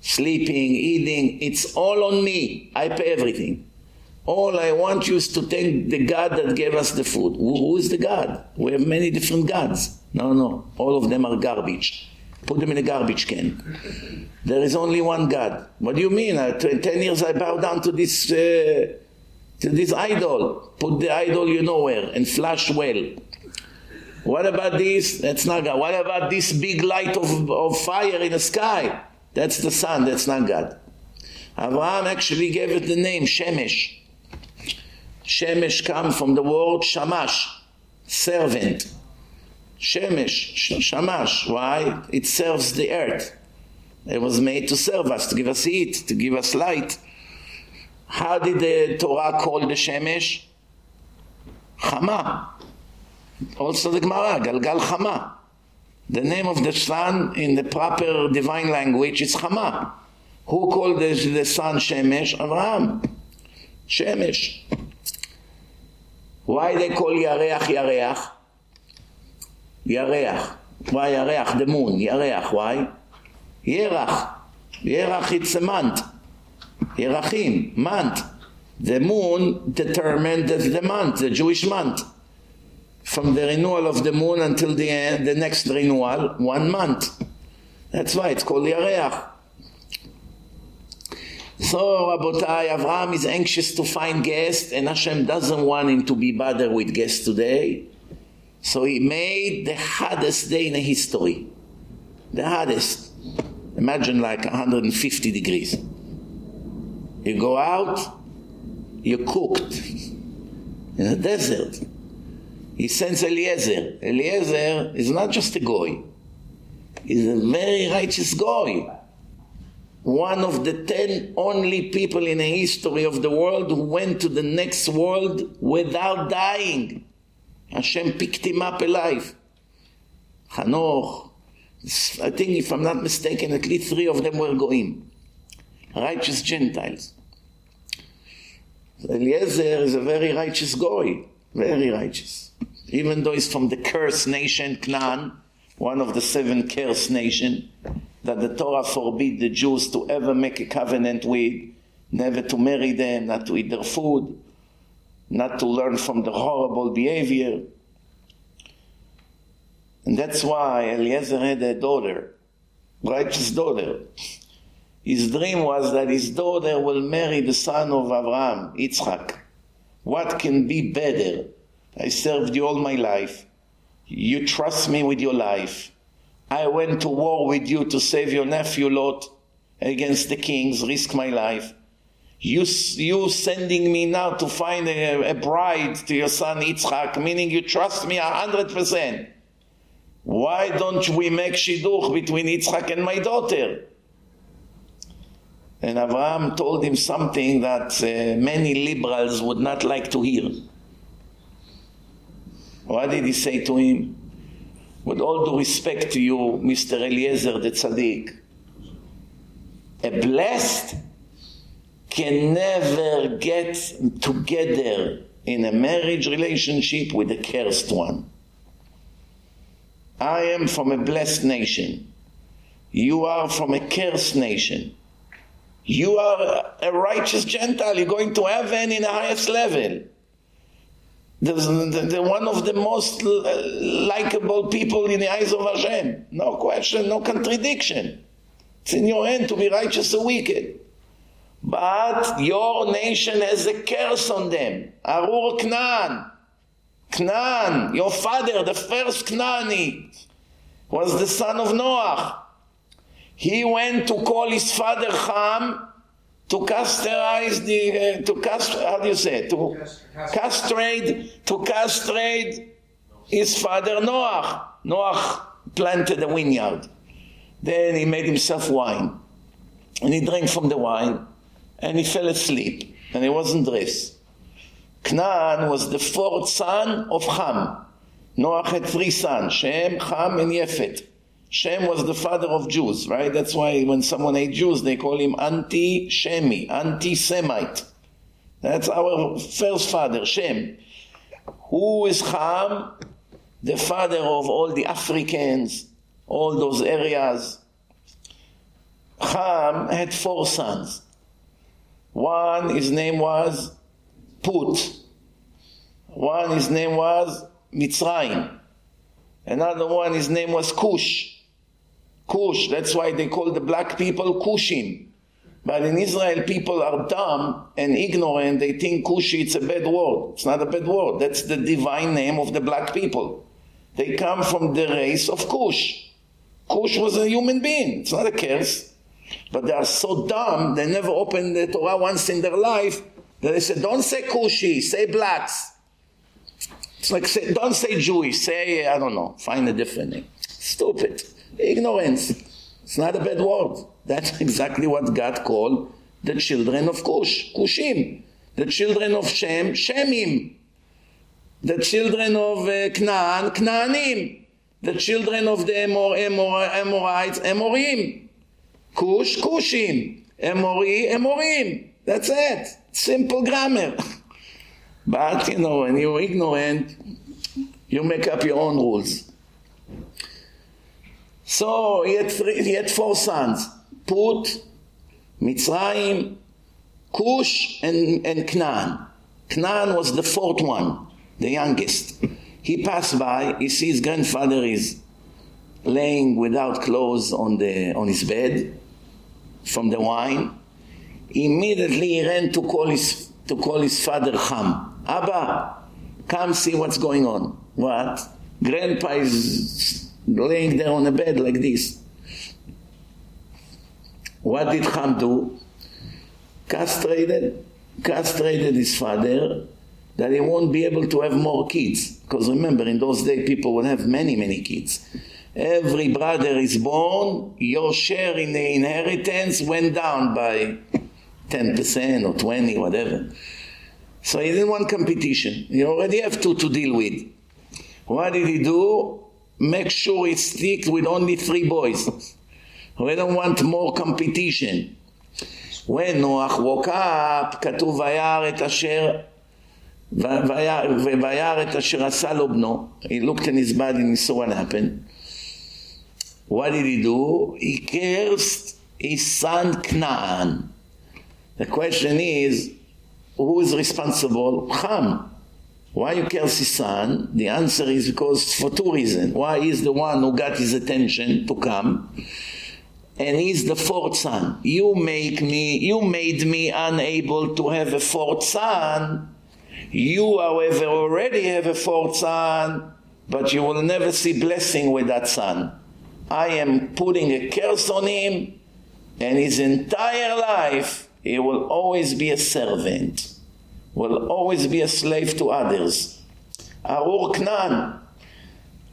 S4: Sleeping, eating, it's all on me. I pay everything. All I want you is to thank the God that gave us the food. Who, who is the God? We have many different gods. No, no. All of them are garbage. Put them in a garbage can. There is only one God. What do you mean? In 10 years I bow down to this, uh, to this idol. Put the idol you know where and flush well. What about this? That's not God. What about this big light of, of fire in the sky? That's the sun. That's not God. Abraham actually gave it the name Shemesh. Shemesh comes from the word shamash, servant. Shemesh, shamash, why? It serves the earth. It was made to serve us, to give us heat, to give us light. How did the Torah call the Shemesh? Chama. Also the Gemara, Galgal Chama. The name of the sun in the proper divine language is Chama. Who called the, the sun Shemesh? Abraham. Shemesh. Why they call Yarech Yarech? Yarech. Why Yarech? The moon. Yarech. Why? Yerach. Yerach it's a month. Yerachim. Month. The moon determined the month, the Jewish month. From the renewal of the moon until the, end, the next renewal, one month. That's why it's called Yarech. So, Rabotai, Avram is anxious to find guests, and Hashem doesn't want him to be bothered with guests today. So he made the hardest day in history. The hardest. Imagine like 150 degrees. You go out, you're cooked in a desert. He sends Eliezer. Eliezer is not just a goy; he's a very righteous goy one of the 10 only people in the history of the world who went to the next world without dying. Hashem picked him up alive. Hanoch, I think if I'm not mistaken, at least three of them were goyim, righteous Gentiles. Eliezer is a very righteous guy, very righteous. Even though he's from the cursed nation, Canaan, one of the seven cursed nations that the Torah forbid the Jews to ever make a covenant with, never to marry them, not to eat their food, not to learn from their horrible behavior. And that's why Eliezer had a daughter, righteous daughter. His dream was that his daughter will marry the son of Abraham, Yitzchak. What can be better? I served you all my life. You trust me with your life. I went to war with you to save your nephew, Lot, against the kings, risk my life. You, you sending me now to find a, a bride to your son Yitzchak, meaning you trust me 100%. Why don't we make shidduch between Yitzchak and my daughter? And Abraham told him something that uh, many liberals would not like to hear. What did he say to him? with all due respect to you, Mr. Eliezer the Tzaddik, a blessed can never get together in a marriage relationship with a cursed one. I am from a blessed nation. You are from a cursed nation. You are a righteous Gentile. You're going to heaven in the highest level the, the, the, one of the most likable people in the eyes of Hashem. No question, no contradiction. It's in your hand to be righteous or wicked. But your nation has a curse on them. Arur Knan. Knan, your father, the first Knani, was the son of Noah. He went to call his father Ham to castrate, the, uh, to cast, how do you say, to castrate, to castrate his father Noah. Noah planted a vineyard. Then he made himself wine. And he drank from the wine, and he fell asleep, and he wasn't dressed. Canaan was the fourth son of Ham. Noah had three sons, Shem, Ham, and Yefet. Shem was the father of Jews, right? That's why when someone hates Jews, they call him anti-Shemi, anti-Semite. That's our first father, Shem. Who is Ham? The father of all the Africans, all those areas. Ham had four sons. One, his name was Put. One, his name was Mitzrayim. Another one, his name was Cush. Kush. That's why they call the black people Cushim. But in Israel, people are dumb and ignorant. They think Cushi is a bad word. It's not a bad word. That's the divine name of the black people. They come from the race of Cush. Cush was a human being. It's not a curse. But they are so dumb, they never opened the Torah once in their life, that they said, don't say Cushi, say blacks. It's like, say, don't say Jewish, say, I don't know, find a different name. Stupid ignorance. It's not a bad word. That's *laughs* exactly what God called the children of Cush, Cushim. The children of Shem, Shemim. The children of uh, Canaan, Canaanim. The children of the Amor, Amor, Amorites, Amorim. Cush, Cushim. Amori, Amorim. That's it. Simple grammar. *laughs* but, you know, when you're ignorant, you make up your own rules. So he had, three, he had four sons, Put, Mitzrayim, Kush, and, and Knan. Knan was the fourth one, the youngest. He passed by, he sees grandfather is laying without clothes on, the, on his bed from the wine. Immediately he ran to call his, to call his father Ham. Abba, come see what's going on. What? Grandpa is laying there on a bed like this. What did Ham do? Castrated, castrated his father that he won't be able to have more kids. Because remember, in those days, people would have many, many kids. Every brother is born, your share in the inheritance went down by 10% or 20, whatever. So he didn't want competition. You already have two to deal with. What did he do? make sure it sticks with only three boys. We don't want more competition. When Noach woke up, כתוב וירא את אשר וירא את אשר עשה לו בנו. He looked in his body and he saw what happened. What did he do? He cursed his son Canaan. The question is, who is responsible? Ham. Why you curse his son? The answer is because for two reasons. Why is the one who got his attention to come. And he's the fourth son. You make me, you made me unable to have a fourth son. You, however, already have a fourth son, but you will never see blessing with that son. I am putting a curse on him, and his entire life, he will always be a servant will always be a slave to others. Arur Knan.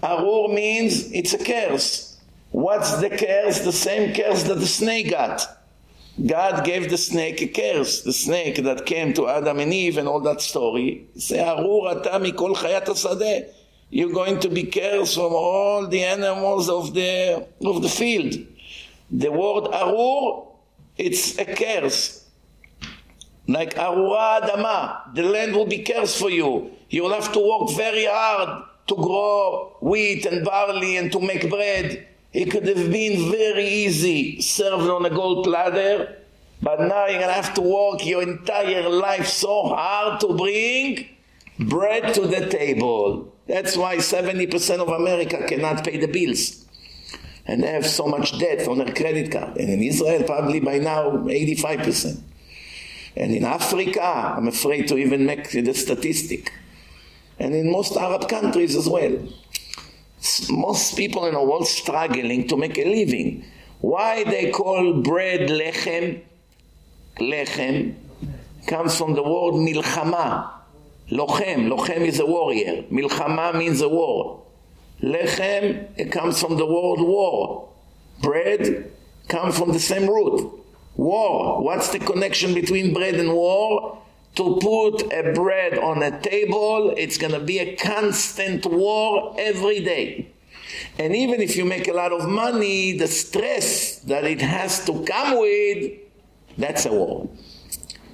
S4: Arur means it's a curse. What's the curse? The same curse that the snake got. God gave the snake a curse, the snake that came to Adam and Eve and all that story. Say, Arur ata mikol chayat asadeh. You're going to be cursed from all the animals of the, of the field. The word Arur, it's a curse like Arua Adama, the land will be cursed for you. You will have to work very hard to grow wheat and barley and to make bread. It could have been very easy served on a gold platter, but now you're going to have to work your entire life so hard to bring bread to the table. That's why 70% of America cannot pay the bills. And they have so much debt on their credit card. And in Israel, probably by now, 85%. And in Africa, I'm afraid to even make the statistic. And in most Arab countries as well. Most people in the world struggling to make a living. Why they call bread lechem? Lechem comes from the word milchama. Lochem, lochem is a warrior. Milchama means a war. Lechem, it comes from the word war. Bread comes from the same root. War. What's the connection between bread and war? To put a bread on a table, it's going to be a constant war every day. And even if you make a lot of money, the stress that it has to come with, that's a war.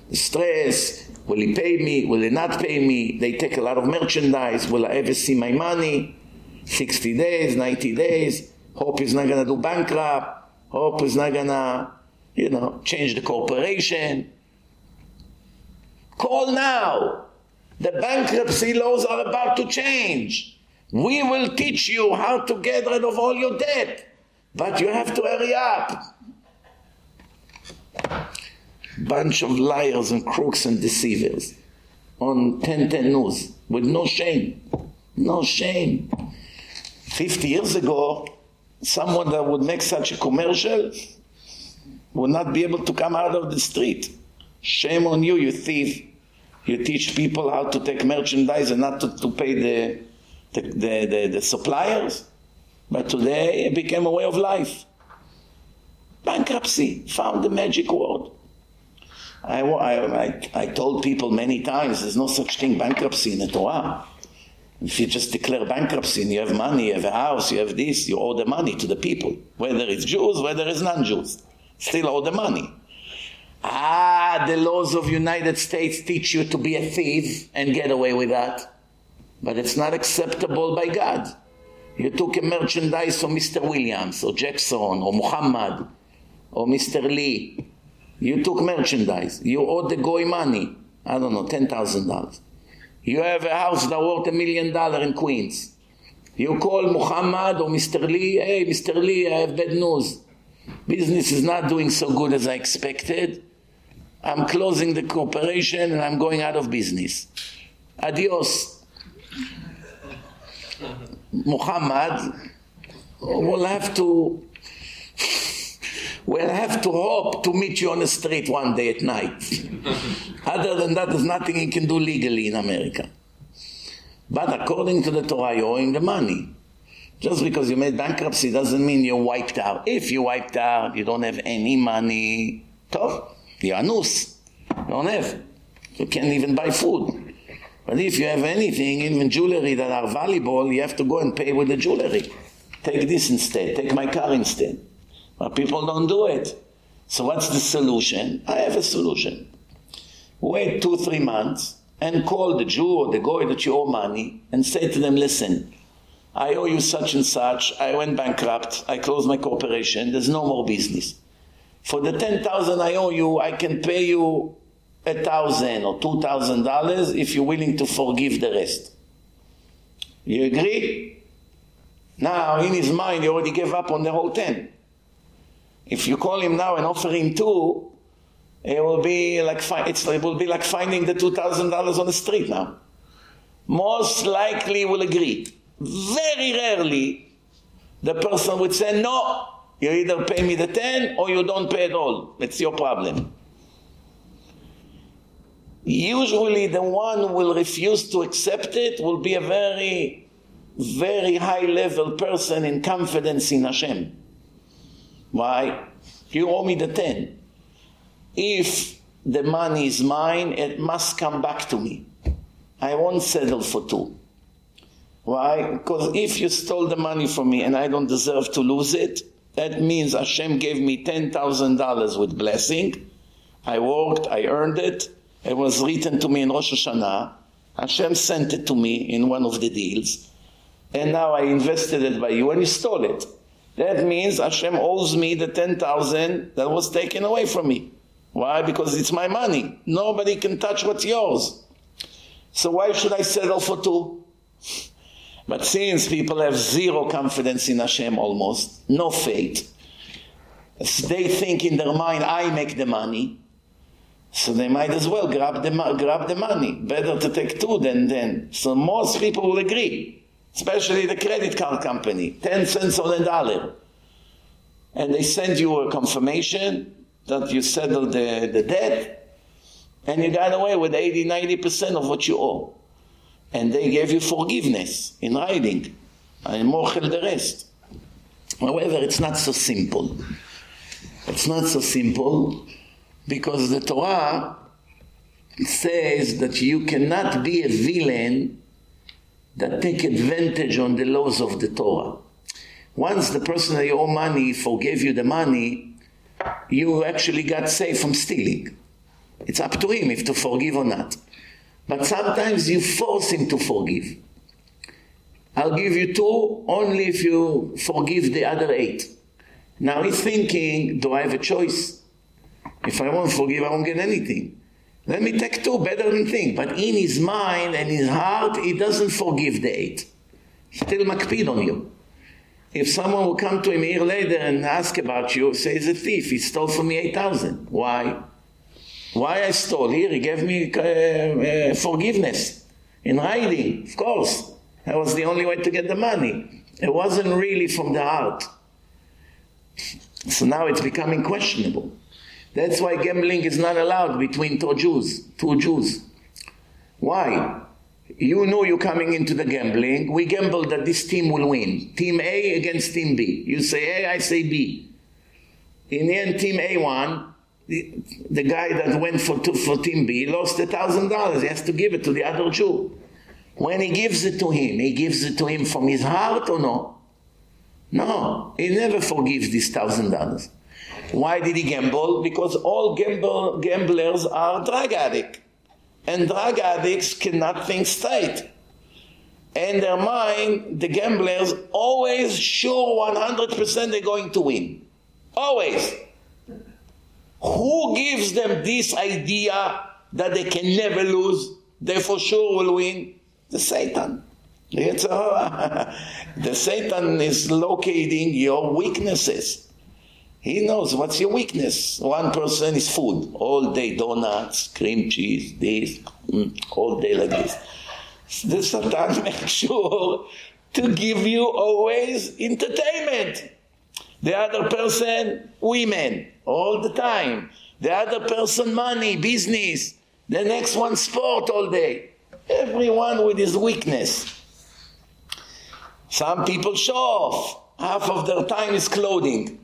S4: The stress, will he pay me, will he not pay me, they take a lot of merchandise, will I ever see my money, 60 days, 90 days, hope he's not going to do bankrupt, hope he's not going to you know, change the corporation. Call now. The bankruptcy laws are about to change. We will teach you how to get rid of all your debt, but you have to hurry up. Bunch of liars and crooks and deceivers on 1010 WINS with no shame. No shame. 50 years ago, someone that would make such a commercial will not be able to come out of the street. Shame on you, you thief. You teach people how to take merchandise and not to, to pay the, the, the, the, the suppliers. But today it became a way of life. Bankruptcy found the magic word. I, I, I, told people many times, there's no such thing bankruptcy in the Torah. If you just declare bankruptcy and you have money, you have a house, you have this, you owe the money to the people, whether it's Jews, whether it's non-Jews still owe the money. Ah, the laws of United States teach you to be a thief and get away with that. But it's not acceptable by God. You took a merchandise from Mr. Williams or Jackson or Muhammad or Mr. Lee. You took merchandise. You owe the goy money. I don't know, $10,000. You have a house that worth a million dollars in Queens. You call Muhammad or Mr. Lee, hey, Mr. Lee, I have bad news business is not doing so good as I expected. I'm closing the corporation and I'm going out of business. Adios. Muhammad will have to we'll have to hope to meet you on the street one day at night. Other than that, there's nothing you can do legally in America. But according to the Torah, you're owing the money. Just because you made bankruptcy doesn't mean you're wiped out. If you're wiped out, you don't have any money. Tough. You're noose. You don't have. You can't even buy food. But if you have anything, even jewelry that are valuable, you have to go and pay with the jewelry. Take this instead. Take my car instead. But people don't do it. So what's the solution? I have a solution. Wait two, three months and call the Jew or the guy that you owe money and say to them, listen, I owe you such and such. I went bankrupt. I closed my corporation. There's no more business. For the 10,000 I owe you, I can pay you a thousand or two thousand dollars if you're willing to forgive the rest. You agree? Now, in his mind, he already gave up on the whole 10. If you call him now and offer him two, it will be like, it will be like finding the $2,000 on the street now. Most likely will agree. Very rarely, the person would say, no, you either pay me the 10 or you don't pay at all. It's your problem. Usually the one who will refuse to accept it will be a very, very high level person in confidence in Hashem. Why? You owe me the 10. If the money is mine, it must come back to me. I won't settle for two. Why? Because if you stole the money from me and I don't deserve to lose it, that means Hashem gave me $10,000 with blessing. I worked, I earned it. It was written to me in Rosh Hashanah. Hashem sent it to me in one of the deals. And now I invested it by you and you stole it. That means Hashem owes me the 10,000 that was taken away from me. Why? Because it's my money. Nobody can touch what's yours. So why should I settle for two? But since people have zero confidence in Hashem almost, no faith, so they think in their mind, I make the money, so they might as well grab the, grab the money. Better to take two than then. So most people will agree, especially the credit card company, 10 cents on a dollar. And they send you a confirmation that you settled the, the debt, and you got away with 80, 90% of what you owe and they gave you forgiveness in writing. And more than the rest. However, it's not so simple. It's not so simple because the Torah says that you cannot be a villain that take advantage on the laws of the Torah. Once the person that you owe money forgave you the money, you actually got saved from stealing. It's up to him if to forgive or not. But sometimes you force him to forgive. I'll give you two only if you forgive the other eight. Now he's thinking, do I have a choice? If I won't forgive, I won't get anything. Let me take two, better than think. But in his mind and his heart, he doesn't forgive the eight. Still makpid on you. If someone will come to him here later and ask about you, say he's a thief, he stole from me 8,000. Why? Why I stole? Here, he gave me uh, uh, forgiveness in hiding. of course. That was the only way to get the money. It wasn't really from the heart. So now it's becoming questionable. That's why gambling is not allowed between two Jews. Two Jews. Why? You know you're coming into the gambling. We gamble that this team will win. Team A against team B. You say A, I say B. In the end, team A won the, the guy that went for, two, for Timbi, he lost a thousand dollars. He has to give it to the other Jew. When he gives it to him, he gives it to him from his heart or no? No, he never forgives this thousand dollars. Why did he gamble? Because all gamble, gamblers are drug addicts. And drug addicts cannot think straight. And their mind, the gamblers, always sure 100% they're going to win. Always. Who gives them this idea that they can never lose? They for sure will win. The Satan. It's uh, *laughs* the Satan is locating your weaknesses. He knows what's your weakness. One person is food. All day donuts, cream cheese, this, mm, all day like this. The Satan *laughs* makes sure to give you always entertainment the other person women all the time, the other person money, business, the next one sport all day. Everyone with his weakness. Some people show off. Half of their time is clothing.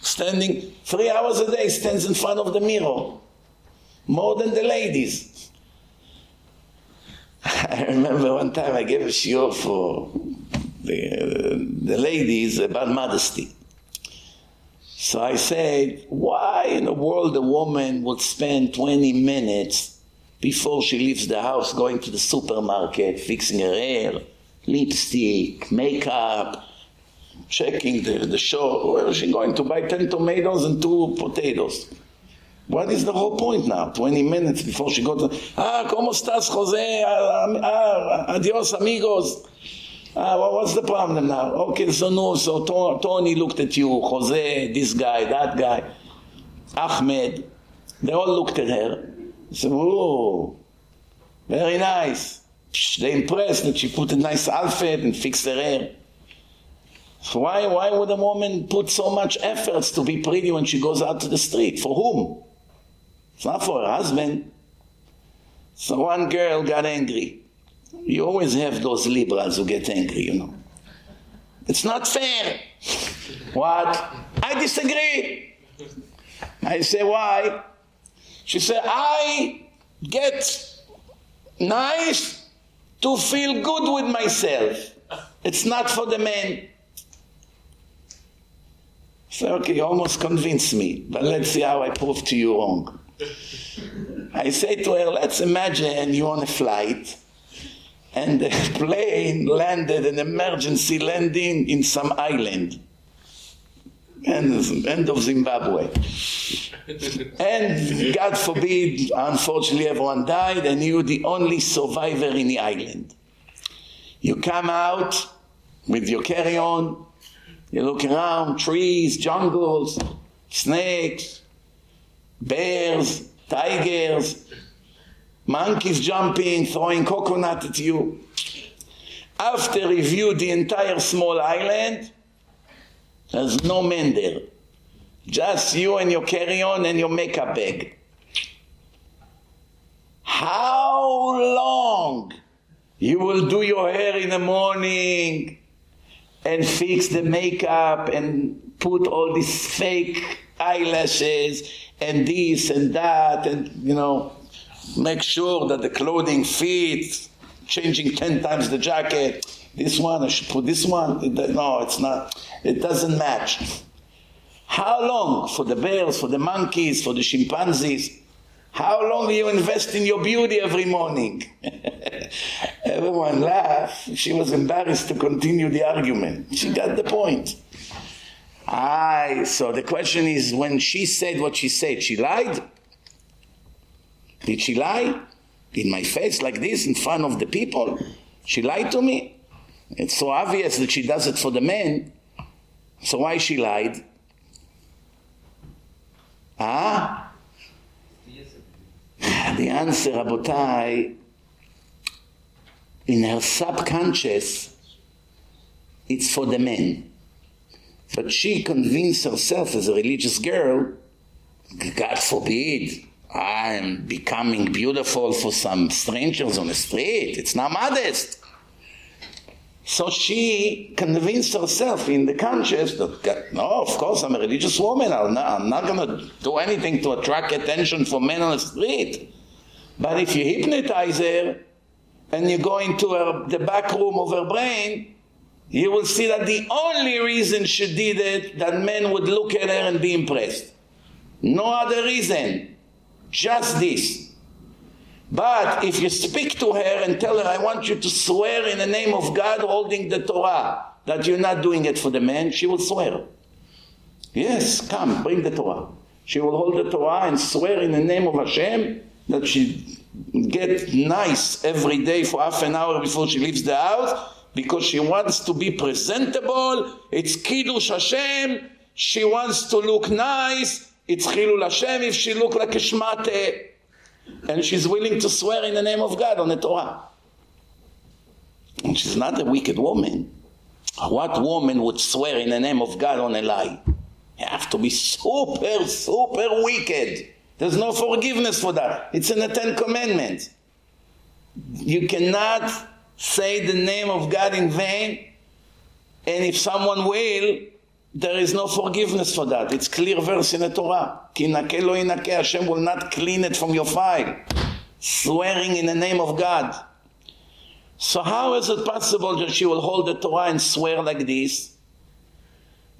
S4: Standing 3 hours a day stands in front of the mirror. More than the ladies. *laughs* I remember one time I gave a show for the, the ladies about modesty. So I said, why in the world a woman would spend 20 minutes before she leaves the house going to the supermarket, fixing her hair, lipstick, makeup, checking the, the shop, Where is she's going to buy 10 tomatoes and 2 potatoes. What is the whole point now? 20 minutes before she goes, ah, ¿cómo estás, José? Ah, ah, ah adiós, amigos. Ah, well, what's the problem now? Okay, so no, so Tony looked at you, Jose, this guy, that guy, Ahmed. They all looked at her. They said, whoa, very nice. They impressed that she put a nice outfit and fixed her hair. So why, why would a woman put so much efforts to be pretty when she goes out to the street? For whom? It's not for her husband. So one girl got angry. You always have those liberals who get angry, you know. It's not fair. what? I disagree. I say, why? She said, I get nice to feel good with myself. It's not for the men. So, okay, you almost convinced me, but let's see how I prove to you wrong. I say to her, let's imagine you on a flight and the *laughs* plane landed an emergency landing in some island and end of Zimbabwe. and God forbid, unfortunately, everyone died, and you the only survivor in the island. You come out with your carry-on, you look around, trees, jungles, snakes, bears, tigers, monkeys jumping, throwing coconut at you. After review the entire small island, there's no man there. Just you and your carry-on and your makeup bag. How long you will do your hair in the morning and fix the makeup and put all these fake eyelashes and this and that and, you know, make sure that the clothing fits, changing 10 times the jacket. This one, I should put this one. No, it's not. It doesn't match. How long for the bears, for the monkeys, for the chimpanzees? How long do you invest in your beauty every morning? *laughs* Everyone laughed. She was embarrassed to continue the argument. She got the point. I. so the question is when she said what she said, she lied? Did she lie? In my face like this in front of the people? She lied to me? It's so obvious that she does it for the men. So why she lied? Huh? The answer, Rabotai, in her subconscious, it's for the men. But she convinced herself as a religious girl, God forbid, I am becoming beautiful for some strangers on the street. It's not modest. So she convinced herself in the conscious that, no, of course, I'm a religious woman. I'm not, not going to do anything to attract attention from men on the street. But if you hypnotize her and you go into her, the back room of her brain, you will see that the only reason she did it, that men would look at her and be impressed. No other reason. Just this. But if you speak to her and tell her, I want you to swear in the name of God holding the Torah, that you're not doing it for the man, she will swear. Yes, come, bring the Torah. She will hold the Torah and swear in the name of Hashem that she get nice every day for half an hour before she leaves the house because she wants to be presentable. It's Kiddush Hashem. She wants to look nice. It's Chilul Hashem if she look like a And she's willing to swear in the name of God on the Torah. And she's not a wicked woman. What woman would swear in the name of God on a lie? You have to be super, super wicked. There's no forgiveness for that. It's in the Ten Commandments. You cannot say the name of God in vain. And if someone will, there is no forgiveness for that. It's clear verse in the Torah. Ki nake lo inake, Hashem will not clean it from your file. Swearing in the name of God. So how is it possible that she will hold the Torah and swear like this?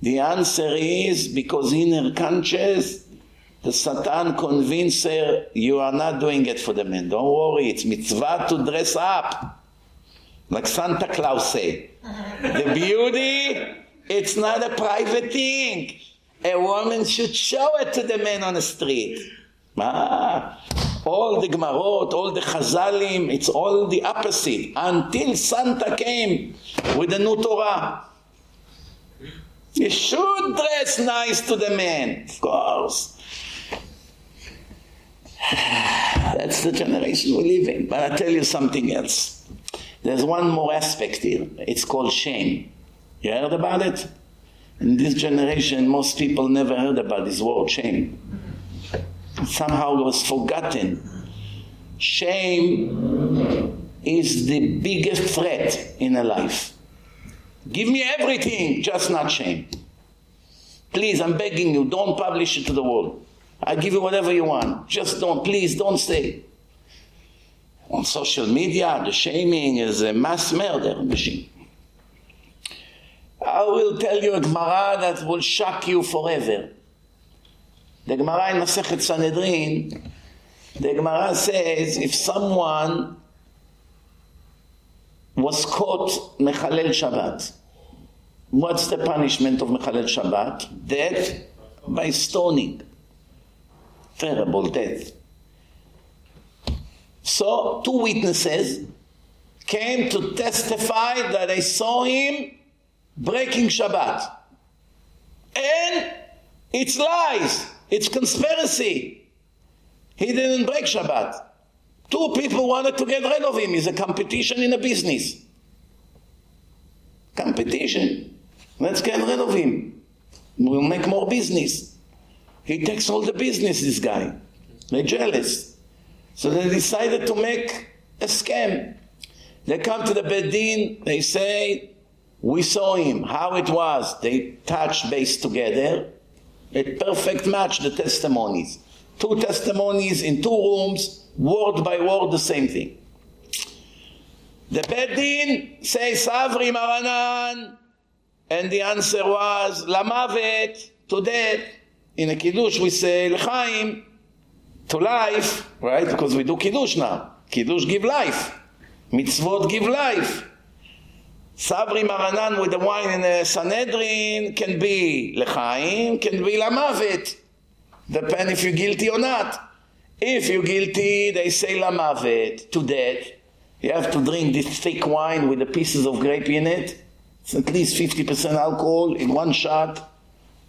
S4: The answer is because in her conscience, the Satan convinced her, you are not doing it for the men. Don't worry, it's mitzvah to dress up. Like Santa Claus say. the beauty it's not a private thing. A woman should show it to the men on the street. Ah, all the Gemarot, all the Chazalim, it's all the opposite. Until Santa came with the new Torah. You should dress nice to the men, of course. *sighs* That's the generation we live in. But i tell you something else. There's one more aspect here. It's called shame. You heard about it? In this generation, most people never heard about this word, shame. Somehow it was forgotten. Shame is the biggest threat in a life. Give me everything, just not shame. Please, I'm begging you, don't publish it to the world. I give you whatever you want. Just don't, please, don't say. On social media, the shaming is a mass murder machine. I will tell you a Gemara that will shock you forever. The Gemara in Masechet Sanhedrin, the Gemara says, if someone was caught Mechalel Shabbat, what's the punishment of Mechalel Shabbat? Death by stoning. Terrible death. So, two witnesses came to testify that they saw him breaking Shabbat. And it's lies. It's conspiracy. He didn't break Shabbat. Two people wanted to get rid of him. It's a competition in a business. Competition. Let's get rid of him. We'll make more business. He takes all the business, this guy. They're jealous. So they decided to make a scam. They come to the Bedin, they say, We saw him, how it was. They touched base together. A perfect match, the testimonies. Two testimonies in two rooms, word by word, the same thing. The Bedin says, Savri Maranan. And the answer was, Lamavet, to death. In a Kiddush we say, L'chaim, to life, right? Because we do Kiddush now. Kiddush give life. Mitzvot give life. Sabri Maranan with the wine in the Sanhedrin can be lechaim, can be lamavet. Depend if you're guilty or not. If you're guilty, they say lamavet, to death. You have to drink this thick wine with the pieces of grape in it. It's at least 50% alcohol in one shot.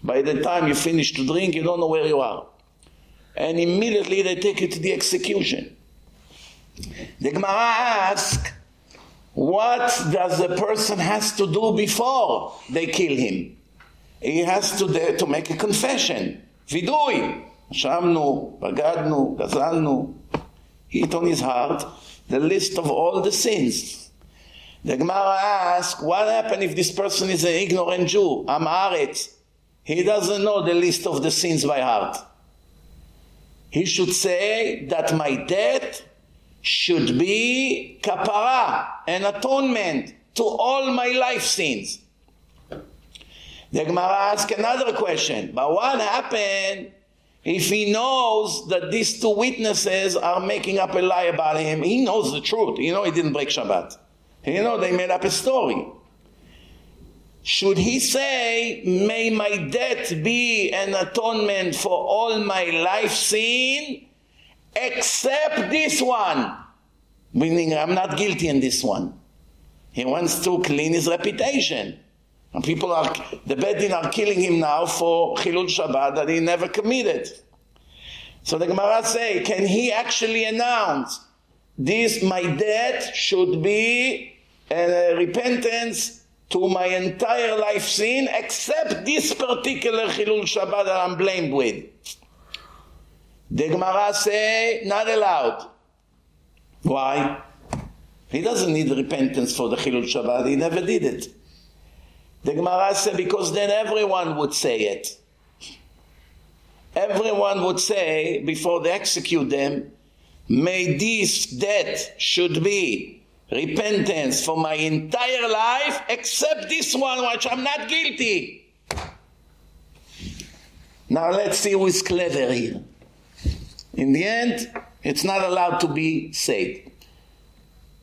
S4: By the time you finish to drink, you don't know where you are. And immediately they take you to the execution. The Gemara asks, what does the person has to do before they kill him? He has to, to make a confession. Vidui. Shamnu, bagadnu, gazalnu. Hit on his heart the list of all the sins. The Gemara asks, what happened if this person is an ignorant Jew? Am ha'aretz. He doesn't know the list of the sins by heart. He should say that my death should be kapara, an atonement to all my life sins. The Gemara asks another question. But what happened if he knows that these two witnesses are making up a lie about him? He knows the truth. You know he didn't break Shabbat. You know they made up a story. Should he say, may my death be an atonement for all my life sin? except this one. Meaning, I'm not guilty in this one. He wants to clean his reputation. And people are, the Bedin are killing him now for Chilul Shabbat that he never committed. So the Gemara say, can he actually announce this, my debt should be a repentance to my entire life sin except this particular Chilul Shabbat that I'm blamed with. The Gemara say, not allowed. Why? He doesn't need repentance for the Chilul Shabbat. He never did it. The Gemara said, because then everyone would say it. Everyone would say, before they execute them, may this death should be repentance for my entire life, except this one, which I'm not guilty. Now let's see who is clever here. In the end, it's not allowed to be said.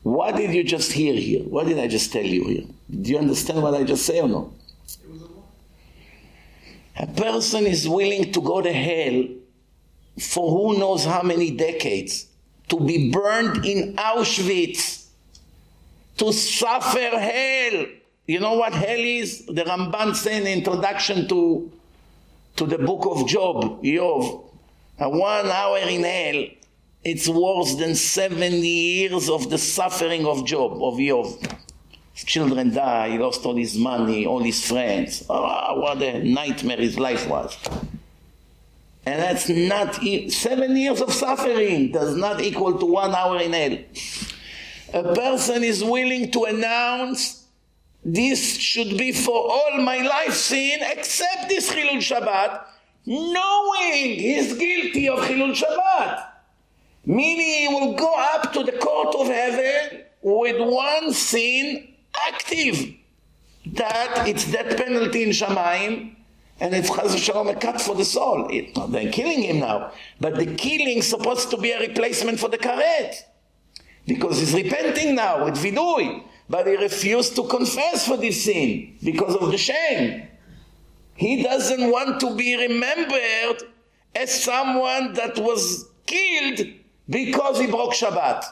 S4: What did you just hear here? What did I just tell you here? Do you understand what I just say or no? A person is willing to go to hell for who knows how many decades, to be burned in Auschwitz, to suffer hell. You know what hell is? The Ramban said in introduction to, to the book of Job, Yov, a one hour in hell, it's worse than 70 years of the suffering of Job, of Job. His children died, he lost all his money, all his friends. Oh, what a nightmare his life was. And that's not, seven years of suffering does not equal to one hour in hell. A person is willing to announce this should be for all my life sin except this Chilul Shabbat knowing he's guilty of Chilul Shabbat. Meaning he will go up to the court of heaven with one sin active. That it's death penalty in Shamayim and it's Chas v'Shalom a cut for the soul. It, they're killing him now. But the killing is supposed to be a replacement for the karet. Because he's repenting now with vidui. But he refused to confess for this sin because of the shame. He doesn't want to be remembered as someone that was killed because he broke Shabbat.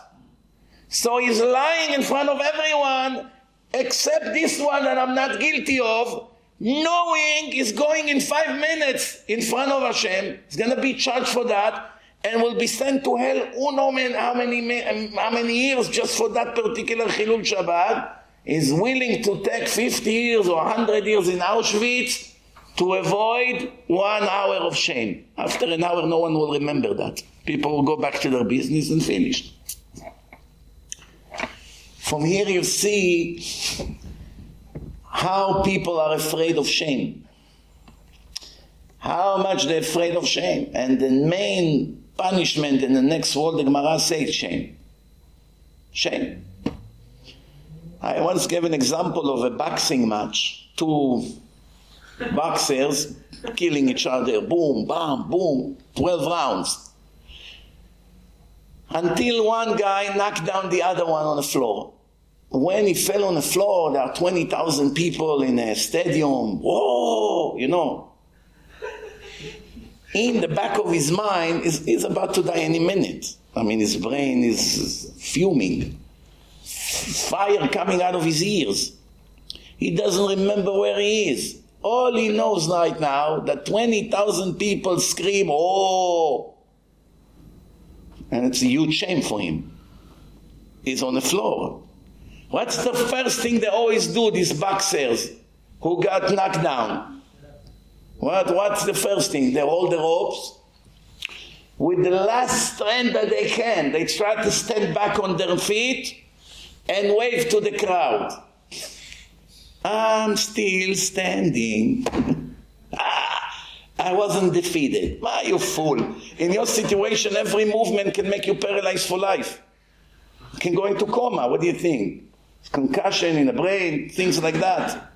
S4: So he's lying in front of everyone except this one that I'm not guilty of, knowing he's going in five minutes in front of Hashem. He's going to be charged for that and will be sent to hell who knows how many, how many years just for that particular Chilul Shabbat. Is willing to take 50 years or 100 years in Auschwitz to avoid one hour of shame. After an hour, no one will remember that. People will go back to their business and finish. From here you see how people are afraid of shame. How much they're afraid of shame. And the main punishment in the next world, the Gemara says shame. Shame. I once gave an example of a boxing match. Two boxers killing each other, boom, bam, boom, 12 rounds. Until one guy knocked down the other one on the floor. When he fell on the floor, there are 20,000 people in a stadium. Whoa, you know. In the back of his mind, he's, is about to die any minute. I mean, his brain is fuming. Fire coming out of his ears. He doesn't remember where he is. All he knows right now that 20,000 people scream, oh! And it's a huge shame for him. He's on the floor. What's the first thing they always do, these boxers who got knocked down? What, what's the first thing? They hold the ropes. With the last strength that they can, they try to stand back on their feet and wave to the crowd. I'm still standing. Ah, I wasn't defeated. Why you fool. In your situation, every movement can make you paralyzed for life. You can go into coma. What do you think? Concussion in the brain, things like that.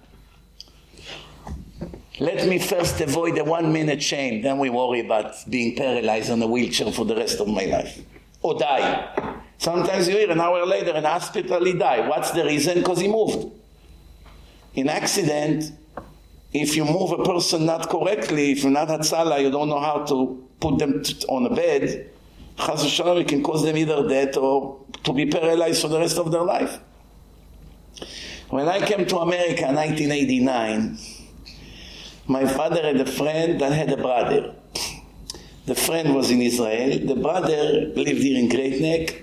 S4: Let me first avoid the one minute shame, then we worry about being paralyzed on a wheelchair for the rest of my life. Or die. Sometimes you hear an hour later in hospital he died. What's the reason? Because he moved in accident, if you move a person not correctly, if you're not Hatzala, you don't know how to put them on a bed, Chas v'shalom, it can cause them either death or to be paralyzed for the rest of their life. When I came to America in 1989, my father had a friend that had a brother. The friend was in Israel. The brother lived here in Great Neck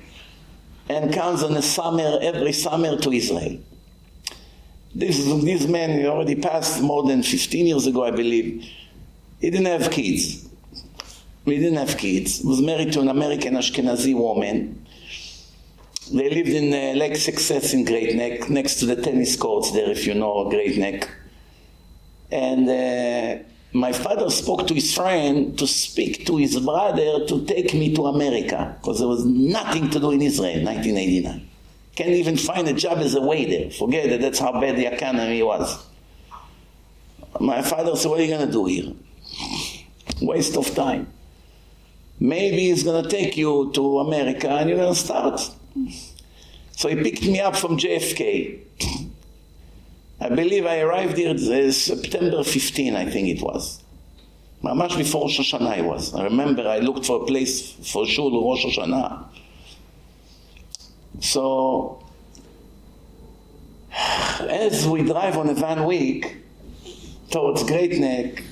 S4: and comes on a summer, every summer to Israel. This, this man already passed more than 15 years ago, I believe. He didn't have kids. He didn't have kids. He was married to an American Ashkenazi woman. They lived in uh, Lake Success in Great Neck, next to the tennis courts there, if you know Great Neck. And uh, my father spoke to his friend to speak to his brother to take me to America, because there was nothing to do in Israel, 1989. Can't even find a job as a waiter. Forget it, that's how bad the economy was. My father said, what are you going to do here? Waste of time. Maybe it's going to take you to America and you're going to start. So he picked me up from JFK. I believe I arrived here September 15, I think it was. Much before Rosh Hashanah I was. I remember I looked for a place for shul Rosh Hashanah. So, as we drive on a van week towards Great Neck,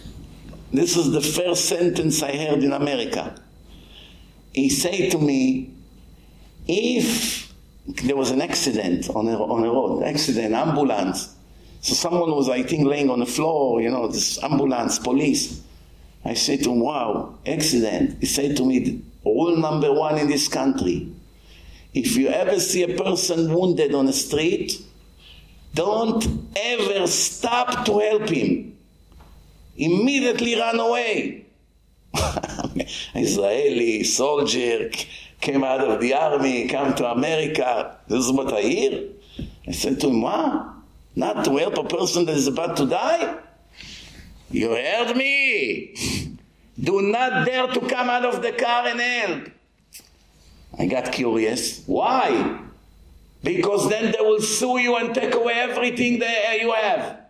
S4: this is the first sentence I heard in America. He said to me, if there was an accident on a, on a road, accident, ambulance, so someone was, I think, laying on the floor, you know, this ambulance, police. I said to him, wow, accident. He said to me, rule number one in this country, if you ever see a person wounded on the street, don't ever stop to help him. Immediately run away. *laughs* Israeli soldier came out of the army, came to America. This is what I hear. I said to him, what? Not to help a person that is about to die? You heard me. *laughs* Do not dare to come out of the car and help. I got curious. Why? Because then they will sue you and take away everything that uh, you have.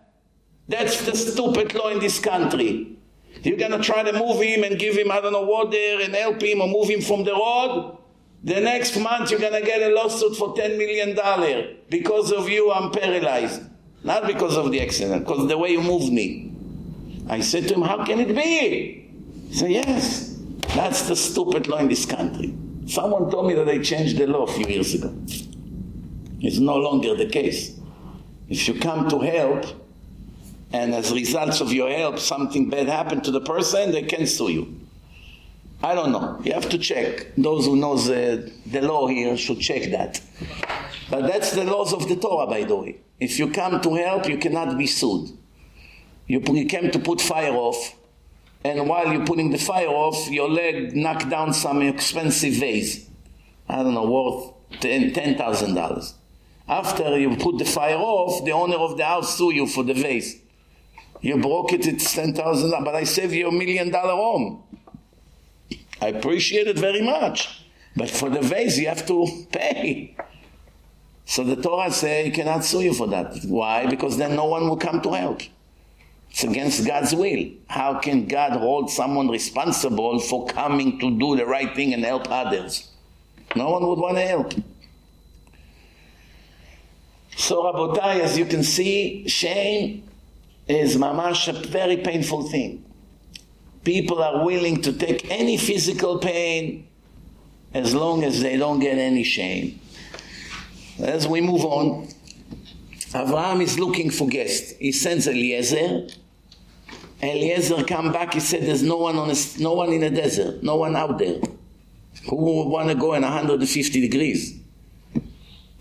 S4: That's the stupid law in this country. You're going to try to move him and give him, I don't know, water and help him or move him from the road. The next month you're going to get a lawsuit for $10 million. Because of you, I'm paralyzed. Not because of the accident, because of the way you moved me. I said to him, how can it
S11: be? He said, yes,
S4: that's the stupid law in this country. Someone told me that they changed the law a few years ago. It's no longer the case. If you come to help, and as a result of your help, something bad happened to the person, they can sue you. I don't know. You have to check. Those who know the, the law here should check that. But that's the laws of the Torah, by the way. If you come to help, you cannot be sued. You, you came to put fire off, and while you're putting the fire off, your leg knocked down some expensive vase. I don't know, worth $10,000. After you put the fire off, the owner of the house sue you for the vase. You broke it, it's 10000 but I saved you a million dollar home. I appreciate it very much. But for the vase, you have to *laughs* pay. So the Torah says, he cannot sue you for that. Why? Because then no one will come to help. It's against God's will. How can God hold someone responsible for coming to do the right thing and help others? No one would want to help. So Rabotai, as you can see, shame is mamash a very painful thing. People are willing to take any physical pain as long as they don't get any shame. As we move on, Avraham is looking for guests. He sends Eliezer, Eliezer come back, he said, there's no one, on a, no one in the desert, no one out there. Who would want to go in 150 degrees?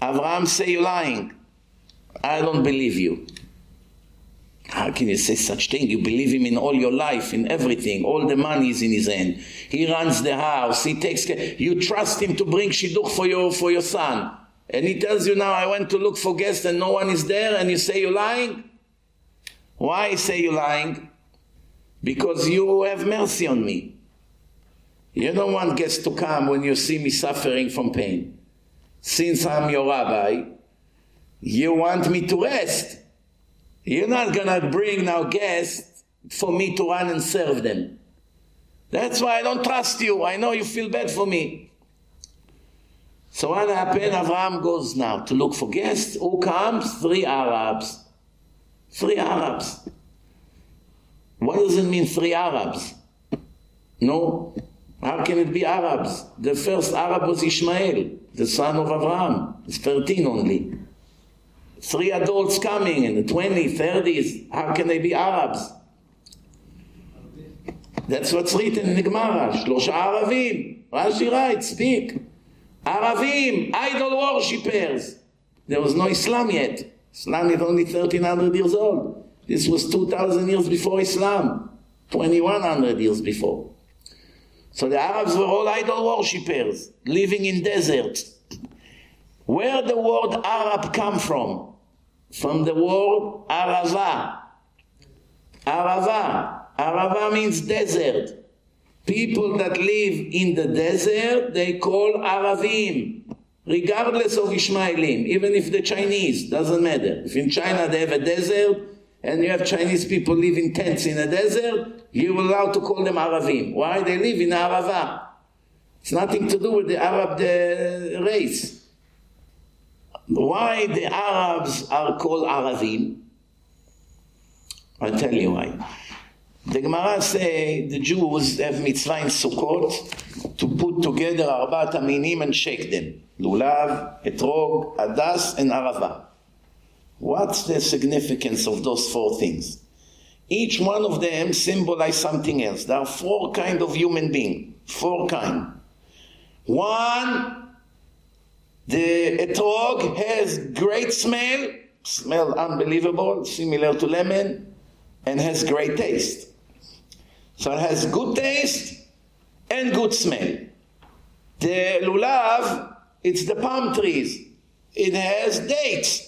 S4: Abraham say, you're lying. I don't believe you. How can you say such thing? You believe him in all your life, in everything. All the money is in his hand. He runs the house. He takes care. You trust him to bring shidduch for your, for your son. And he tells you now, I went to look for guests and no one is there. And you say you're lying? Why say you're lying? because you have mercy on me. You don't want guests to come when you see me suffering from pain. Since I'm your rabbi, you want me to rest. You're not going to bring now guests for me to run and serve them. That's why I don't trust you. I know you feel bad for me. So what happened? Avram goes now to look for guests. Who comes? Three Arabs. Three Arabs. What does it mean three Arabs? No. How can it be Arabs? The first Arab was Ishmael, the son of Abraham. It's 13 only. Three adults coming in the 20s, 30s. How can they be Arabs? That's what's written in the Gemara. Shlosh Aravim. Rashi Raid, speak. Aravim, idol worshipers. There was no Islam yet. Islam is only 1300 years old. This was 2,000 years before Islam, 2,100 years before. So the Arabs were all idol worshippers, living in deserts. Where the word Arab come from? From the word Arava. Arava. Arava means desert. People that live in the desert, they call Aravim, regardless of Ishmaelim, even if the Chinese, doesn't matter. If in China they have a desert, and you have Chinese people live in tents in a desert, you're allowed to call them Aravim. Why? They live in Arava. It's nothing to do with the Arab the uh, race. Why the Arabs are called Aravim? I'll tell you why. The Gemara say the Jews have mitzvah in Sukkot to put together Arbat Aminim and shake them. Lulav, Etrog, Adas and Arava. What's the significance of those four things? Each one of them symbolize something else. There are four kinds of human being, four kind. One, the etrog has great smell, smell unbelievable, similar to lemon, and has great taste. So it has good taste and good smell. The lulav, it's the palm trees. It has dates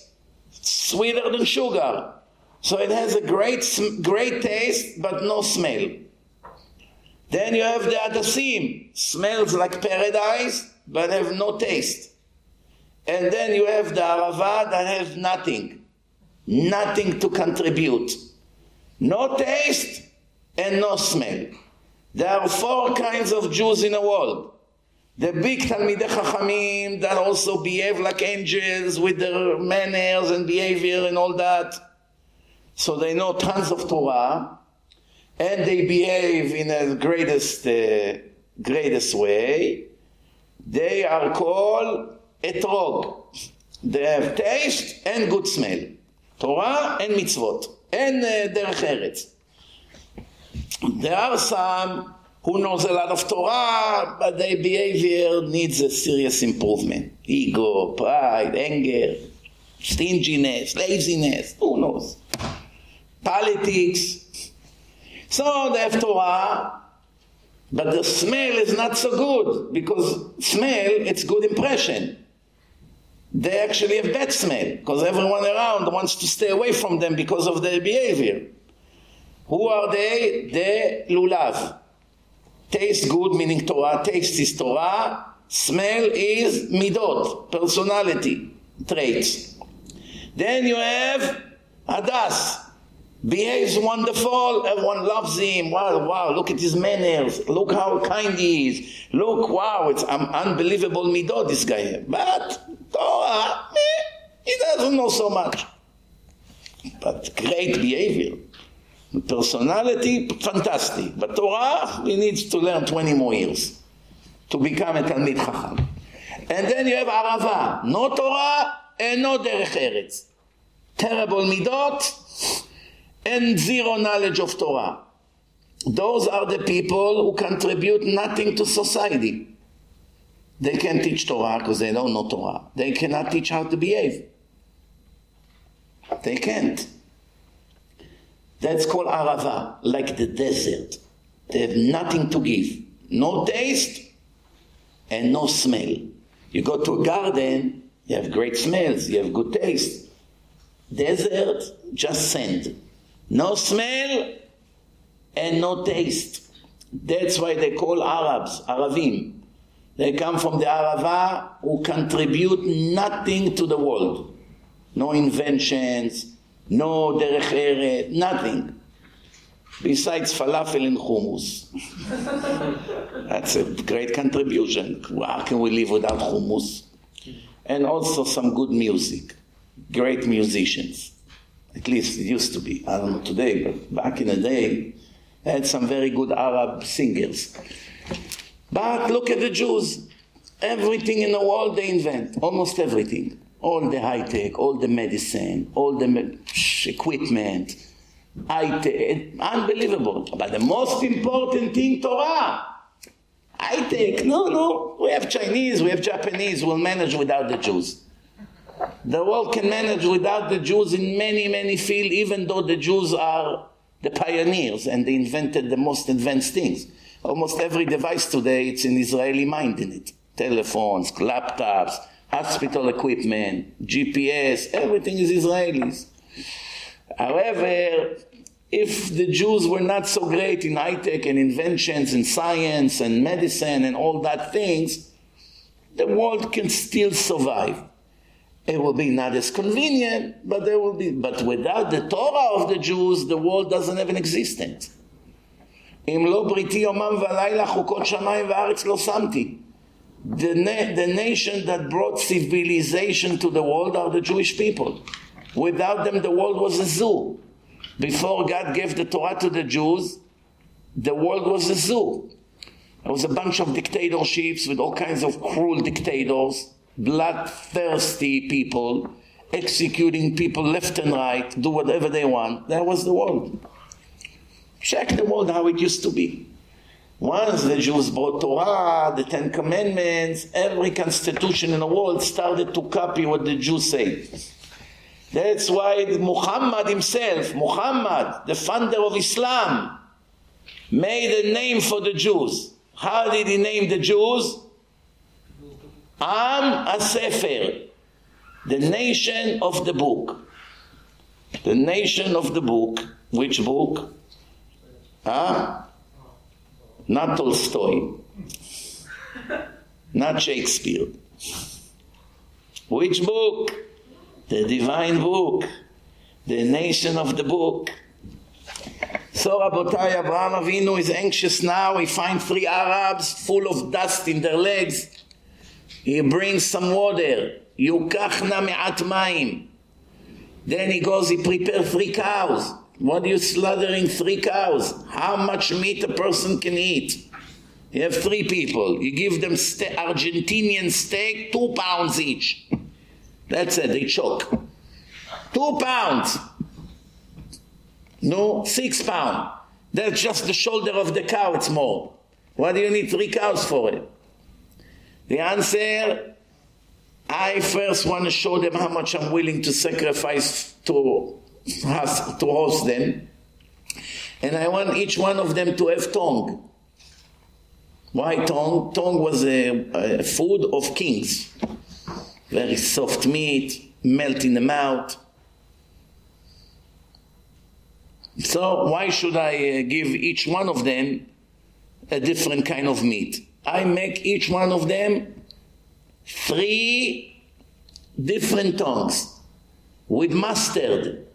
S4: sweeter than sugar. So it has a great, great taste, but no smell. Then you have the adasim, smells like paradise, but have no taste. And then you have the arava that have nothing, nothing to contribute. No taste and no smell. There are four kinds of Jews in the world. The big Talmidei Chachamim that also behave like angels with their manners and behavior and all that. So they know tons of Torah and they behave in the greatest, uh, greatest way. They are called etrog. They have taste and good smell. Torah and mitzvot. And uh, derech eretz. There are some who knows a lot of Torah, but their behavior needs a serious improvement. Ego, pride, anger, stinginess, laziness, who knows? Politics. So they have Torah, but the smell is not so good, because smell, it's good impression. They actually have bad smell, because everyone around wants to stay away from them because of their behavior. Who are they? They lulav. Taste good meaning Torah, taste is Torah, smell is midot, personality, traits. Then you have Hadas, behaves wonderful, everyone loves him, wow, wow, look at his manners, look how kind he is, look, wow, it's an unbelievable midot this guy. But Torah, he doesn't know so much. But great behavior. Personality, fantastic. But Torah, he needs to learn 20 more years to become a Talmid Chacham. And then you have Arava, no Torah and no Derech Eretz. Terrible Midot and zero knowledge of Torah. Those are the people who contribute nothing to society. They can not teach Torah because they don't know Torah. They cannot teach how to behave. They can't. That's called Arava, like the desert. They have nothing to give. No taste and no smell. You go to a garden, you have great smells, you have good taste. Desert, just sand. No smell and no taste. That's why they call Arabs, Aravim. They come from the Arava who contribute nothing to the world. No inventions, no derech eret, nothing besides falafel and hummus. *laughs* That's a great contribution. How can we live without hummus? And also some good music, great musicians. At least it used to be. I don't know today, but back in the day, they had some very good Arab singers. But look at the Jews. Everything in the world they invent, almost everything all the high tech, all the medicine, all the me equipment, high tech, unbelievable. But the most important thing, Torah. High tech, no, no. We have Chinese, we have Japanese, we'll manage without the Jews. The world can manage without the Jews in many, many fields, even though the Jews are the pioneers and they invented the most advanced things. Almost every device today, it's an Israeli mind in it. Telephones, laptops, hospital equipment, GPS, everything is Israelis. However, if the Jews were not so great in high tech and inventions and science and medicine and all that things, the world can still survive. It will be not as convenient, but there will be. But without the Torah of the Jews, the world doesn't have an existence the, na- the nation that brought civilization to the world are the Jewish people. Without them, the world was a zoo. Before God gave the Torah to the Jews, the world was a zoo. There was a bunch of dictatorships with all kinds of cruel dictators, bloodthirsty people, executing people left and right, do whatever they want. That was the world. Check the world how it used to be. Once the Jews brought Torah, the Ten Commandments, every constitution in the world started to copy what the Jews say. That's why Muhammad himself, Muhammad, the founder of Islam, made a name for the Jews. How did he name the Jews? Am HaSefer, the nation of the book. The nation of the book. Which book? Huh? Nat Tolstoy Nat Shakespeare Which book The Divine Book The Nation of the Book So rabotay Avraham weenu is anxious now he find free Arabs full of dust in their legs He brings some water Yukakhna ma'at mein Then he goes he prepare free cows What are you slaughtering three cows? How much meat a person can eat? You have three people. You give them ste Argentinian steak, two pounds each. That's it. They choke. Two pounds. No, six pound. That's just the shoulder of the cow. It's more. Why do you need three cows for it? The answer, I first want to show them how much I'm willing to sacrifice to to host them. And I want each one of them to have tongue. Why tongue? Tongue was a, a food of kings. Very soft meat, melt in the mouth. So why should I uh, give each one of them a different kind of meat? I make each one of them three different tongues with mustard.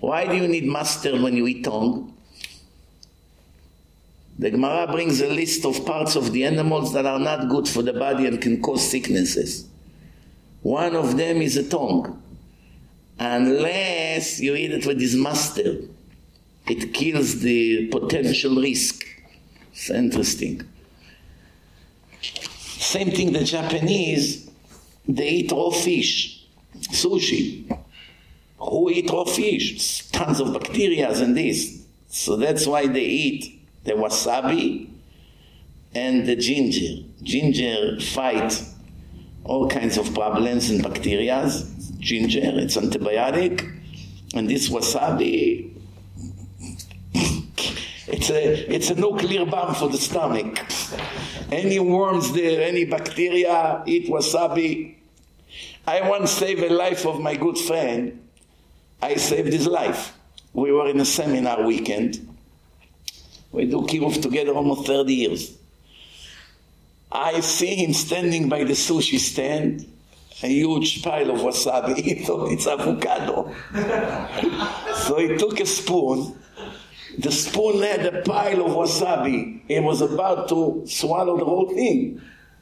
S4: Why do you need mustard when you eat tongue? The Gemara brings a list of parts of the animals that are not good for the body and can cause sicknesses. One of them is a tongue. Unless you eat it with this mustard, it kills the potential risk. It's interesting. Same thing the Japanese, they eat raw fish, sushi who eat raw fish, tons of bacteria and this. So that's why they eat the wasabi and the ginger. Ginger fight all kinds of problems and bacteria. Ginger, it's antibiotic. And this wasabi, *laughs* it's a, it's a nuclear bomb for the stomach. Any worms there, any bacteria, eat wasabi. I once saved the life of my good friend I saved his life. We were in a seminar weekend. We do Kiruv together almost 30 years. I see him standing by the sushi stand, a huge pile of wasabi. He thought *laughs* it's avocado. *laughs* so he took a spoon. The spoon had a pile of wasabi. He was about to swallow the whole thing.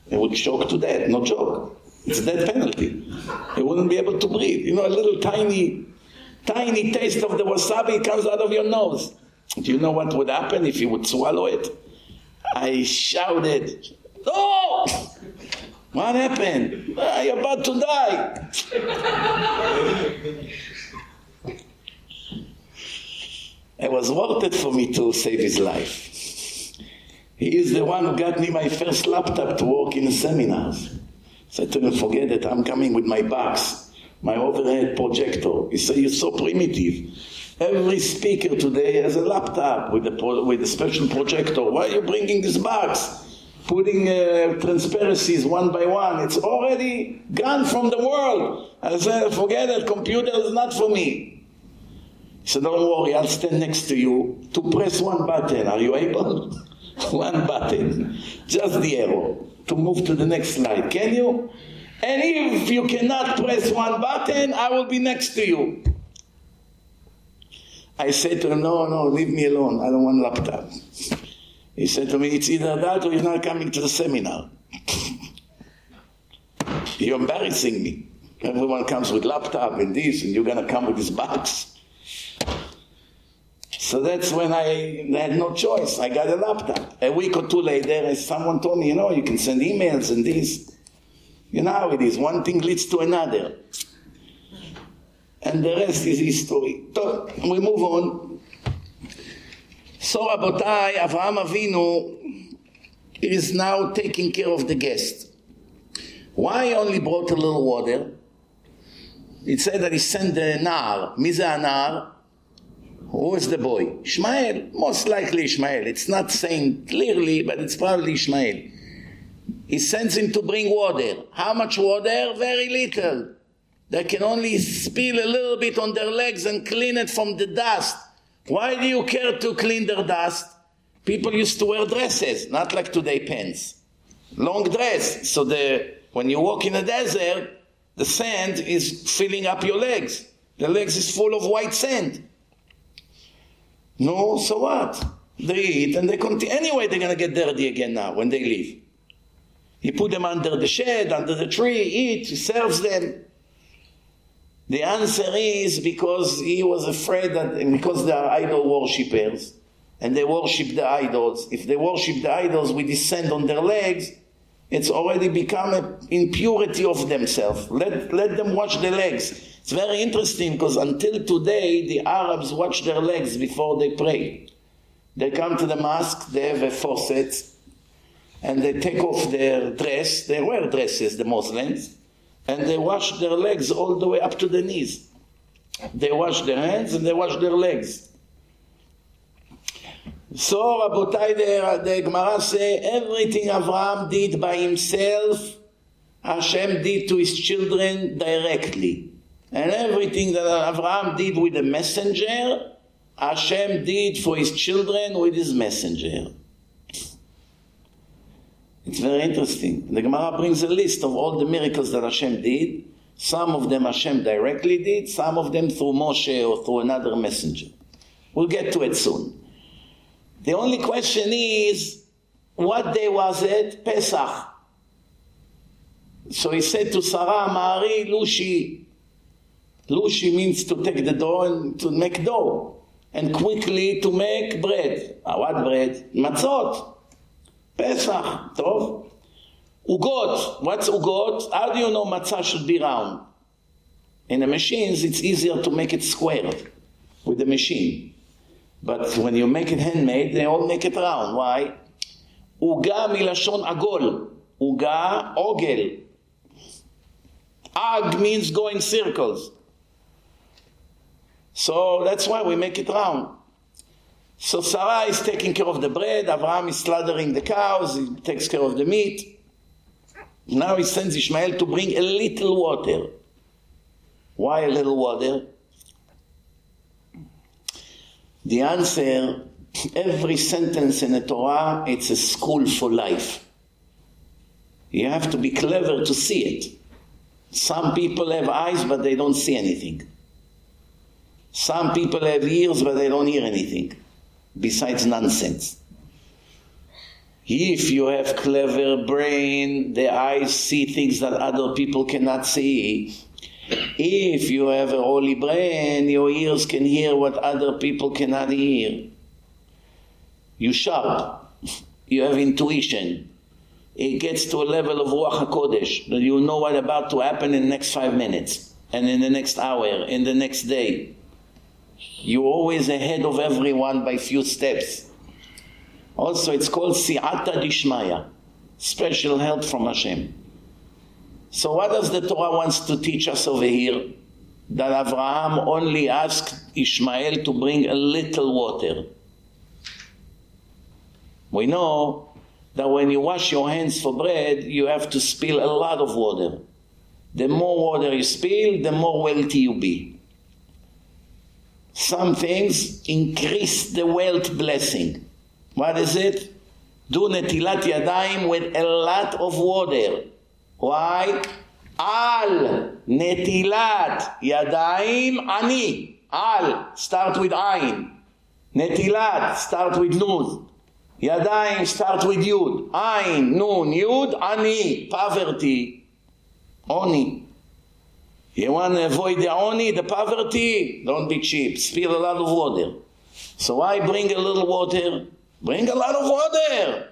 S4: He would choke to death, no joke. It's a death penalty. He wouldn't be able to breathe. You know, a little tiny tiny taste of the wasabi comes out of your nose. Do you know what would happen if you would swallow it? I shouted, "Oh!" What happened? Ah, you're about to die. it was worth it for me to save his life. He is the one who got me my first laptop to work in seminars. So I told him, forget it, I'm coming with my box my overhead projector. is so, so primitive. Every speaker today has a laptop with a, with a special projector. Why are you bringing this box? Putting uh, transparencies one by one. It's already gone from the world. I said, forget it, computer is not for me. He said, don't worry, I'll stand next to you to press one button. Are you able? *laughs* one button. Just the arrow to move to the next slide. Can you? And if you cannot press one button, I will be next to you. I said to him, no, no, leave me alone. I don't want laptop. He said to me, it's either that or you're not coming to the seminar. *laughs* you're embarrassing me. Everyone comes with laptop and this, and you're going to come with this box. So that's when I had no choice. I got a laptop. A week or two later, someone told me, you know, you can send emails and this. You know how it is. One thing leads to another. And the rest is history. So, we move on. So Rabotai, Avraham Avinu is now taking care of the guest. Why only brought a little water? It said that he sent the Nar. mizah Nar? Who is the boy? Ishmael. Most likely Ishmael. It's not saying clearly, but it's probably Ishmael. He sends him to bring water. How much water? Very little. They can only spill a little bit on their legs and clean it from the dust. Why do you care to clean their dust? People used to wear dresses, not like today pants. Long dress. So the, when you walk in the desert, the sand is filling up your legs. The legs is full of white sand. No, so what? They eat and they continue. Anyway, they're going to get dirty again now when they leave. He put them under the shed, under the tree, eat, he serves them. The answer is because he was afraid that because they are idol worshippers and they worship the idols. If they worship the idols, we descend on their legs. It's already become an impurity of themselves. Let, let them watch the legs. It's very interesting because until today, the Arabs watch their legs before they pray. They come to the mosque, they have a faucet, and they take off their dress. They wear dresses, the Muslims, and they wash their legs all the way up to the knees. They wash their hands and they wash their legs. So Rabotai, the, the Gemara say, everything Avram did by himself, Hashem did to his children directly. And everything that Avram did with a messenger, Hashem did for his children with his messenger. It's very interesting. The Gemara brings a list of all the miracles that Hashem did. Some of them Hashem directly did, some of them through Moshe or through another messenger. We'll get to it soon. The only question is, what day was it? Pesach. So he said to Sarah, Mari, Lushi. Lushi means to take the dough and to make dough. And quickly to make bread. Ah, what bread? Matzot. Pesach, tov. Ugot, what's ugot? How do you know matzah should be round? In the machines, it's easier to make it squared with the machine. But when you make it handmade, they all make it round. Why? Uga milashon agol. Uga, ogel. Ag means go in circles. So that's why we make it round. So Sarah is taking care of the bread, Abraham is slaughtering the cows, he takes care of the meat. Now he sends Ishmael to bring a little water. Why a little water? The answer, every sentence in the Torah, it's a school for life. You have to be clever to see it. Some people have eyes, but they don't see anything. Some people have ears, but they don't hear anything besides nonsense. If you have clever brain, the eyes see things that other people cannot see. If you have a holy brain, your ears can hear what other people cannot hear. You sharp. You have intuition. It gets to a level of Ruach HaKodesh, that you know what about to happen in the next five minutes, and in the next hour, in the next day. You're always ahead of everyone by few steps. Also, it's called Si'ata Dishmaya, special help from Hashem. So what does the Torah wants to teach us over here? That Avraham only asked Ishmael to bring a little water. We know that when you wash your hands for bread, you have to spill a lot of water. The more water you spill, the more wealthy you be some things increase the wealth blessing. What is it? Do netilat yadayim with a lot of water. Why? Al netilat yadayim ani. Al, start with ayin. Netilat, start with nun. Yadayim, start with yud. Ayin, nun, yud, ani, poverty. Oni. You want to avoid the oni, the poverty? Don't be cheap. Spill a lot of water. So why bring a little water? Bring a lot of water.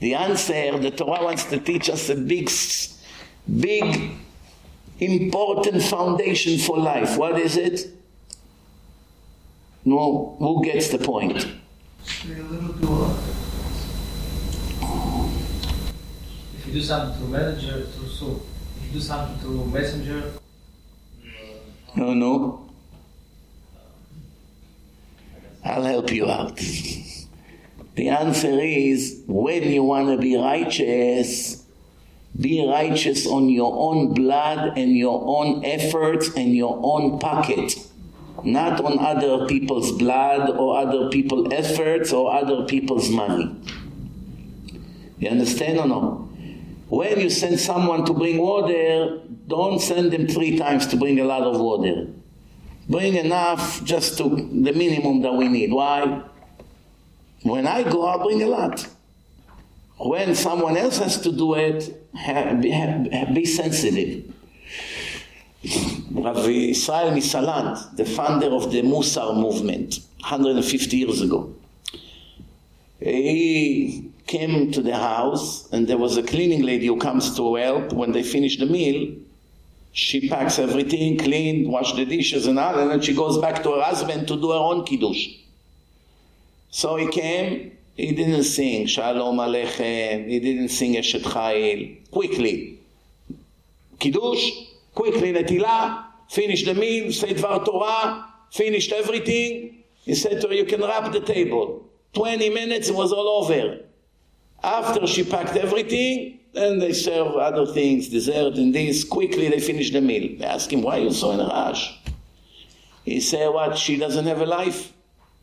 S4: The answer, the Torah wants to teach us a big, big, important foundation for life. What is it? No, who gets the point? If
S5: you do something too major, too soon do something to Messenger?
S4: No, no. I'll help you out. the answer is when you want to be righteous, be righteous on your own blood and your own efforts and your own pocket. Not on other people's blood or other people's efforts or other people's money. You understand or not? When you send someone to bring water, don't send them three times to bring a lot of water. Bring enough just to the minimum that we need. Why? When I go, i bring a lot. When someone else has to do it, be sensitive. Rabbi Israel Misalant, the founder of the Musar movement, 150 years ago. He came to the house and there was a cleaning lady who comes to help when they finish the meal she packs everything clean wash the dishes and all and then she goes back to her husband to do her own kiddush so he came he didn't sing shalom aleichem he didn't sing eshet chayil quickly kiddush quickly netila finish the meal say dvar torah finished everything he said to her you can wrap the table 20 minutes was all over after she packed everything, then they serve other things, dessert and this. Quickly they finish the meal. They ask him, why are you so in a rush? He said, what, she doesn't have a life?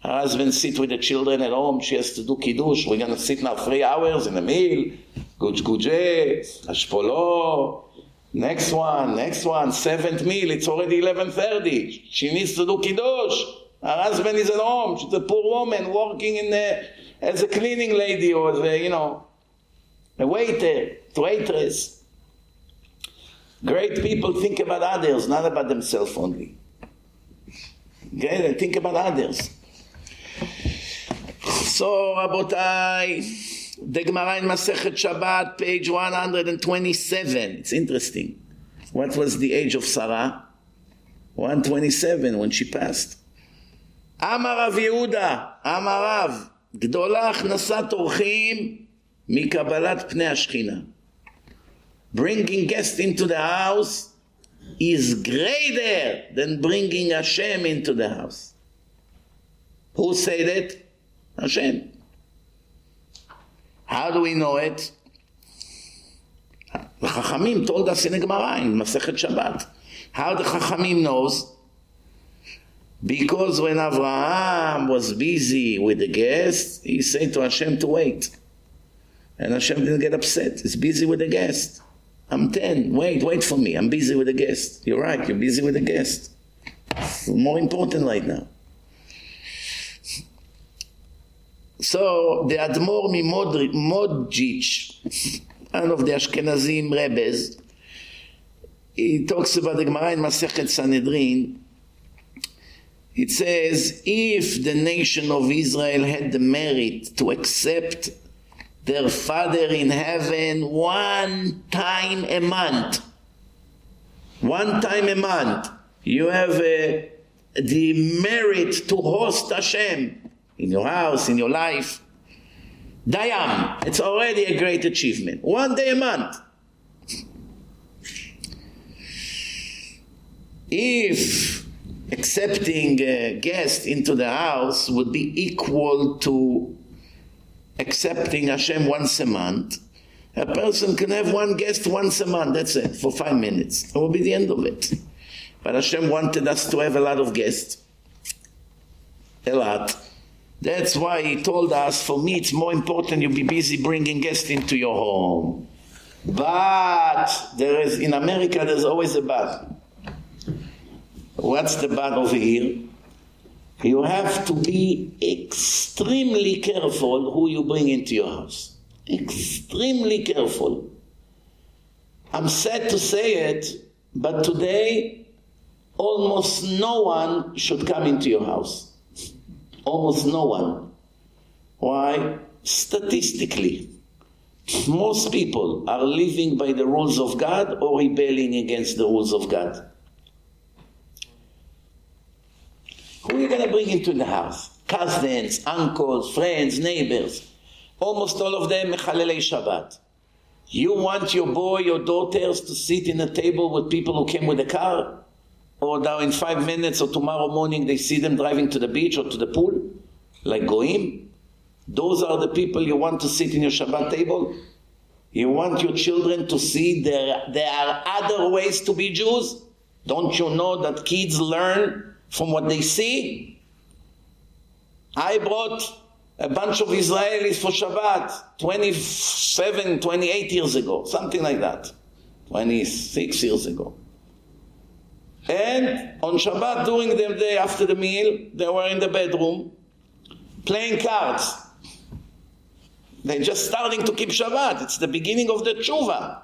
S4: Her husband sits with the children at home. She has to do kiddush. We're going to sit now three hours in a meal. Gujguje, ashpolo. Next one, next one. Seventh meal. It's already 11.30. She needs to do kiddush. Her husband is at home. She's a poor woman working in the as a cleaning lady or as a, you know, a waiter, a waitress. Great people think about others, not about themselves only. Great, they think about others. So, Rabotai, the Gemara in Masechet Shabbat, page 127. It's interesting. What was the age of Sarah? 127, when she passed. Amar Av Yehuda, Amar Av גדולה הכנסת אורחים מקבלת פני השכינה. Bringing guests into the house is greater than bringing Hashem into the house. Who said it? Hashem. How do we know it? The Chachamim told us in the Gemara, in Masechet Shabbat. How the Chachamim knows? Because when Abraham was busy with the guest, he said to Hashem to wait. And Hashem didn't get upset. He's busy with the guest. I'm 10. Wait, wait for me. I'm busy with the guest. You're right. You're busy with the guest. more important right now. So, the Admor Mimodjic, one of the Ashkenazim rebbes, he talks about the Gemara in Sanhedrin, It says, if the nation of Israel had the merit to accept their Father in heaven one time a month, one time a month, you have uh, the merit to host Hashem in your house, in your life. Dayam, it's already a great achievement. One day a month. If accepting a uh, guest into the house would be equal to accepting Hashem once a month. A person can have one guest once a month, that's it, for five minutes. That will be the end of it. But Hashem wanted us to have a lot of guests. A lot. That's why he told us, for me it's more important you be busy bringing guests into your home. But, there is, in America there's always a but. What's the bug over here? You have to be extremely careful who you bring into your house. Extremely careful. I'm sad to say it, but today almost no one should come into your house. Almost no one. Why? Statistically, most people are living by the rules of God or rebelling against the rules of God. Who are you going to bring into the house? Cousins, uncles, friends, neighbors. Almost all of them Mechalelei Shabbat. You want your boy, your daughters to sit in a table with people who came with a car? Or now in five minutes or tomorrow morning they see them driving to the beach or to the pool? Like Goyim? Those are the people you want to sit in your Shabbat table? You want your children to see there, there are other ways to be Jews? Don't you know that kids learn from what they see. I brought a bunch of Israelis for Shabbat 27, 28 years ago, something like that, 26 years ago. And on Shabbat, during the day after the meal, they were in the bedroom playing cards. They're just starting to keep Shabbat. It's the beginning of the tshuva.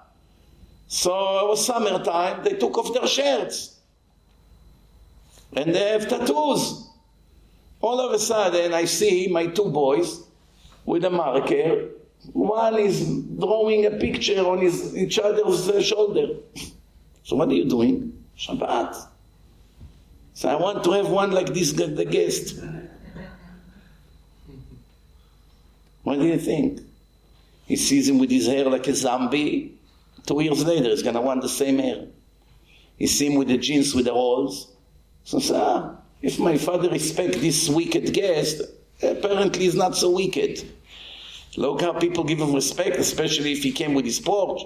S4: So it was summertime. They took off their shirts and they have tattoos. All of a sudden, I see my two boys with a marker. One is drawing a picture on his, each other's uh, shoulder. So what are you doing? Shabbat. So I want to have one like this, the guest. What do you think? He sees him with his hair like a zombie. Two years later, he's going to want the same hair. He sees him with the jeans with the holes. So, sir, if my father respect this wicked guest, apparently he's not so wicked. Look how people give him respect, especially if he came with his porch.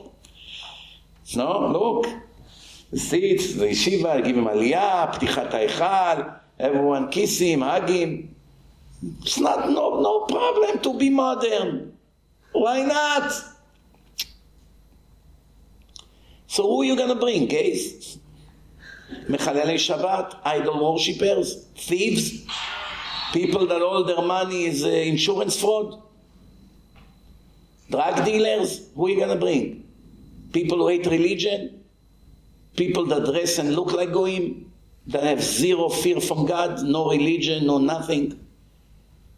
S4: No, look. The seats, the yeshiva, give him aliyah, ptichat ha'echal, everyone kiss him, hug him. It's not no, no problem to be modern. Why not? So who are you going to bring, guys? Mechalele Shabbat, idol worshippers, thieves, people that all their money is uh, insurance fraud, drug dealers, who are you going to bring? People who hate religion? People that dress and look like goyim, that have zero fear from God, no religion, no nothing.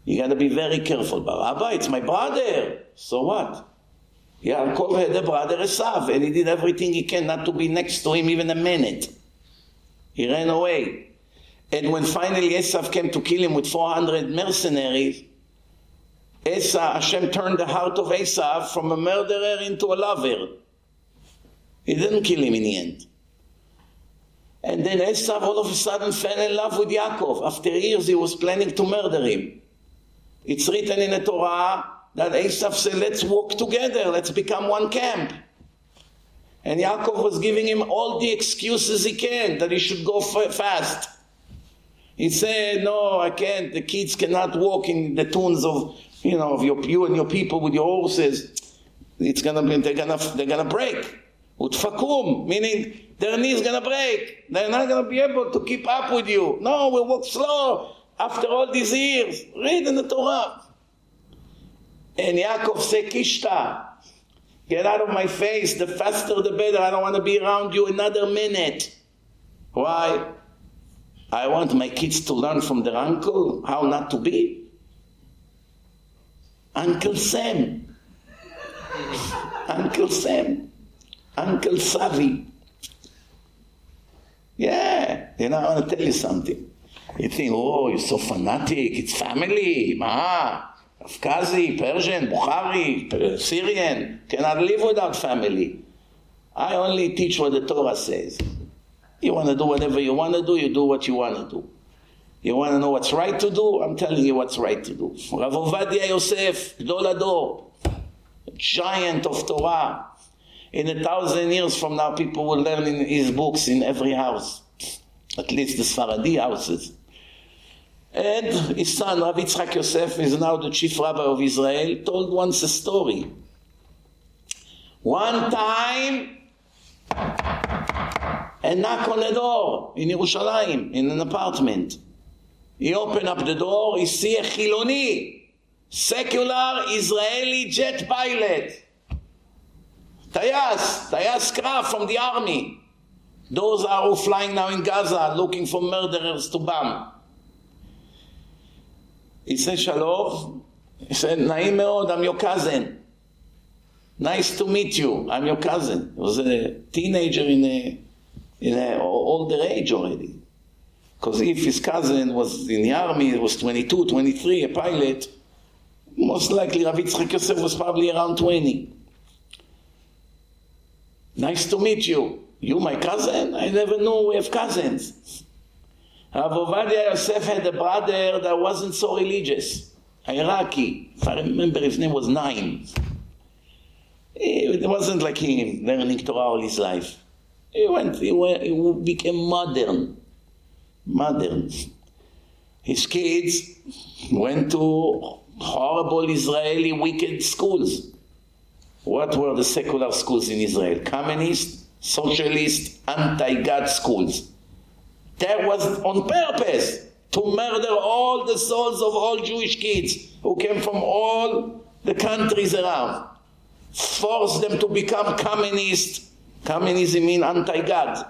S4: You got to be very careful. Rabbi, it's my brother. So what? Yeah, Yaakov him. The brother Esav, and he did everything he can not to be next to him even a minute. He ran away. And when finally Esav came to kill him with 400 mercenaries, Esav, Hashem turned the heart of Esav from a murderer into a lover. He didn't kill him in the end. And then Esav all of a sudden fell in love with Yaakov. After years he was planning to murder him. It's written in the Torah that Esav said, let's walk together, let's become one camp. And Yaakov was giving him all the excuses he can that he should go fast. He said, no, I can't. The kids cannot walk in the tunes of, you know, of your, you and your people with your horses. It's going to be, they're going to, they're going to break. Utfakum, meaning their knees going to break. They're not going to be able to keep up with you. No, we walk slow after all these years. Read in the Torah. And Yaakov said, Kishta, Get out of my face. The faster the better. I don't want to be around you another minute. Why? I want my kids to learn from their uncle how not to be. Uncle Sam. *laughs* uncle Sam. Uncle Savvy. Yeah, you know, I want to tell you something. You think, oh, you're so fanatic, it's family, ma. Kafkazi, Persian, Bukhari, Syrian cannot live without family. I only teach what the Torah says. You want to do whatever you want to do, you do what you want to do. You want to know what's right to do? I'm telling you what's right to do. Rav Ovadia Yosef, Gdol Ador, giant of Torah. In a thousand years from now, people will learn in his books in every house, at least the Sfaradi houses. And his son, Rav Yitzchak Yosef, is now the chief rabbi of Israel, told once a story. One time, a knock on the door in Yerushalayim, in an apartment. He opened up the door, he see a Chiloni, secular Israeli jet pilot. Tayas, Tayas Krav from the army. Those are who flying now in Gaza looking for murderers to bomb. He said, Shalom. He said, Naim meod, I'm your cousin. Nice to meet you. I'm your cousin. He was a teenager in a, in a older age already. Because if his cousin was in the army, he was 22, 23, a pilot, most likely Rav Yitzchak Yosef was probably around 20. Nice to meet you. You my cousin? I never knew we have cousins. Rav Ovadia Yosef had a brother that wasn't so religious, Iraqi. If I remember, his name was Naim.
S2: It wasn't
S4: like him learning Torah all his life. He went, he, went, he became modern. Modern. His kids went to horrible Israeli wicked schools. What were the secular schools in Israel? Communist, socialist, anti God schools. That was on purpose to murder all the souls of all Jewish kids who came from all the countries around. Force them to become communist. Communism means anti-God.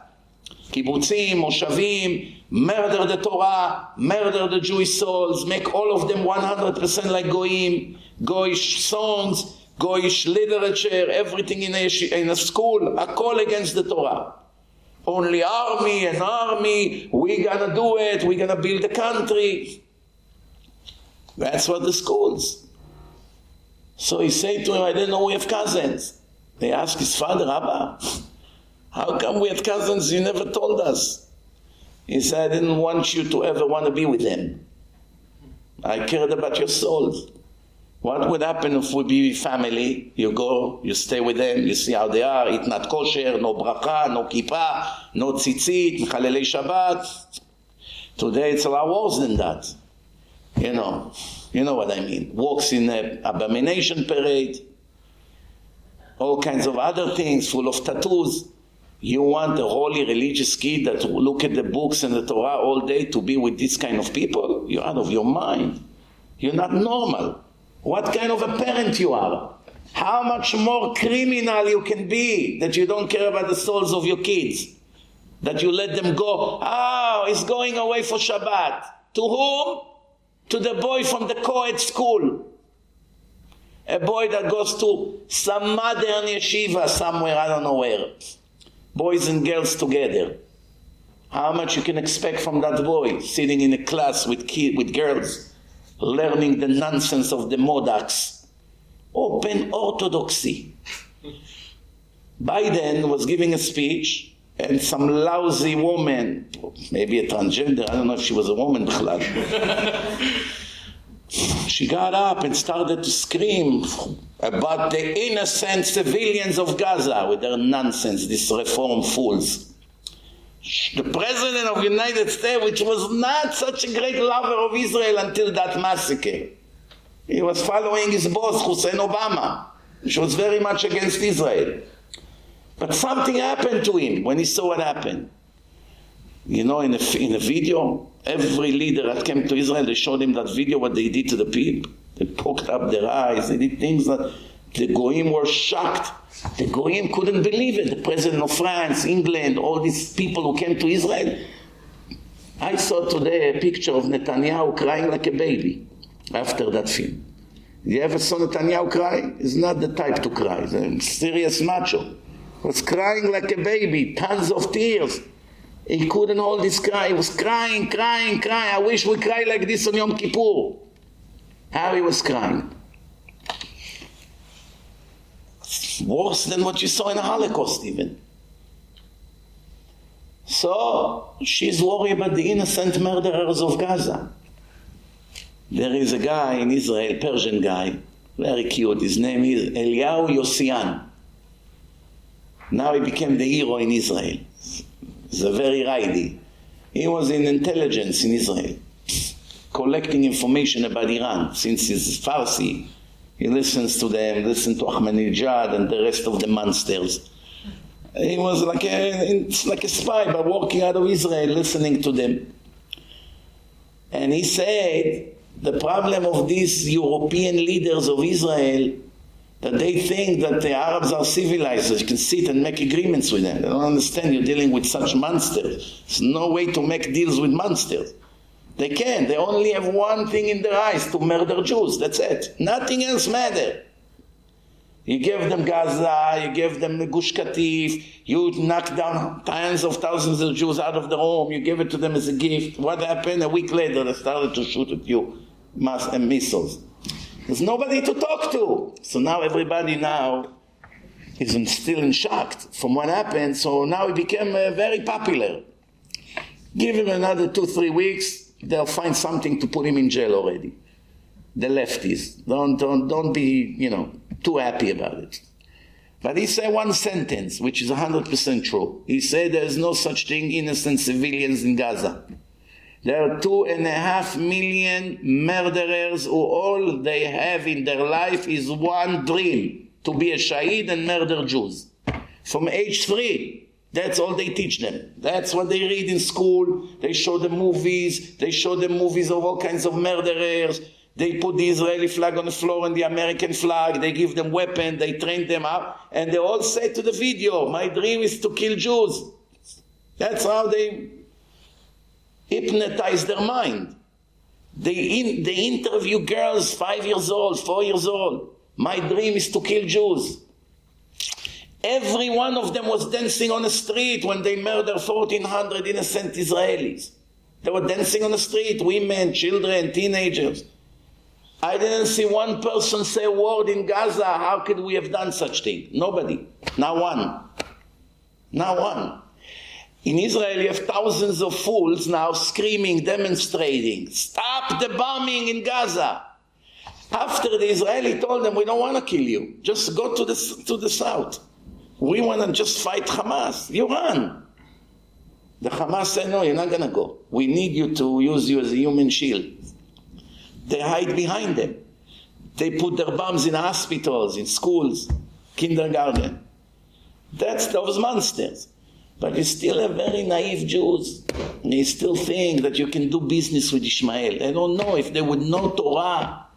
S4: Kibbutzim, Moshavim, murder the Torah, murder the Jewish souls, make all of them 100% like Goyim, Goyish songs, Goyish literature, everything in a, in a school, a call against the Torah. only army and army we gonna do it we gonna build the country that's what the schools so he said to him i didn't know we have cousins they ask his father aba how come we have cousins you never told us he said i didn't want you to ever want to be with them i cared about your souls What would happen if we be family? You go, you stay with them, you see how they are, It's not kosher, no bracha, no kippah, no tzitzit, chalele Shabbat. Today it's a lot worse than that. You know, you know what I mean. Walks in an abomination parade, all kinds of other things, full of tattoos. You want a holy religious kid that look at the books and the Torah all day to be with this kind of people? You're out of your mind. You're not normal what kind of a parent you are, how much more criminal you can be that you don't care about the souls of your kids, that you let them go. Oh, he's going away for Shabbat. To whom? To the boy from the co-ed school. A boy that goes to some modern yeshiva somewhere, I don't know where. Boys and girls together. How much you can expect from that boy sitting in a class with kid, with girls learning the nonsense of the Modox, open orthodoxy. Biden was giving a speech and some lousy woman, maybe a transgender, I don't know if she was a woman she got up and started to scream about the innocent civilians of Gaza with their nonsense, these reform fools. The president of the United States, which was not such a great lover of Israel until that massacre. He was following his boss, Hussein Obama, which was very much against Israel. But something happened to him when he saw what happened. You know, in a, in a video, every leader that came to Israel, they showed him that video, what they did to the people. They poked up their eyes, they did things that the Goyim were shocked. The Goyim couldn't believe it. The president of France, England, all these people who came to Israel. I saw today a picture of Netanyahu crying like a baby after that film. You ever saw Netanyahu cry? He's not the type to cry. a serious macho. was crying like a baby, tons of tears. He couldn't hold his cry. He was crying, crying, crying. I wish we cry like this on Yom Kippur. How he was crying. worse than what you saw in the Holocaust even. So, she's worried about the innocent murderers of Gaza. There is a guy in Israel, a Persian guy, very cute, his name is Eliyahu Yossian. Now he became the hero in Israel. He's a He was in intelligence in Israel, collecting information about Iran, since he's Farsi. He listens to them, listen to Ahmadinejad and the rest of the monsters. He was like a, like a spy, by walking out of Israel, listening to them. And he said, the problem of these European leaders of Israel, that they think that the Arabs are civilized, that you can sit and make agreements with them. They don't understand you're dealing with such monsters. There's no way to make deals with monsters. They can. They only have one thing in their eyes to murder Jews. That's it. Nothing else matters. You give them Gaza, you give them the Gush Katif, you knock down tens of thousands of Jews out of the home, you give it to them as a gift. What happened? A week later, they started to shoot at you, mass and uh, missiles. There's nobody to talk to. So now everybody now is still in shock from what happened. So now he became uh, very popular. Give him another two, three weeks, They'll find something to put him in jail already. The lefties. Don't, don't, don't be, you know, too happy about it. But he said one sentence, which is 100% true. He said there is no such thing innocent civilians in Gaza. There are two and a half million murderers who all they have in their life is one dream, to be a shahid and murder Jews. From age three, that's all they teach them. That's what they read in school. They show the movies. They show the movies of all kinds of murderers. They put the Israeli flag on the floor and the American flag. They give them weapons. They train them up. And they all say to the video, my dream is to kill Jews. That's how they hypnotize their mind. They, in, they interview girls five years old, four years old. My dream is to kill Jews. Every one of them was dancing on the street when they murdered 1,400 innocent Israelis. They were dancing on the street, women, children, teenagers. I didn't see one person say a word in Gaza. How could we have done such thing? Nobody. Not one. Not one. In Israel, you have thousands of fools now screaming, demonstrating, stop the bombing in Gaza. After the Israeli told them, we don't want to kill you. Just go to the, to the south. We want to just fight Hamas. You run. The Hamas said, no, you're not going to go. We need you to use you as a human shield. They hide behind them. They put their bombs in hospitals, in schools, kindergarten. That's those monsters. But you still have very naive Jews. They still think that you can do business with Ishmael. They don't know if they would know Torah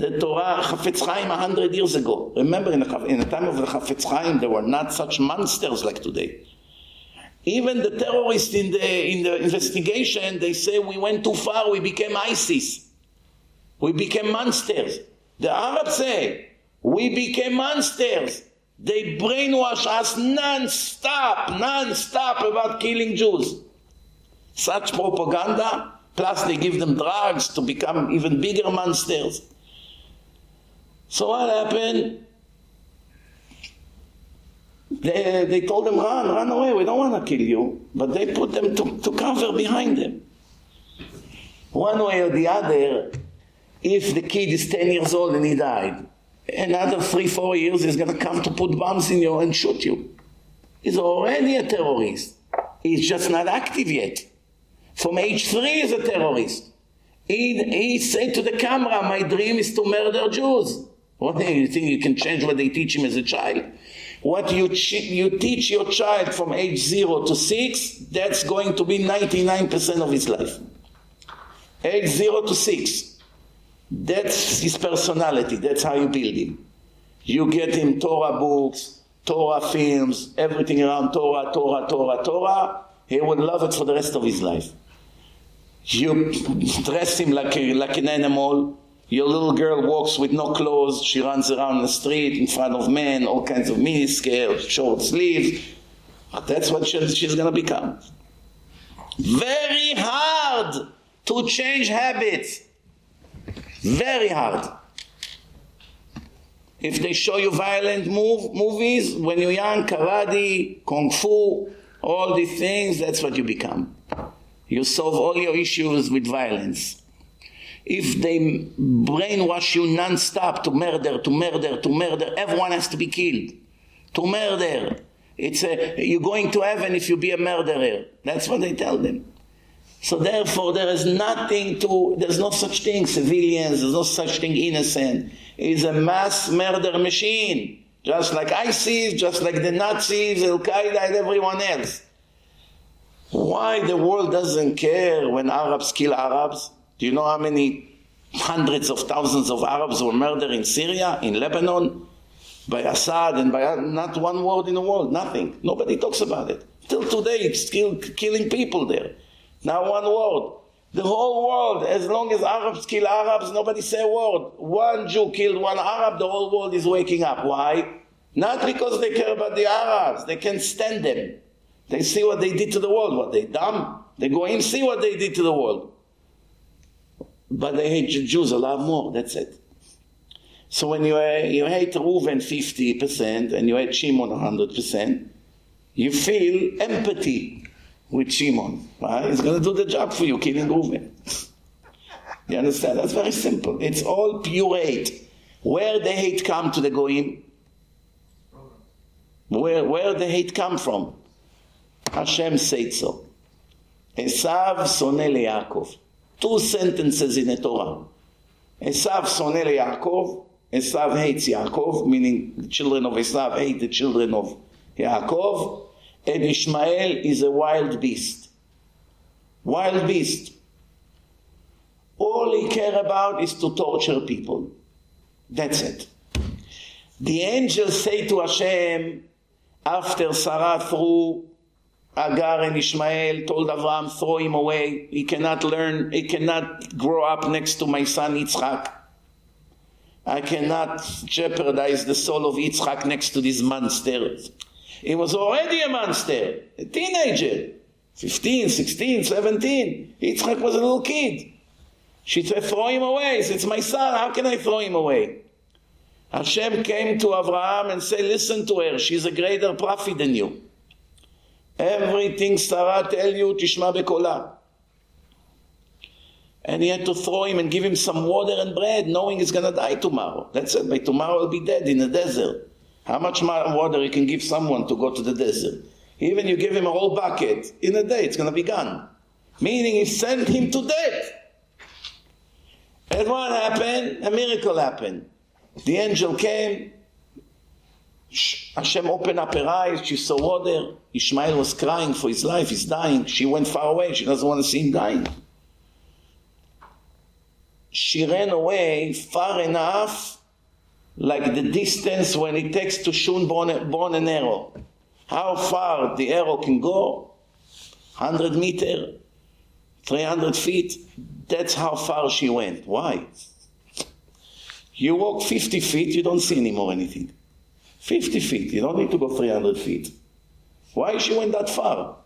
S4: the Torah Chafetz Chaim 100 years ago. Remember, in the, in the time of the Chafetz Chaim, there were not such monsters like today. Even the terrorists in the, in the investigation, they say we went too far, we became ISIS. We became monsters. The Arabs say, we became monsters. They brainwash us non-stop, non-stop about killing Jews. Such propaganda, plus they give them drugs to become even bigger monsters. So what happened? They, uh, they told them, run, run away, we don't want to kill you. But they put them to, to cover behind them. One way or the other, if the kid is 10 years old and he died, another three, four years he's going to come to put bombs in you and shoot you. He's already a terrorist. He's just not active yet. From age three he's a terrorist. He, he said to the camera, my dream is to murder Jews. What do you think you can change what they teach him as a child? What you, you teach your child from age 0 to 6, that's going to be 99% of his life. Age 0 to 6. That's his personality. That's how you build him. You get him Torah books, Torah films, everything around Torah, Torah, Torah, Torah. He will love it for the rest of his life. You dress him like, a, like an animal your little girl walks with no clothes. She runs around the street in front of men, all kinds of miniskirts, short sleeves. But that's what she's going to become. Very hard to change habits. Very hard. If they show you violent move, movies, when you're young, karate, kung fu, all these things, that's what you become. You solve all your issues with violence if they brainwash you non-stop to murder, to murder, to murder, everyone has to be killed. To murder. It's a, you're going to heaven if you be a murderer. That's what they tell them. So therefore, there is nothing to, there's no such thing, civilians, there's no such thing, innocent. It's a mass murder machine. Just like ISIS, just like the Nazis, Al-Qaeda and everyone else. Why the world doesn't care when Arabs kill Arabs? Do you know how many hundreds of thousands of Arabs were murdered in Syria, in Lebanon, by Assad and by not one word in the world, nothing. Nobody talks about it. Till today, it's still killing people there. Not one word. The whole world, as long as Arabs kill Arabs, nobody say a word. One Jew killed one Arab, the whole world is waking up. Why? Not because they care about the Arabs. They can't stand them. They see what they did to the world. What, they dumb? They go and see what they did to the world but they hate Jews a lot more. That's it. So when you, uh, you hate Reuven 50% and you hate Shimon 100%, you feel empathy with Shimon. Right? Ah, he's going to do the job for you, killing Reuven. you understand? That's very simple. It's all pure hate. Where the hate come to the Goyim? Where, where the hate come from? Hashem said so. Esav sonei Yaakov two sentences in the Torah. Esav of Yaakov, Esav hates Yaakov, meaning the children of Esav hate the children of Yaakov, and Ishmael is a wild beast. Wild beast. All he care about is to torture people. That's it. The angels say to Hashem, after Sarah threw Agar and Ishmael told Avram, throw him away. He cannot learn, he cannot grow up next to my son Yitzchak. I cannot jeopardize the soul of Yitzchak next to this monster. He was already a monster, a teenager, 15, 16, 17. Yitzchak was a little kid. She said, throw him away. Said, it's my son, how can I throw him away? Hashem came to Avram and said, listen to her, she's a greater prophet than you. Everything Sarah tell you, Tishma Bekola. And he had to throw him and give him some water and bread, knowing he's going to die tomorrow. That's it. By tomorrow, he'll be dead in the desert. How much water you can give someone to go to the desert? Even you give him a whole bucket, in a day, it's going to be gone. Meaning, he sent him to death. And what happened? A miracle happened. The angel came, Hashem opened up her eyes, she saw water. Ishmael was crying for his life, he's dying. She went far away, she doesn't want to see him dying. She ran away far enough, like the distance when it takes to shoot born an arrow. How far the arrow can go? 100 meter, 300 feet. That's how far she went. Why? You walk 50 feet, you don't see anymore anything. 50 feet. You don't need to go 300 feet. Why she went that far?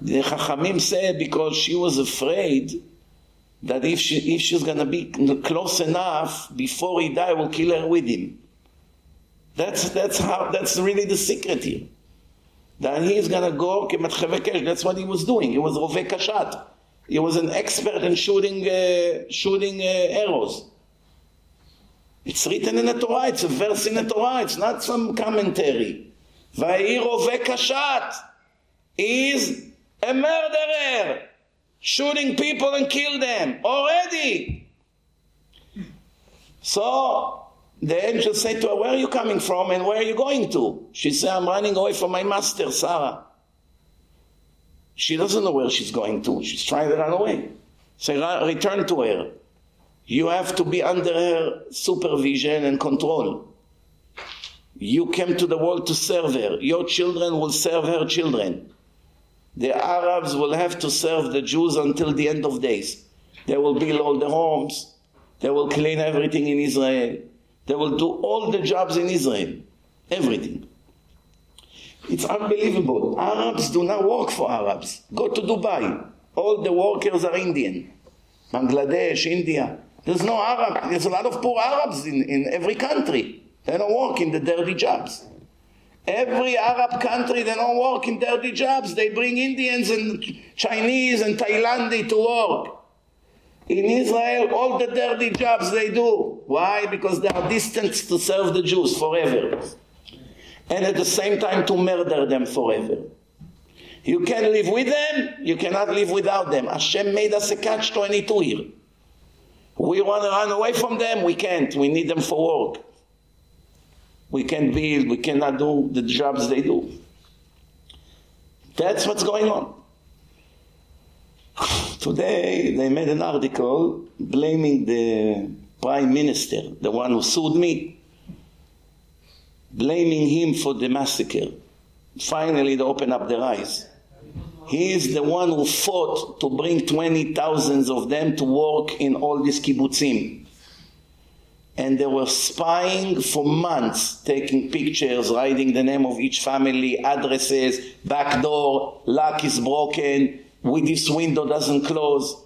S4: The Chachamim said because she was afraid that if she if she's gonna be close enough before he die, will kill her with him. That's that's how that's really the secret here. That he's gonna go That's what he was doing. He was rove kashat. He was an expert in shooting uh, shooting uh, arrows. It's written in the Torah, it's a verse in the Torah, it's not some commentary. Vairove Kashat is a murderer, shooting people and kill them already. So the angel said to her, Where are you coming from and where are you going to? She said, I'm running away from my master, Sarah. She doesn't know where she's going to. She's trying to run away. Say, so return to her. You have to be under her supervision and control. You came to the world to serve her. Your children will serve her children. The Arabs will have to serve the Jews until the end of days. They will build all the homes. They will clean everything in Israel. They will do all the jobs in Israel. Everything. It's unbelievable. Arabs do not work for Arabs. Go to Dubai. All the workers are Indian. Bangladesh, India. There's no Arab. There's a lot of poor Arabs in, in every country. They don't work in the dirty jobs. Every Arab country, they don't work in dirty jobs. They bring Indians and Chinese and Thailand to work. In Israel, all the dirty jobs they do. Why? Because they are distant to serve the Jews forever. And at the same time to murder them forever. You can live with them, you cannot live without them. Hashem made us a catch-22 here. We want to run away from them, we can't. We need them for work. We can't build, we cannot do the jobs they do. That's what's going on. *sighs* Today they made an article blaming the prime minister, the one who sued me, blaming him for the massacre. Finally they open up their eyes. He is the one who fought to bring twenty thousands of them to work in all these kibbutzim. And they were spying for months, taking pictures, writing the name of each family, addresses, back door, lock is broken, with this window doesn't close.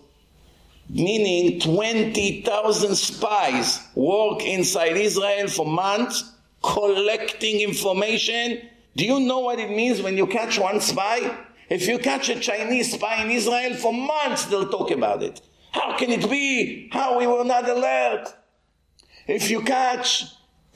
S4: Meaning 20,000 spies work inside Israel for months, collecting information. Do you know what it means when you catch one spy? If you catch a Chinese spy in Israel, for months they'll talk about it. How can it be? How we were not alert? If you catch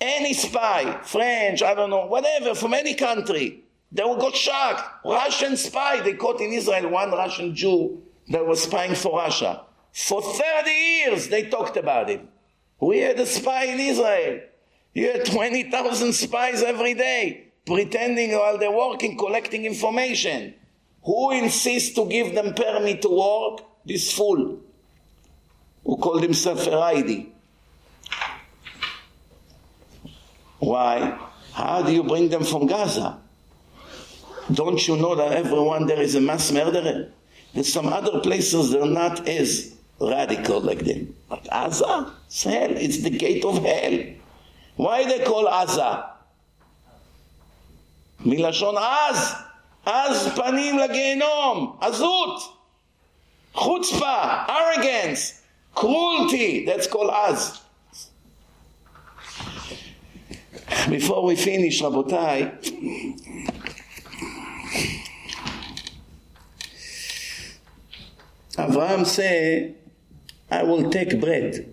S4: any spy, French, I don't know, whatever, from any country, they will got shocked. Russian spy, they caught in Israel one Russian Jew that was spying for Russia. For 30 years they talked about him. We had a spy in Israel. You had 20,000 spies every day, pretending while they're working, collecting information. Who insists to give them permit to work? This fool who called himself a Raidi. Why? How do you bring them from Gaza? Don't you know that everyone there is a mass murderer? There's some other places they're not as radical like them. But Gaza? It's hell. It's the gate of hell. Why they call Gaza? מלשון עז. עז פנים לגיהנום, עזות, חוצפה, arrogance, cruelty, that's called עז. Before we finish, רבותיי, Avram say, I will take bread.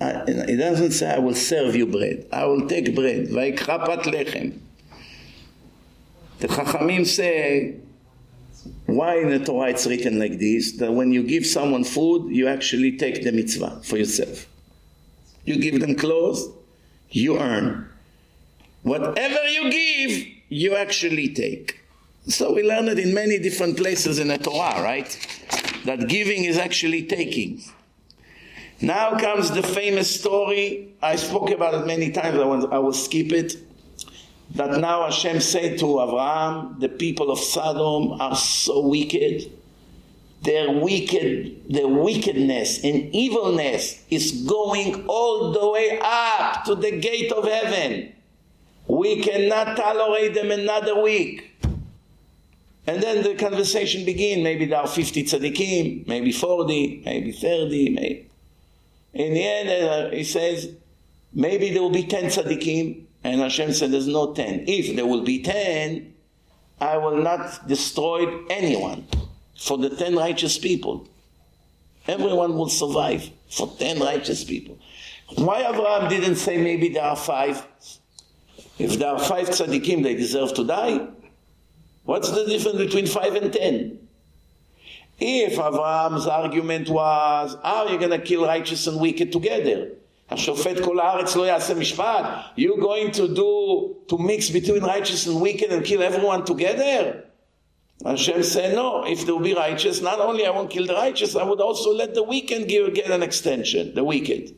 S4: I, uh, it doesn't say I will serve you bread. I will take bread. ויקרא פת the chachamim say why in the Torah it's written like this that when you give someone food you actually take the mitzvah for yourself you give them clothes you earn whatever you give you actually take so we learn it in many different places in the Torah right that giving is actually taking now comes the famous story i spoke about it many times i will skip it that now Hashem said to Abraham, the people of Sodom are so wicked. Their wicked, their wickedness and evilness is going all the way up to the gate of heaven. We cannot tolerate them another week. And then the conversation begin. Maybe there are 50 tzaddikim, maybe 40, maybe 30. Maybe. In the end, uh, he says, maybe there will be 10 tzaddikim, and Hashem said, There's no ten. If there will be ten, I will not destroy anyone for the ten righteous people. Everyone will survive for ten righteous people. Why Abraham didn't say maybe there are five? If there are five tzaddikim, they deserve to die. What's the difference between five and ten? If Abraham's argument was, how ah, are you going to kill righteous and wicked together? השופט כל הארץ לא יעשה משפט? You going to do, to mix between righteous and wicked and kill everyone together? Hashem said, no, if they will be righteous, not only I won't kill the righteous, I would also let the wicked give, get an extension, the wicked.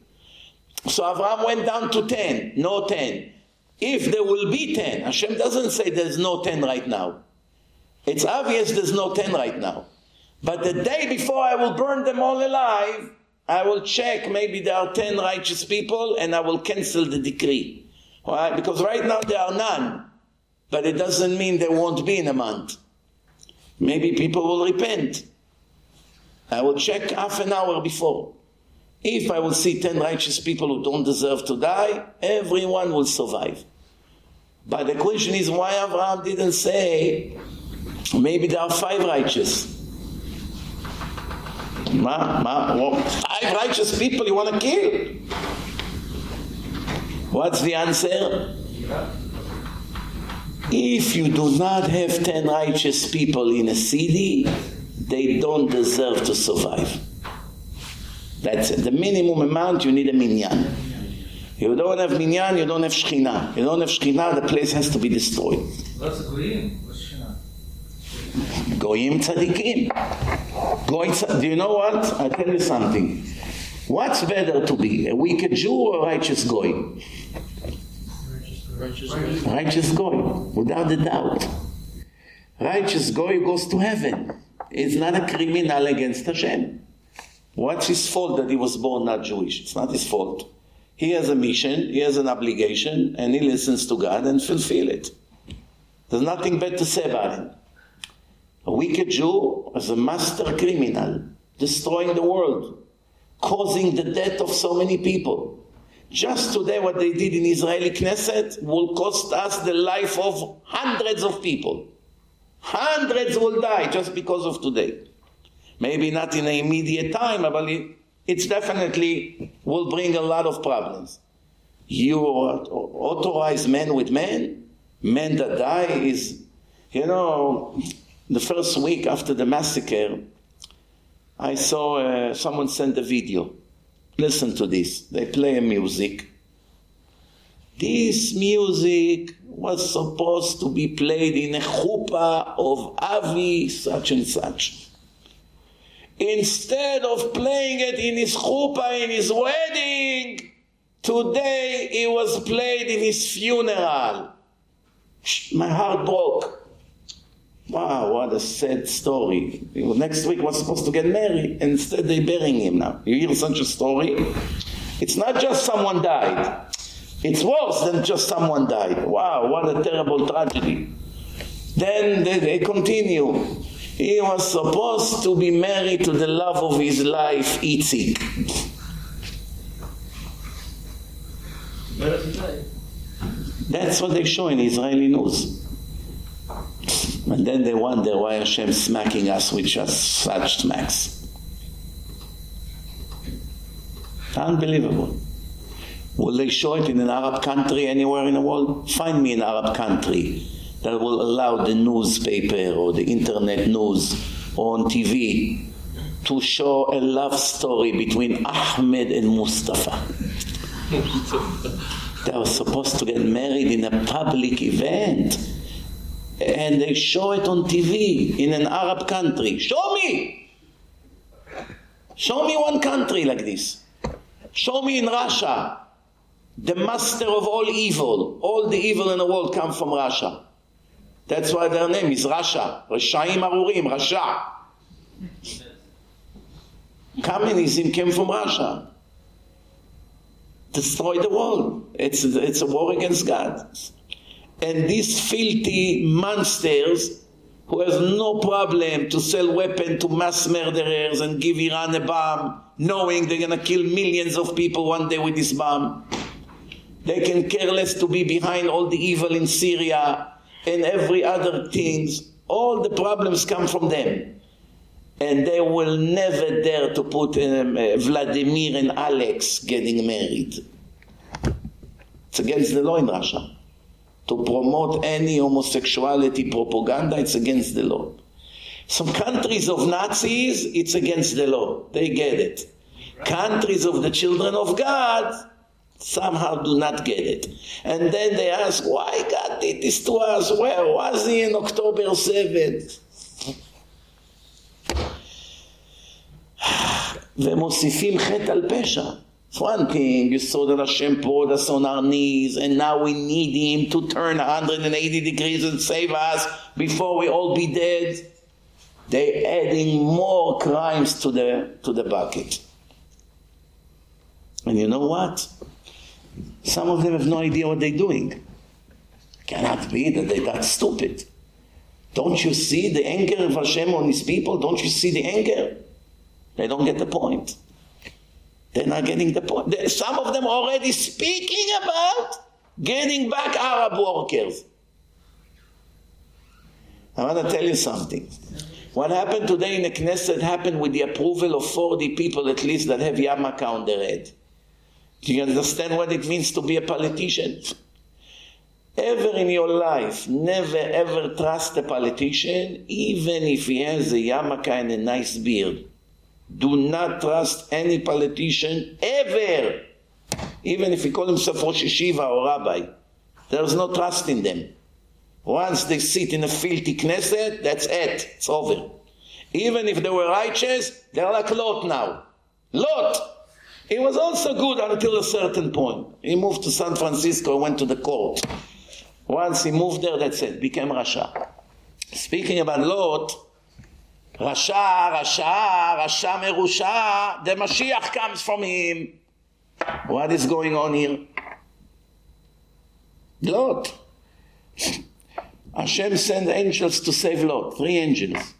S4: So Avram went down to 10, no 10. If there will be 10, Hashem doesn't say there's no 10 right now. It's obvious there's no 10 right now. But the day before I will burn them all alive, I will check, maybe there are 10 righteous people, and I will cancel the decree. Why? Because right now there are none. But it doesn't mean there won't be in a month. Maybe people will repent. I will check half an hour before. If I will see 10 righteous people who don't deserve to die, everyone will survive. But the question is why Abraham didn't say, maybe there are five righteous. Ma, ma, five righteous people you want to kill? What's the answer? If you do not have 10 righteous people in a city, they don't deserve to survive. That's it. The minimum amount you need a minyan. You don't have minyan, you don't have shechina. You don't have shechina, the place has to be destroyed.
S12: That's agreeing.
S4: Goyim tzaddikim. Goy, do you know what? i tell you something. What's better to be, a wicked Jew or a righteous Goy?
S2: Righteous, righteous.
S4: righteous Goy, without a doubt. Righteous Goy goes to heaven. He's not a criminal against Hashem. What's his fault that he was born not Jewish? It's not his fault. He has a mission, he has an obligation, and he listens to God and fulfill it. There's nothing bad to say about him. A wicked Jew is a master criminal, destroying the world, causing the death of so many people. Just today, what they did in Israeli Knesset will cost us the life of hundreds of people. Hundreds will die just because of today. Maybe not in an immediate time, but it, it definitely will bring a lot of problems. You authorize men with men, men that die is, you know, the first week after the massacre, I saw uh, someone sent a video. Listen to this. They play music. This music was supposed to be played in a chuppah of Avi such and such. Instead of playing it in his chuppah, in his wedding, today it was played in his funeral. My heart broke. Wow, what a sad story. Next week was supposed to get married, and instead they're burying him now. You hear such a story? It's not just someone died. It's worse than just someone died. Wow, what a terrible tragedy. Then they, they continue. He was supposed to be married to the love of his life, Itzik. That's what they show in Israeli news. And then they wonder why Hashem smacking us with just such smacks. Unbelievable. Will they show it in an Arab country anywhere in the world? Find me an Arab country that will allow the newspaper or the internet news or on TV to show a love story between Ahmed and Mustafa. they were supposed to get married in a public event and they show it on TV in an Arab country. Show me! Show me one country like this. Show me in Russia. The master of all evil. All the evil in the world come from Russia. That's why their name is Russia. Rashaim Arurim, Russia. Communism came from Russia. Destroy the world. It's, it's a war against God and these filthy monsters who has no problem to sell weapon to mass murderers and give Iran a bomb, knowing they're going to kill millions of people one day with this bomb. They can care less to be behind all the evil in Syria and every other things. All the problems come from them. And they will never dare to put um, uh, Vladimir and Alex getting married. It's against the law in Russia to promote any homosexuality propaganda, it's against the law. Some countries of Nazis, it's against the law. They get it. Countries of the children of God, somehow do not get it. And then they ask, why God did this to us? Where was he in October 7th? ומוסיפים חטא על פשע. It's one thing, you saw that Hashem poured us on our knees, and now we need Him to turn 180 degrees and save us before we all be dead. They're adding more crimes to the, to the bucket. And you know what? Some of them have no idea what they're doing. It cannot be that they're that stupid. Don't you see the anger of Hashem on His people? Don't you see the anger? They don't get the point. They're not getting the point. Some of them already speaking about getting back Arab workers. I want to tell you something. What happened today in the Knesset happened with the approval of 40 people at least that have yarmulke on their head. Do you understand what it means to be a politician? Ever in your life, never ever trust a politician, even if he has a yarmulke and a nice beard. Do not trust any politician ever, even if he calls himself Rosh Yeshiva or Rabbi. There's no trust in them. Once they sit in a filthy Knesset, that's it. It's over. Even if they were righteous, they're like Lot now. Lot! He was also good until a certain point. He moved to San Francisco, went to the court. Once he moved there, that's it, became Rasha. Speaking about Lot, Rasha, Rasha, Rasha Merusha, the Mashiach comes from him. What is going on here? Lot. Hashem sent angels to save Lot, three angels.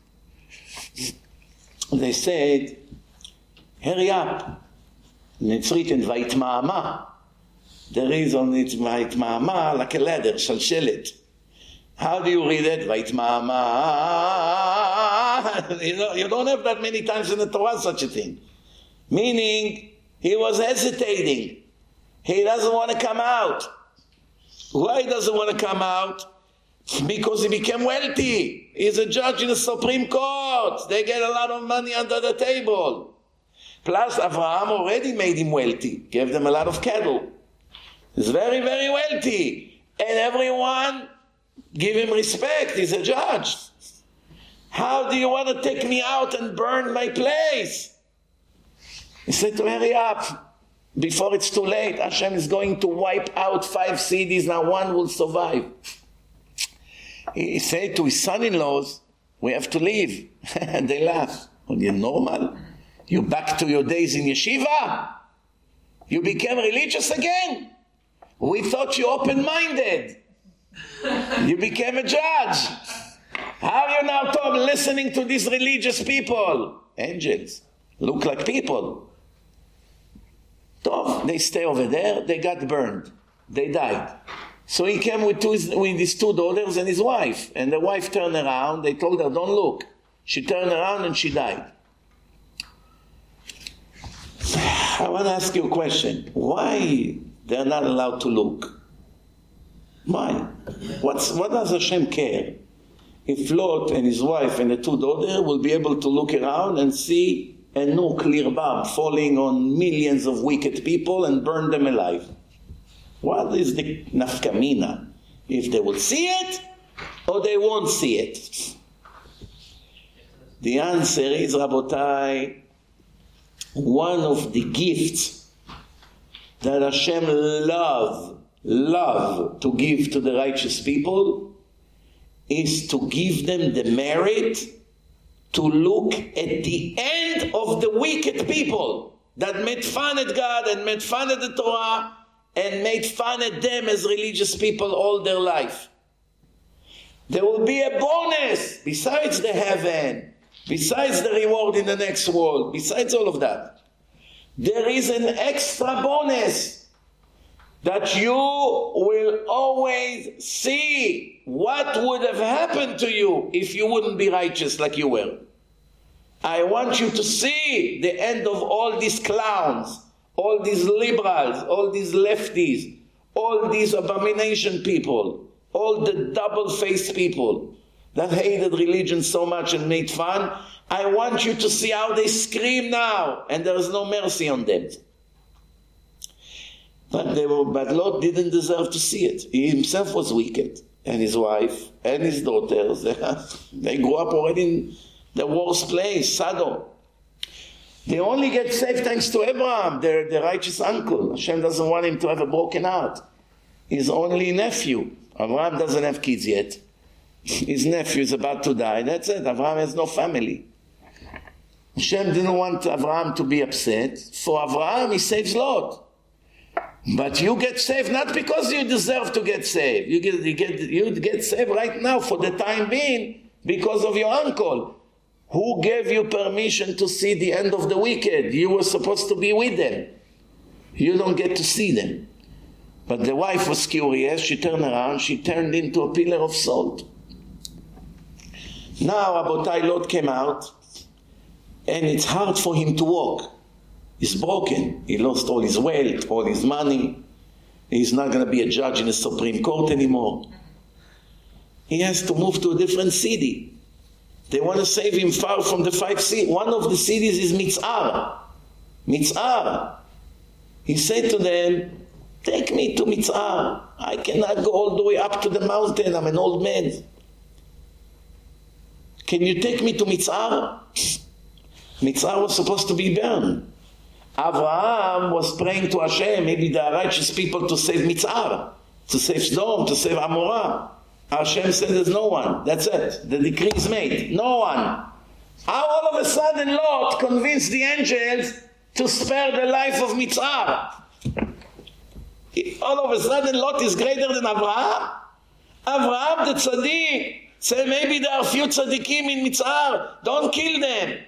S4: They said, hurry up. And it's written, ויתמהמה. There is on it, ויתמהמה, like a ladder, it? How do you read it? ויתמהמה. *laughs* You, know, you don't have that many times in the Torah such a thing. Meaning, he was hesitating. He doesn't want to come out. Why doesn't want to come out? Because he became wealthy. He's a judge in the Supreme Court. They get a lot of money under the table. Plus, Abraham already made him wealthy, gave them a lot of cattle. He's very, very wealthy. And everyone give him respect. He's a judge. How do you want to take me out and burn my place? He said to hurry up before it's too late. Hashem is going to wipe out five cities. Now one will survive. He said to his son-in-laws, we have to leave. *laughs* and they laugh. Are you normal? You back to your days in yeshiva? You became religious again? We thought you open-minded. you became a judge. How you now talk listening to these religious people? Angels. Look like people. Tov, they stay over there, they got burned. They died. So he came with, two, with his two daughters and his wife. And the wife turned around, they told her, don't look. She turned around and she died. I want to ask you a question. Why they're not allowed to look? Why? What's, what does Hashem care? If Lot and his wife and the two daughters will be able to look around and see a nuclear bomb falling on millions of wicked people and burn them alive. What is the nafka mina? If they will see it or they won't see it. The answer is, Rabotai, one of the gifts that Hashem love, love to give to the righteous people is to give them the merit to look at the end of the wicked people that made fun at God and made fun at the Torah and made fun at them as religious people all their life. There will be a bonus besides the heaven, besides the reward in the next world, besides all of that. There is an extra bonus that you will always see what would have happened to you if you wouldn't be righteous like you were. I want you to see the end of all these clowns, all these liberals, all these lefties, all these abomination people, all the double faced people that hated religion so much and made fun. I want you to see how they scream now, and there is no mercy on them. But they were, but Lot didn't deserve to see it. He himself was wicked, and his wife and his daughters. *laughs* They, they grew up already in the worst place, Sodom. They only get saved thanks to Abraham, their, their righteous uncle. Hashem doesn't want him to have a broken heart. His only nephew. Abraham doesn't have kids yet. His nephew is about to die. That's it. Abraham has no family. Hashem didn't want Abraham to be upset. For Abraham, he saves Lot. But you get saved not because you deserve to get saved. You get, you get, you get saved right now for the time being because of your uncle. Who gave you permission to see the end of the wicked? You were supposed to be with them. You don't get to see them. But the wife was curious. She turned around. She turned into a pillar of salt. Now Abotai Lot came out, and it's hard for him to walk is broken. He lost all his wealth, all his money. He's not going to be a judge in the Supreme Court anymore. He has to move to a different city. They want to save him far from the five cities. One of the cities is Mitzar. Mitzar. He said to them, take me to Mitzar. I cannot go all the way up to the mountain. I'm an old man. Can you take me to Mitzar? Mitzar was supposed to be burned. Abraham was praying to Hashem, maybe the righteous people to save Mitzar, to save Sdom, to save Amorah. Hashem said there's no one. That's it. The decree is made. No one. How all of a sudden Lot convinced the angels to spare the life of Mitzar? All of a sudden Lot is greater than Abraham? Abraham the tzaddik said maybe there are few tzaddikim in Mitzar. Don't kill them.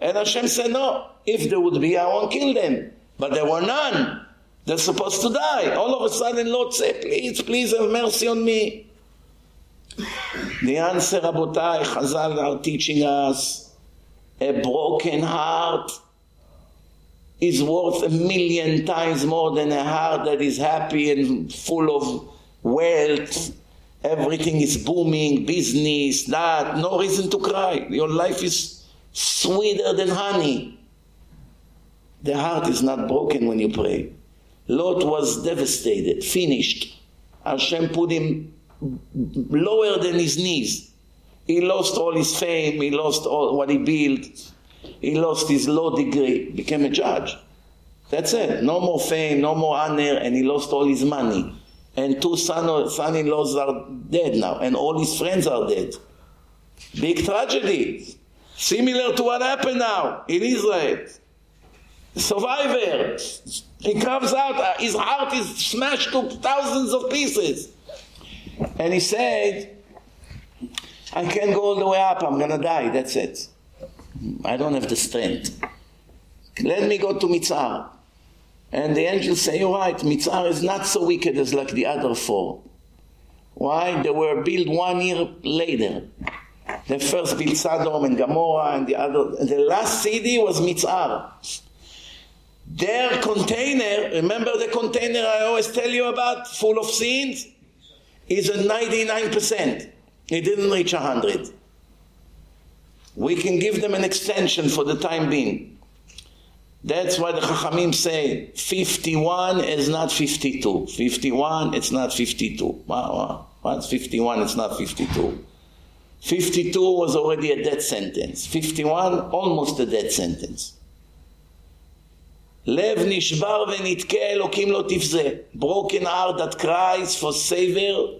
S4: And Hashem said no. If there would be, I won't kill them. But there were none. They're supposed to die. All of a sudden, Lot said, please, please have mercy on me. the answer, Rabotai, Chazal are teaching us, a broken heart is worth a million times more than a heart that is happy and full of wealth. Everything is booming, business, that, no reason to cry. Your life is sweeter than honey. The heart is not broken when you pray. Lot was devastated, finished. Hashem put him lower than his knees. He lost all his fame, he lost all what he built. He lost his law degree, became a judge. That's it. No more fame, no more honor, and he lost all his money. And two son son-in-laws are dead now, and all his friends are dead. Big tragedy. Similar to what happened now in Israel survivor. He comes out, uh, his heart is smashed to thousands of pieces. And he said, I can't go all the way up, I'm gonna die, that's it. I don't have the strength. Let me go to Mitzar. And the angels say, you're right, Mitzar is not so wicked as like the other four. Why? They were built one year later. They first built Sodom and Gomorrah and the other. The last city was Mitzar. Their container, remember the container I always tell you about, full of sins, is at 99%. It didn't reach 100. We can give them an extension for the time being. That's why the Chachamim say 51 is not 52. 51, it's not 52. Wow, What's 51? It's not 52. 52 was already a death sentence. 51, almost a death sentence. לב נשבר ונתקע, אלוקים לא תפזה. Broken heart that cries for savor,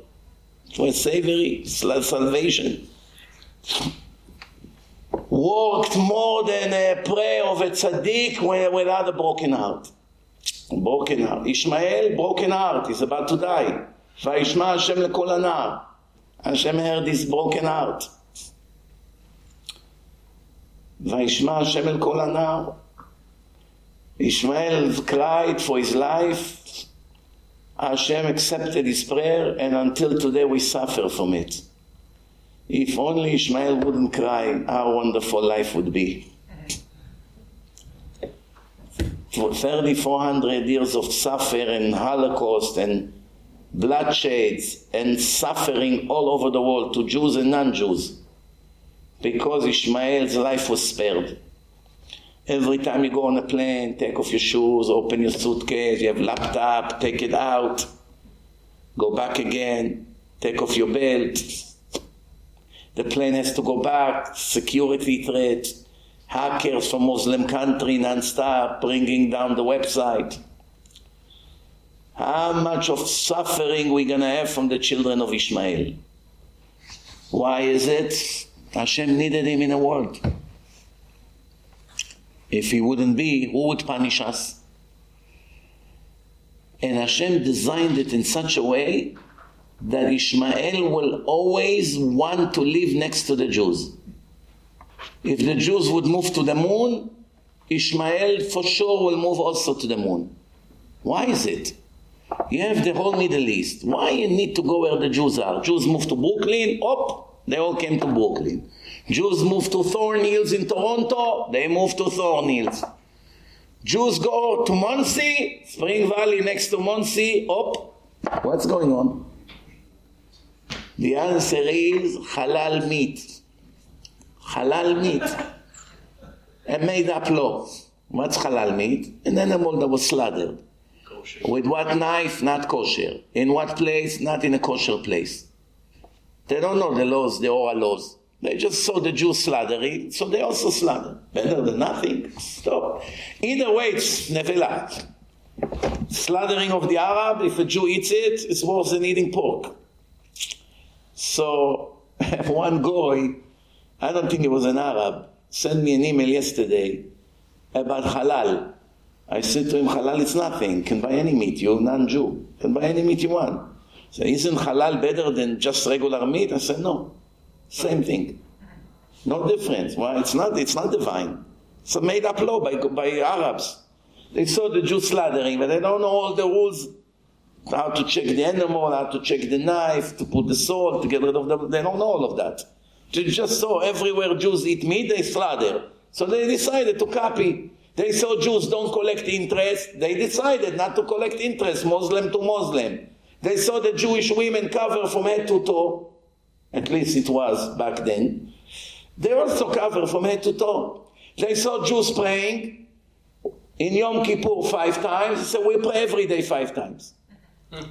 S4: for savory salvation. Worked more than a prayer of a tzaddik without a broken heart. broken heart. Ishmael, broken heart, he's about to die. וישמע השם לכל הנער. השם heard his broken heart. וישמע השם אל כל הנער. Ishmael cried for his life. Hashem accepted his prayer, and until today we suffer from it. If only Ishmael wouldn't cry, how wonderful life would be. For 3,400 years of suffering and Holocaust and bloodshed, and suffering all over the world to Jews and non-Jews because Ishmael's life was spared. Every time you go on a plane, take off your shoes, open your suitcase, you have laptop, take it out, go back again, take off your belt. The plane has to go back, security threat, hackers from Muslim country non-stop bringing down the website. How much of suffering we're going to have from the children of Ishmael? Why is it? Hashem needed him in the world. If he wouldn't be, who would punish us? And Hashem designed it in such a way that Ishmael will always want to live next to the Jews. If the Jews would move to the moon, Ishmael for sure will move also to the moon. Why is it? You have the whole Middle East. Why you need to go where the Jews are? Jews move to Brooklyn, up, they all came to Brooklyn. Jews move to Thornhills in Toronto, they move to Thornhills. Jews go to Monsey, Spring Valley next to Monsey, up. What's going on? The answer is halal meat. Halal meat. A made up law. What's halal meat? An animal that was slaughtered. Kosher. With what knife? Not kosher. In what place? Not in a kosher place. They don't know the laws, the oral laws. They just saw the Jews slathering, so they also slaughtered. Better than nothing. Stop. Either way, it's nevelah. Slathering of the Arab, if a Jew eats it, it's worse than eating pork. So, *laughs* one guy, I don't think he was an Arab, sent me an email yesterday about halal. I said to him, halal is nothing. Can buy any meat. You're non-Jew. Can buy any meat you want. So isn't halal better than just regular meat? I said, no. Same thing. No difference. Why? it's not, it's not divine. It's a made up law by, by Arabs. They saw the Jews slaughtering, but they don't know all the rules how to check the animal, how to check the knife, to put the salt, to get rid of them. They don't know all of that. They just saw everywhere Jews eat meat, they slaughter. So they decided to copy. They saw Jews don't collect interest. They decided not to collect interest, Muslim to Muslim. They saw the Jewish women cover from head to toe. At least it was back then. They also cover from head to toe. They saw Jews praying in Yom Kippur five times, so we pray every day five times. Hmm.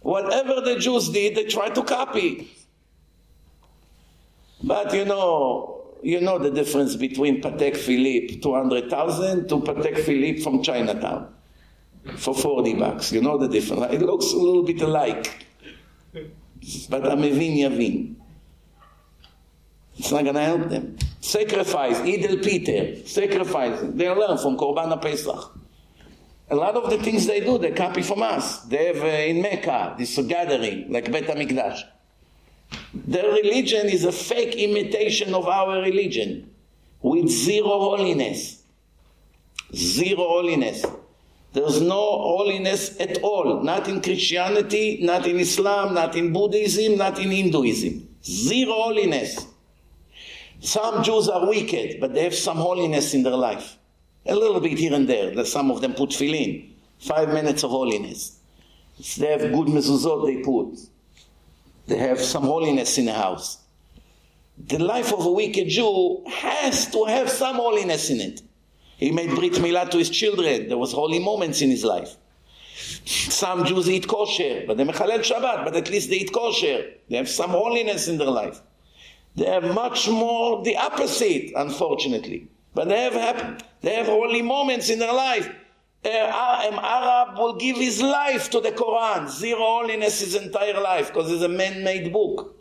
S4: Whatever the Jews did, they tried to copy. But you know, you know the difference between Patek Philippe 200,000 to Patek Philippe from Chinatown for 40 bucks. You know the difference. It looks a little bit alike. But Amevin Yavin. It's not going to help them. Sacrifice, Eid al-Fitr, sacrifice. They learn from Korban Pesach. A lot of the things they do, they copy from us. They have uh, in Mecca this gathering, like Bet HaMikdash. Their religion is a fake imitation of our religion with zero holiness. Zero holiness. There's no holiness at all, not in Christianity, not in Islam, not in Buddhism, not in Hinduism. Zero holiness. Some Jews are wicked, but they have some holiness in their life. A little bit here and there. Some of them put filin. Five minutes of holiness. They have good mezuzot they put. They have some holiness in the house. The life of a wicked Jew has to have some holiness in it. He made Brit Milah to his children. There was holy moments in his life. Some Jews eat kosher, but they mechalel Shabbat, but at least they eat kosher. They have some holiness in their life. They have much more the opposite, unfortunately. But they have, have they have holy moments in their life. an Arab will give his life to the Quran. Zero holiness his entire life, because it's a man-made book.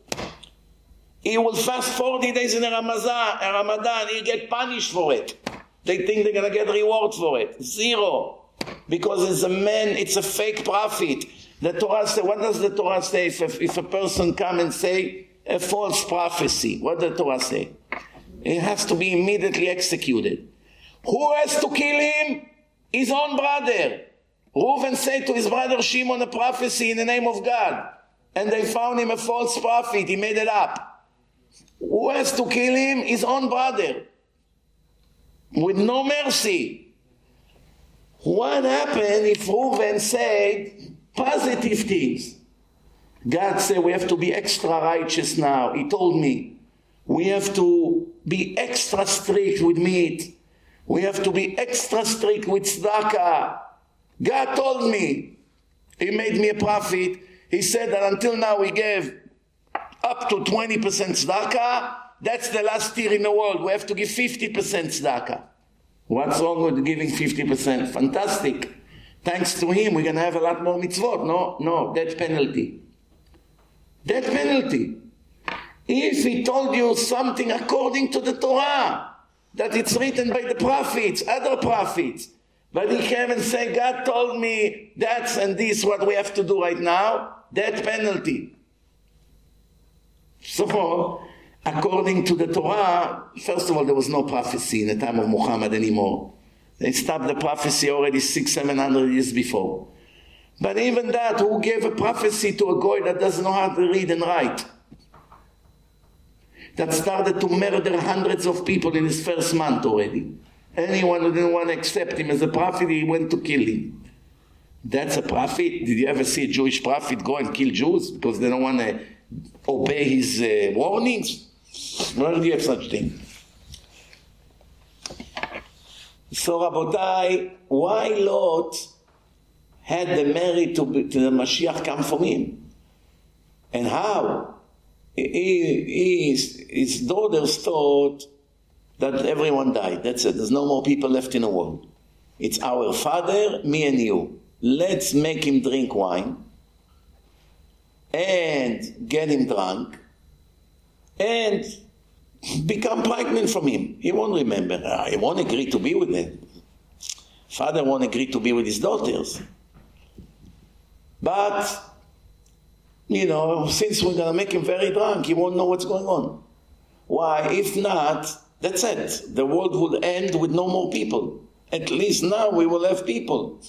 S4: He will fast 40 days in a Ramadan, a Ramadan, he'll get punished for it. They think they're going to get reward for it. Zero. Because it's a man, it's a fake prophet. The Torah says, what does the Torah say if a, if a person come and say a false prophecy? What does the Torah say? It has to be immediately executed. Who has to kill him? His own brother. Reuven said to his brother Shimon a prophecy in the name of God. And they found him a false prophet. He made it up. Who has to kill him? His own brother with no mercy. What happened if Reuven said positive things? God said we have to be extra righteous now. He told me we have to be extra strict with meat. We have to be extra strict with tzedakah. God told me. He made me a prophet. He said that until now we gave up to 20% tzedakah that's the last year in the world. We have to give 50% tzedakah. What's wrong with giving 50%? Fantastic. Thanks to him, we're going to have a lot more mitzvot. No, no, that penalty. That penalty. If he told you something according to the Torah, that it's written by the prophets, other prophets,
S2: but he came and said, God
S4: told me that's and this what we have to do right now, that penalty. So, according to the Torah, first of all, there was no prophecy in the time of Muhammad anymore. They stopped the prophecy already six, seven hundred years before. But even that, who gave a prophecy to a guy that doesn't know how to read and write? That started to murder hundreds of people in his first month already. Anyone who didn't want to accept him as a prophet, he went to kill him. That's a prophet? Did you ever see a Jewish prophet go and kill Jews because they don't want to obey his uh, warnings? Don't give such thing. So רבותיי, why Lot had the merit to, be, to the Mashiach come from him? And how? He, he, his daughters thought that everyone died. That's it. There's no more people left in the world. It's our father, me and you. Let's make him drink wine and get him drunk and become pregnant from him. He won't remember ah, He won't agree to be with him. Father won't agree to be with his daughters. But, you know, since we're going to make him very drunk, he won't know what's going on. Why? If not, that's it. The world will end with no more people. At least now we will have people.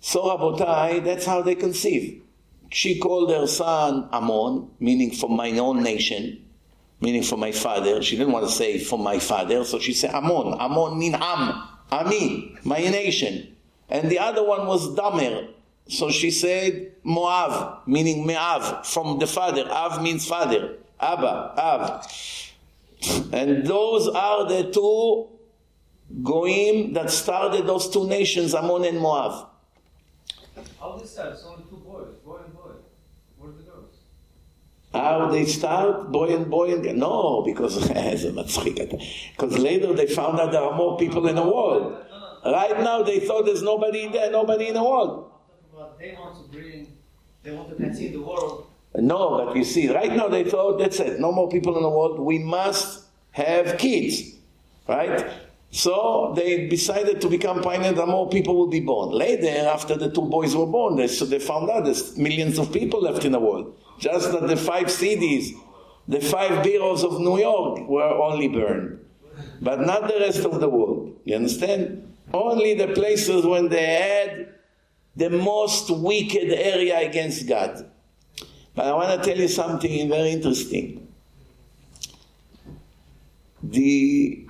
S4: So, Abotai, that's how they conceive she called her son Ammon, meaning from my own nation, meaning from my father. She didn't want to say from my father, so she said Ammon. Ammon means Am, Ami, my nation. And the other one was Damer. So she said Moav, meaning Me'av, from the father. Av means father. Abba, Av. And those are the two Goyim that started those two nations, Ammon and Moav. How this start? how they start, boy and boy and no, because because *laughs* later they found out there are more people in the world. Right now they thought there's nobody there, nobody in the world.
S13: they want to bring, they want to conceive the world.
S4: No, but you see, right now they thought that's it, no more people in the world. We must have kids, right? So they decided to become pioneers that more people will be born. Later, after the two boys were born, they, so they found out there's millions of people left in the world. Just that the five cities, the five boroughs of New York were only burned, but not the rest of the world. You understand? Only the places when they had the most wicked area against God. But I want to tell you something very interesting. The,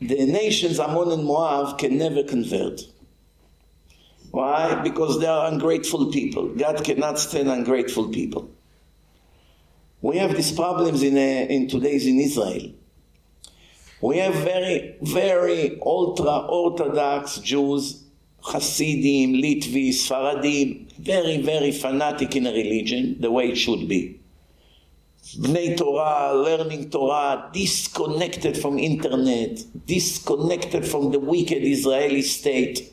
S4: the nations Ammon and Moab can never convert. Why? Because they are ungrateful people. God cannot stand ungrateful people. We have these problems in, uh, in today's in Israel. We have very, very ultra-Orthodox Jews, Hasidim, Litvis, Sfaradim, very, very fanatic in religion, the way it should be. Bnei Torah, learning Torah, disconnected from internet, disconnected from the wicked Israeli state,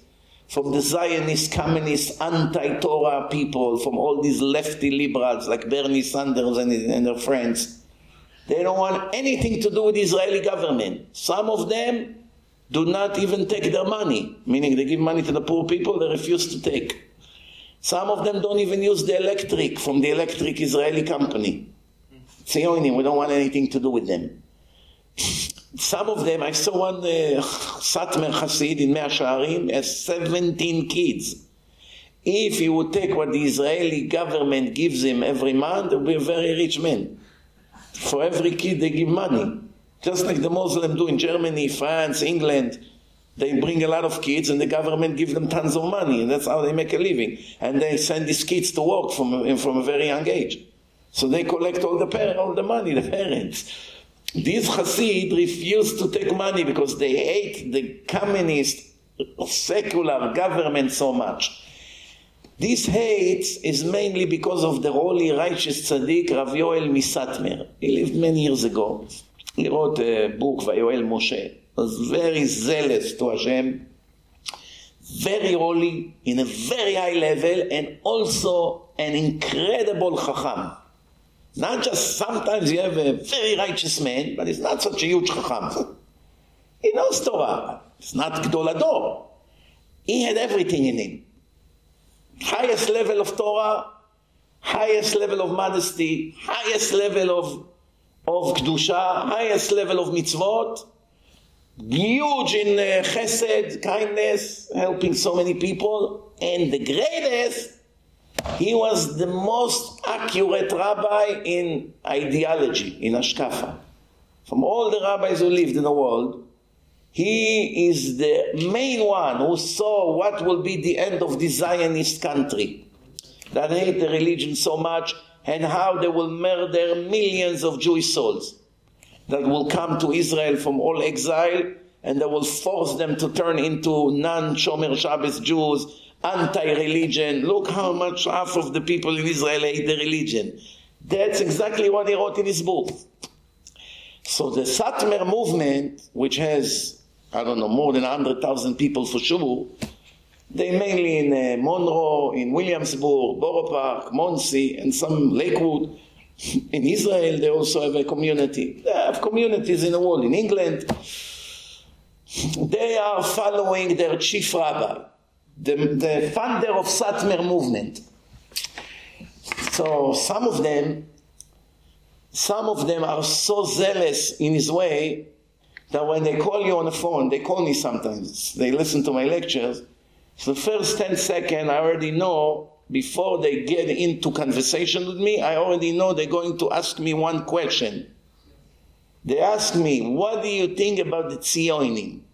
S4: from the Zionist, communist, anti-Torah people, from all these lefty liberals like Bernie Sanders and, and their friends. They don't want anything to do with the Israeli government. Some of them do not even take their money, meaning they give money to the poor people, they refuse to take. Some of them don't even use the electric from the electric Israeli company. Tziyonim, we don't want anything to do with them. Some of them, I saw one uh, *laughs* Satmar Hasid in Mea Sha'arim has 17 kids. If he would take what the Israeli government gives him every month, he would be a very rich man. For every kid they give money. Just like the Muslim do in Germany, France, England. They bring a lot of kids and the government give them tons of money. And that's how they make a living. And they send these kids to work from, from a very young age. So they collect all the, all the money, the parents. These Hasid refused to take money because they hate the communist secular government so much. This hate is mainly because of the holy righteous tzaddik Rav Yoel MiSatmar. He lived many years ago. He wrote a book, Vayoel Moshe. was very zealous to Hashem, very holy, in a very high level, and also an incredible chacham. Not just sometimes you have a very righteous man, but he's not such a huge chacham. He knows Torah. He's not Gadol HaDor. He had everything in him. Highest level of Torah, highest level of modesty, highest level of, of Kedusha, highest level of mitzvot, huge in uh, chesed, kindness, helping so many people, and the greatest he was the most accurate rabbi in ideology, in Hashkafa. From all the rabbis who lived in the world, he is the main one who saw what will be the end of the Zionist country that hate the religion so much and how they will murder millions of Jewish souls that will come to Israel from all exile and they will force them to turn into non-Shomer Shabbos Jews anti-religion. Look how much half of the people in Israel hate the religion. That's exactly what he wrote in his book. So the Satmar movement, which has, I don't know, more than 100,000 people for sure, they mainly in uh, Monroe, in Williamsburg, Borough Park, Monsey, and some Lakewood. In Israel, they also have a community. They have communities in the world. In England, they are following their chief rabbi the, the founder of Satmar movement. So some of them, some of them are so zealous in his way that when they call you on the phone, they call me sometimes, they listen to my lectures, so the first 10 seconds I already know, before they get into conversation with me, I already know they're going to ask me one question. They ask me, what do you think about the Zionism?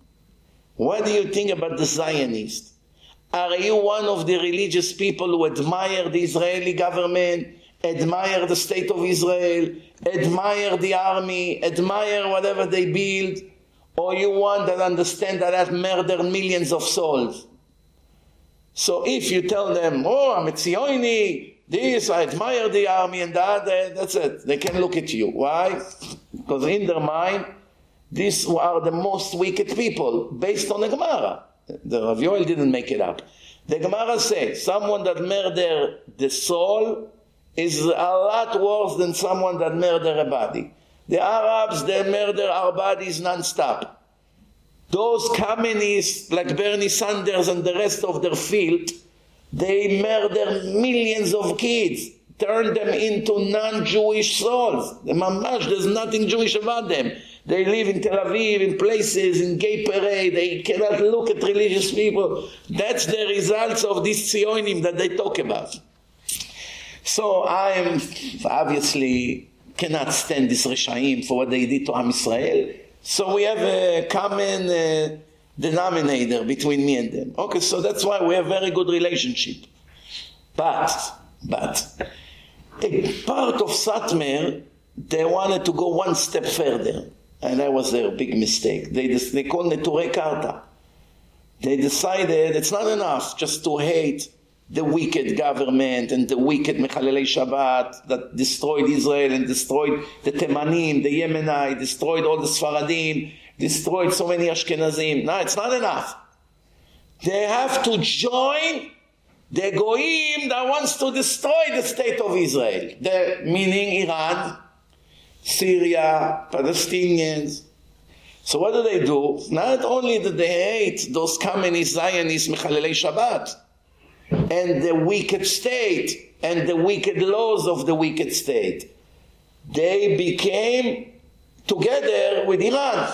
S4: What do you think about the Zionists? Are you one of the religious people who admire the Israeli government, admire the state of Israel, admire the army, admire whatever they build, or you want that understand that that murdered millions of souls? So if you tell them, oh, I'm a Tzioni, this, I admire the army and that, that's it. They can look at you. Why? Because in their mind, these are the most wicked people, based on the Gemara. The Rav Yoel didn't make it up. The Gemara says, someone that murder the soul is a lot worse than someone that murder a body. The Arabs, they murder our bodies non-stop. Those communists like Bernie Sanders and the rest of their field, they murder millions of kids, turn them into non-Jewish souls. Mamash, there's nothing Jewish about them. They live in Tel Aviv, in places, in gay parade. They cannot look at religious people. That's the results of this Zionim that they talk about. So I am obviously cannot stand this Rishayim for what they did to Am Israel. So we have a common uh, denominator between me and them. Okay, so that's why we have very good relationship. But, but, a part of Satmar, they wanted to go one step further and that was their big mistake. They they call Neturei Karta. They decided it's not enough just to hate the wicked government and the wicked Mechalelei Shabbat that destroyed Israel and destroyed the Temanim, the Yemenite, destroyed all the Sfaradim, destroyed so many Ashkenazim. No, it's not enough. They have to join the Goyim that wants to destroy the state of Israel, the, meaning Iran, Syria, Palestinians. So what do they do? Not only do they hate those communist Zionists, Mechalelei Shabbat, and the wicked state, and the wicked laws of the wicked state. They became together with Iran.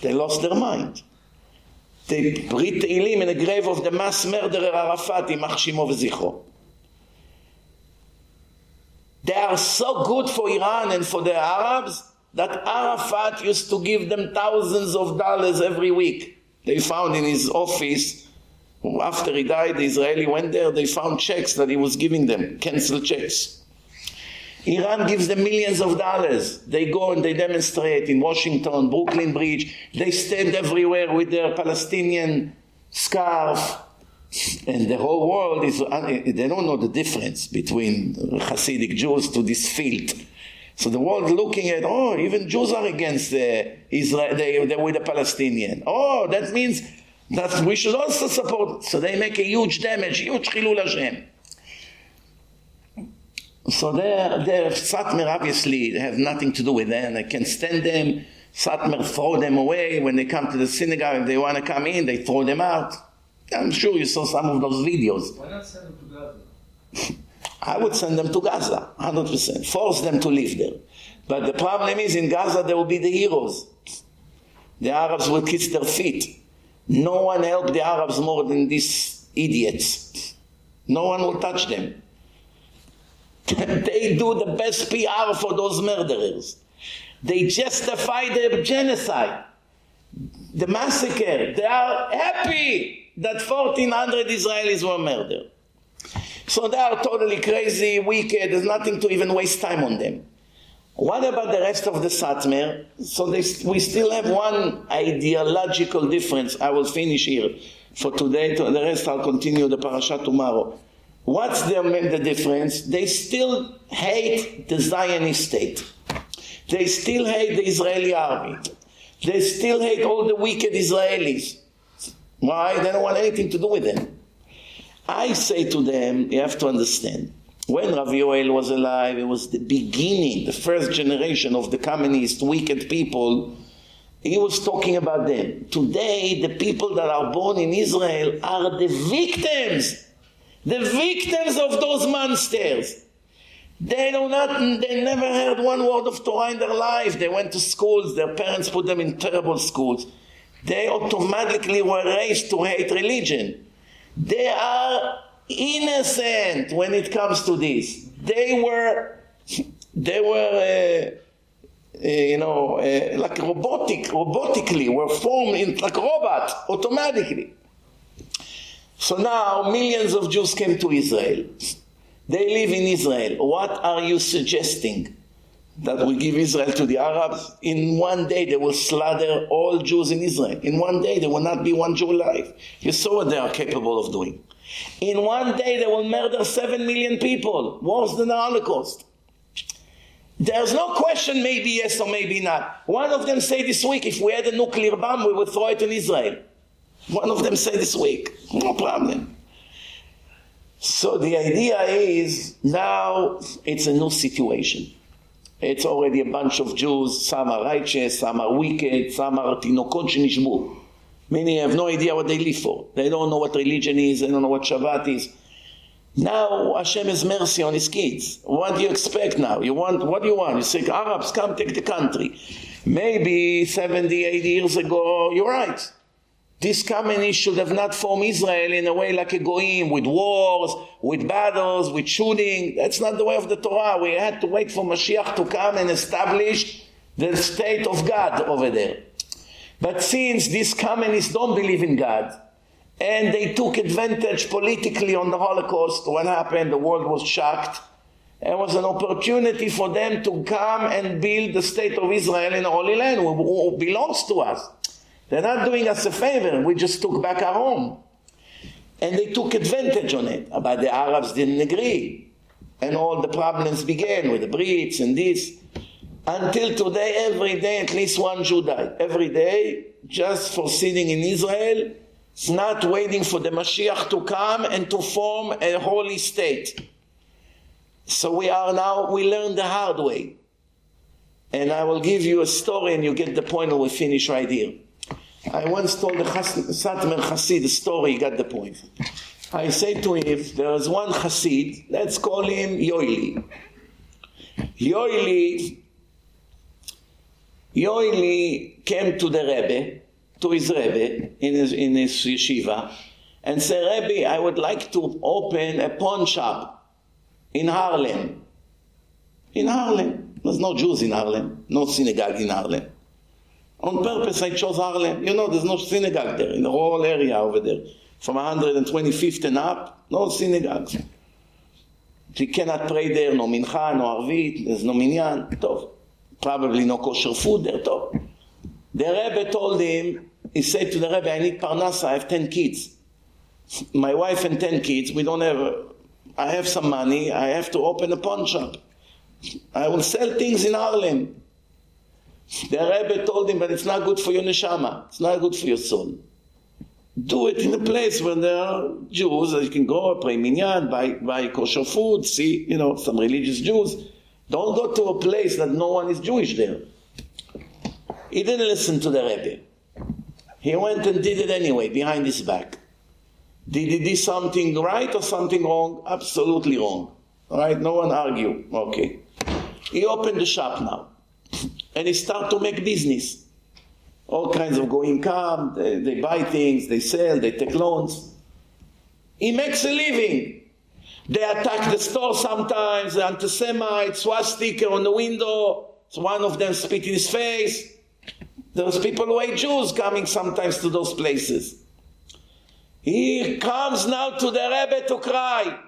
S4: They lost their mind. They breathe Ilim in the grave of the mass murderer Arafat, Yimach Shmo V'zichro. They are so good for Iran and for the Arabs that Arafat used to give them thousands of dollars every week. They found in his office, after he died, the Israeli went there, they found checks that he was giving them, canceled checks. Iran gives them millions of dollars. They go and they demonstrate in Washington, Brooklyn Bridge. They stand everywhere with their Palestinian scarf, and the whole world is they don't know the difference between Hasidic Jews to this field. So the world looking at oh even Jews are against the Israel they they with the Palestinian. Oh that means that we should also support so they make a huge damage huge chilul Hashem. So their their Satmar obviously have nothing to do with them. I can stand them. Satmar throw them away when they come to the synagogue. If they want to come in, they throw them out. I'm sure you saw some of those videos.
S2: Why not send them to Gaza?
S4: *laughs* I would send them to Gaza, 100%. Force them to live there. But the problem is in Gaza there will be the heroes. The Arabs will kiss their feet. No one helped the Arabs more than these idiots. No one will touch them. *laughs* they do the best PR for those murderers. They justify the genocide, the massacre. They are happy that 1,400 Israelis were murdered. So they are totally crazy, wicked, there's nothing to even waste time on them. What about the rest of the Satmar? So they, we still have one ideological difference. I will finish here for today. To, the rest I'll continue the parasha tomorrow. What's the, the difference? They still hate the Zionist state. They still hate the Israeli army. They still hate all the wicked Israelis. Why? They don't want anything to do with them. I say to them, you have to understand, when Rav Yoel was alive, it was the beginning, the first generation of the communist, wicked people. He was talking about them. Today, the people that are born in Israel are the victims, the victims of those monsters. They do not, they never heard one word of Torah in their life. They went to schools, their parents put them in terrible schools. They automatically were raised to hate religion. They are innocent when it comes to this. They were, they were, uh, uh, you know, uh, like robotic, robotically, were formed in, like robot, automatically. So now millions of Jews came to Israel. They live in Israel. What are you suggesting? that we give Israel to the Arabs, in one day they will slaughter all Jews in Israel. In one day there will not be one Jew alive. You saw what they are capable of doing. In one day they will murder 7 million people, worse than the Holocaust. There's no question maybe yes or maybe not. One of them said this week, if we had a nuclear bomb, we would throw it in Israel. One of them said this week, no problem. So the idea is now it's a new situation it's already a bunch of Jews, some are righteous, some are wicked, some are tinokot shenishbu. Many have no idea what they live for. They don't know what religion is, they don't know what Shabbat is. Now Hashem has mercy on his kids. What do you expect now? You want, what do you want? You say, Arabs, come take the country. Maybe 70, 80 years ago, you're right. These communists should have not formed Israel in a way like a goyim, with wars, with battles, with shooting. That's not the way of the Torah. We had to wait for Mashiach to come and establish the state of God over there. But since these companies don't believe in God, and they took advantage politically on the Holocaust, what happened, the world was shocked, it was an opportunity for them to come and build the state of Israel in the Holy Land, who belongs to us. They're not doing us a favor. We just took back our home. And they took advantage on it. But the Arabs didn't agree. And all the problems began with the Brits and this. Until today, every day, at least one Jew died. Every day, just for sitting in Israel, it's not waiting for the Mashiach to come and to form a holy state. So we are now, we learn the hard way. And I will give you a story and you get the point and we finish right here. I once told the Satmar Hasid a story, you got the point. I say to him, there is one Hasid, let's call him Yoili. Yoili, Yoili came to the Rebbe, to his Rebbe, in his, in his yeshiva, and said, Rebbe, I would like to open a pawn shop in Harlem. In Harlem. There's no Jews in Harlem, no synagogue in Harlem. On purpose, I chose Harlem. You know, there's no synagogue there in the whole area over there. From 125th and up, no synagogues. You cannot pray there, no mincha, no arvit, there's no minyan. Tov. Probably no kosher food there, tov. The Rebbe told him, he said to the Rebbe, I need parnasa, I have 10 kids. My wife and 10 kids, we don't have, I have some money, I have to open a pawn shop. I will sell things in Harlem. The Rebbe told him, that it's not good for your neshama. It's not good for your soul. Do it in a place where there are Jews that you can go, pray minyan, buy, buy kosher food, see, you know, some religious Jews. Don't go to a place that no one is Jewish there. He didn't listen to the Rebbe. He went and did it anyway, behind his back. Did he do something right or something wrong? Absolutely wrong. Right? no one argue. Okay. He opened the shop now and they start to make business. All kinds of going come. they, they buy things, they sell, they take loans. He makes a living. They attack the store sometimes, the anti-Semite, swastika on the window. So one of them spit in his face. Those people who are Jews coming sometimes to those places. He comes now to the Rebbe to cry.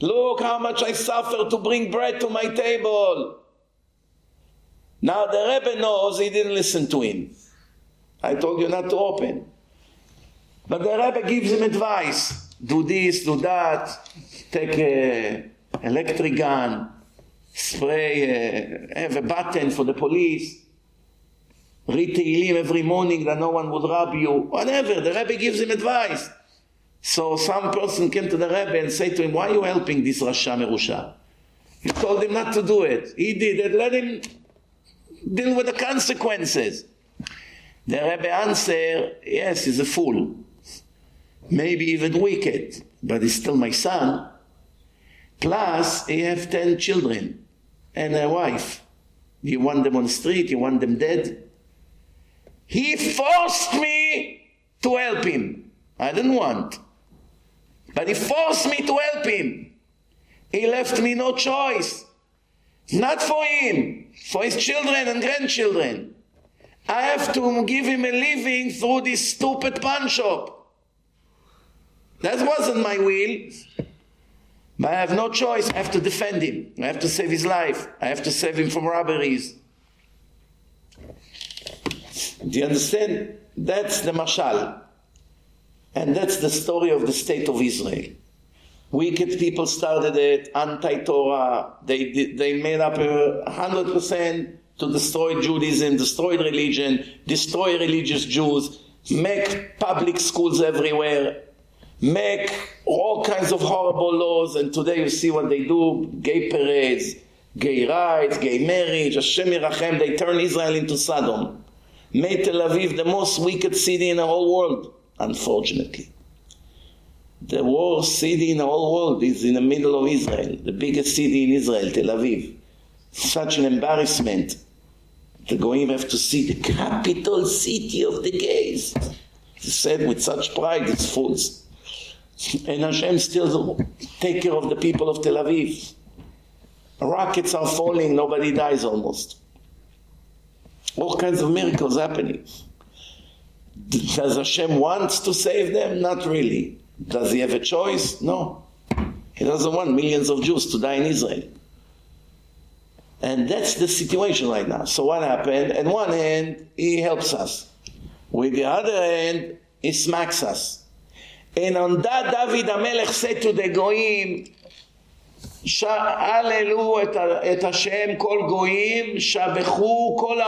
S4: Look how much I suffer to bring bread to my table. Now the Rebbe knows he didn't listen to him. I told you not to open. But the Rebbe gives him advice. Do this, do that. Take an electric gun. Spray, a, uh, have a button for the police. Read the Elim every morning that no one would rob you. Whatever, the Rebbe gives him advice. So some person came to the Rebbe and said to him, why are you helping this Rasha Merusha? He told him not to do it. He did it. Let him deal with the consequences. The Rebbe answered, yes, he's a fool. Maybe even wicked, but he's still my son. Plus, he has 10 children and a wife. You want them on the street, you want them dead. He forced me to help him. I didn't want. But he forced me to help him. He left me no choice. Not for him, for his children and grandchildren. I have to give him a living through this stupid pawn shop. That wasn't my will. But I have no choice. I have to defend him. I have to save his life. I have to save him from robberies. Do you understand? That's the mashal. And that's the story of the state of Israel. Wicked people started it, anti-Torah. They, they made up 100% to destroy Judaism, destroy religion, destroy religious Jews, make public schools everywhere, make all kinds of horrible laws. And today you see what they do, gay parades, gay rights, gay marriage, Hashem Yerachem, they turn Israel into Sodom. Made Tel Aviv the most wicked city in the whole world, unfortunately. The worst city in the whole world is in the middle of Israel, the biggest city in Israel, Tel Aviv. Such an embarrassment. The Goyim have to see the capital city of the gays. He said with such pride, it's fools. And Hashem still take care of the people of Tel Aviv. Rockets are falling, nobody dies almost. All kinds of miracles happening. Does Hashem wants to save them? Not really. Does he have a choice? No. He doesn't want millions of Jews to die in Israel. And that's the situation right now. So what happened? On one hand, he helps us. With the other hand, he smacks us. And on that, David HaMelech said to the Goyim, שאללו את, את Goyim, כל גויים, שבחו כל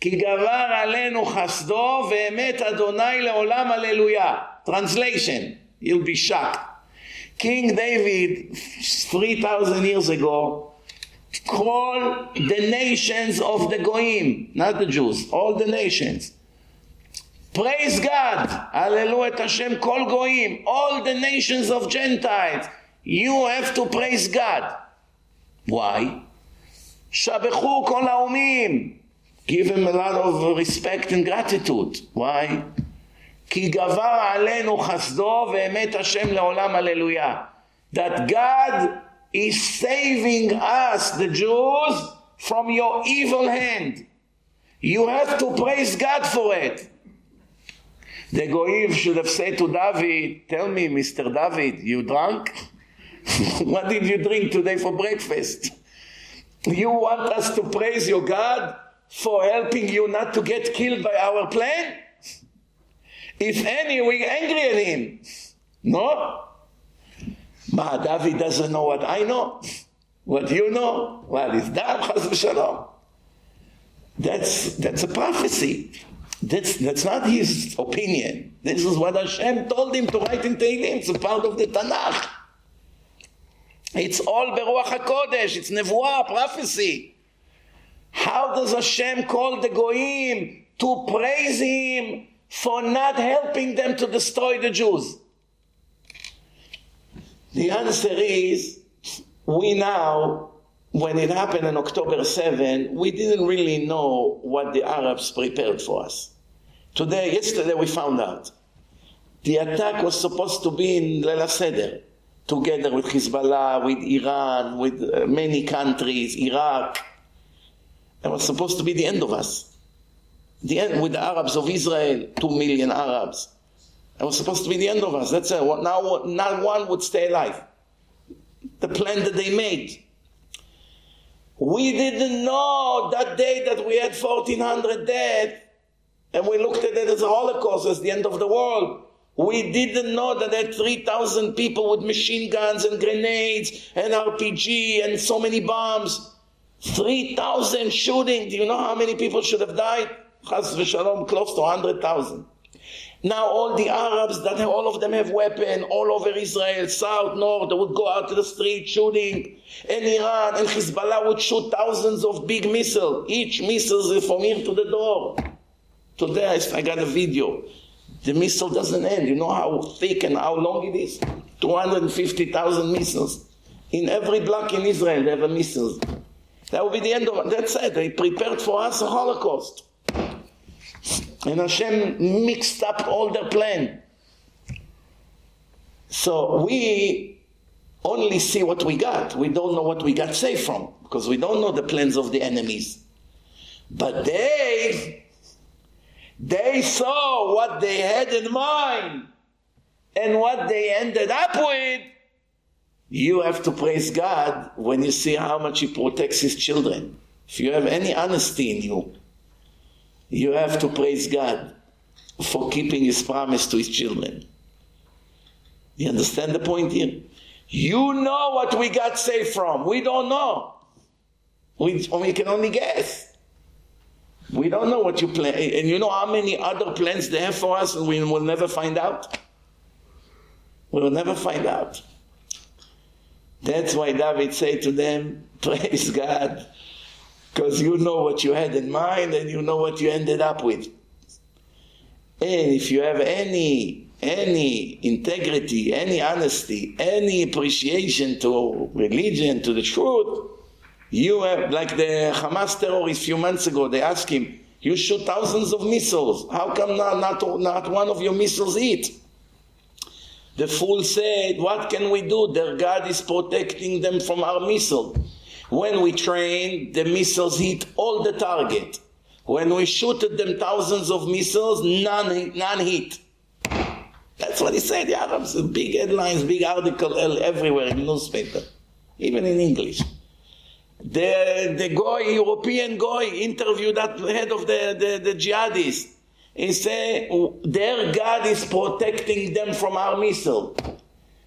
S4: כי גבר עלינו חסדו ואמת אדוני לעולם הללויה. Translation, you'll be shocked. King David, 3,000 years ago, called the nations of the Goim, not the Jews, all the nations. Praise God, הללו את השם כל גויים, all the nations of Gentiles, you have to praise God. Why? שבחו כל האומים, give him a lot of respect and gratitude. Why? כי גבר עלינו חסדו ואמת Hashem לעולם הללויה. That God is saving us, the Jews, from your evil hand. You have to praise God for it. The goyim should have said to David, tell me, Mr. David, you drunk? *laughs* what did you drink today for breakfast? You want us to praise your God? for helping you not to get killed by our plane? If any, we're angry at him. No? Mahadavi doesn't know what I know. What you know? Well, it's Dam *laughs* Chas v'Shalom. That's, that's a prophecy. That's, that's not his opinion. This is what Hashem told him to write in Tehillim. It's a part of the Tanakh. It's all Beruach HaKodesh. It's Nevuah, prophecy. How does Hashem call the Goyim to praise Him for not helping them to destroy the Jews? The answer is we now, when it happened on October 7, we didn't really know what the Arabs prepared for us. Today, yesterday, we found out. The attack was supposed to be in Lela Seder, together with Hezbollah, with Iran, with uh, many countries, Iraq. It was supposed to be the end of us. The end with the Arabs of Israel, two million Arabs. It was supposed to be the end of us. That's it. Now not one would stay alive. The plan that they made. We didn't know that day that we had 1,400 dead, and we looked at it as a Holocaust, as the end of the world. We didn't know that there were 3,000 people with machine guns and grenades and RPG and so many bombs. 3,000 shooting. Do you know how many people should have died? Chas v'shalom, close to 100,000. Now all the Arabs, that have, all of them have weapon, all over Israel, south, north, they would go out to the street shooting. And Iran and Hezbollah would shoot thousands of big missiles. Each missile is from here to the door. Today I got a video. The missile doesn't end. You know how thick and how long it is? 250,000 missiles. In every block in Israel, they have a missile. That will be the end of it. That's it. They prepared for us a Holocaust. And Hashem mixed up all their plan. So we only see what we got. We don't know what we got saved from because we don't know the plans of the enemies. But they they saw what they had in mind and what they ended up with you have to praise God when you see how much He protects His children. If you have any honesty in you, you have to praise God for keeping His promise to His children. You understand the point here? You know what we got saved from. We don't know. We, we can only guess. We don't know what you plan. And you know how many other plans they have for us and we will never find out? We will never find out. That's why David said to them, *laughs* praise God, because you know what you had in mind and you know what you ended up with. And if you have any, any integrity, any honesty, any appreciation to religion, to the truth, you have, like the Hamas terrorists a few months ago, they asked him, you shoot thousands of missiles. How come not, not, not one of your missiles hit? The fool said, What can we do? Their God is protecting them from our missile. When we train, the missiles hit all the target. When we shoot at them thousands of missiles, none hit. None hit. That's what he said. The Arabs, big headlines, big article everywhere in newspaper, even in English. The, the guy, European guy, interviewed that head of the, the, the jihadists. He say their God is protecting them from our missile.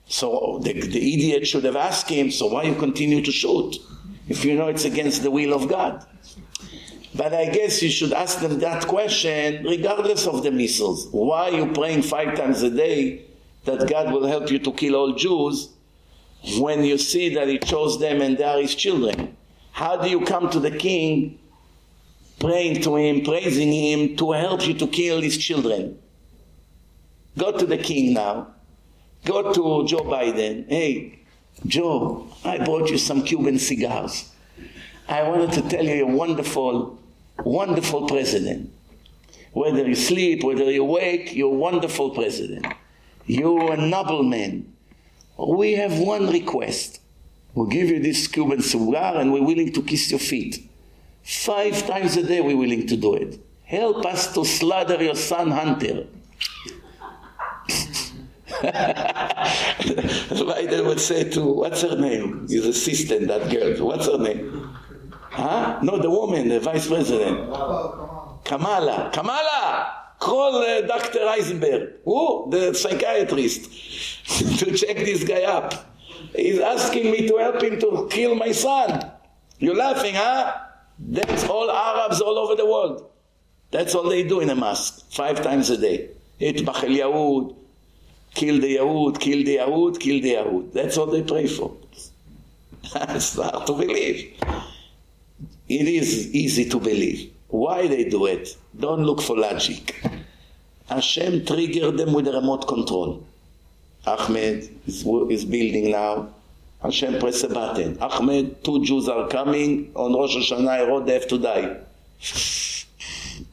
S4: So the, the idiot should have asked him, so why you continue to shoot if you know it's against the will of God? But I guess you should ask them that question regardless of the missiles. Why are you praying five times a day that God will help you to kill all Jews when you see that he chose them and they are his children? How do you come to the king praying to him, praising him to help you to kill his children. Go to the king now. Go to Joe Biden. Hey, Joe, I bought you some Cuban cigars. I wanted to tell you you're wonderful, wonderful president. Whether you sleep, whether you wake, you're a wonderful president. You're a noble man. We have one request. We'll give you this Cuban cigar and we're willing to kiss your feet. Five times a day we're willing to do it. Help us to slaughter your son Hunter. they *laughs* would say to, what's her name? His assistant, that girl. What's her name? Huh? No, the woman, the vice president. Kamala. Kamala! call uh, Dr. Eisenberg, who? The psychiatrist, *laughs* to check this guy up. He's asking me to help him to kill my son. You're laughing, huh? That's all Arabs all over the world. That's all they do in a mosque, five times a day. Itbach el Yahud, kill the Yahud, kill the Yahud, kill the Yahud. That's all they pray for. *laughs* It's hard to believe. It is easy to believe. Why they do it? Don't look for logic. Hashem triggered them with a remote control. Ahmed is, is building now Hashem press a button. Ahmed, two Jews are coming. On Rosh Hashanah, I wrote they have to die.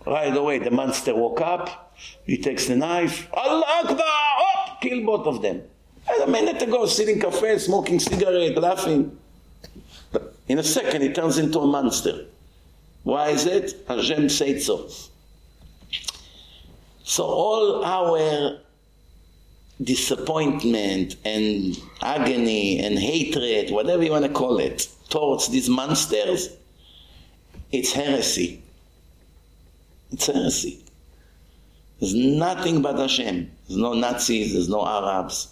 S4: Right away, the monster woke up. He takes the knife. Allah Akbar! kill both of them. And a minute ago, sitting cafe, smoking cigarette, laughing. But in a second, he turns into a monster. Why is it? Hashem said so. So all our disappointment and agony and hatred, whatever you want to call it, towards these monsters, it's heresy. It's heresy. There's nothing but Hashem. There's no Nazis, there's no Arabs,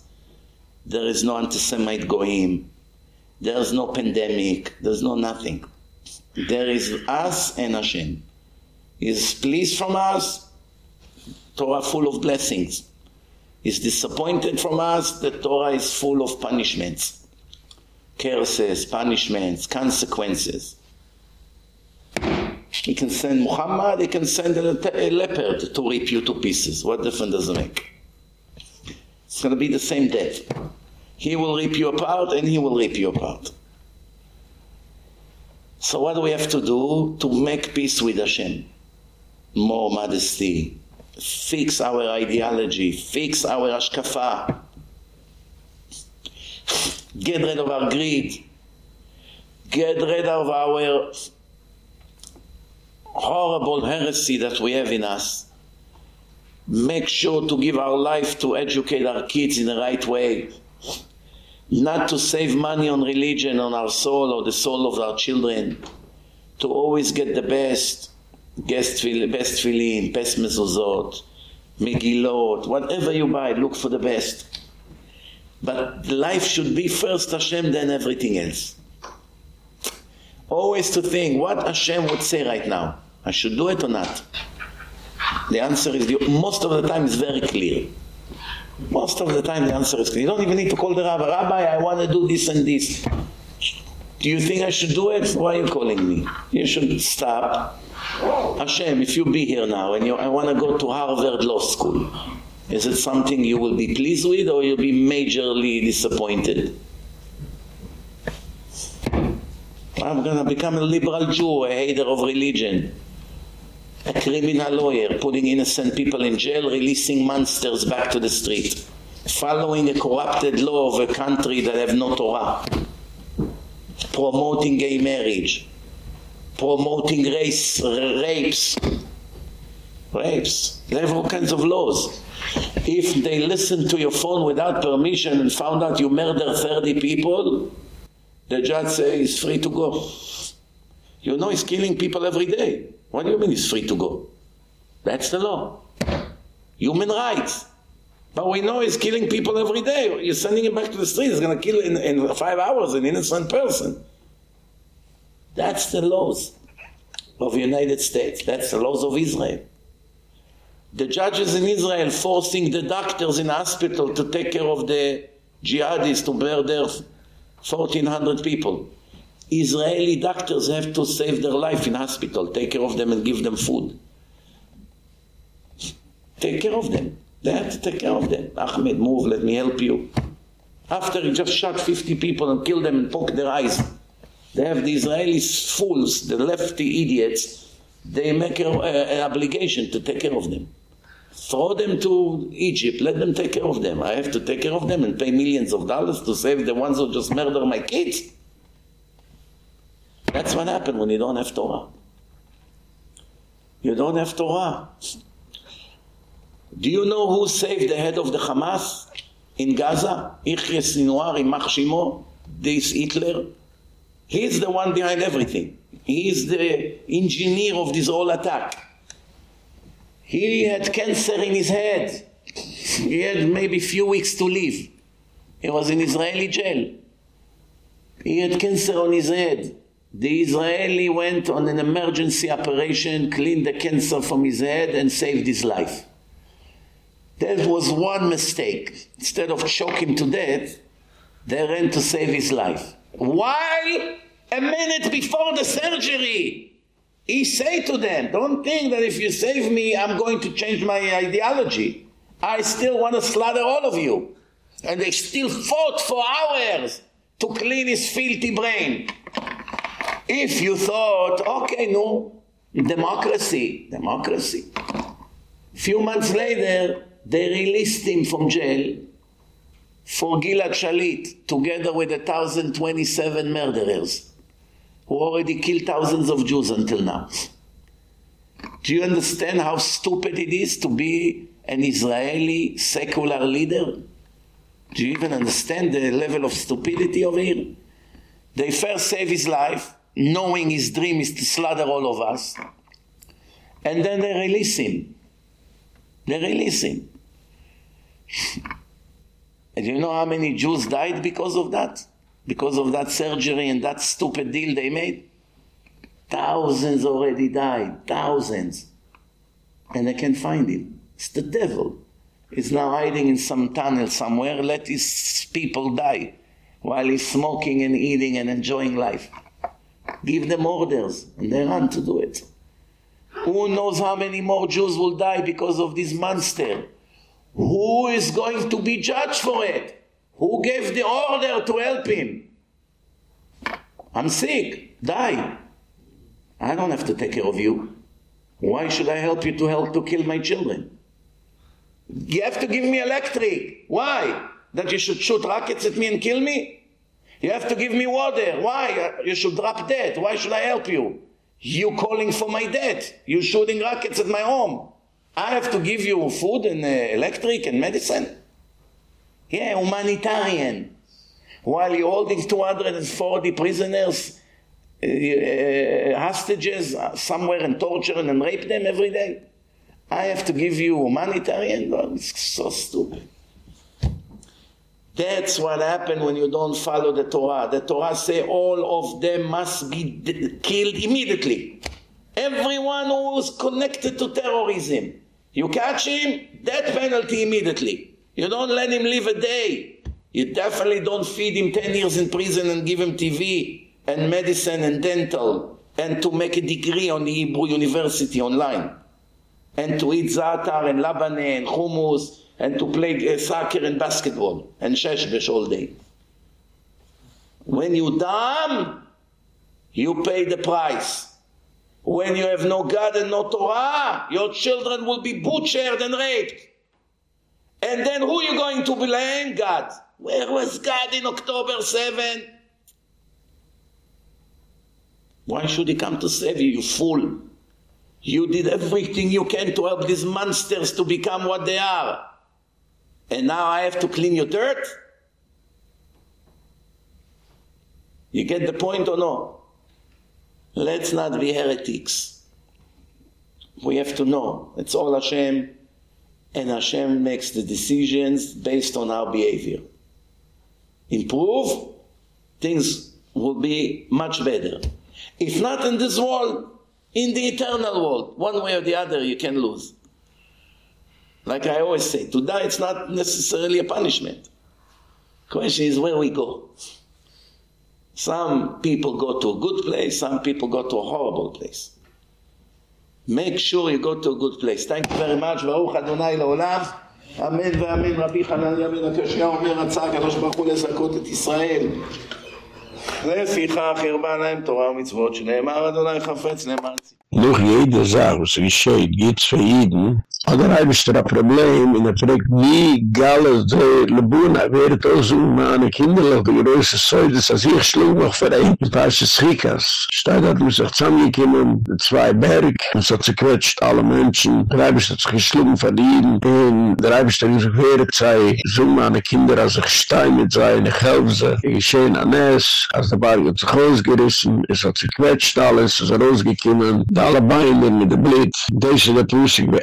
S4: there is no anti-Semite goyim, there's no pandemic, there's no nothing. There is us and Hashem. He is pleased from us, Torah full of blessings is disappointed from us, the Torah is full of punishments. Curses, punishments, consequences. He can send Muhammad, he can send a, leopard to rip you to pieces. What difference does it make? It's going to be the same death. He will rip you apart and he will rip you apart. So what do we have to do to make peace with Hashem? More modesty, fix our ideology, fix our ashkafa. Get rid of our greed. Get rid of our horrible heresy that we have in us. Make sure to give our life to educate our kids in the right way. Not to save money on religion, on our soul, or the soul of our children. To always get the best. guest will best will in best mezuzot migilot whatever you buy look for the best but life should be first ashem then everything else always to think what ashem would say right now i should do it or not the answer is the, most of the time is very clear most of the time the answer is clear. you don't even need to call the rabbi rabbi i want to do this and this do you think i should do it why are you calling me you should stop Hashem, if you be here now and you, I want to go to Harvard Law School, is it something you will be pleased with or you'll be majorly disappointed? I'm going to become a liberal Jew, a hater of religion. A criminal lawyer, putting innocent people in jail, releasing monsters back to the street. Following a corrupted law of a country that have no Torah. Promoting gay marriage promoting race, rapes, rapes. They have all kinds of laws. If they listen to your phone without permission and found out you murdered 30 people, the judge says he's free to go. You know he's killing people every day. What do you mean he's free to go? That's the law. Human rights. But we know he's killing people every day. You're sending him back to the street. He's going to kill in, in five hours an innocent person. That's the laws of the United States. That's the laws of Israel. The judges in Israel forcing the doctors in hospital to take care of the jihadists to murder 1,400 people. Israeli doctors have to save their life in hospital, take care of them and give them food. Take care of them. They have to take care of them. Ahmed, move, let me help you. After he just shot 50 people and killed them and poked their eyes. They have the Israeli fools, the lefty idiots. They make a, a, an obligation to take care of them. Throw them to Egypt. Let them take care of them. I have to take care of them and pay millions of dollars to save the ones who just murder my kids. That's what happened when you don't have Torah. You don't have Torah. Do you know who saved the head of the Hamas in Gaza? Yahya Sinwar, Yimach Shmo, this Hitler? He's the one behind everything. He is the engineer of this whole attack. He had cancer in his head. He had maybe few weeks to live. He was in Israeli jail. He had cancer on his head. The Israeli went on an emergency operation, cleaned the cancer from his head and saved his life. That was one mistake. Instead of choking to death, they ran to save his life. While a minute before the surgery, he say to them, don't think that if you save me, I'm going to change my ideology. I still want to slaughter all of you. And they still fought for hours to clean his filthy brain. If you thought, okay, no, democracy, democracy. Few months later, they released him from jail for Gilad Shalit together with 1027 murderers who already killed thousands of Jews until now. Do you understand how stupid it is to be an Israeli secular leader? Do you even understand the level of stupidity of him? They first save his life, knowing his dream is to slaughter all of us, and then they release him. They release him. And you know how many Jews died because of that? Because of that surgery and that stupid deal they made? Thousands already died. Thousands. And I can't find him. It's the devil. He's now hiding in some tunnel somewhere. Let his people die while he's smoking and eating and enjoying life. Give them orders and they run to do it. Who knows how many more Jews will die because of this monster? Who is going to be judged for it? Who gave the order to help him? I'm sick. Die. I don't have to take care of you. Why should I help you to help to kill my children? You have to give me electric. Why? That you should shoot rockets at me and kill me? You have to give me water. Why? You should drop dead. Why should I help you? You calling for my death. You shooting rockets at my home. I have to give you food and uh, electric and medicine? Yeah, humanitarian. While you're holding 240 prisoners, uh, uh hostages uh, somewhere and torture and rape them every day. I have to give you humanitarian? it's so stupid. That's what happened when you don't follow the Torah. The Torah say all of them must be killed immediately. Everyone who is connected to terrorism. You catch him, death penalty immediately. You don't let him live a day. You definitely don't feed him 10 years in prison and give him TV and medicine and dental and to make a degree on the Hebrew University online and to eat za'atar and labaneh and hummus and to play uh, soccer and basketball and sheshbesh all day. When you damn, you pay the price. When you have no God and no Torah, your children will be butchered and raped. And then who are you going to blame? God. Where was God in October 7? Why should he come to save you, you fool? You did everything you can to help these monsters to become what they are. And now I have to clean your dirt? You get the point or no? Let's not be heretics. We have to know. It's all Hashem, and Hashem makes the decisions based on our behavior. Improve, things will be much better. If not in this world, in the eternal world, one way or the other, you can lose. Like I always say, to die, it's not necessarily a punishment. Question is where we go. Some people go to a good place, some people go to a horrible place. Make sure you go to a good place. Thank you very much. ברוך אדוני לעולם. אמן ואמן רבי חנניה בן הקשיה אומר רצה הקדוש ברוך הוא לזכות את ישראל. לפיכך הרבה להם תורה ומצוות שנאמר אדוני חפץ למען ציבור.
S1: Durch jede Sache, was geschieht, Aber da ist da Problem in der Trick wie Galle de Lebon aber da so meine Kinder da große Sorge das ist ich schlug noch für ein paar Schrikas steht da muss ich zusammen zwei Berg und so zerquetscht alle Menschen da ich das geschlungen verliehen in der Reibestellung so wäre zwei so meine Kinder als ich stein mit seine anes als da war jetzt groß gerissen ist hat zerquetscht alles so rausgekommen alle beiden mit der Blitz diese der Pusing bei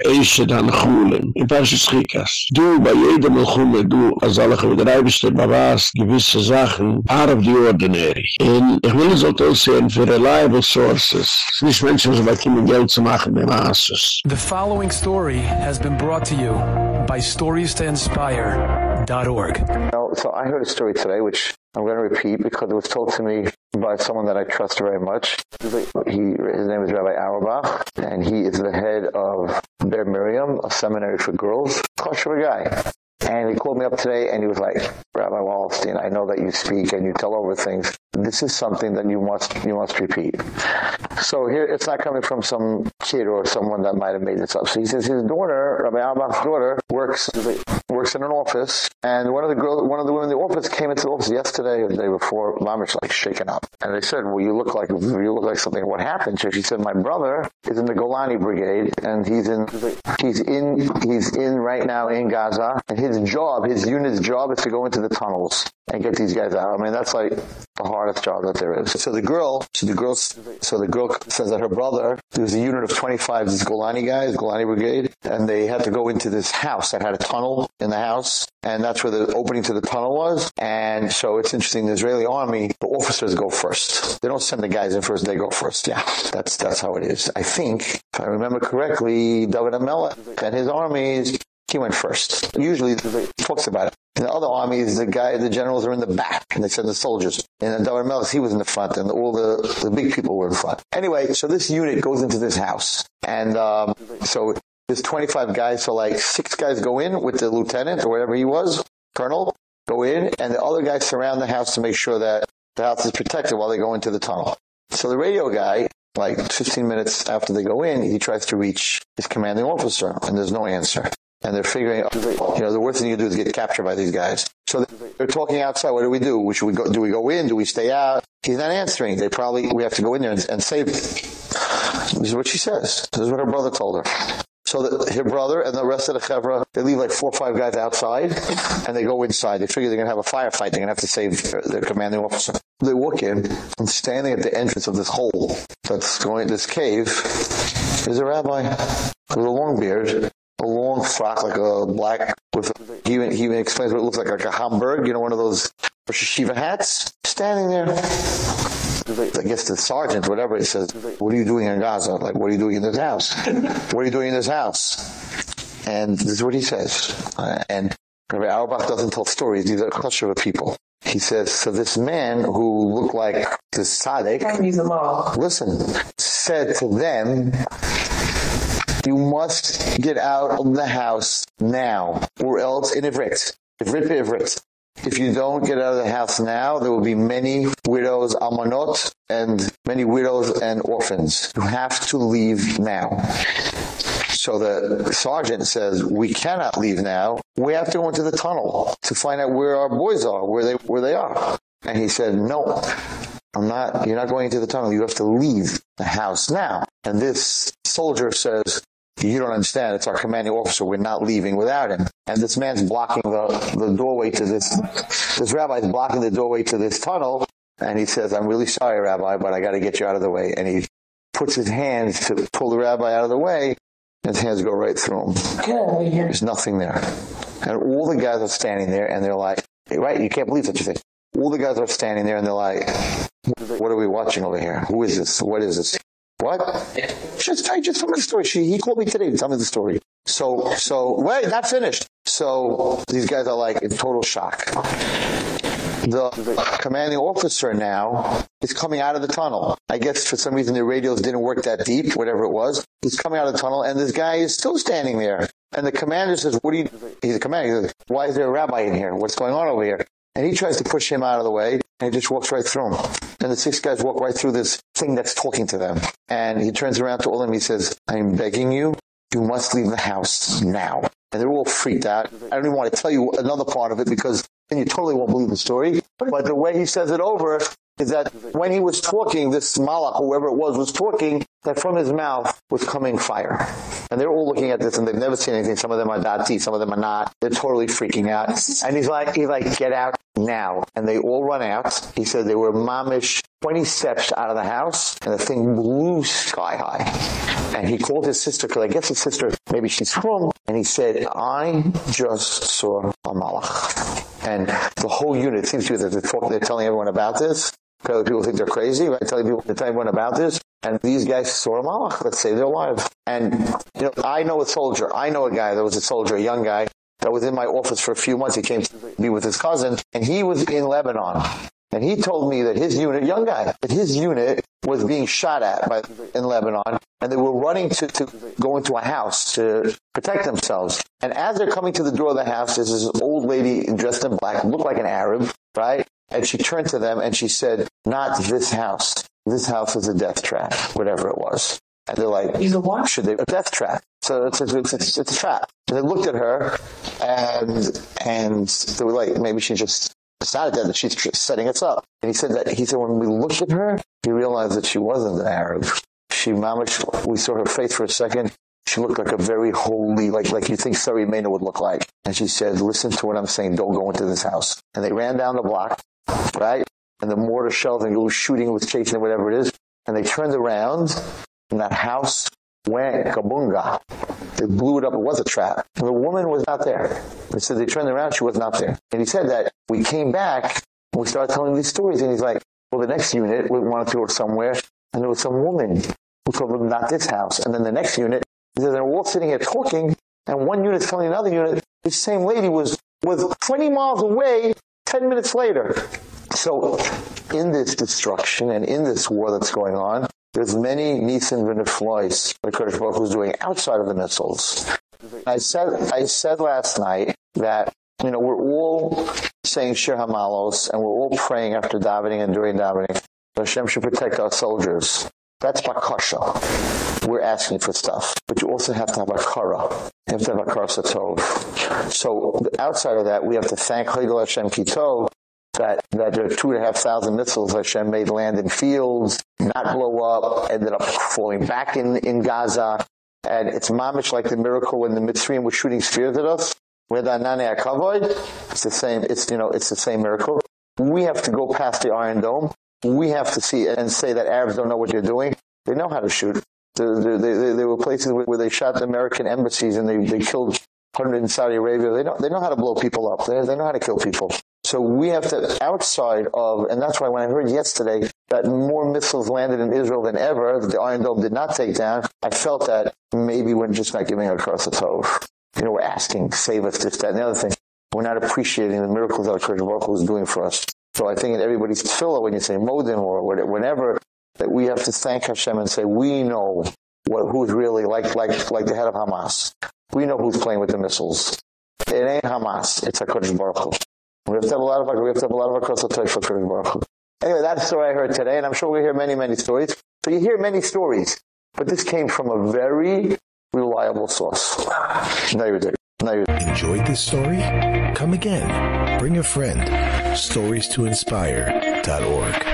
S1: dan khulen in pas schikas du bei jede mal du azal khume drei bist du was gewisse sachen arf die ordinary in ich will so to see in for reliable sources nicht menschen so was kim geld zu machen mit masses
S7: the following story has been brought to you by stories to inspire So
S14: I heard a story today which I'm going to repeat because it was told to me by someone that I trust very much. He, his name is Rabbi Auerbach, and he is the head of Ber Miriam, a seminary for girls. Kosher guy. And he called me up today and he was like, Rabbi Wallerstein, I know that you speak and you tell over things this is something that you must you must repeat so here it's not coming from some kid or someone that might have made this up so he says his daughter Rabbi Abba's daughter works works in an office and one of the girl one of the women in the office came into the office yesterday or the day before mamish like shaken up and they said well you look like you look like something what happened so she said my brother is in the Golani brigade and he's in he's in he's in right now in Gaza and his job his unit's job is to go into the tunnels and get these guys out. I mean, that's like the hardest job that there is. So the girl, so the girl, so the girl says that her brother, there was a unit of 25, This Golani guys, Golani Brigade, and they had to go into this house that had a tunnel in the house, and that's where the opening to the tunnel was. And so it's interesting, the Israeli army, the officers go first. They don't send the guys in first, they go first. Yeah, that's, that's how it is. I think, if I remember correctly, David HaMelech and his armies he went first. Usually the talks about it. In the other armies, the guy, the generals are in the back, and they send the soldiers. And David Melch, he was in the front, and all the, the big people were in front. Anyway, so this unit goes into this house. And um, so there's 25 guys, so like six guys go in with the lieutenant or whatever he was, colonel, go in, and the other guys surround the house to make sure that the house is protected while they go into the tunnel. So the radio guy, like 15 minutes after they go in, he tries to reach his commanding officer, and there's no answer and they're figuring you know the worst thing you can do is get captured by these guys so they're talking outside what do we do we we go, do we go in do we stay out he's not answering they probably we have to go in there and, and save him. this is what she says this is what her brother told her so that her brother and the rest of the chevra they leave like four or five guys outside and they go inside they figure they're going to have a firefight they're going to have to save their commanding officer they walk in and standing at the entrance of this hole that's going this cave is a rabbi with a long beard a long frock like a black with he even, he explains what it looks like like a homburg you know one of those shiva hats standing there I guess the sergeant whatever he says what are you doing in Gaza like what are you doing in this house *laughs* what are you doing in this house and this is what he says uh, and Rabbi Auerbach doesn't tell stories these are a clutch of people he says so this man who looked like this tzaddik listen said to them you must get out of the house now or else in ivrit ivrit ivrit if you don't get out of the house now there will be many widows amanot, and many widows and orphans you have to leave now so the sergeant says we cannot leave now we have to go into the tunnel to find out where our boys are where they where they are and he said no I'm not you're not going into the tunnel you have to leave the house now and this soldier says you don't understand it's our commanding officer we're not leaving without him and this man's blocking the the doorway to this this rabbi is blocking the doorway to this tunnel and he says I'm really sorry rabbi but I got to get you out of the way and he puts his hands to pull the rabbi out of the way and his hands go right through him there's nothing there and all the guys are standing there and they're like hey, right you can't believe such a thing all the guys are standing there and they're like what are we watching over here who is this what is this what? Just you just me the story. She, he called me today and tell me the story. So so wait, not finished. So these guys are like in total shock. The, the, commanding officer now is coming out of the tunnel. I guess for some reason the radios didn't work that deep, whatever it was. He's coming out of the tunnel and this guy is still standing there. And the commander says, "What do you He's a commander. He says, "Why is there a rabbi in here? What's going on over here?" And he tries to push him out of the way and he just walks right through them, And the six guys walk right through this thing that's talking to them. And he turns around to all of them and he says, I'm begging you, you must leave the house now. And they're all freaked out. I don't even want to tell you another part of it because then you totally won't believe the story. But the way he says it over, is that when he was talking this malach whoever it was was talking that from his mouth was coming fire and they're all looking at this and they've never seen anything some of them are dati some of them are not they're totally freaking out and he's like he's like get out now and they all run out he said they were mamish 20 steps out of the house and the thing blew sky high and he called his sister cuz I guess his sister maybe she's from and he said I just saw a malach and the whole unit seems to be that they're, talking, they're telling everyone about this Apparently people think they're crazy, right? Telling people to tell everyone about this. And these guys saw a malach, let's say they're alive. And, you know, I know a soldier. I know a guy that was a soldier, a young guy, that was in my office for a few months. He came to be with his cousin, and he was in Lebanon. And he told me that his unit, young guy, that his unit was being shot at by, in Lebanon and they were running to, to go into a house to protect themselves. And as they're coming to the door of the house, there's this old lady dressed in black, looked like an Arab, right? and she turned to them and she said, "Not this house. This house is a death trap," whatever it was. And they're like, "He's a what? Should they a death trap?" So it's a, it's, a, it's a trap. And they looked at her and and they were like, "Maybe she just decided that she's setting us up." And he said that he said when we looked at her, we realized that she wasn't an Arab. She mamish we saw her face for a second she looked like a very holy like like you think Sarah Imeinu would look like and she said listen to what I'm saying don't go into this house and they ran down the block right? And the mortar shells and go shooting with chasing whatever it is. And they turned around and that house went kabunga. They blew it up. It was a trap. And the woman was not there. They said they turned around. She was not there. And he said that we came back and we started telling these stories. And he's like, well, the next unit, we wanted to go somewhere. And there was some woman who told them not this house. And then the next unit, they're all sitting here talking. And one unit telling another unit, the same lady was was 20 miles away 10 minutes later. So in this destruction and in this war that's going on, there's many Nissan v'neflois HaKadosh Baruch Hu's doing outside of the missiles. I said, I said last night that, you know, we're all saying Shir Hamalos and we're all praying after davening and during davening. Hashem should protect our soldiers. That's Bakasha we're asking for stuff but you also have to have a kara you have to have a kara satov so outside of that we have to thank Hegel Hashem Kito that that there are two and a half thousand missiles Hashem made land in fields not blow up ended up falling back in in Gaza and it's mamish like the miracle when the Mitzrayim were shooting spears at us with Ananei HaKavod it's the same it's you know it's the same miracle we have to go past the iron dome we have to see and say that Arabs don't know what they're doing they know how to shoot they, they, they were places where they shot the American embassies and they, they killed 100 in Saudi Arabia. They know, they know how to blow people up. They, they know how to kill people. So we have to outside of and that's why when I heard yesterday that more missiles landed in Israel than ever the Iron Dome did not take down, I felt that maybe we're just not giving across the toe. You know, we're asking, save us this, that, and the other thing. We're not appreciating the miracles that Kirshbacher is doing for us. So I think in everybody's tefillah, when you say Modim or whatever, whenever that we have to thank Hashem and say we know what who's really like like like the head of Hamas. We know who's playing with the missiles. It ain't Hamas, it's HaKadosh Baruch Hu. We have to have a lot of we have to have a lot of across the touch for HaKadosh Baruch Hu. Anyway, that's the story I heard today and I'm sure we hear many many stories. So you hear many stories, but this came from a very reliable source. Now you do. Now you
S11: enjoyed this story? Come again. Bring a
S14: friend. Stories 2 inspire.org.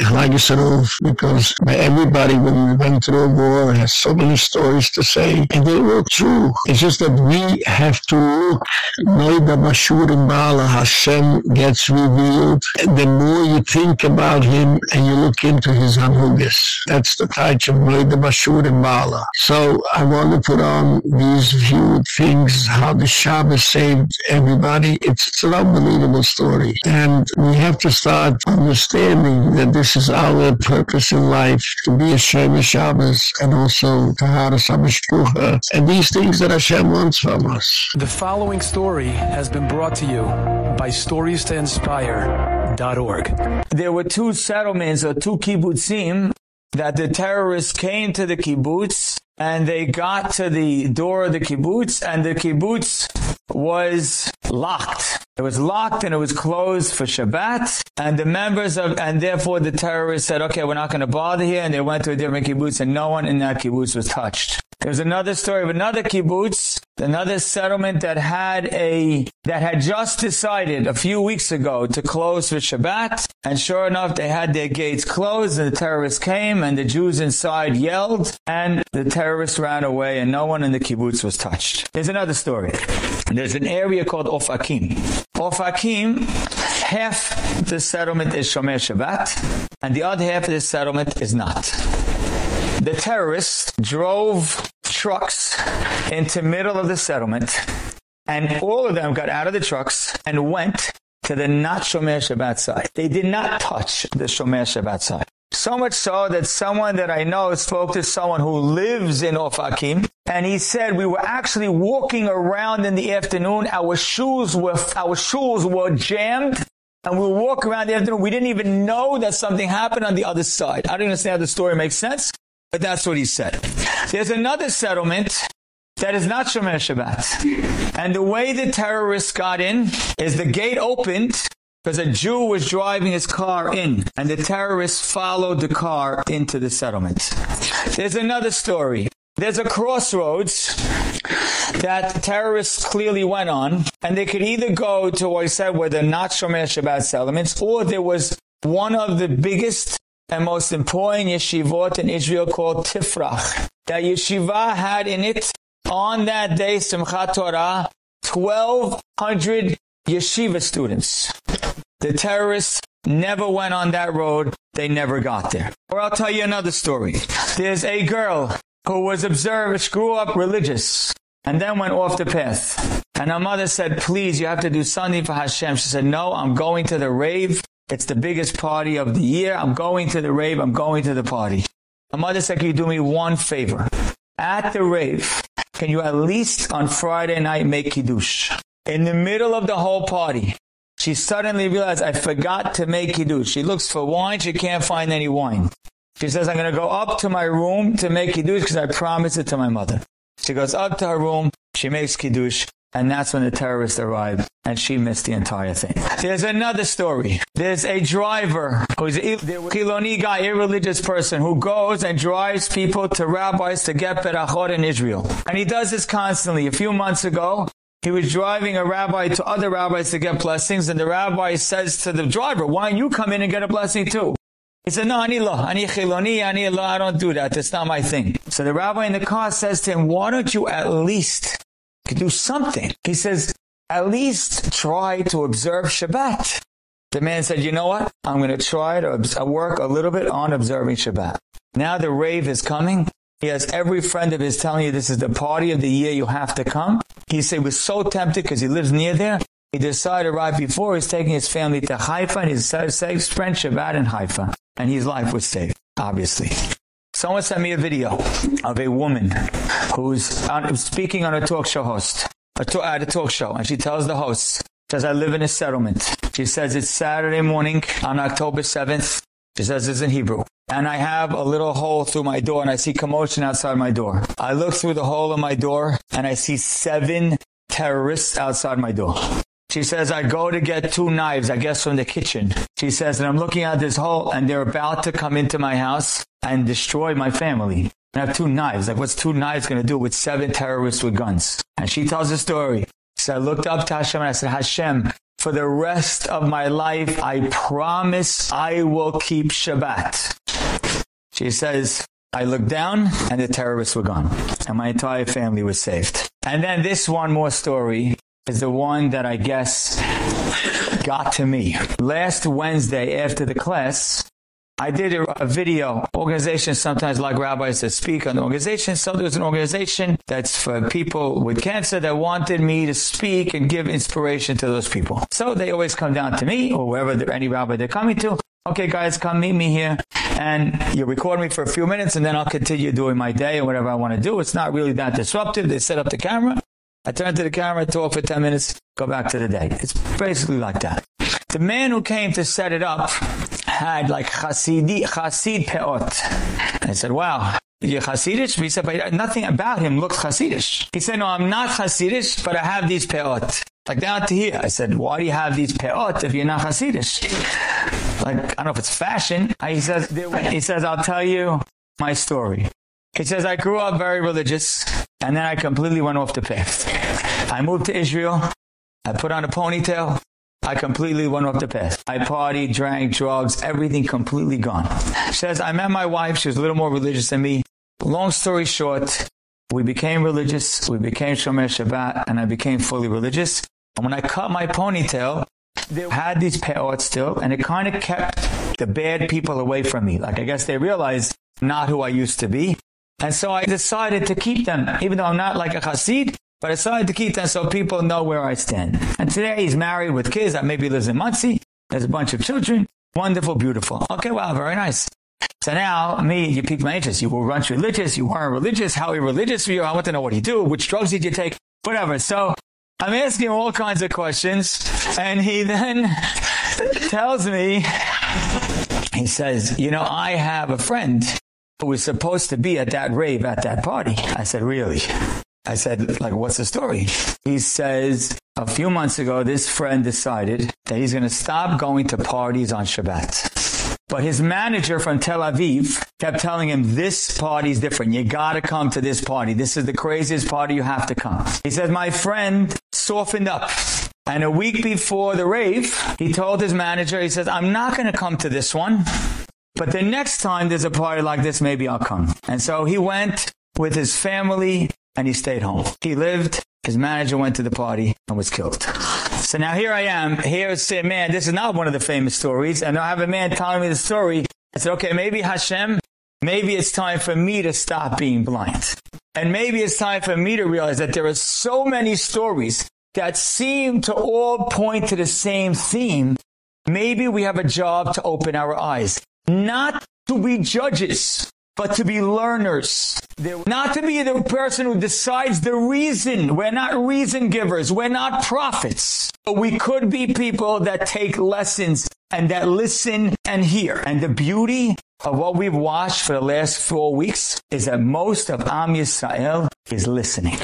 S1: Halagisarov oh, because everybody, when we went through a war, has so many stories to say, and they were true. It's just that we have to look. Noida Bashurim Bala Hashem gets revealed. The more you think about him and you look into his Hanugas, that's the touch of Noida Bashurim Bala. So I want to put on these few things, how the Shabbos saved everybody. It's, it's an unbelievable story. And we have to start understanding that this this is our purpose in life to be a Shema Shabbos and also to Haras Hamishpucha and these things that Hashem wants from us.
S7: The following story has been brought to you by Stories to Inspire.org.
S13: There were two settlements or two kibbutzim that the terrorists came to the kibbutz and they got to the door of the kibbutz and the kibbutz was locked. It was locked and it was closed for Shabbat and the members of and therefore the terrorists said, "Okay, we're not going to bother here." And they went to a different kibbutz and no one in that kibbutz was touched. There's another story of another kibbutz, another settlement that had a that had just decided a few weeks ago to close for Shabbat, and sure enough they had their gates closed and the terrorists came and the Jews inside yelled and the terrorists ran away and no one in the kibbutz was touched. There's another story. There's an area called Ofakim. Ofakim, half the settlement is Shomer Shabbat, and the other half of the settlement is not. The terrorists drove trucks into middle of the settlement, and all of them got out of the trucks and went to the not Shomer Shabbat side. They did not touch the Shomer Shabbat side. So much so that someone that I know spoke to someone who lives in Ofakim and he said we were actually walking around in the afternoon our shoes were our shoes were jammed and we walk around the afternoon we didn't even know that something happened on the other side. I don't understand how the story makes sense, but that's what he said. There's another settlement that is not Shomer
S2: Shabbat.
S13: And the way the terrorists got in is the gate opened because a Jew was driving his car in and the terrorists followed the car into the settlement. There's another story. There's a crossroads that terrorists clearly went on and they could either go to what I said where they're not Shomer Shabbat settlements or there was one of the biggest and most important yeshivot in Israel called Tifrach. That yeshiva had in it on that day Simchat Torah 1200 yeshiva students. The terrorists never went on that road. They never got there. Or I'll tell you another story. There's a girl who was observed, grew up religious, and then went off the path. And her mother said, please, you have to do something for Hashem. She said, no, I'm going to the rave. It's the biggest party of the year. I'm going to the rave. I'm going to the party. Her mother said, can you do me one favor? At the rave, can you at least on Friday night make Kiddush? In the middle of the whole party, she suddenly realized, I forgot to make kiddush. She looks for wine. She can't find any wine. She says, I'm going to go up to my room to make kiddush because I promised it to my mother. She goes up to her room. She makes kiddush. And that's when the terrorists arrived and she missed the entire thing. There's another story. There's a driver who's a Kiloni guy, irreligious person who goes and drives people to rabbis to get berachot in Israel. And he does this constantly. A few months ago, he was driving a rabbi to other rabbis to get blessings and the rabbi says to the driver why don't you come in and get a blessing too he said no ani lo ani khiloni ani lo i don't do that that's not my thing so the rabbi in the car says to him why don't you at least do something he says at least try to observe shabbat the man said you know what i'm going to try to work a little bit on observing shabbat now the rave is coming he has every friend of his telling you this is the party of the year you have to come. He said was so tempted because he lives near there. He decided right before he's taking his family to Haifa and he Shabbat in Haifa. And his life was saved, obviously. Someone sent me a video of a woman who's speaking on a talk show host, at a talk show, and she tells the host, says, I live in a settlement. She says, it's Saturday morning on October 7th. She says this in Hebrew. And I have a little hole through my door and I see commotion outside my door. I look through the hole in my door and I see seven terrorists outside my door. She says, I go to get two knives, I guess from the kitchen. She says, and I'm looking at this hole and they're about to come into my house and destroy my family. And I have two knives. Like what's two knives going to do with seven terrorists with guns? And she tells a story. So I looked up to Hashem and I said, Hashem, for the rest of my life, I promise I will keep Shabbat. She says, I looked down and the terrorists were gone and my entire family was saved. And then this one more story is the one that I guess got to me. Last Wednesday after the class, I did a, a video. Organizations sometimes like rabbis that speak on organizations. So there's an organization that's for people with cancer that wanted me to speak and give inspiration to those people. So they always come down to me or wherever any rabbi they're coming to. Okay guys, come meet me here and you record me for a few minutes and then I'll continue doing my day and whatever I want to do. It's not really that disruptive. They set up the camera. I turn to the camera, talk for 10 minutes, go back to the day. It's basically like that. The man who came to set it up had like Hasidi, Hasid Peot. I said, wow, you Hasidish? He said, but nothing about him looks Hasidish. He said, no, I'm not Hasidish, but I have these peot. Like down to here. I said, why do you have these peot if you're not Hasidish? Like, I don't know if it's fashion. He says, he says, I'll tell you my story. He says, I grew up very religious and then I completely went off the path. I moved to Israel. I put on a ponytail. I completely went off the path. I partied, drank, drugs, everything completely gone. She says, I met my wife. She was a little more religious than me. Long story short, we became religious. We became Shomer Shabbat, and I became fully religious. And when I cut my ponytail, they had these peot still, and it kind of kept the bad people away from me. Like, I guess they realized not who I used to be. And so I decided to keep them, even though I'm not like a chassid, but I started keep Kita so people know where I stand. And today he's married with kids that maybe lives in Monsey. There's a bunch of children. Wonderful, beautiful. Okay, well, very nice. So now, me, you piqued my interest. You were once religious, you weren't religious. How irreligious were you? I want to know what you do, which drugs did you take, whatever. So I'm asking all kinds of questions. And he then *laughs* tells me, he says, you know, I have a friend who was supposed to be at that rave at that party. I said, really? I said, like, what's the story? He says, a few months ago, this friend decided that he's going to stop going to parties on Shabbat. But his manager from Tel Aviv kept telling him, this party's different. You got to come to this party. This is the craziest party. You have to come. He says, my friend softened up. And a week before the rave, he told his manager, he says, I'm not going to come to this one. But the next time there's a party like this, maybe I'll come. And so he went with his family and he stayed home. He lived, his manager went to the party and was killed. So now here I am. Here's a man, this is not one of the famous stories. And I have a man telling me the story. I said, okay, maybe Hashem, maybe it's time for me to stop being blind. And maybe it's time for me to realize that there are so many stories that seem to all point to the same theme. Maybe we have a job to open our eyes, not to be judges, but to be learners. Not to be the person who decides the reason. We're not reason givers. We're not prophets. But we could be people that take lessons and that listen and hear. And the beauty of what we've watched for the last 4 weeks is that most of Am Yisrael is listening.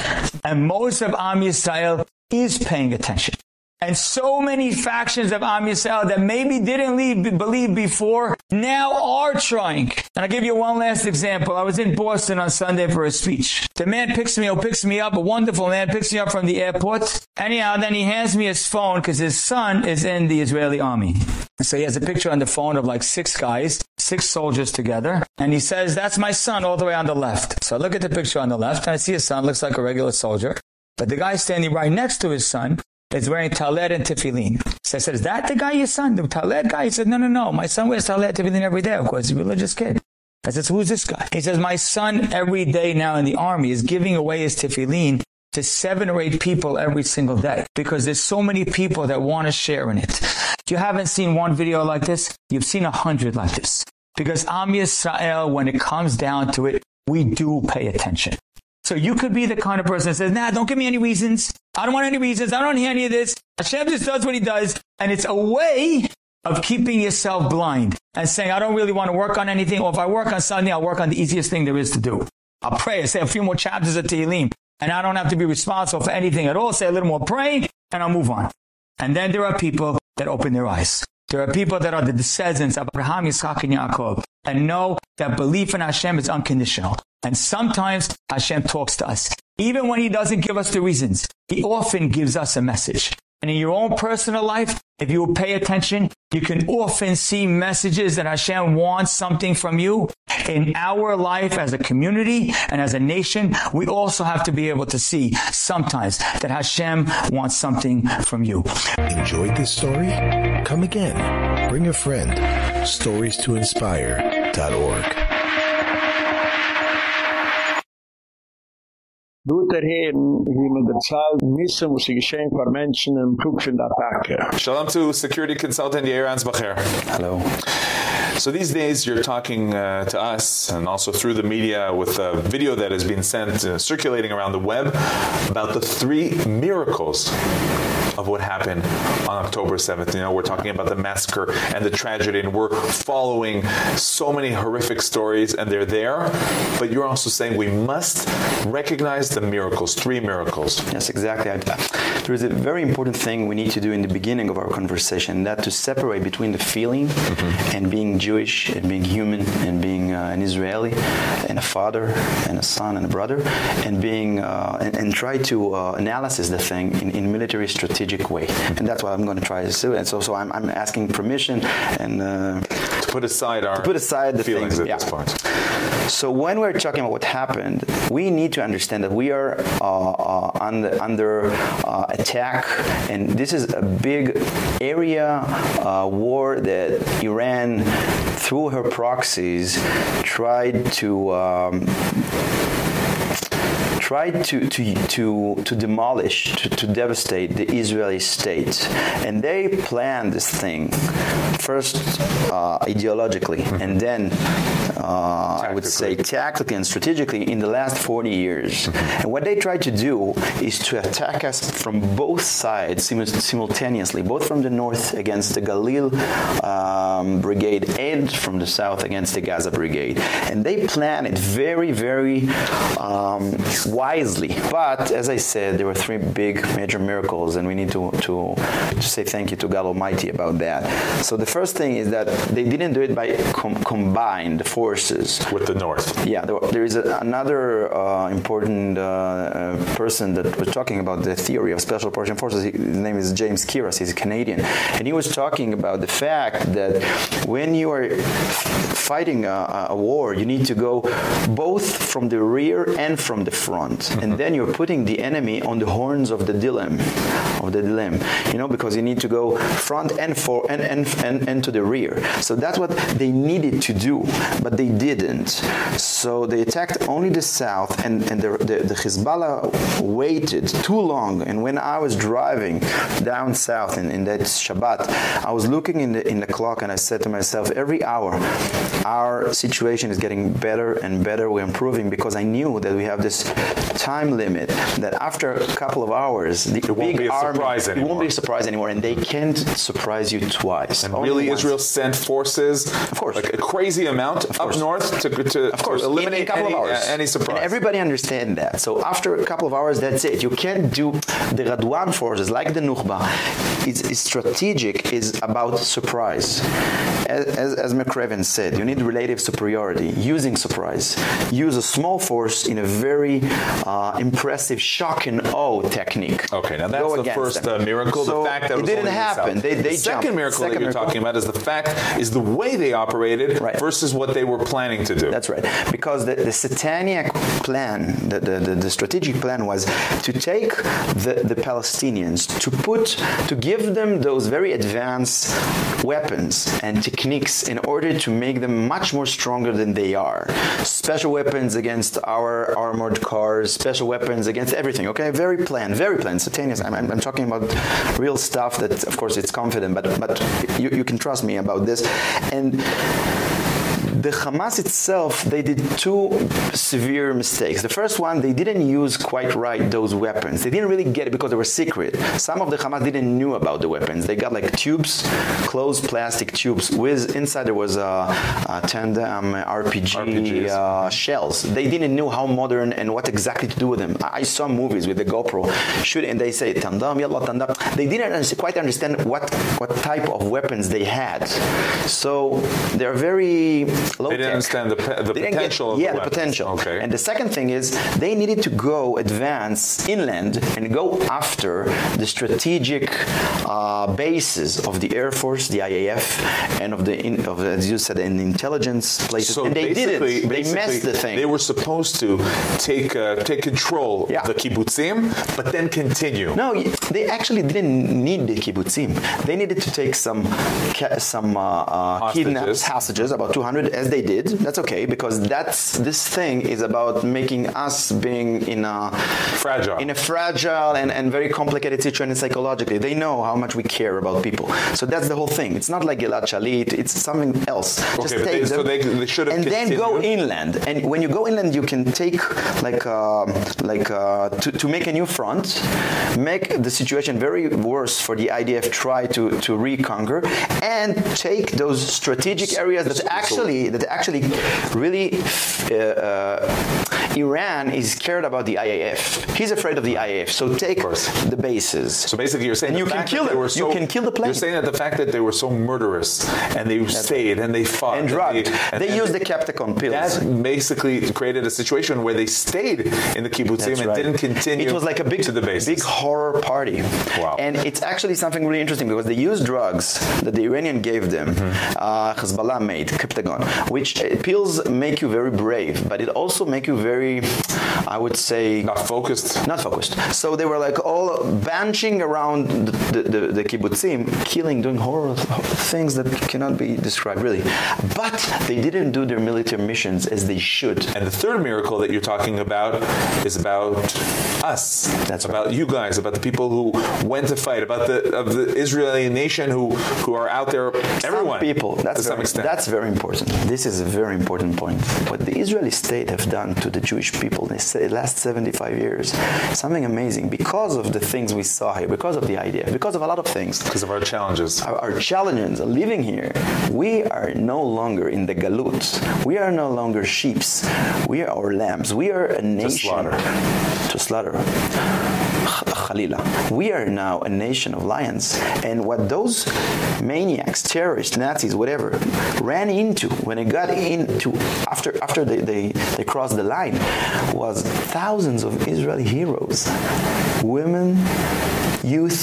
S13: And most of Am Yisrael is paying attention and so many factions of Am Yisrael that maybe didn't leave, believe before now are trying. And I'll give you one last example. I was in Boston on Sunday for a speech. The man picks me up, picks me up, a wonderful man picks me up from the airport. Anyhow, then he hands me his phone because his son is in the Israeli army. So he has a picture on the phone of like six guys, six soldiers together. And he says, that's my son all the way on the left. So I look at the picture on the left and I see his son looks like a regular soldier. But the guy standing right next to his son is wearing talet and tefillin. So I said, is that the guy your son, the talet guy? He said, no, no, no, my son wears talet and tefillin every day. Of course, he's a religious kid. I said, so who's this guy? He says, my son every day now in the army is giving away his tefillin to seven or eight people every single day because there's so many people that want to share in it. If you haven't seen one video like this, you've seen a hundred like this. Because Am Yisrael, when it comes down to it, we do pay attention. So you could be the kind of person that says, nah, don't give me any reasons. I don't want any reasons. I don't hear any of this. Hashem just does what he does. And it's a way of keeping yourself blind and saying, I don't really want to work on anything. Or if I work on Sunday, I'll work on the easiest thing there is to do. I'll pray. i say a few more chapters of Tehillim. And I don't have to be responsible for anything at all. Say a little more praying and I'll move on. And then there are people that open their eyes. There are people that are the descendants of Abraham, Isaac, and Jacob, and know that belief in Hashem is unconditional. And sometimes Hashem talks to us. Even when he doesn't give us the reasons, he often gives us a message. And in your own personal life, if you pay attention, you can often see messages that Hashem wants something from you. In our life as a community and as a nation, we also have to be able to see sometimes that Hashem wants something from you. Enjoyed this story? Come again. Bring a
S1: friend. Stories to inspire.org. wie man der Zahl geschehen Menschen im von der Attacke.
S11: Shalom to Security Consultant Jair Ansbacher. Hello. So these days you're talking uh, to us and also through the media with a video that has been sent uh, circulating around the web about the three miracles of what happened on October 7th. You know, we're talking about the massacre and the tragedy and we're following so many horrific stories and they're there, but you're also saying we must recognize the miracles, three miracles. Yes, exactly. Uh,
S15: there is a very important thing we need to do in the beginning of our conversation, that to separate between the feeling mm -hmm. and being Jewish and being human and being uh, an Israeli and a father and a son and a brother and being uh, and, and, try to uh, analyze the thing in, in military strategy strategic way. And that's what I'm going to try to do. And so so I'm I'm asking permission and uh, to put aside our put aside the feelings things. at yeah. this point. So when we're talking about what happened, we need to understand that we are uh, uh under, under uh, attack and this is a big area uh, war that Iran through her proxies tried to um, tried to to to to demolish to, to devastate the Israeli state and they planned this thing first uh, ideologically and then uh, I would say tactically and strategically in the last 40 years. and what they tried to do is to attack us from both sides simultaneously, both from the north against the Galil um, brigade and from the south against the Gaza brigade. And they plan it very very um, wisely. But as I said, there were three big major miracles and we need to to, to say thank you to God Almighty about that. So the first thing is that they didn't do it by com combined for. force with the North. Yeah, there, there is a, another uh, important uh, uh, person that was talking about the theory of special Persian forces. He, his name is James Kiras. He's a Canadian. And he was talking about the fact that when you are fighting a, a war, you need to go both from the rear and from the front. Mm -hmm. And then you're putting the enemy on the horns of the dilemma of the dilemma you know because you need to go front and for and and and, and to the rear so that's what they needed to do but they didn't. So they attacked only the south and and the the, the Hezbollah waited too long and when I was driving down south in in that Shabbat I was looking in the in the clock and I said to myself every hour our situation is getting better and better we're improving because I knew that we have this time limit that after a couple of hours the it won't be a army, surprise anymore.
S11: it won't be a surprise anymore and they can't surprise you twice and really once. Israel sent forces of course like a crazy amount of hours north to, to, of course, to eliminate in, in a couple any, of hours. Uh, any
S15: surprise. And everybody understand that. So after a couple of hours, that's it. You can't do the Radwan forces like the Nukhba. It's, it's strategic is about surprise. As, as, McRaven said, you need relative superiority, using surprise. Use a small force in a very uh, impressive shock and awe technique. Okay, now that's the first uh, miracle, so the fact that it didn't happen. They, they the second jumped. miracle second that you're miracle. talking about is the
S11: fact is the way they operated right. versus what they were were planning to do. That's right. Because the,
S15: the satanic plan, the, the, the, strategic plan was to take the, the Palestinians, to put, to give them those very advanced weapons and techniques in order to make them much more stronger than they are. Special weapons against our armored cars, special weapons against everything, okay? Very planned, very planned, satanic. I'm, I'm, I'm talking about real stuff that, of course, it's confident, but, but you, you can trust me about this. And the Hamas itself they did two severe mistakes. The first one, they didn't use quite right those weapons. They didn't really get it because they were secret. Some of the Hamas didn't knew about the weapons. They got like tubes, closed plastic tubes with inside there was a, a tandem um, RPG uh, shells. They didn't know how modern and what exactly to do with them. I saw movies with the GoPro shooting and they say tandam yalla tandam. They didn't quite understand what what type of weapons they had. So they're very low they didn't understand the, the potential get, yeah, the, the potential. Okay. And the second thing is they needed to go advance inland and go after the strategic uh, bases of the Air Force, the IAF, and of the
S11: in, of as you said in intelligence places. So and they did it. They messed the thing. They were supposed to take uh, take control yeah. of the kibbutzim, but then continue.
S15: No, they actually didn't need the kibbutzim. They needed to take some some uh, uh, kidnapped hostages, about 200 as they did that's okay because that's this thing is about making us being in a fragile in a fragile and and very complicated situation psychologically they know how much we care about people so that's the whole thing it's not like Gilad Shalit it's something else okay, just take they, them, so they, they should have and continued. then go inland and when you go inland you can take like uh, like uh, to to make a new front make the situation very worse for the IDF try to to reconquer and take those strategic areas that actually that actually really uh, uh Iran is scared about the IAF. He's afraid of the IAF. So take the bases. So
S11: basically you're saying you can kill them. So, you can kill the plane. You're saying that the fact that they were so murderous and they that's stayed and they fought and drugged. And they, and, they and used the Captagon pills. That basically created a situation where they stayed in the kibbutzim right. and didn't continue It was like a big to the bases. big horror party.
S15: Wow. And it's actually something really interesting because they used drugs that the Iranian gave them. Mm -hmm. uh, Hezbollah made Captagon, which uh, pills make you very brave, but it also make you very very I would say not focused not focused so they were like all banching around the, the, the kibbutzim killing doing horrible things that cannot be described
S11: really but they didn't do their military missions as they should and the third miracle that you're talking about is about us that's about right. you guys about the people who went to fight about the of the Israeli nation who who are out there everyone some people that's very,
S15: that's very important this is a very important point what the Israeli state have done to the Jewish people in the last 75 years. Something amazing because of the things we saw here, because of the idea, because of a lot of things. Because of our challenges. Our, our challenges living here. We are no longer in the galut. We are no longer sheeps. We are our lambs. We are a nation. To slaughter. To slaughter. Khalila. We are now a nation of lions. And what those maniacs, terrorists, Nazis, whatever, ran into when they got into, after, after they, they, they crossed the line, was thousands of Israeli heroes, women, youth,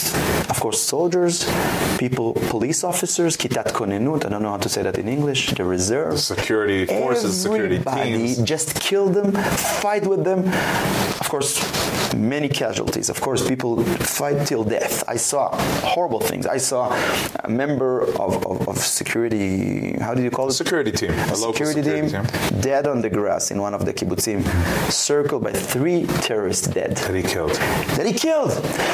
S15: of course soldiers, people police officers, kitat konenut, I don't know how to say that in English, the reserve, the security forces, Everybody security teams. just kill them, fight with them. Of course, many casualties. Of course, people fight till death. I saw horrible things. I saw a member of of, of security, how do you call it? Security team. A, a security, security team, team, dead on the grass in one of the kibbutzim, circled by three terrorists dead. That he killed. That he killed.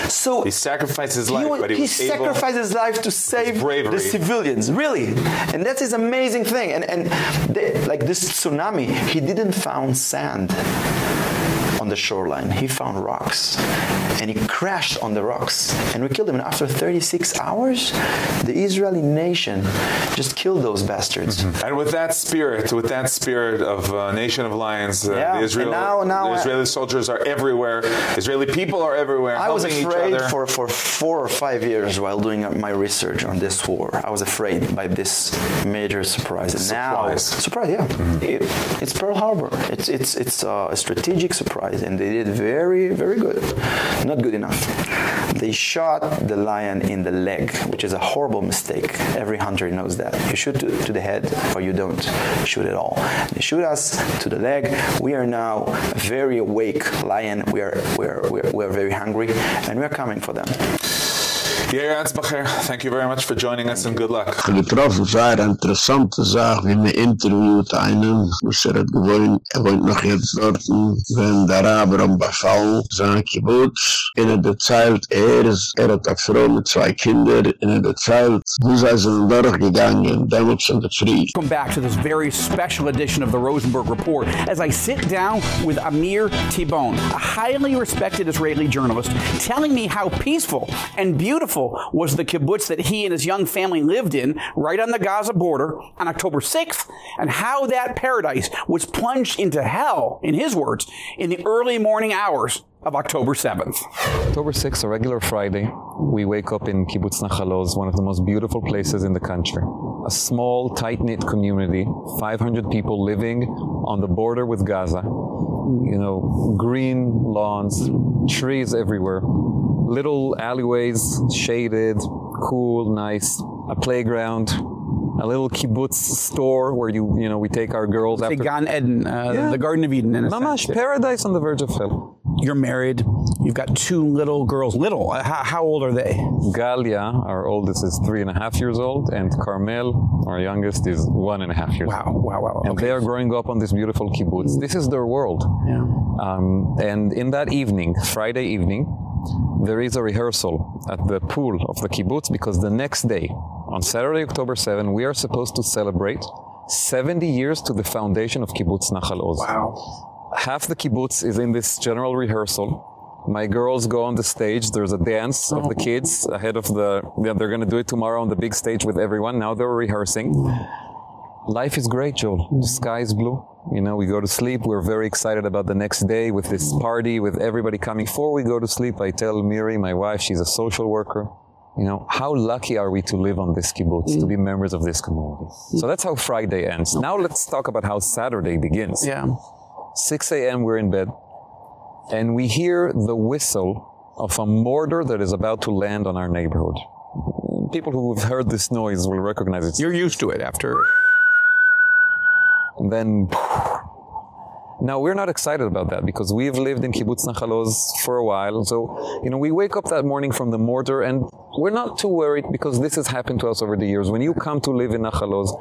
S15: So he sacrificed
S11: his life, he, but he, he sacrificed his life to
S15: save the civilians,
S11: really. And
S15: that's amazing thing. And and they, like this tsunami, he didn't found sand on the shoreline. He found rocks and he crashed on the rocks and we killed him and after 36 hours the Israeli nation just killed those bastards. Mm
S11: -hmm. And with that spirit, with that spirit of uh, nation of lions, uh, yeah. the Israel now, now the Israeli soldiers are everywhere. Israeli people are everywhere I was afraid for for
S15: 4 or 5 years while doing my research on this war. I was afraid by this major surprise. surprise. now surprise, yeah. Mm -hmm. it, it's Pearl Harbor. It's it's it's uh, a strategic surprise guys and they did very very good not good enough they shot the lion in the leg which is a horrible mistake every hunter knows that you shoot to, the head or you don't shoot at all they shoot us to the leg we are now very awake lion we are we are we are, we are very hungry and we are coming for them
S11: Jair Ansbacher, thank you very much for joining us and good luck.
S1: Getroffen interessante Sache, wie interviewt einen, was er hat gewohnt, er wohnt noch jetzt dort, wenn der Araber am sein Kibbutz, in er bezahlt, er ist, er hat eine Frau mit zwei in er bezahlt, wo sei er sie durchgegangen, damals in der Welcome
S16: back to this very special edition of the Rosenberg Report, as I sit down with Amir Tibon, a highly respected Israeli journalist, telling me how peaceful and beautiful Bethel was the kibbutz that he and his young family lived in right on the Gaza border on October 6th and how that paradise was plunged into hell in his words in the early morning hours
S17: of October 7th. October 6th, a regular Friday, we wake up in Kibbutz Oz, one of the most beautiful places in the country. A small, tight-knit community, 500 people living on the border with Gaza you know, green lawns, trees everywhere, little alleyways, shaded, cool, nice, a playground, a little kibbutz store where you you know we take our girls it's after Gan Eden uh, yeah. the garden of Eden Mamash
S16: paradise on the verge of hell you're married, you've got two little girls. Little, uh, how, how old are
S17: they? Galia, our oldest, is three and a half years old, and Carmel, our youngest, is one and a half years wow, old. Wow, wow, wow. And okay. they are growing up on this beautiful kibbutz. This is their world. Yeah. Um, and in that evening, Friday evening, there is a rehearsal at the pool of the kibbutz because the next day, on Saturday, October 7, we are supposed to celebrate 70 years to the foundation of Kibbutz Nachal Oz. Wow half the kibbutz is in this general rehearsal. My girls go on the stage. There's a dance of the oh. kids ahead of the yeah, they're going to do it tomorrow on the big stage with everyone. Now they're rehearsing. Life is great, Joel. Mm. The sky is blue. You know, we go to sleep. We're very excited about the next day with this party with everybody coming. Before we go to sleep, I tell Miri, my wife, she's a social worker. You know, how lucky are we to live on this kibbutz, mm. to be members of this community. Mm. So that's how Friday ends. Now let's talk about how Saturday begins. Yeah. 6 a.m. we're in bed, and we hear the whistle of a mortar that is about to land on our neighborhood. People who have heard this noise will recognize it. You're used to it after. And then... Now we're not excited about that because we've lived in kibbutz Nachal Oz for a while. So, you know, we wake up that morning from the mortar and we're not too worried because this has happened to us over the years. When you come to live in Nachal Oz,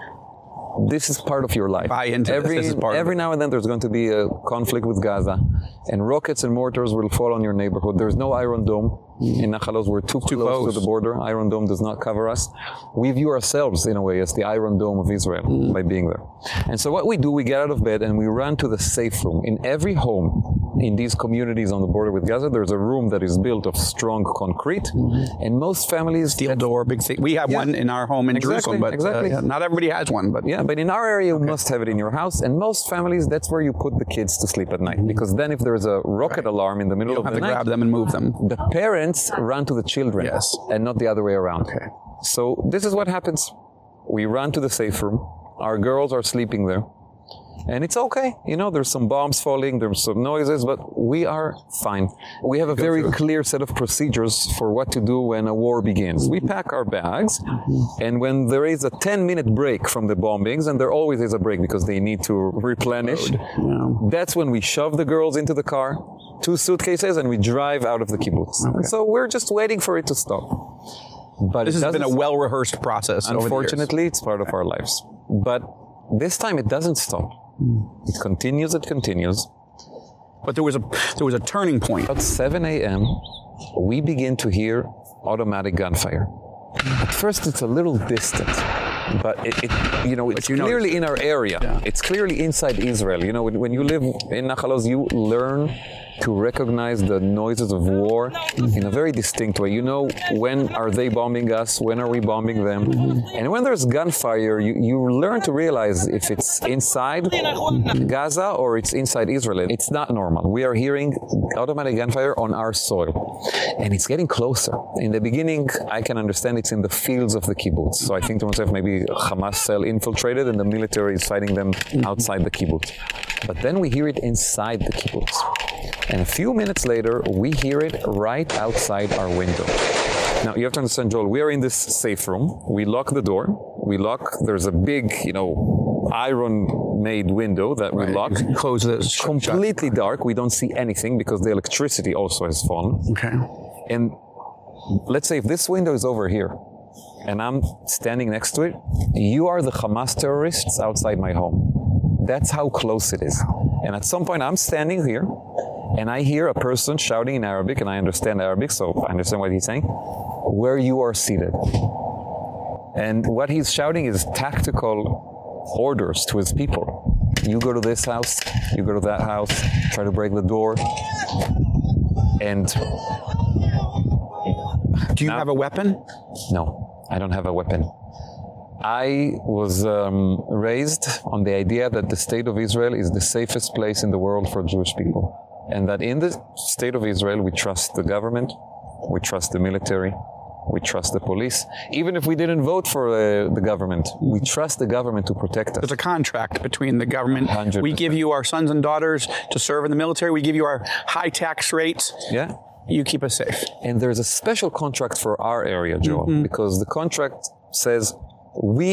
S17: this is part of your life. Buy into every, this. this every now and then there's going to be a conflict with Gaza, and rockets and mortars will fall on your neighborhood. There's no Iron Dome in Nachal Oz. We're too, too close, close, to the border. Iron Dome does not cover us. We view ourselves, in a way, as the Iron Dome of Israel mm. by being there. And so what we do, we get out of bed and we run to the safe room. In every home, in these communities on the border with Gaza there's a room that is built of strong concrete mm -hmm. and most families steel door big thing we have yeah. one in our home in exactly, Jerusalem but uh, exactly. uh, yeah, not everybody has one but yeah but in our area okay. you must have it in your house and most families that's where you put the kids to sleep at night mm -hmm. because then if there's a rocket right. alarm in the middle of the night you have to grab them and move them the parents run to the children yes. and not the other way around okay. so this is what happens we run to the safe room our girls are sleeping there and it's okay you know there's some bombs falling there's some noises but we are fine we have a Go very clear set of procedures for what to do when a war begins we pack our bags and when there is a 10 minute break from the bombings and there always is a break because they need to replenish yeah. that's when we shove the girls into the car two suitcases and we drive out of the kibbutz okay. so we're just waiting for it to stop but this has been a well
S16: rehearsed process unfortunately
S17: it's part of our lives but this time it doesn't stop Hmm. It continues, it continues. But there was a there was a turning point. At 7 a.m., we begin to hear automatic gunfire. At first it's a little distant, but it, it you know it's you clearly know in our area. Yeah. It's clearly inside Israel. You know when, when you live in Nachal Oz you learn to recognize the noises of war in a very distinct way. You know when are they bombing us? When are we bombing them? And when there's gunfire, you you learn to realize if it's inside Gaza or it's inside Israel. It's not normal. We are hearing automatic gunfire on our soil. And it's getting closer. In the beginning, I can understand it's in the fields of the kibbutz. So I think to myself maybe Hamas cell infiltrated and the military is fighting them outside the kibbutz. But then we hear it inside the kibbutz and a few minutes later we hear it right outside our window. Now you have to understand Joel, we are in this safe room. We lock the door. We lock there's a big, you know, iron made window that right. we lock. Close it. Completely shut. dark. We don't see anything because the electricity also has fallen. Okay. And let's say if this window is over here and I'm standing next to it, you are the Hamas terrorists outside my home. That's how close it is. And at some point I'm standing here and I hear a person shouting in Arabic and I understand Arabic so I understand what he's saying where you are seated and what he's shouting is tactical orders to his people you go to this house you go to that house try to break the door and do you now, have a weapon no i don't have a weapon I was um, raised on the idea that the state of Israel is the safest place in the world for Jewish people and that in the state of Israel we trust the government, we trust the military, we trust the police even if we didn't vote for uh, the government we trust the government to protect us there's a contract between the government 100%. we give you our sons and daughters to serve in the military
S16: we give you our high tax rates yeah
S17: you keep us safe and there's a special contract for our area Joel mm -hmm. because the contract says we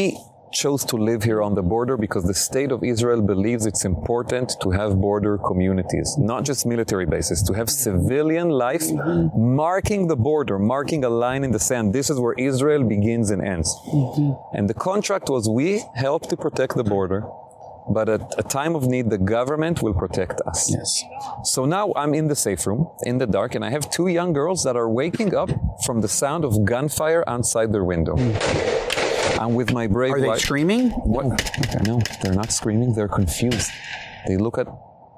S17: chose to live here on the border because the state of Israel believes it's important to have border communities, not just military bases, to have civilian life mm -hmm. marking the border, marking a line in the sand. This is where Israel begins and ends. Mm -hmm. And the contract was we help to protect the border but at a time of need the government will protect us. Yes. So now I'm in the safe room in the dark and I have two young girls that are waking up from the sound of gunfire outside their window. Mm. I'm with my brave Are they wife. screaming? What? No, no, they're not screaming. They're confused. They look at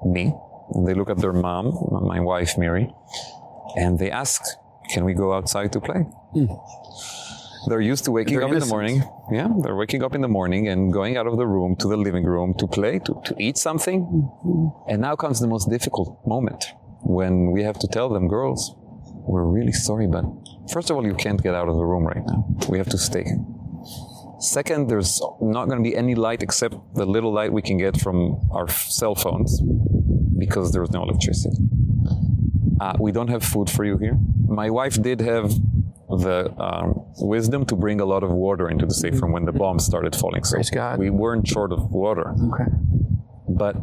S17: me and they look at their mom, my wife Miri, and they ask, "Can we go outside to play?" Mm. They're used to waking they're up innocent. in the morning. Yeah, they're waking up in the morning and going out of the room to the living room to play, to to eat something. Mm
S2: -hmm.
S17: And now comes the most difficult moment when we have to tell them, "Girls, we're really sorry, but first of all, you can't get out of the room right now. We have to stay Second, there's not going to be any light except the little light we can get from our cell phones because there's no electricity. Uh, we don't have food for you here. My wife did have the um, wisdom to bring a lot of water into the safe room when the bombs started falling. So we weren't short of water. Okay. But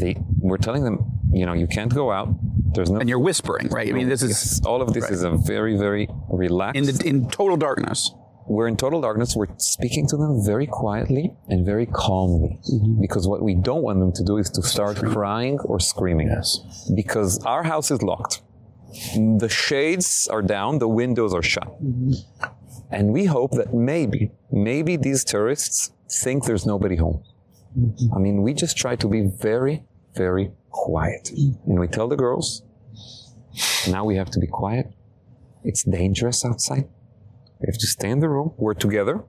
S17: they we're telling them, you know, you can't go out. There's no And you're whispering, right? I mean, this is all of this right. is a very very relaxed in the, in total darkness we're in total darkness we're speaking to them very quietly and very calmly mm -hmm. because what we don't want them to do is to start crying or screaming yes. because our house is locked the shades are down the windows are shut mm
S2: -hmm.
S17: and we hope that maybe maybe these tourists think there's nobody home mm
S3: -hmm.
S17: i mean we just try to be very very quiet mm-hmm. and we tell the girls now we have to be quiet it's dangerous outside you have to stay in the room. We're together.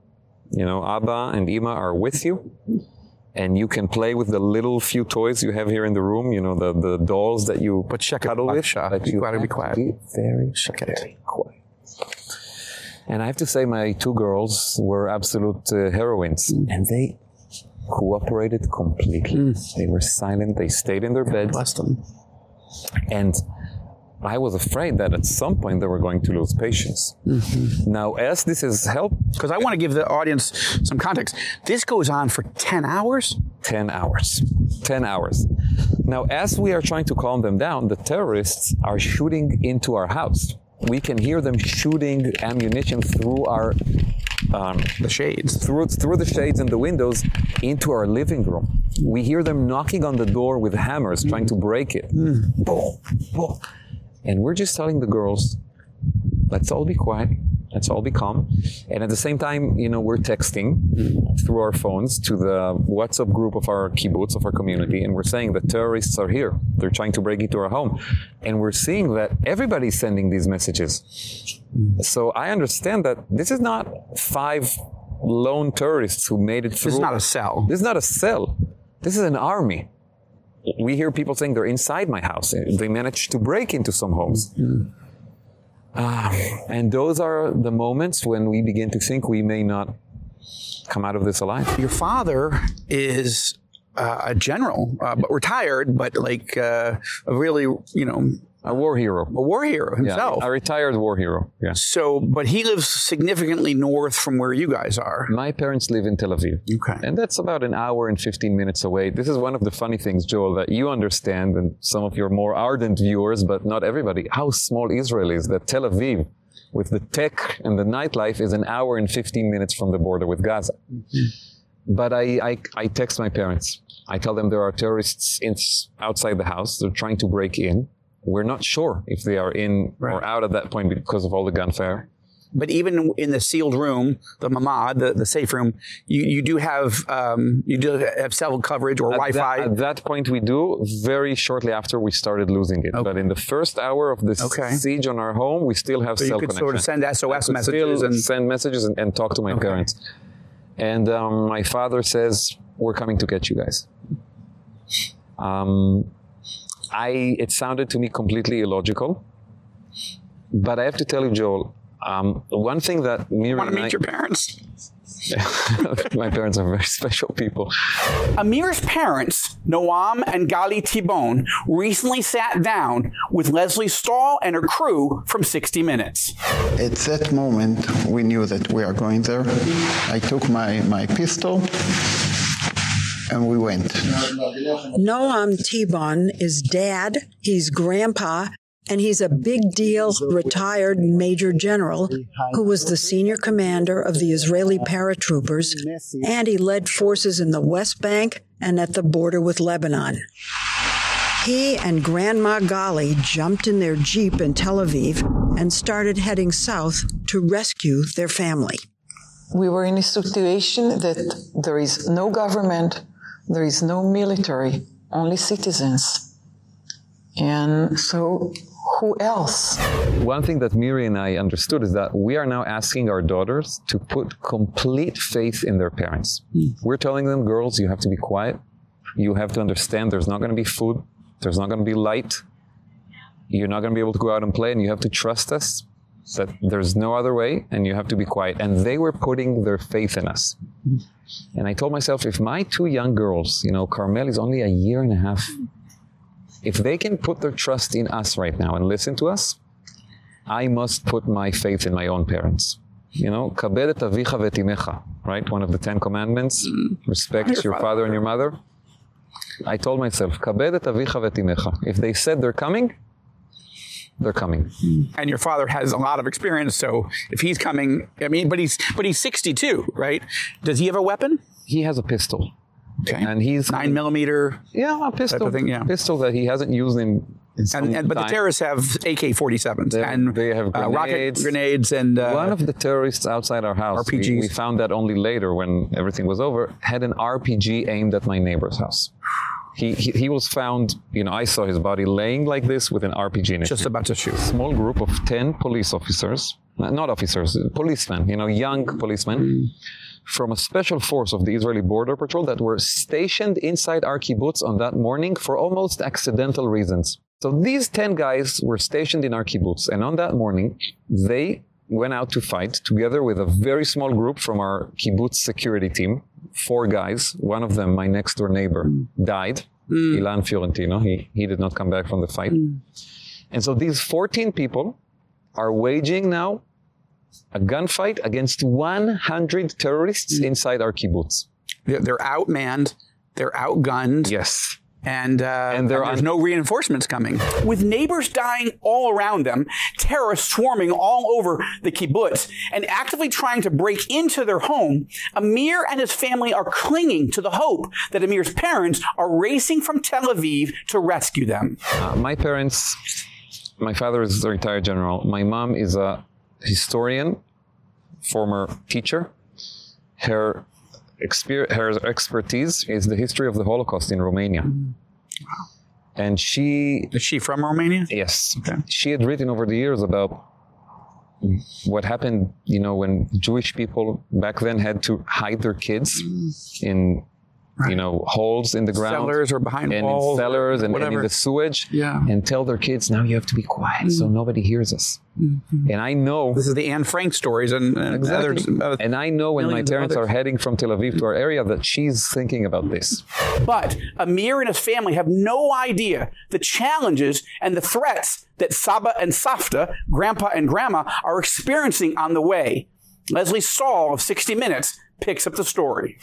S17: You know, Abba and Ima are with you. And you can play with the little few toys you have here in the room, you know, the, the dolls that you but check with. But you, you got to be quiet. very, check very quiet. And I have to say my two girls were absolute uh, heroines. Mm. And they cooperated completely. Mm. They were silent. They stayed in their bed. Bless them. And I was afraid that at some point they were going to lose patience.
S2: Mm -hmm.
S17: Now, as this has helped, because I want to give the audience some context, this goes on for 10 hours. 10 hours. 10 hours. Now, as we are trying to calm them down, the terrorists are shooting into our house. We can hear them shooting ammunition through our um, the shades through through the shades and the windows into our living room. We hear them knocking on the door with hammers mm. trying to break it. Mm. Boom, boom and we're just telling the girls let's all be quiet let's all be calm and at the same time you know we're texting mm-hmm. through our phones to the whatsapp group of our kibbutz of our community and we're saying the terrorists are here they're trying to break into our home and we're seeing that everybody's sending these messages mm-hmm. so i understand that this is not five lone terrorists who made it through this is not a cell this is not a cell this is an army we hear people saying they're inside my house. They managed to break into some homes. Uh, and those are the moments when we begin to think we may not come out of this alive. Your father is uh, a general, uh, but retired, but like uh, a
S16: really, you know, a war hero. A war hero himself. Yeah, a
S17: retired war hero. Yeah.
S16: So, but
S17: he lives significantly north from where you guys are. My parents live in Tel Aviv. Okay. And that's about an hour and 15 minutes away. This is one of the funny things, Joel, that you understand and some of your more ardent viewers, but not everybody, how small Israel is that Tel Aviv with the tech and the nightlife is an hour and 15 minutes from the border with Gaza.
S2: Mm-hmm.
S17: But I, I, I text my parents. I tell them there are terrorists in, outside the house. They're trying to break in we're not sure if they are in right. or out at that point because of all the gunfire
S16: but even in the sealed room, the mamad, the, the safe room, you, you do have um,
S17: you do have cell coverage or at Wi-Fi. That, at that point, we do. Very shortly after, we started losing it. Okay. But in the first hour of this okay. siege on our home, we still have so cell connection. you could connection. sort of send SOS messages and send messages and, and talk to my okay. parents. And um, my father says, "We're coming to get you guys." Um, I, it sounded to me completely illogical. But I have to tell you, Joel, um, one thing that Miriam want to meet I, your parents. *laughs* my parents are very *laughs* special people.
S16: Amir's parents, Noam and Gali Tibon, recently sat down with Lesley Stahl and her crew from 60 Minutes.
S17: At that moment, we knew that we are going there. I took my my pistol
S14: and we went.
S18: Noam Tibon is dad, he's grandpa, and he's a big deal retired major general who was the senior commander of the Israeli paratroopers and he led forces in the West Bank and at the border with Lebanon. He and Grandma Gali jumped in their Jeep in Tel Aviv and started heading south to rescue their family. We were in a situation that there is no
S17: government, there is no military, only citizens. And so who else? One thing that Miri and I understood is that we are now asking our daughters to put complete faith in their parents. Mm. We're telling them, girls, you have to be quiet. You have to understand there's not going to be food. There's not going to be light. You're not going to be able to go out and play and you have to trust us. That there's no other way and you have to be quiet and they were putting their faith in us and i told myself if my two young girls you know carmel is only a year and a half if they can put their trust in us right now and listen to us i must put my faith in my own parents you know kabed et avicha vetimecha right one of the 10 commandments respect your, your father. father and your mother i told myself kabed et avicha vetimecha if they said they're coming they're coming. And your father has a lot of experience, so if
S16: he's coming, I mean, but he's but he's 62, right? Does he have a weapon? He has a pistol. Okay. And he's nine millimeter. Yeah, a pistol. Thing, yeah. Pistol that he hasn't used in.
S17: and, and, but time. the terrorists
S16: have AK-47s and they have grenades. Uh, rocket
S17: grenades and uh, one of the terrorists outside our house. RPGs. We, we found that only later when everything was over. Had an RPG aimed at my neighbor's house. He, he, he was found, you know, I saw his body laying like this with an RPG in it. Just about to shoot. Small group of 10 police officers, not officers, policemen, you know, young policemen from a special force of the Israeli border patrol that were stationed inside our kibbutz on that morning for almost accidental reasons. So these 10 guys were stationed in our kibbutz and on that morning they went out to fight together with a very small group from our kibbutz security team four guys, one of them, my next door neighbor, mm. died. Mm. Ilan Fiorentino, he, he did not come back from the fight. Mm. And so these 14 people are waging now a gunfight against 100 terrorists mm. inside our kibbutz. They're
S16: outmanned, they're outgunned. Yes and, uh, and, there's no reinforcements coming. With neighbors dying all around them, terrorists swarming all over the kibbutz, and actively trying to break into their home, Amir and his family are clinging to the hope that Amir's parents are racing from Tel Aviv to rescue them.
S17: Uh, my parents, my father is a retired general. My mom is a historian, former teacher. Her her expertise is the history of the Holocaust in Romania. Wow. Mm. And she Is she from Romania? Yes. Okay. She had written over the years about what happened, you know, when Jewish people back then had to hide their kids mm. in Right. you know, holes in the ground. Cellars or behind and walls. In cellars and, and, in the sewage. Yeah. And tell their kids, now you have to be quiet mm. so nobody hears us. Mm-hmm. And I know. This is the Anne Frank stories and, and exactly. others. Uh, and I know when my parents are heading from Tel Aviv to our area that she's thinking about this.
S16: But Amir and his family have no idea the challenges and the threats that Saba and Safta, grandpa and grandma, are experiencing on the way. Lesley Stahl of 60 Minutes picks up the story.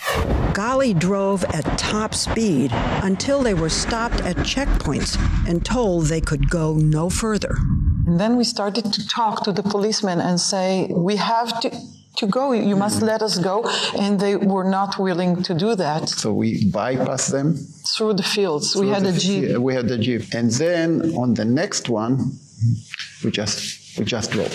S18: Gali drove
S10: at top speed until they were stopped at checkpoints and told they could go no further. And then we started to talk to the policemen and say, we
S17: have to to go you must let us go and they were not willing to do that so
S4: we bypassed them through the fields
S14: through we had a jeep we had the jeep and then
S4: on the next one we just we just drove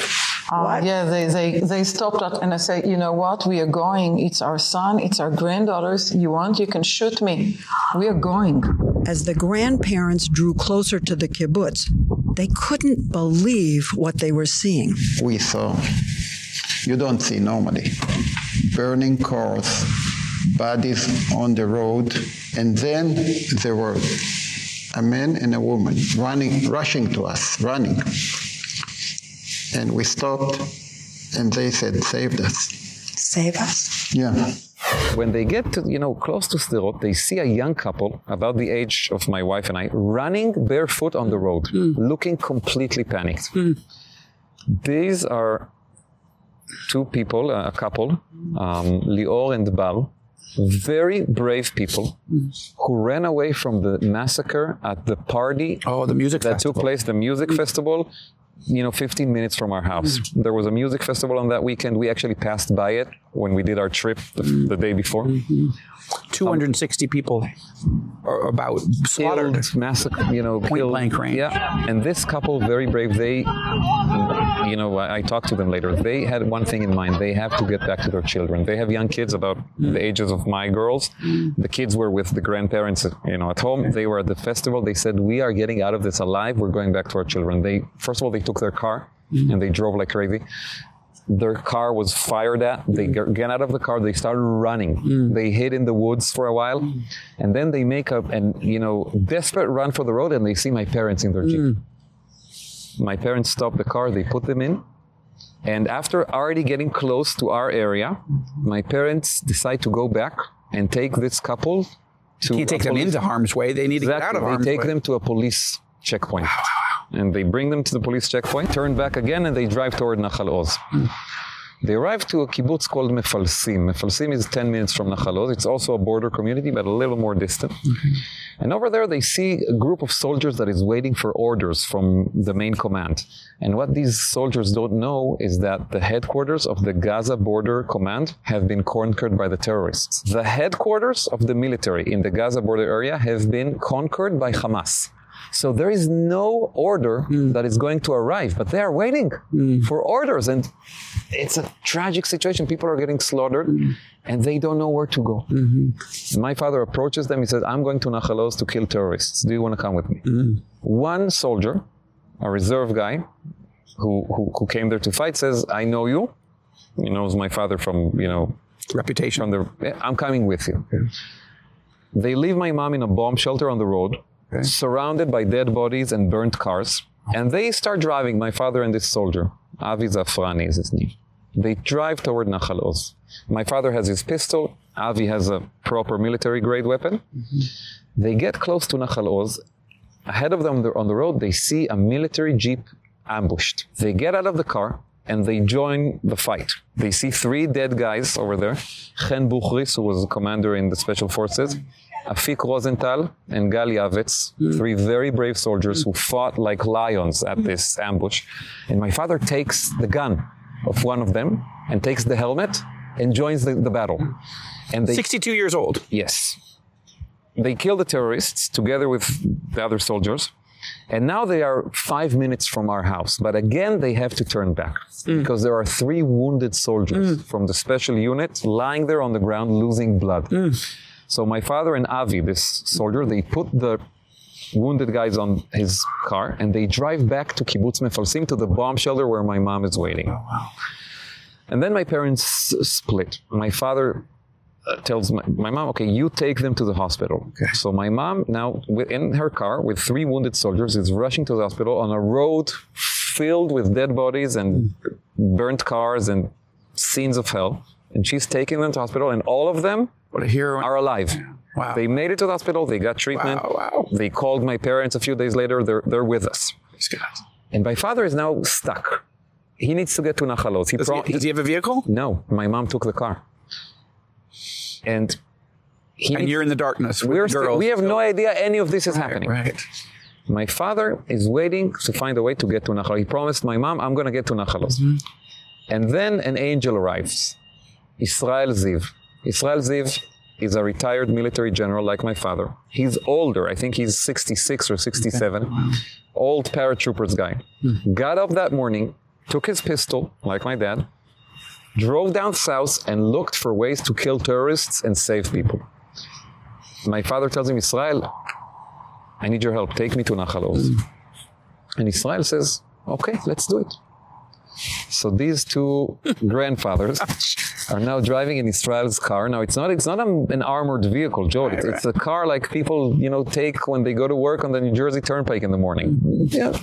S9: yeah, they, they,
S17: they stopped us and I said, you know what, we are going. It's our son, it's our granddaughters. You want, you
S18: can shoot me. We are going. As the grandparents drew closer to the kibbutz, they couldn't believe what they were seeing. We saw,
S17: you don't see normally, burning cars, bodies on the
S14: road, and then there were a man and a woman running, rushing to us, running and we stopped and they said saved us save us yeah
S17: when they get to, you know close to road, they see a young couple about the age of my wife and I running barefoot on the road mm. looking completely panicked mm. these are two people a couple um, Lior and Bal, very brave people hmm. who ran away from the massacre at the party oh the music that festival. took place the music hmm. festival you know 15 minutes from our house mm. there was a music festival on that weekend we actually passed by it when we did our trip the, the day before mm -hmm. 260 people about slaughtered killed, you know point killed, blank range yeah and this couple very brave they you know I, I talked to them later they had one thing in mind they have to get back to their children they have young kids about mm. the ages of my girls the kids were with the grandparents you know at home they were at the festival they said we are getting out of this alive we're going back to our children they first of all they took their car Mm and they drove like crazy their car was fired at. They mm. get out of the car. They started running. Mm. They hid in the woods for a while, mm. and then they make a and you know desperate run for the road, and they see my parents in their mm. jeep. My parents stop the car. They put them in. And after already getting close to our area, my parents decide to go back and take this couple to you take them into harm's way. They need exactly. to get out of harm's way. They take way. them to a police checkpoint. wow and they bring them to the police checkpoint, turn back again, and they drive toward Nahal Oz. They arrive to a kibbutz called Mefalsim. Mefalsim is 10 minutes from Nahal Oz. It's also a border community, but a little more distant. Mm -hmm. And over there, they see a group of soldiers that is waiting for orders from the main command. And what these soldiers don't know is that the headquarters of the Gaza border command have been conquered by the terrorists. The headquarters of the military in the Gaza border area have been conquered by Hamas. So there is no order mm. that is going to arrive, but they are waiting mm. for orders. And it's a tragic situation. People are getting slaughtered mm. and they don't know where to go. -hmm. My father approaches them. He says, I'm going to Nahal Oz to kill terrorists. Do you want to come with me? Hmm. One soldier, a reserve guy who, who, who came there to fight, says, I know you. He knows my father from, you know, reputation. From the, eh, I'm coming with you. They leave my mom in a bomb shelter on the road okay. surrounded by dead bodies and burnt cars. And they start driving, my father and this soldier. Avi Zafrani is his name. They drive toward Nahal Oz. My father has his pistol. Avi has a proper military-grade weapon. Mm
S2: -hmm.
S17: They get close to Nahal Oz. Ahead of them on the road, they see a military jeep ambushed. They get out of the car and they join the fight. They see three dead guys over there. Chen Buchris, who was a commander in the special forces, Afik Rosenthal and Gal hmm. three very brave soldiers who fought like lions at hmm. this ambush. And my father takes the gun of one of them and takes the helmet and joins the, the battle. And they, 62 years old. Yes. They kill the terrorists together with the other soldiers. And now they are 5 minutes from our house, but again they have to turn back mm. because there are 3 wounded soldiers mm. from the special unit lying there on the ground losing blood. Mm. So my father and Avi, this soldier, they put the wounded guys on his car and they drive back to Kibbutz Mefalsim to the bomb shelter where my mom is waiting. Oh, wow. And then my parents split. My father uh, tells my, my, mom, okay, you take them to the hospital. Okay. So my mom now in her car with three wounded soldiers is rushing to the hospital on a road filled with dead bodies and burnt cars and scenes of hell and she's taking them to hospital, and all of them are alive. Wow. They made it to the hospital. They got treatment. Wow, wow. They called my parents a few days later. They're, they're with us. And my father is now stuck. He needs to get to Nahal Oz. He does, he, does he have a vehicle? No. My mom took the car. And he and you're in the darkness we're we have no idea any of this is right, happening right my father is waiting to find a way to get to Nachal he promised my mom I'm going to get to Nachal mm -hmm. and then an angel arrives Israel Ziv. Israel Ziv is a retired military general like my father. He's older. I think he's 66 or 67. Okay. Wow. Old paratroopers guy. Mm. Got up that morning, took his pistol like my dad, drove down south and looked for ways to kill terrorists and save people. My father tells him, "Israel, I need your help. Take me to Nahal Oz." Mm. And Israel says, "Okay, let's do it." So these two grandfathers *laughs* are now driving in Israel's car. Now it's not it's not a, an armored vehicle, Joe. it's, it's, a car like people, you know, take when they go to work on the New Jersey Turnpike in the morning. Yeah.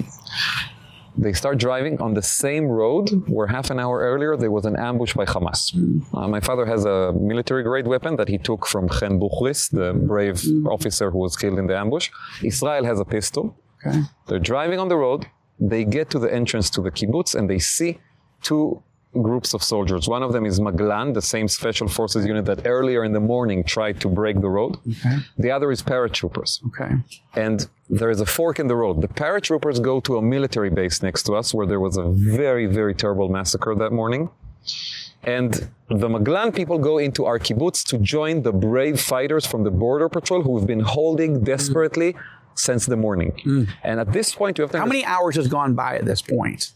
S17: They start driving on the same road where half an hour earlier there was an ambush by Hamas. Mm. Uh, my father has a military grade weapon that he took from Chen Buchris, the mm. brave officer who was killed in the ambush. Israel has a pistol. Okay. They're driving on the road they get to the entrance to the kibbutz and they see two groups of soldiers. One of them is Maglan, the same special forces unit that earlier in the morning tried to break the road. Okay. The other is paratroopers. Okay. And there is a fork in the road. The paratroopers go to a military base next to us where there was a very very terrible massacre that morning. And the Maglan people go into our kibbutz to join the brave fighters from the border patrol who've been holding desperately mm -hmm since the morning. Mm. And at this point, you have to. How many hours has gone by at this point?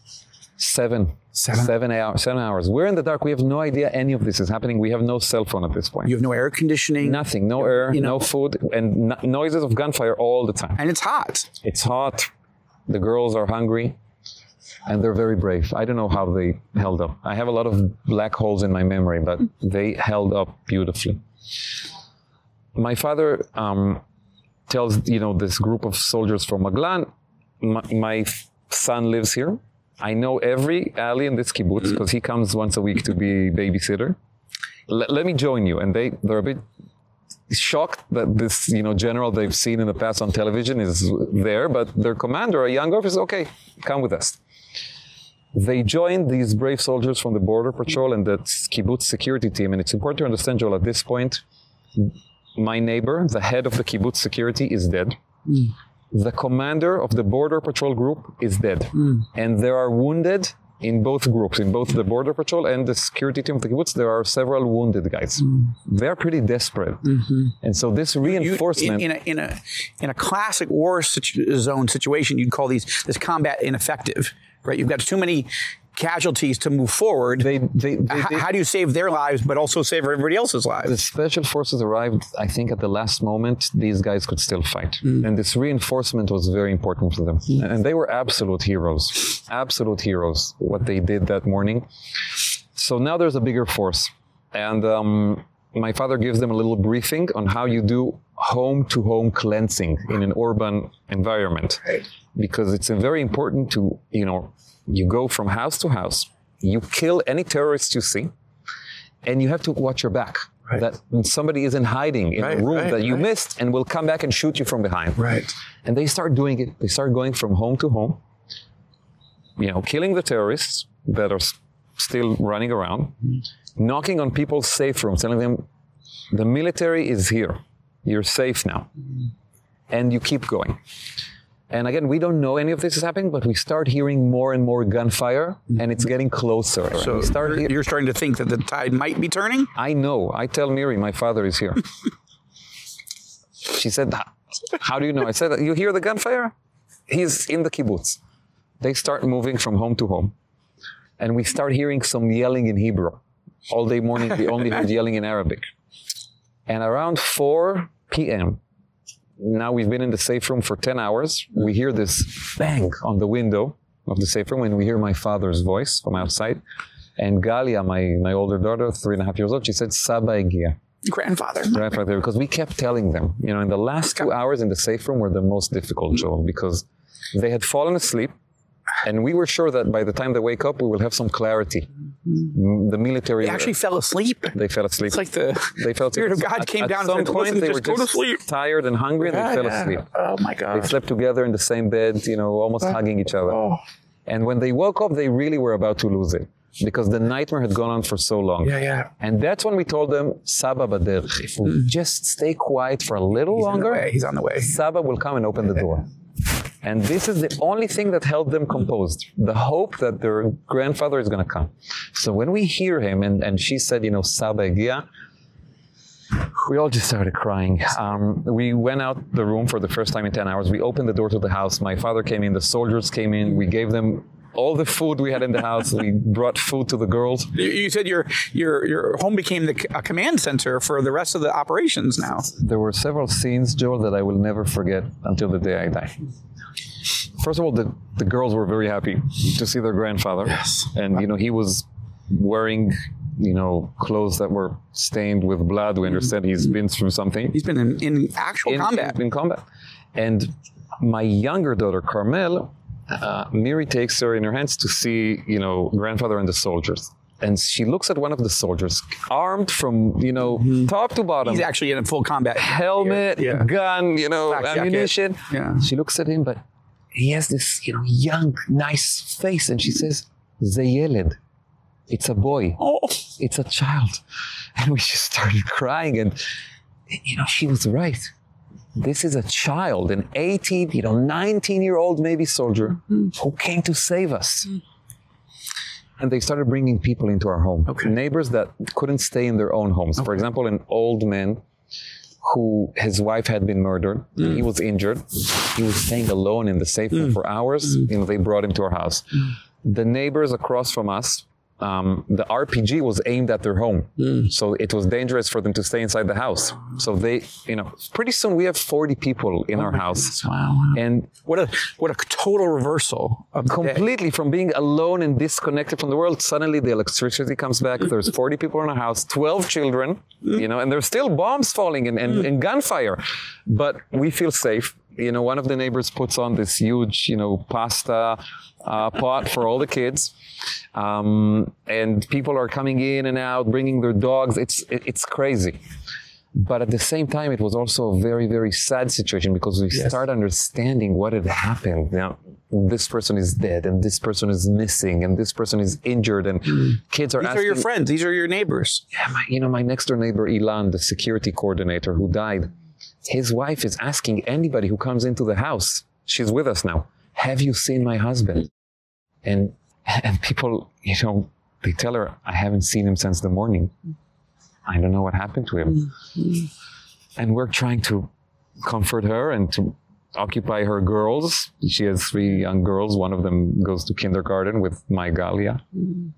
S17: Seven. Seven. Seven hours. Seven hours. We're in the dark. We have no idea any of this is happening. We have no cell phone at this point. You have no air conditioning. Nothing. No air. You know, no food. And no- noises of gunfire all the time. And it's hot. It's hot. The girls are hungry and they're very brave. I don't know how they held up. I have a lot of black holes in my memory, but they held up beautifully. My father um, tells you know this group of soldiers from Maglan, my, my son lives here. I know every alley in this kibbutz because mm-hmm. he comes once a week to be babysitter. L let me join you, and they they're a bit shocked that this you know general they've seen in the past on television is there but their commander a young officer okay come with us they joined these brave soldiers from the border patrol and the kibbutz security team and it's important to understand Joel at this point my neighbor, the head of the kibbutz security, is dead. Mm. The commander of the border patrol group is dead. Mm. And there are wounded in both groups, in both the border patrol and the security team of the kibbutz, there are several wounded guys. Mm. They're pretty desperate. Mm -hmm. And so this
S16: reinforcement... You, in, in, a, in, a, in a classic war situ zone situation, you'd call these this combat ineffective, right? You've got too many casualties to move forward. They, they, they,
S17: how do you save their lives but also save everybody else's lives? The special forces arrived, I think, at the last moment. These guys could still fight, mm. and this reinforcement was very important for them. Yes. Mm. And they were absolute heroes, absolute heroes. What they did that morning. So now there's a bigger force, and. Um, my father gives them a little briefing on how you do home to home cleansing in an urban environment because it's very important to you know you go from house to house, you kill any terrorist you see, and you have to watch your back. Right. That somebody is in hiding in right, a room right, that you missed and will come back and shoot you from behind. Right. And they start doing it. They start going from home to home, you know, killing the terrorists that are still running around, mm -hmm. knocking on people's safe rooms, telling them, the military is here. You're safe now. Mm -hmm. And you keep going. And again, we don't know any of this is happening, but we start hearing more and more gunfire mm-hmm. and it's getting closer. So start you're, you're, starting to think that the tide might be turning? I know. I tell Miri, my father is here. *laughs* she said, how do you know? I said, you hear the gunfire? He's in the kibbutz. They start moving from home to home. And we start hearing some yelling in Hebrew. All day morning, we only heard *laughs* yelling in Arabic. And around 4 p.m., now we've been in the safe room for 10 hours. We hear this bang on the window of the safe room and we hear my father's voice from outside. And Galia, my, my older daughter, three and a half years old, she said, Saba Egia. Grandfather. Grandfather, because we kept telling them. You know, in the last two hours in the safe room were the most difficult, Joel, because they had fallen asleep and we were sure that by the time they wake up, we will have some clarity Mm, the military they actually fell asleep. They fell asleep. It's like the they fell asleep. Spirit of God came at down at some point. They were just tired and hungry. Yeah, they fell asleep. Oh my God! They slept together in the same bed, you know, almost hugging each other. Oh. And when they woke up, they really were about to lose it because the nightmare had gone on for so long. Yeah, yeah. And that's when we told them, Saba bader, if we mm. just stay quiet for a little he's longer, he's on the way. Saba will come and open the door. And this is the only thing that held them composed, the hope that their grandfather is going to come. So when we hear him, and, and she said, you know, sabegia," we all just started crying. Um, we went out the room for the first time in 10 hours. We opened the door to the house. My father came in, the soldiers came in. We gave them all the food we had in the house. we brought food to the girls. You said
S16: your your your home became the a command center for the rest of the operations now.
S17: There were several scenes, Joel, that I will never forget until the day I die. First of all, the the girls were very happy to see their grandfather. Yes. And you know, he was wearing you know clothes that were stained with blood we understand he's been through something he's been in, in
S2: actual in, combat
S17: in combat and my younger daughter Carmel uh-huh. Miri takes her in her hands to see, you know, grandfather and the soldiers. And she looks at one of the soldiers, armed from, you know, mm -hmm. top to bottom. He's actually in a full combat helmet, yeah. gun, you know, ammunition. Yeah. She looks at him, but he has this, you know, young, nice face, and she says, "Zayeled." It's a boy. Oh. It's a child. *laughs* And we just started crying. And, you know, she was right. This is a child, an 18, you know, 19-year-old maybe soldier mm -hmm. who came to save us. Mm And they started bringing people into our home. Okay. Neighbors that couldn't stay in their own homes. Okay. For example, an old man who his wife had been murdered mm. he was injured he was staying alone in the safe mm. for hours mm. you know they brought him to our house mm. the neighbors across from us um, the RPG was aimed at their home. Mm. So it was dangerous for them to stay inside the house. So they, you know, pretty soon we have 40 people in oh our house. Wow, *laughs* wow, And what a what a total reversal completely from being alone and disconnected from the world. Suddenly the electricity comes back. There's 40 people in our house, 12 children, you know, and there's still bombs falling and, and, and gunfire. But we feel safe you know, one of the neighbors puts on this huge, you know, pasta uh, pot for all the kids. Um, and people are coming in and out, bringing their dogs. It's, it's crazy but at the same time it was also a very very sad situation because we yes. start understanding what had happened now this person is dead and this person is missing and this person is injured and mm. kids are these asking, are your friends these are your neighbors yeah my, you know my next door neighbor Ilan the security coordinator who died his wife is asking anybody who comes into the house, she's with us now, have you seen my husband? And, and people, you know, they tell her, I haven't seen him since the morning. I don't know what happened to him. Mm-hmm. And we're trying to comfort her and to occupy her girls. She has three young girls. One of them goes to kindergarten with my Galia. Mm-hmm.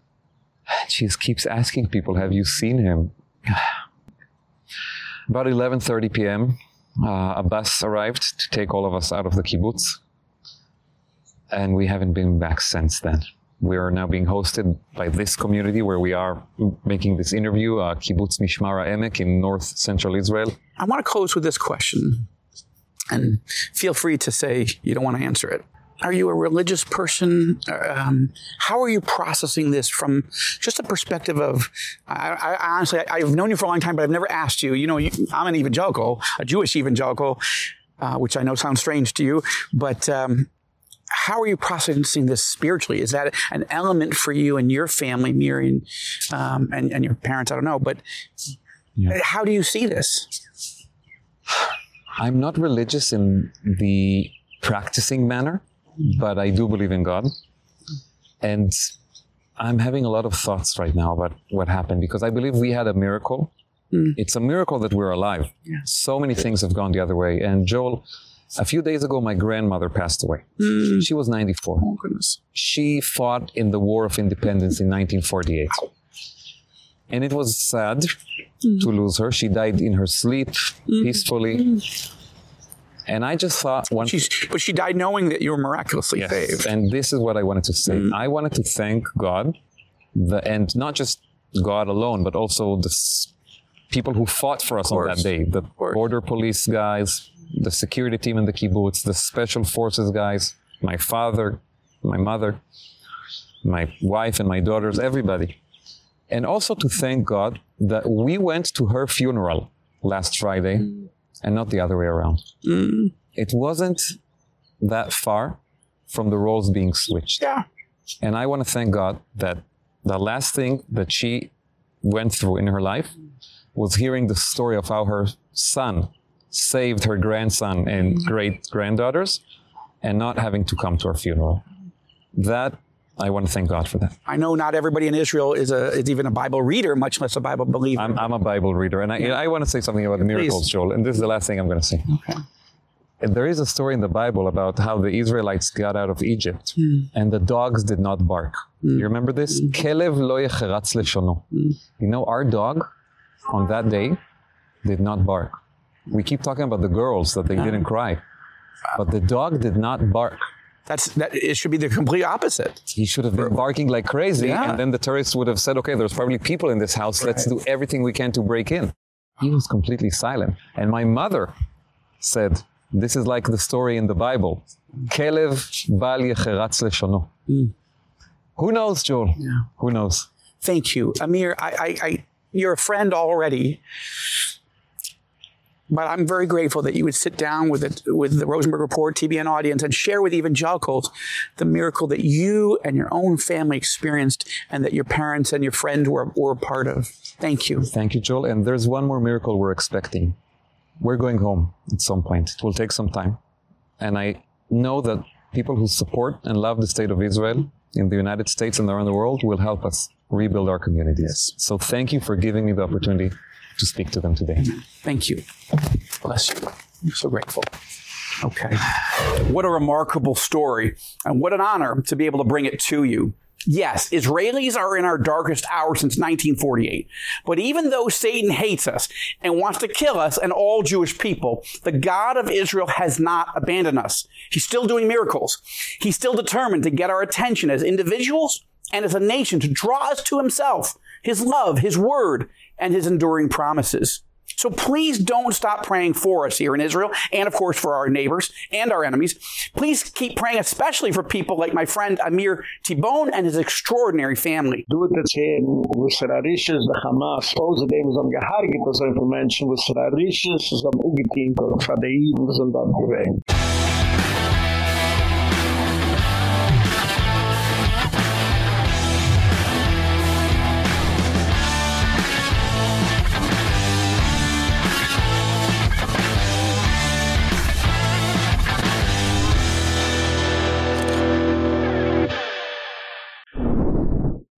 S17: She just keeps asking people, have you seen him? *sighs* About 11:30 p.m., uh, a bus arrived to take all of us out of the kibbutz and we haven't been back since then we are now being hosted by this community where we are making this interview uh, kibbutz Mishmar HaEmek in north central israel i want to close with this question and feel free to say you don't want to answer it are you a religious
S16: person? Um, how are you processing this from just a perspective of, I, I honestly, I, have known you for a long time, but I've never asked you, you know, you, I'm an evangelical, a Jewish evangelical, uh, which I know sounds strange to you, but, um, how are you processing this spiritually? Is that an element for you and your family, Miriam, um, and, and your parents? I don't know, but yeah. how do you see this?
S17: I'm not religious in the practicing manner but I do believe in God. And I'm having a lot of thoughts right now about what happened because I believe we had a miracle. Mm. It's a miracle that we're alive. Yeah. So many things have gone the other way. And Joel, a few days ago, my grandmother passed away. Mm. She was 94. Oh, goodness. She fought in the War of Independence in 1948. And it was sad mm. to lose her. She died in her sleep, hmm. peacefully. Hmm. And I just thought one but she died knowing that you were miraculously yes, saved. And this is what I wanted to say. Mm. I wanted to thank God the, and not just God alone, but also the people who fought for us on that day, the border police guys, the security team in the kibbutz, the special forces guys, my father, my mother, my wife and my daughters, everybody. And also to thank God that we went to her funeral last Friday. Mm and not the other way around. Mm. It wasn't that far from the roles being switched. Yeah. And I want to thank God that the last thing that she went through in her life was hearing the story of how her son saved her grandson and mm. great granddaughters and not having to come to her funeral. That I want to thank God for that.
S16: I know not everybody in Israel is a is even a Bible reader, much less a Bible believer. I'm, I'm a
S17: Bible reader, and I, yeah. I want to say something about the miracles, Please. Joel. And this is the last thing I'm going to say. Okay. There is a story in the Bible about how the Israelites got out of Egypt, mm. and the dogs did not bark. Mm. You remember this? Hmm. Kelev lo yecheratz leshono. Hmm. You know, our dog on that day did not bark. We keep talking about the girls that they yeah. didn't cry, but the dog did not bark. That's that. It should be the complete opposite. He should have been barking like crazy, yeah. and then the terrorists would have said, "Okay, there's probably people in this house. Right. Let's do everything we can to break in." He was completely silent, and my mother said, "This is like the story in the Bible: bal leshono." Mm. Who knows, Joel? Yeah. Who knows? Thank you, Amir. I,
S16: I, I, you're a friend already. But I'm very grateful that you would sit down with it, with the Rosenberg Report TBN audience and share with even evangelicals the miracle that you and your own family experienced and that your parents and your friend were were part
S17: of. Thank you. Thank you, Joel. And there's one more miracle we're expecting. We're going home at some point. It will take some time. And I know that people who support and love the state of Israel in the United States and around the world will help us rebuild our communities. Yes. So thank you for giving me the opportunity to speak to them today. Thank you. Bless you. I'm so grateful.
S16: Okay. What a remarkable story and what an honor to be able to bring it to you. Yes, Israelis are in our darkest hour since 1948. But even though Satan hates us and wants to kill us and all Jewish people, the God of Israel has not abandoned us. He's still doing miracles. He's still determined to get our attention as individuals and as a nation to draw us to himself, his love, his word, and his enduring promises. So please don't stop praying for us here in Israel and of course for our neighbors and our enemies. Please keep praying especially for people like my friend Amir Tibon and his extraordinary family. Hamas,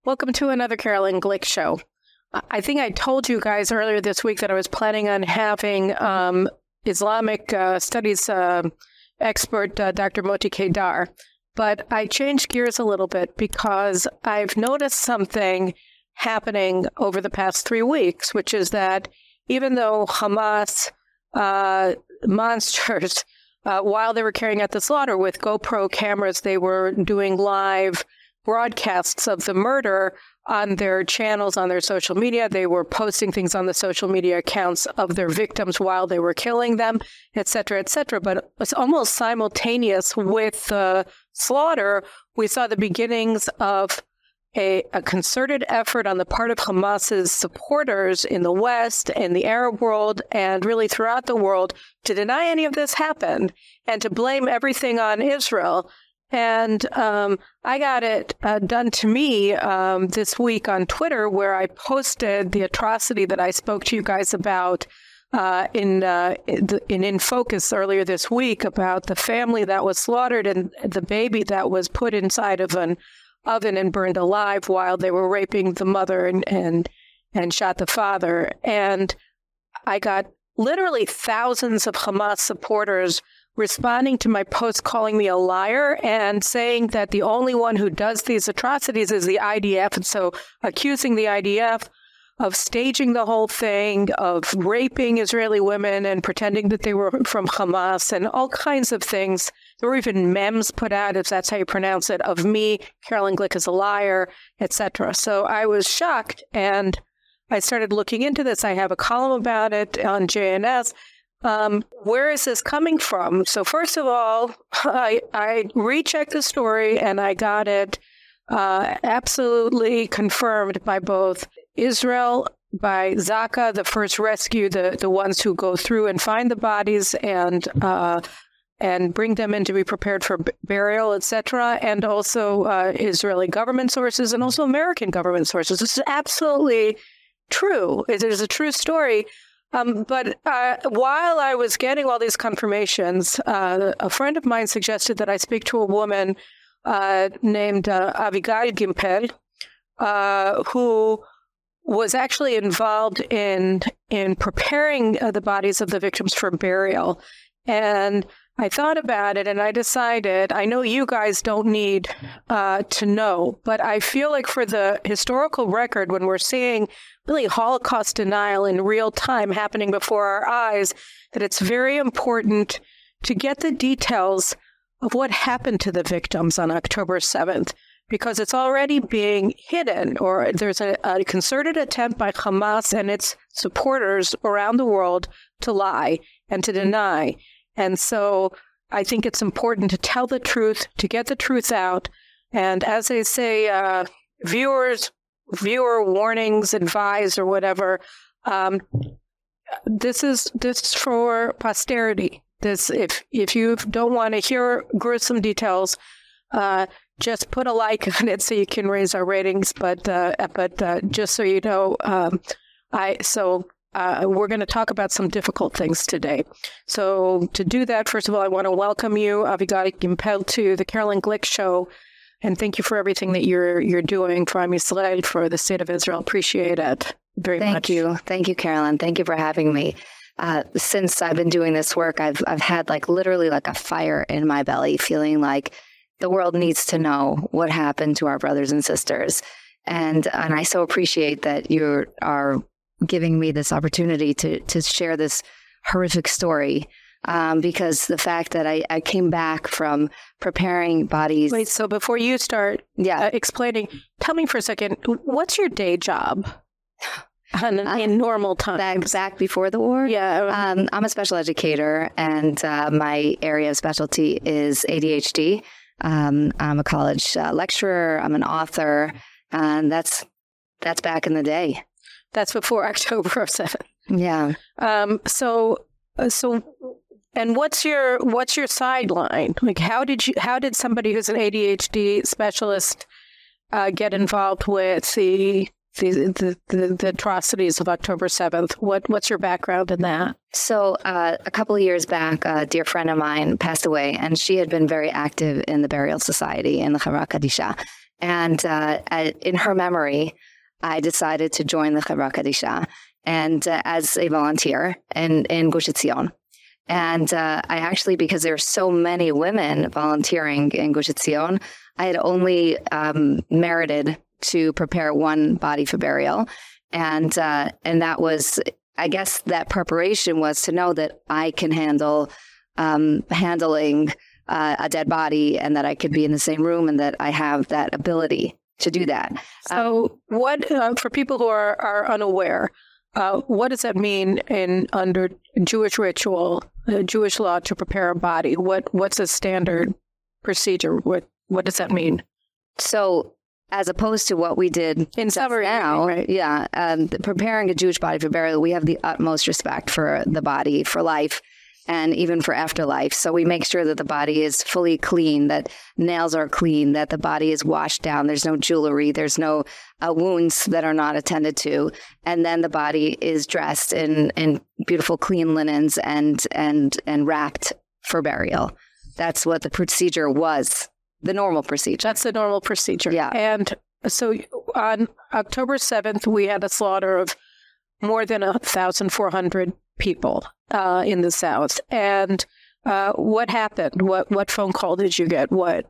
S18: Welcome to another Caroline Glick show. I think I told you guys earlier this week that I was planning on having um, Islamic uh, studies uh, expert uh, Dr. Moti Kedar, but I changed gears a little bit because I've noticed something happening over the past three weeks, which is that even though Hamas uh, monsters, *laughs* uh, while they were carrying out the slaughter with GoPro cameras, they were doing live – broadcasts of the murder on their channels on their social media they were posting things on the social media accounts of their victims while they were killing them etc etc but it's almost simultaneous with the slaughter we saw the beginnings of a, a concerted effort on the part of Hamas's supporters in the West and the Arab world and really throughout the world to deny any of this happened and to blame everything on Israel and um, I got it uh, done to me um, this week on Twitter, where I posted the atrocity that I spoke to you guys about uh, in uh, in In Focus earlier this week about the family that was slaughtered and the baby that was put inside of an oven and burned alive while they were raping the mother and and, and shot the father. And I got literally thousands of Hamas supporters responding to my post calling me a liar and saying that the only one who does these atrocities is the IDF and so accusing the IDF of staging the whole thing of raping Israeli women and pretending that they were from Hamas and all kinds of things there were even memes put out if that's how you pronounce it of me Caroline Glick is a liar etc so I was shocked and I started looking into this I have a column about it on JNS um, where is this coming from? So first of all, I, I rechecked the story and I got it uh, absolutely confirmed by both Israel by Zaka, the first rescue, the the ones who go through and find the bodies and uh, and bring them in to be prepared for burial, etc., and also uh, Israeli government sources and also American government sources. This is absolutely true. It is a true story. Um, but uh, while I was getting all these confirmations, uh, a friend of mine suggested that I speak to a woman uh, named uh, Abigail Gimpel, uh, who was actually involved in in preparing uh, the bodies of the victims for burial. And I thought about it and I decided I know you guys don't need uh, to know, but I feel like for the historical record, when we're seeing really Holocaust denial in real time happening before our eyes, that it's very important to get the details of what happened to the victims on October 7th because it's already being hidden or there's a, a concerted attempt by Hamas and its supporters around the world to lie and to deny and so I think it's important to tell the truth, to get the truth out. And as they say, uh, viewers, viewer warnings, advise, or whatever. Um, this is this is for posterity. This if if you don't want to hear gruesome details, uh, just put a like *laughs* on it so you can raise our ratings. But uh, but uh, just so you know, um, I so uh, we're going to talk about some difficult things today. So, to do that, first of all, I want to welcome you, Avigdor Gimpel, to the Caroline Glick Show.
S12: And thank you for everything that you're you're doing for me, Yisrael, for the state of Israel. Appreciate it very thank much. You. Thank you, Caroline. Thank you for having me. Uh, since I've been doing this work, I've I've had like literally like a fire in my belly, feeling like the world needs to know what happened to our brothers and sisters and and I so appreciate that you are giving me this opportunity to to share this horrific story. Um, because the fact that I, I, came back from preparing bodies. Wait, so before you start, yeah, uh, explaining, tell me for a second, what's your day job? On, uh, *laughs* in normal time, back, back, before the war. Yeah, um, I'm a special educator, and uh, my area of specialty is ADHD. Um, I'm a college uh, lecturer. I'm an author, and that's that's back in the day. That's before *laughs* October of seven. Yeah. Um, so, uh, so,
S18: and what's your what's your sideline? Like, how did you how did somebody who's an ADHD specialist uh, get involved with the the, the, the
S12: atrocities of October 7th. What what's your background in that? So uh, a couple of years back, a dear friend of mine passed away, and she had been very active in the burial society in the Chevra Kadisha. And uh, in her memory, I decided to join the Chevra Kadisha and uh, as a volunteer in, in Gush Etzion. And uh, I actually, because there are so many women volunteering in Gush Etzion, I had only um, merited to prepare one body for burial. And, uh, and that was, I guess that preparation was to know that I can handle um, handling uh, a dead body and that I could be in the same room and that I have that ability to do that. Um,
S18: so, um, what uh, for people who are, are unaware, uh, what does that mean in under Jewish ritual, uh, Jewish law to prepare a body? What what's a standard procedure? What what does that mean?
S12: So, as opposed to what we did in summer now, right? yeah, um, preparing a Jewish body for burial, we have the utmost respect for the body for life and even for afterlife. So we make sure that the body is fully clean, that nails are clean, that the body is washed down. There's no jewelry, there's no uh, wounds that are not attended to, and then the body is dressed in in beautiful clean linens and and and wrapped for burial. That's what the procedure was. The normal procedure. That's the normal procedure. Yeah. And so
S18: on October 7th, we had a slaughter of more than 1,400 people uh, in the South.
S12: And uh, what happened? What what phone call did you get? What?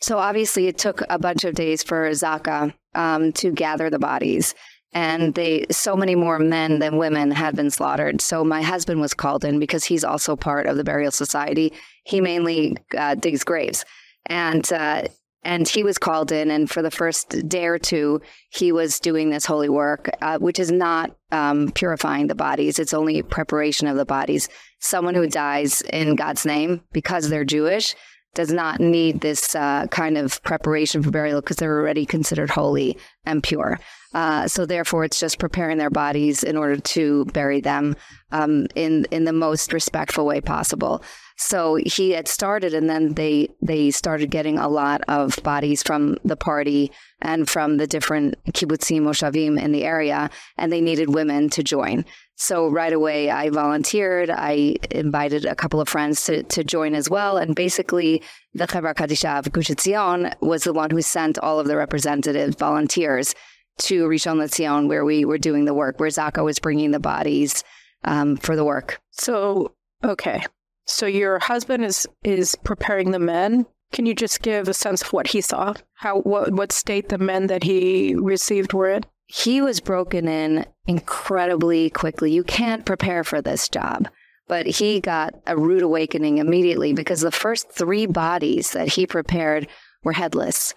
S12: So obviously, it took a bunch of days for Zaka um, to gather the bodies, and they so many more men than women had been slaughtered. So my husband was called in because he's also part of the burial society. He mainly uh, digs graves, and uh, and he was called in, and for the first day or two, he was doing this holy work, uh, which is not um, purifying the bodies. It's only preparation of the bodies. Someone who dies in God's name because they're Jewish does not need this uh, kind of preparation for burial because they're already considered holy and pure. Uh, so therefore, it's just preparing their bodies in order to bury them um, in in the most respectful way possible. So he had started, and then they they started getting a lot of bodies from the party and from the different kibbutzim moshavim in the area, and they needed women to join. So right away, I volunteered. I invited a couple of friends to, to join as well, and basically, the Chevra Kadisha of Gush Etzion was the one who sent all of the representative volunteers to Rishon LeZion, where we were doing the work, where Zaka was bringing the bodies um, for the work. So okay,
S18: so your husband is is preparing the men. Can you just give a sense of what he
S12: saw? How what what state the men that he received were in? He was broken in incredibly quickly. You can't prepare for this job. But he got a rude awakening immediately because the first 3 bodies that he prepared were headless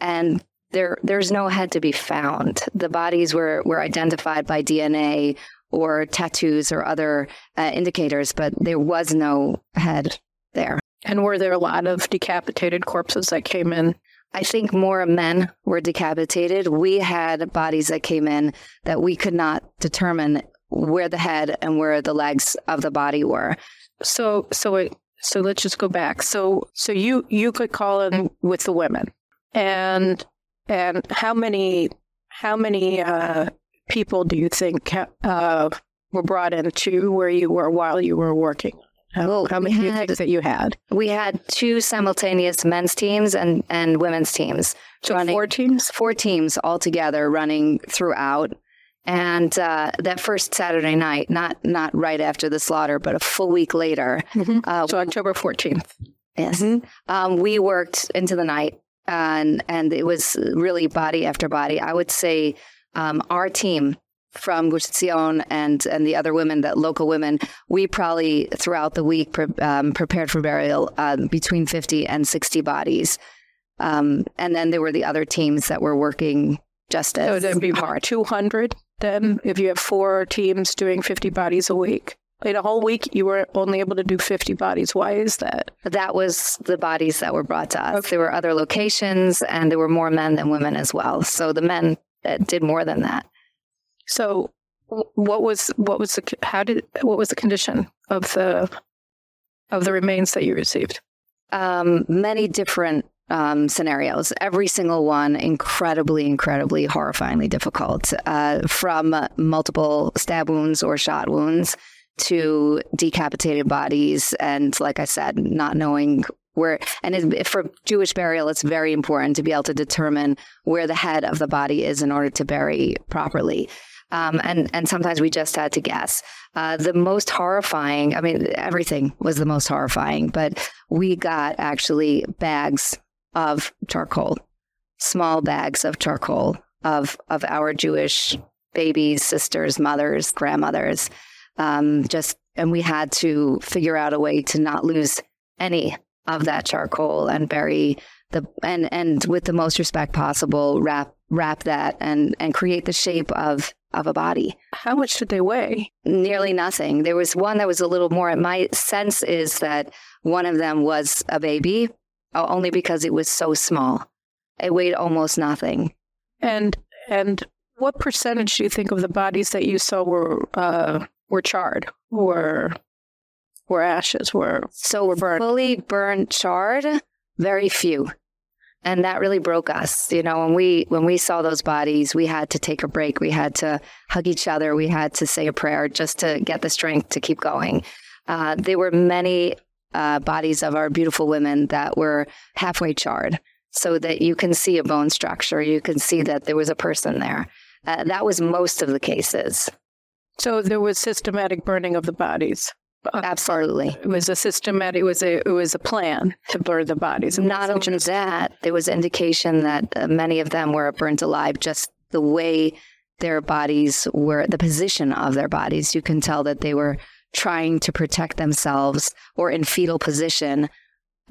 S12: and there there's no head to be found. The bodies were were identified by DNA or tattoos or other uh, indicators, but there was no head there. And were there a lot of decapitated corpses that came in? I think more men were decapitated. We had bodies that came in that we could not determine where the head and where the legs of the body were. So so it, so let's just go back. So so you you could call in with the women.
S18: And and how many how many uh, people
S12: do you think uh, were brought into where you were while you were working? How, well, how many had, that you had? We had two simultaneous men's teams and, and women's teams. So running, four teams? Four teams all together running throughout. And uh, that first Saturday night, not not right after the slaughter, but a full week later. Mm-hmm. Uh, so October 14th. Yes. Mm-hmm. Um, we worked into the night uh, and, and it was really body after body. I would say um, our team from Gush Etzion and and the other women that local women we probably throughout the week pre- um, prepared for burial um, between 50 and 60 bodies um, and then there were the other teams that were working just as so would be hard 200 then if you have four teams doing 50 bodies a week in a whole week you were only able to do 50 bodies why is that that was the bodies that were brought to us okay. there were other locations and there were more men than women as well so the men that did more than that. So what was what was the how did what was the condition of the of the remains that you received? Um, many different um, scenarios, every single one incredibly, incredibly horrifyingly difficult, uh, from multiple stab wounds or shot wounds to decapitated bodies. And like I said, not knowing where and it, for Jewish burial, it's very important to be able to determine where the head of the body is in order to bury properly. Um, and and sometimes we just had to guess. Uh, the most horrifying, I mean, everything was the most horrifying, but we got actually bags of charcoal, small bags of charcoal of of our Jewish babies, sisters, mothers, grandmothers, um, just and we had to figure out a way to not lose any of that charcoal and bury the and and with the most respect possible wrap wrap that and and create the shape of of a body. How much did they weigh? Nearly nothing. There was one that was a little more my sense is that one of them was a baby only because it was so small. It weighed almost nothing. And and what percentage do you think of the
S18: bodies that you saw were uh, were charred or where ashes
S12: were so were burned. fully burned charred very few and that really broke us you know when we when we saw those bodies we had to take a break we had to hug each other we had to say a prayer just to get the strength to keep going uh, there were many uh, bodies of our beautiful women that were halfway charred so that you can see a bone structure you can see that there was a person there uh, that was most of the cases so there was systematic burning of the bodies Absolutely. It was a systematic. It was a it was a plan to burn the bodies. And Not only just, that, there was indication that uh, many of them were burnt alive. Just the way their bodies were, the position of their bodies, you can tell that they were trying to protect themselves or in fetal position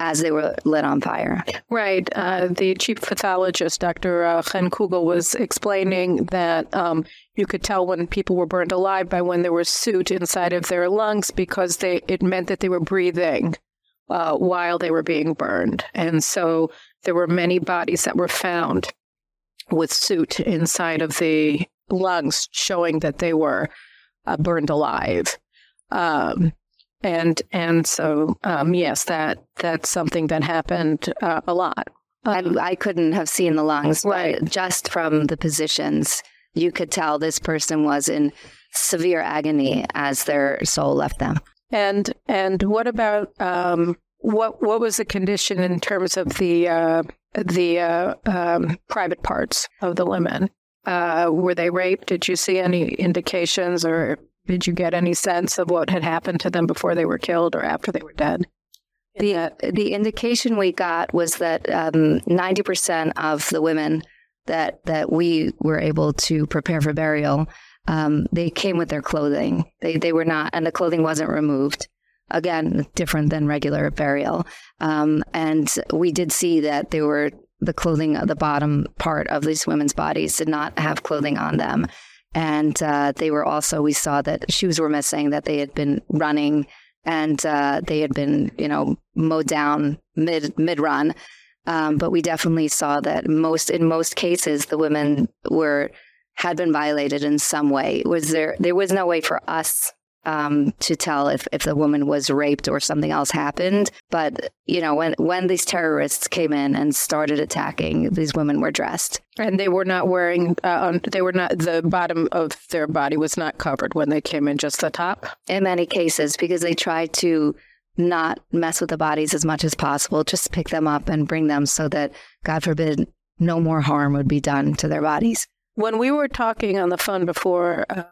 S12: as they were lit on fire.
S18: Right. Uh, the chief pathologist, Dr. Uh, Chen Kugel, was explaining that um, you could tell when people were burned alive by when there was soot inside of their lungs because they it meant that they were breathing uh, while they were being burned. And so there were many bodies that were found with soot inside of the lungs showing that they were uh, burned alive. Um, and and
S12: so um, yes, that that's something that happened uh, a lot. Um, I, I, couldn't have seen the lungs, right. just from the positions, you could tell this person was in severe agony as their soul left them. And and what about um, what what was the condition in terms of the uh, the
S18: uh, um, private parts of the women? Uh, were they raped? Did you see any indications or did you get any sense of what had happened to them before they were killed or after
S12: they were dead? The uh, the indication we got was that um, ninety percent of the women that that we were able to prepare for burial, um, they came with their clothing. They they were not, and the clothing wasn't removed. Again, different than regular burial. Um, and we did see that they were the clothing, the bottom part of these women's bodies did not have clothing on them. And uh, they were also, we saw that shoes were missing, that they had been running and uh, they had been, you know, mowed down mid mid run. Um, but we definitely saw that most in most cases the women were had been violated in some way. Was there there was no way for us um, to tell if, if the woman was raped or something else happened. But, you know, when, when these terrorists came in and started attacking, these women were dressed. And they were not wearing, uh, they were not, the bottom of their body was not covered when they came in, just the top? In many cases, because they tried to not mess with the bodies as much as possible, just pick them up and bring them so that, God forbid, no more harm would be done to their bodies.
S18: When we were talking on the phone before,
S12: uh,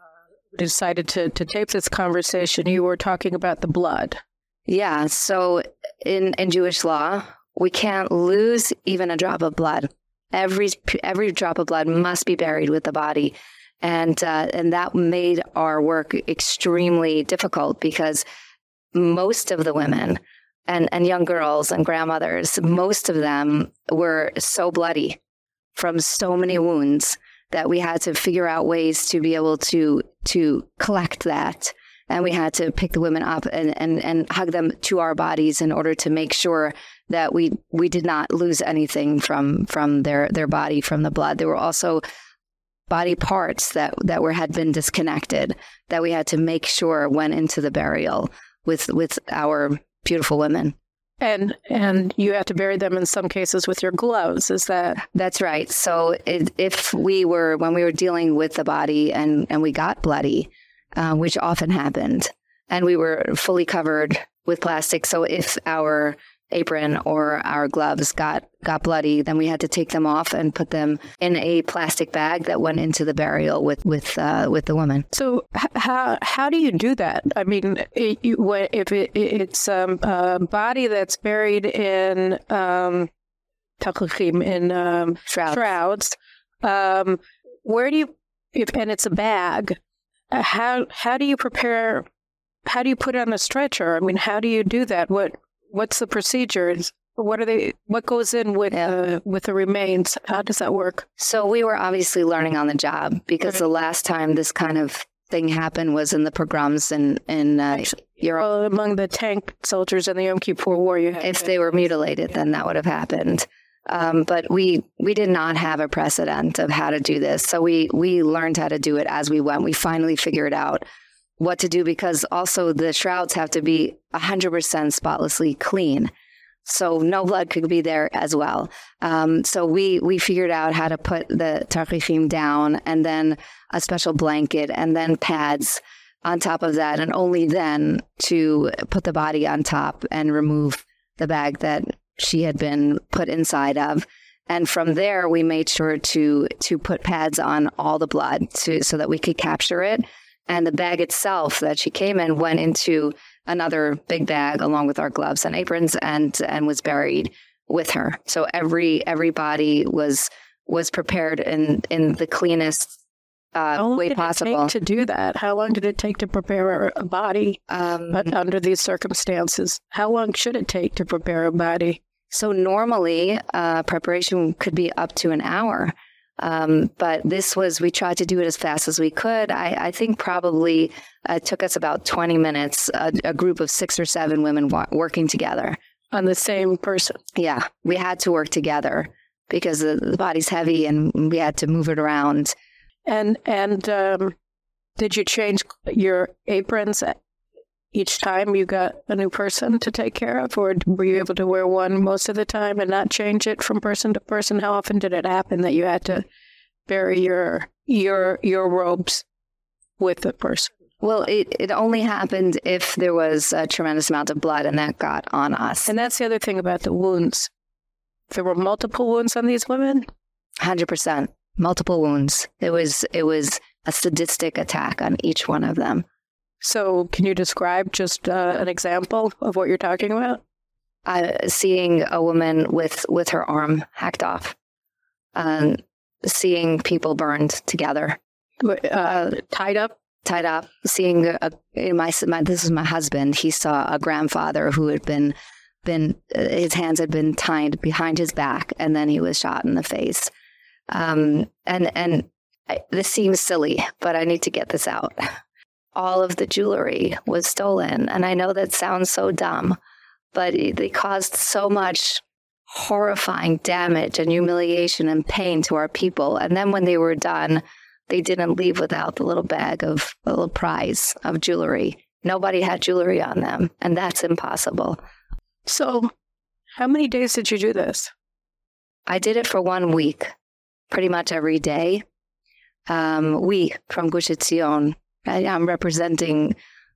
S12: decided to, to tape this conversation, you were talking about the blood. Yeah. So in, in Jewish law, we can't lose even a drop of blood. Every every drop of blood must be buried with the body, and uh, and that made our work extremely difficult because most of the women and and young girls and grandmothers, most of them were so bloody from so many wounds that we had to figure out ways to be able to to collect that and we had to pick the women up and, and, and hug them to our bodies in order to make sure that we we did not lose anything from from their their body from the blood. There were also body parts that that were had been disconnected that we had to make sure went into the burial with with our beautiful women. And and you had to bury them in some cases with your gloves. Is that That's right. So it, if we were when we were dealing with the body and and we got bloody, uh, which often happened, and we were fully covered with plastic. So if our apron or our gloves got got bloody, then we had to take them off and put them in a plastic bag that went into the burial with with uh, with the woman. So how how do you do that? I mean, it, you, if it, it's
S18: um, a body that's buried in um, in um, shrouds, um, where do you if, and it's a bag? Uh, how how do you prepare? How do you put it on a stretcher? I mean, how do you
S12: do that? What what's the procedure? What are they? What goes in with uh, with the remains? How does that work? So we were obviously learning on the job because right. the last time this kind of thing happened was in the pogroms in in uh, Actually, Europe. Well, among the tank soldiers in the Yom Kippur War. You if they were mutilated, then that would have happened. Um, but we we did not have a precedent of how to do this, so we we learned how to do it as we went. We finally figured out what to do because also the shrouds have to be 100% spotlessly clean. So no blood could be there as well. Um, so we we figured out how to put the tarifim down and then a special blanket and then pads on top of that and only then to put the body on top and remove the bag that she had been put inside of and from there we made sure to to put pads on all the blood to, so that we could capture it and the bag itself that she came in went into another big bag along with our gloves and aprons and and was buried with her. So every every body was was prepared in in the cleanest uh, way possible. to do that, how long did it take to prepare a body? Um, but under these circumstances, how long should it take to prepare a body? So normally, uh, preparation could be up to an hour. Um, but this was, we tried to do it as fast as we could. I, I think probably uh, took us about 20 minutes, a, a, group of six or seven women working together. On the same person? Yeah. We had to work together because the, the body's heavy and we had to move it around. And, and, um,
S18: did you change your aprons each time you got a new person to take care of or were you able to wear one most of the time and not change it from person to person how
S12: often did it happen that you had to bury your your your robes with the person well it it only happened if there was a tremendous amount of blood and that got on us and that's the other thing about the wounds there were multiple wounds on these women 100% multiple wounds it was it was a sadistic attack on each one of them so, can you describe just uh, an example of what you're talking about? Uh, seeing a woman with with her arm hacked off, um, seeing people burned together, uh, uh, tied up, tied up. Seeing a, a, my, my this is my husband. He saw a grandfather who had been been uh, his hands had been tied behind his back, and then he was shot in the face. Um, and and I, this seems silly, but I need to get this out all of the jewelry was stolen. And I know that sounds so dumb, but they caused so much horrifying damage and humiliation and pain to our people. And then when they were done, they didn't leave without the little bag of the little prize of jewelry. Nobody had jewelry on them, and that's impossible. So, how many days did you do this? I did it for one week, pretty much every day. Um, we from Gush I'm representing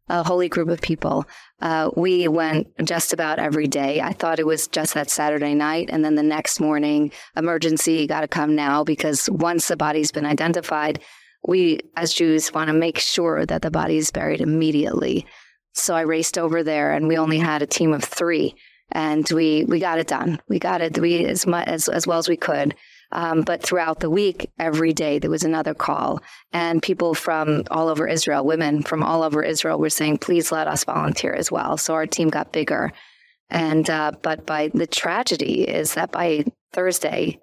S12: a holy group of people. Uh, we went just about every day. I thought it was just that Saturday night. And then the next morning, emergency, got to come now because once the body's been identified, we as Jews want to make sure that the body is buried immediately. So I raced over there and we only had a team of three and we, we got it done. We got it. We as much as, as well as we could. Um, but throughout the week, every day, there was another call. And people from all over Israel, women from all over Israel, were saying, please let us volunteer as well. So our team got bigger. And, uh, but by the tragedy is that by Thursday,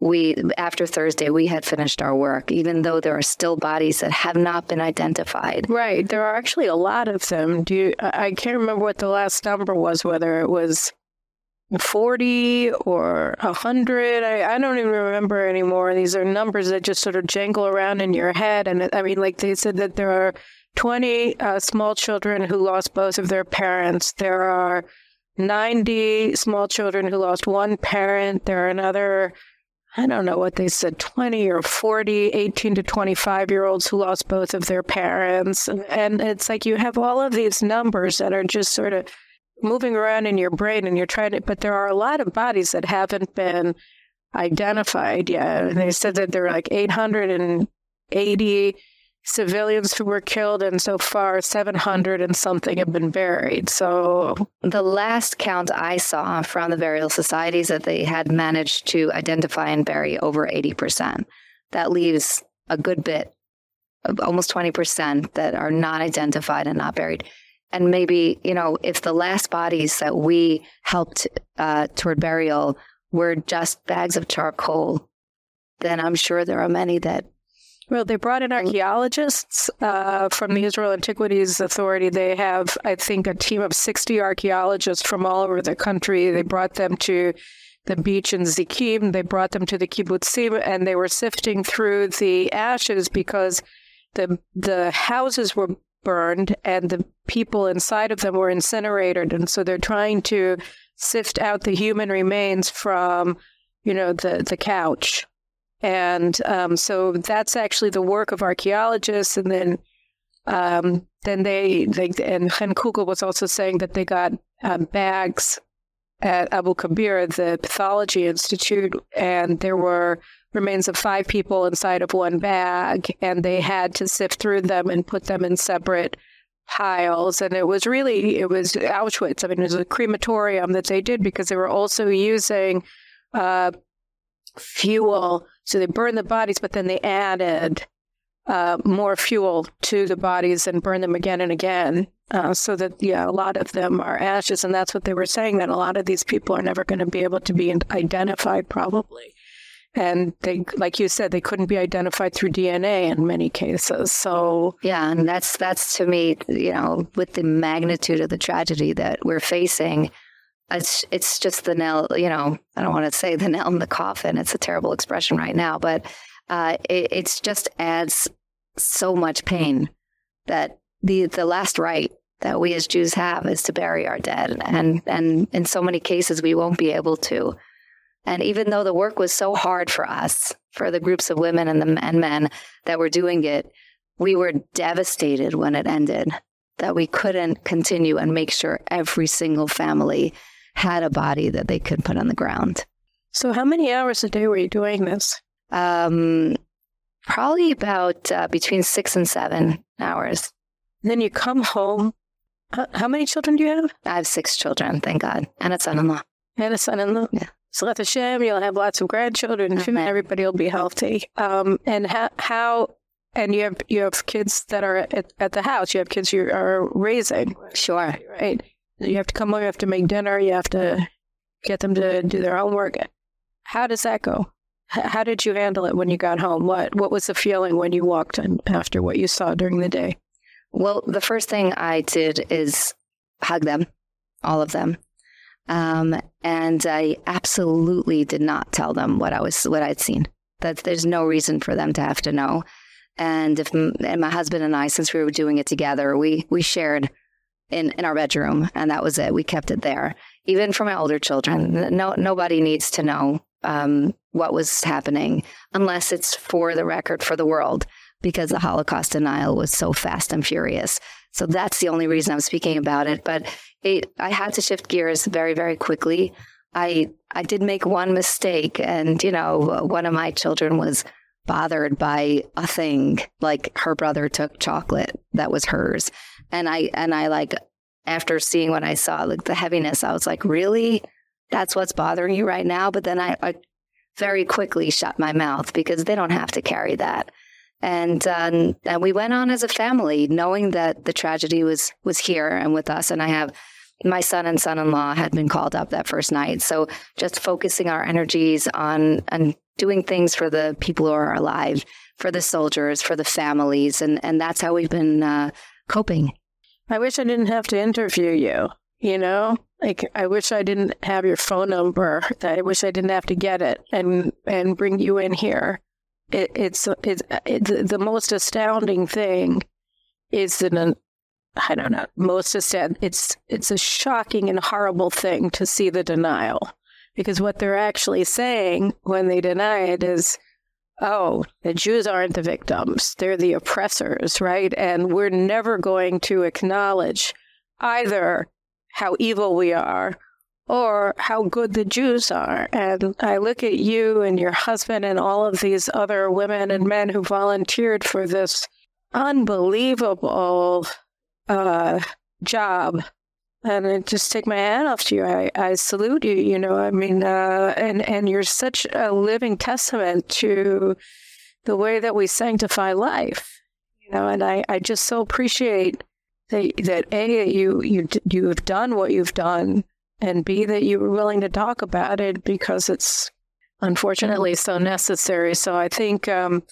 S12: we after Thursday we had finished our work even though there are still bodies that have not been identified. Right, there are actually a lot of them. Do you, I can't remember what the last number
S18: was whether it was 40 or 100 I, I don't even remember anymore these are numbers that just sort of jangle around in your head and i mean like they said that there are 20 uh, small children who lost both of their parents there are 90 small children who lost one parent there are another i don't know what they said 20 or 40 18 to 25 year olds who lost both of their parents and, and it's like you have all of these numbers that are just sort of moving around in your brain and you're trying to but there are a lot of bodies that haven't been identified yet. And they said that there were like 880 civilians
S12: who were killed and so far 700 and something have been buried. So the last count I saw from the burial societies that they had managed to identify and bury over 80%. That leaves a good bit almost 20% that are not identified and not buried and maybe you know if the last bodies that we helped uh, toward burial were just bags of charcoal then i'm sure there are many that well, they brought in mm. archaeologists
S18: uh, from the Israel Antiquities Authority. They have, I think, a team of 60 archaeologists from all over the country. They brought them to the beach in Zikim. They brought them to the kibbutzim, and they were sifting through the ashes because the the houses were burned and the people inside of them were incinerated and so they're trying to sift out the human remains from you know the the couch and um, so that's actually the work of archaeologists and then um, then they, they and Chen Kugel was also saying that they got um, bags at Abu Kabir the pathology institute and there were remains of five people inside of one bag and they had to sift through them and put them in separate piles and it was really it was Auschwitz I mean it was a crematorium that they did because they were also using uh, fuel so they burned the bodies but then they added uh, more fuel to the bodies and burn them again and again uh, so that yeah a lot of them are ashes and that's what they were saying that a lot of these people are never going to be able to be identified probably
S12: and they like you said they couldn't be identified through DNA in many cases. So yeah, and that's that's to me, you know, with the magnitude of the tragedy that we're facing, it's it's just the nail, you know, I don't want to say the nail in the coffin. It's a terrible expression right now, but uh, it it's just adds so much pain that the the last right that we as Jews have is to bury our dead and and in so many cases we won't be able to and even though the work was so hard for us, for the groups of women and the men that were doing it, we were devastated when it ended that we couldn't continue and make sure every single family had a body that they could put on the ground. So how many hours a day were you doing this? Um, probably about uh, between 6 and 7 hours. And then you come home. How many children do you have? I have 6 children, thank God. And a son-in-law.
S18: And a son-in-law. Yeah. So Salat Hashem, you'll have lots of grandchildren. Everybody will be healthy. Um, and how? how and you have you have kids that are at, at, the house. You have kids you are raising. Sure, right. You have to come home. You have to make dinner. You have to get them to do their homework. How does that go? how did you handle it when you got home? What what was the feeling when you walked in after what you saw
S12: during the day? Well, the first thing I did is hug them, all of them. Um, and I absolutely did not tell them what I was, what I'd seen. That there's no reason for them to have to know. And if and my husband and I, since we were doing it together, we we shared in in our bedroom, and that was it. We kept it there, even for my older children. No, nobody needs to know um, what was happening unless it's for the record for the world because the Holocaust denial was so fast and furious. So that's the only reason I'm speaking about it. But it, I had to shift gears very, very quickly. I I did make one mistake, and you know, one of my children was bothered by a thing like her brother took chocolate that was hers, and I and I like after seeing what I saw, like the heaviness, I was like, really, that's what's bothering you right now. But then I, I very quickly shut my mouth because they don't have to carry that. And um, and we went on as a family, knowing that the tragedy was was here and with us. And I have my son and son in law had been called up that first night. So just focusing our energies on and doing things for the people who are alive, for the soldiers, for the families, and and that's how we've been uh, coping. I wish I didn't have to interview you. You know,
S18: like I wish I didn't have your phone number. I wish I didn't have to get it and and bring you in here. It, it's it's uh, it's the most astounding thing is an I don't know, most extent, it's it's a shocking and horrible thing to see the denial because what they're actually saying when they deny it is oh the jews aren't the victims they're the oppressors right and we're never going to acknowledge either how evil we are or how good the jews are and i look at you and your husband and all of these other women and men who volunteered for this unbelievable uh, job. And I just take my hat off to you. I, I salute you, you know, I mean, uh, and, and you're such a living testament to the way that we sanctify life, you know, and I, I just so appreciate that, that A, you, you, you have done what you've done and B, that you were willing to talk about it because it's unfortunately so necessary. So I think, um,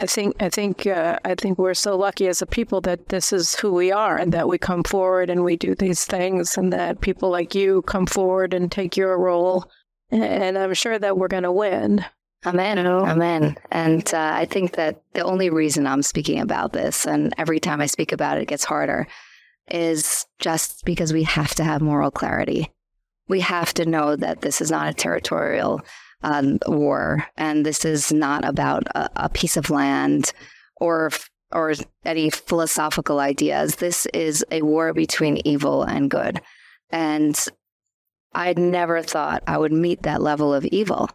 S18: I think I think uh, I think we're so lucky as a people that this is who we are and that we come forward and we do these things and that people like
S12: you come forward and take your role and I'm sure that we're going to win. Amen. Amen. And uh, I think that the only reason I'm speaking about this and every time I speak about it it gets harder is just because we have to have moral clarity. We have to know that this is not a territorial um, war, and this is not about a, a piece of land or or any philosophical ideas. This is a war between evil and good, and I'd never thought I would meet that level of evil.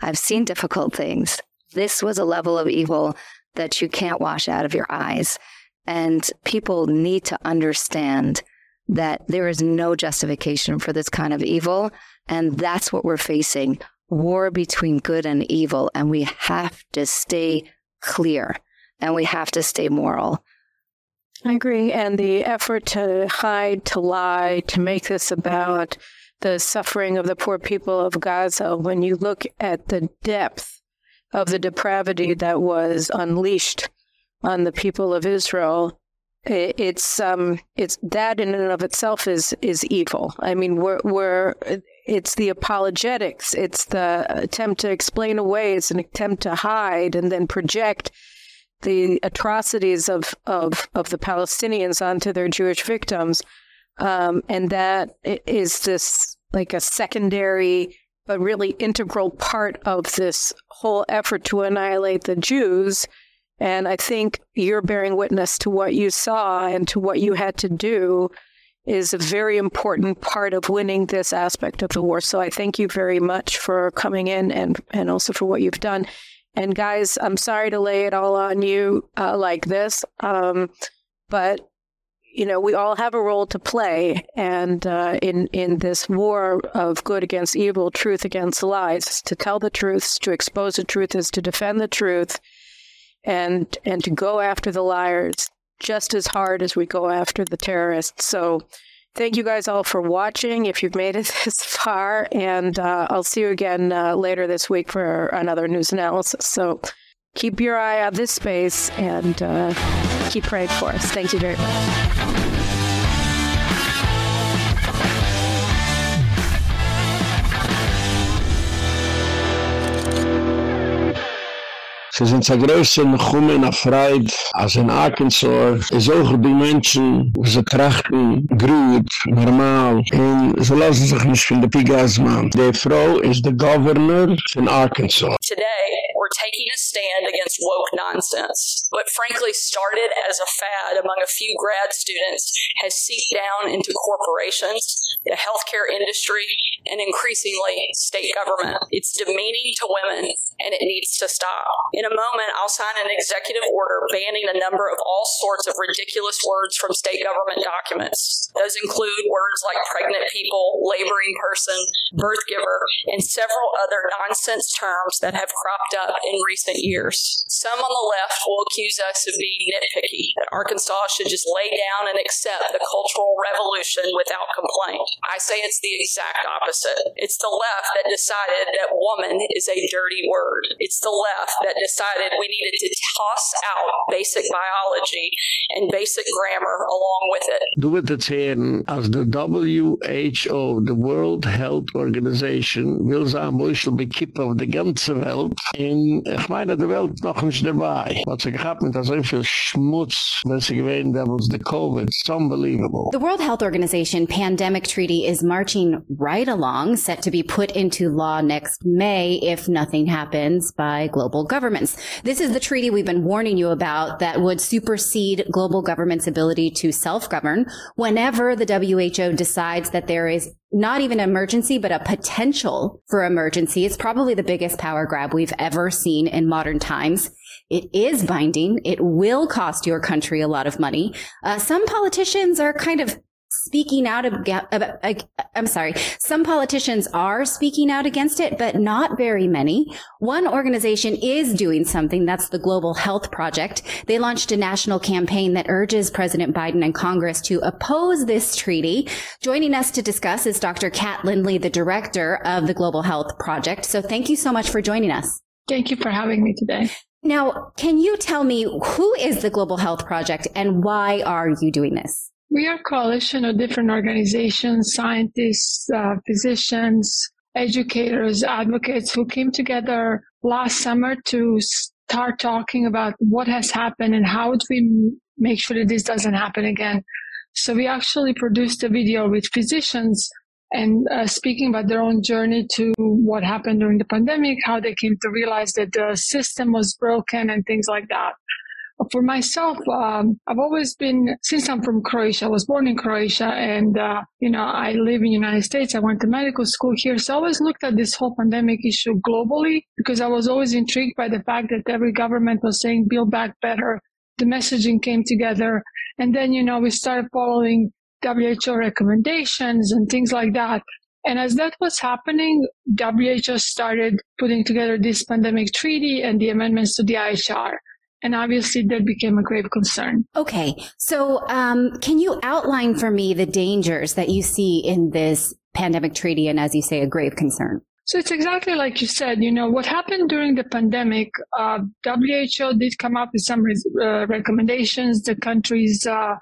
S12: I've seen difficult things. This was a level of evil that you can't wash out of your eyes. And people need to understand that there is no justification for this kind of evil. And that's what we're facing war between good and evil, and we have to stay clear and we have to stay moral.
S18: I agree. And the effort to hide, to lie, to make this about the suffering of the poor people of Gaza, when you look at the depth of the depravity that was unleashed on the people of Israel, it's um it's that in and of itself is is evil. I mean, we're we're it's the apologetics, it's the attempt to explain away, it's an attempt to hide and then project the atrocities of of of the Palestinians onto their Jewish victims. Um, and that is this like a secondary but really integral part of this whole effort to annihilate the Jews. And I think you're bearing witness to what you saw and to what you had to do is a very important part of winning this aspect of the war. So I thank you very much for coming in and and also for what you've done. And guys, I'm sorry to lay it all on you uh, like this. Um, but you know, we all have a role to play and uh, in in this war of good against evil, truth against lies, to tell the truth, to expose the truth is to defend the truth and and to go after the liars just as hard as we go after the terrorists. So thank you guys all for watching if you've made it *laughs* this far. And uh, I'll see you again uh, later this week for another news analysis. So keep your eye on this space and uh, keep praying for us. Thank you very much.
S1: Sie sind zur größten Chumme nach Freit, als in Arkansas, ist auch die Menschen, sie trachten, gut, normal, und sie lassen sich nicht von der pigasman. machen. Die Frau ist der Governor von Arkansas.
S6: Today, we're taking a stand against woke nonsense. What frankly started as a fad among a few grad students has seeped down into corporations, the healthcare industry, and increasingly state government. It's demeaning to women, and it needs to stop. In in a moment, I'll sign an executive order banning a number of all sorts of ridiculous words from state government documents. Those include words like pregnant people, laboring person, birth giver,
S10: and several other nonsense terms that have
S6: cropped up in recent years. Some on the left will accuse us of being nitpicky, that Arkansas should just lay down and accept the cultural revolution without complaint. I say it's the exact opposite. It's the left that decided that woman is a dirty word. It's the left that decided decided we needed to toss out basic biology and basic grammar along with it.
S1: Du the WHO, the World Health Organization, will sagen, wo ich will kippen auf der ganzen Welt. Und ich meine, die Welt noch nicht dabei. Was sie gehabt mit so viel Schmutz, wenn sie gewähnt haben, was COVID. It's unbelievable. The
S19: World Health Organization Pandemic Treaty is marching right along, set to be put into law next May if nothing happens by global government this is the treaty we've been warning you about that would supersede global government's ability to self-govern whenever the WHO decides that there is not even emergency, but a potential for emergency. It's probably the biggest power grab we've ever seen in modern times. It is binding. It will cost your country a lot of money. Uh, some politicians are kind of speaking out about, I'm sorry, some politicians are speaking out against it, but not very many. One organization is doing something. That's the Global Health Project. They launched a national campaign that urges President Biden and Congress to oppose this treaty. Joining us to discuss is Dr. Kat Lindley, the director of the Global Health Project. So thank you so much for joining us. Thank you for having me today. Now, can you tell me who is the Global Health Project and why are you doing this?
S10: We are a coalition of different organizations, scientists, uh, physicians, educators, advocates who came together last summer to start talking about what has happened and how do we make sure that this doesn't happen again. So we actually produced a video with physicians and uh, speaking about their own journey to what happened during the pandemic, how they came to realize that the system was broken and things like that for myself, um, I've always been since I'm from Croatia. I was born in Croatia, and uh, you know I live in United States. I went to medical school here, so I always looked at this whole pandemic issue globally because I was always intrigued by the fact that every government was saying "Build Back Better." The messaging came together, and then you know we started following WHO recommendations and things like that. And as that was happening, WHO started putting together this pandemic treaty and the amendments to the IHR and obviously that became a grave concern.
S19: Okay. So, um, can you outline for me the dangers that you see in this pandemic treaty and, as you say, a grave concern?
S10: So it's exactly like you said. You know what happened during the pandemic. Uh, WHO did come up with some uh, recommendations. The countries' uh,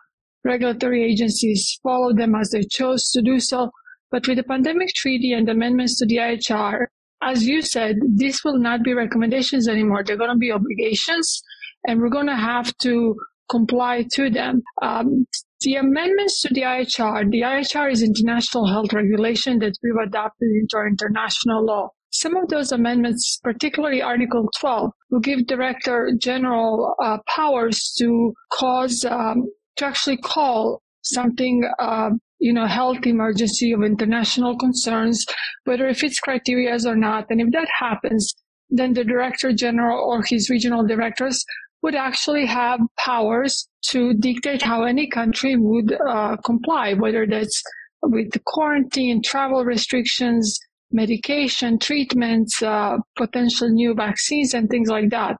S10: regulatory agencies followed them as they chose to do so. But with the pandemic treaty and amendments to the IHR, as you said, these will not be recommendations anymore. They're going to be obligations and we're going to have to comply to them. Um, the amendments to the IHR, the IHR is international health regulation that we've adopted into our international law. Some of those amendments, particularly Article 12, will give Director General uh, powers to cause, um, to actually call something, uh, you know, health emergency of international concerns, whether it fits criteria or not. And if that happens, then the Director General or his regional directors would actually have powers to dictate how any country would uh, comply, whether that's with quarantine, travel restrictions, medication, treatments, uh, potential new vaccines, and things like that.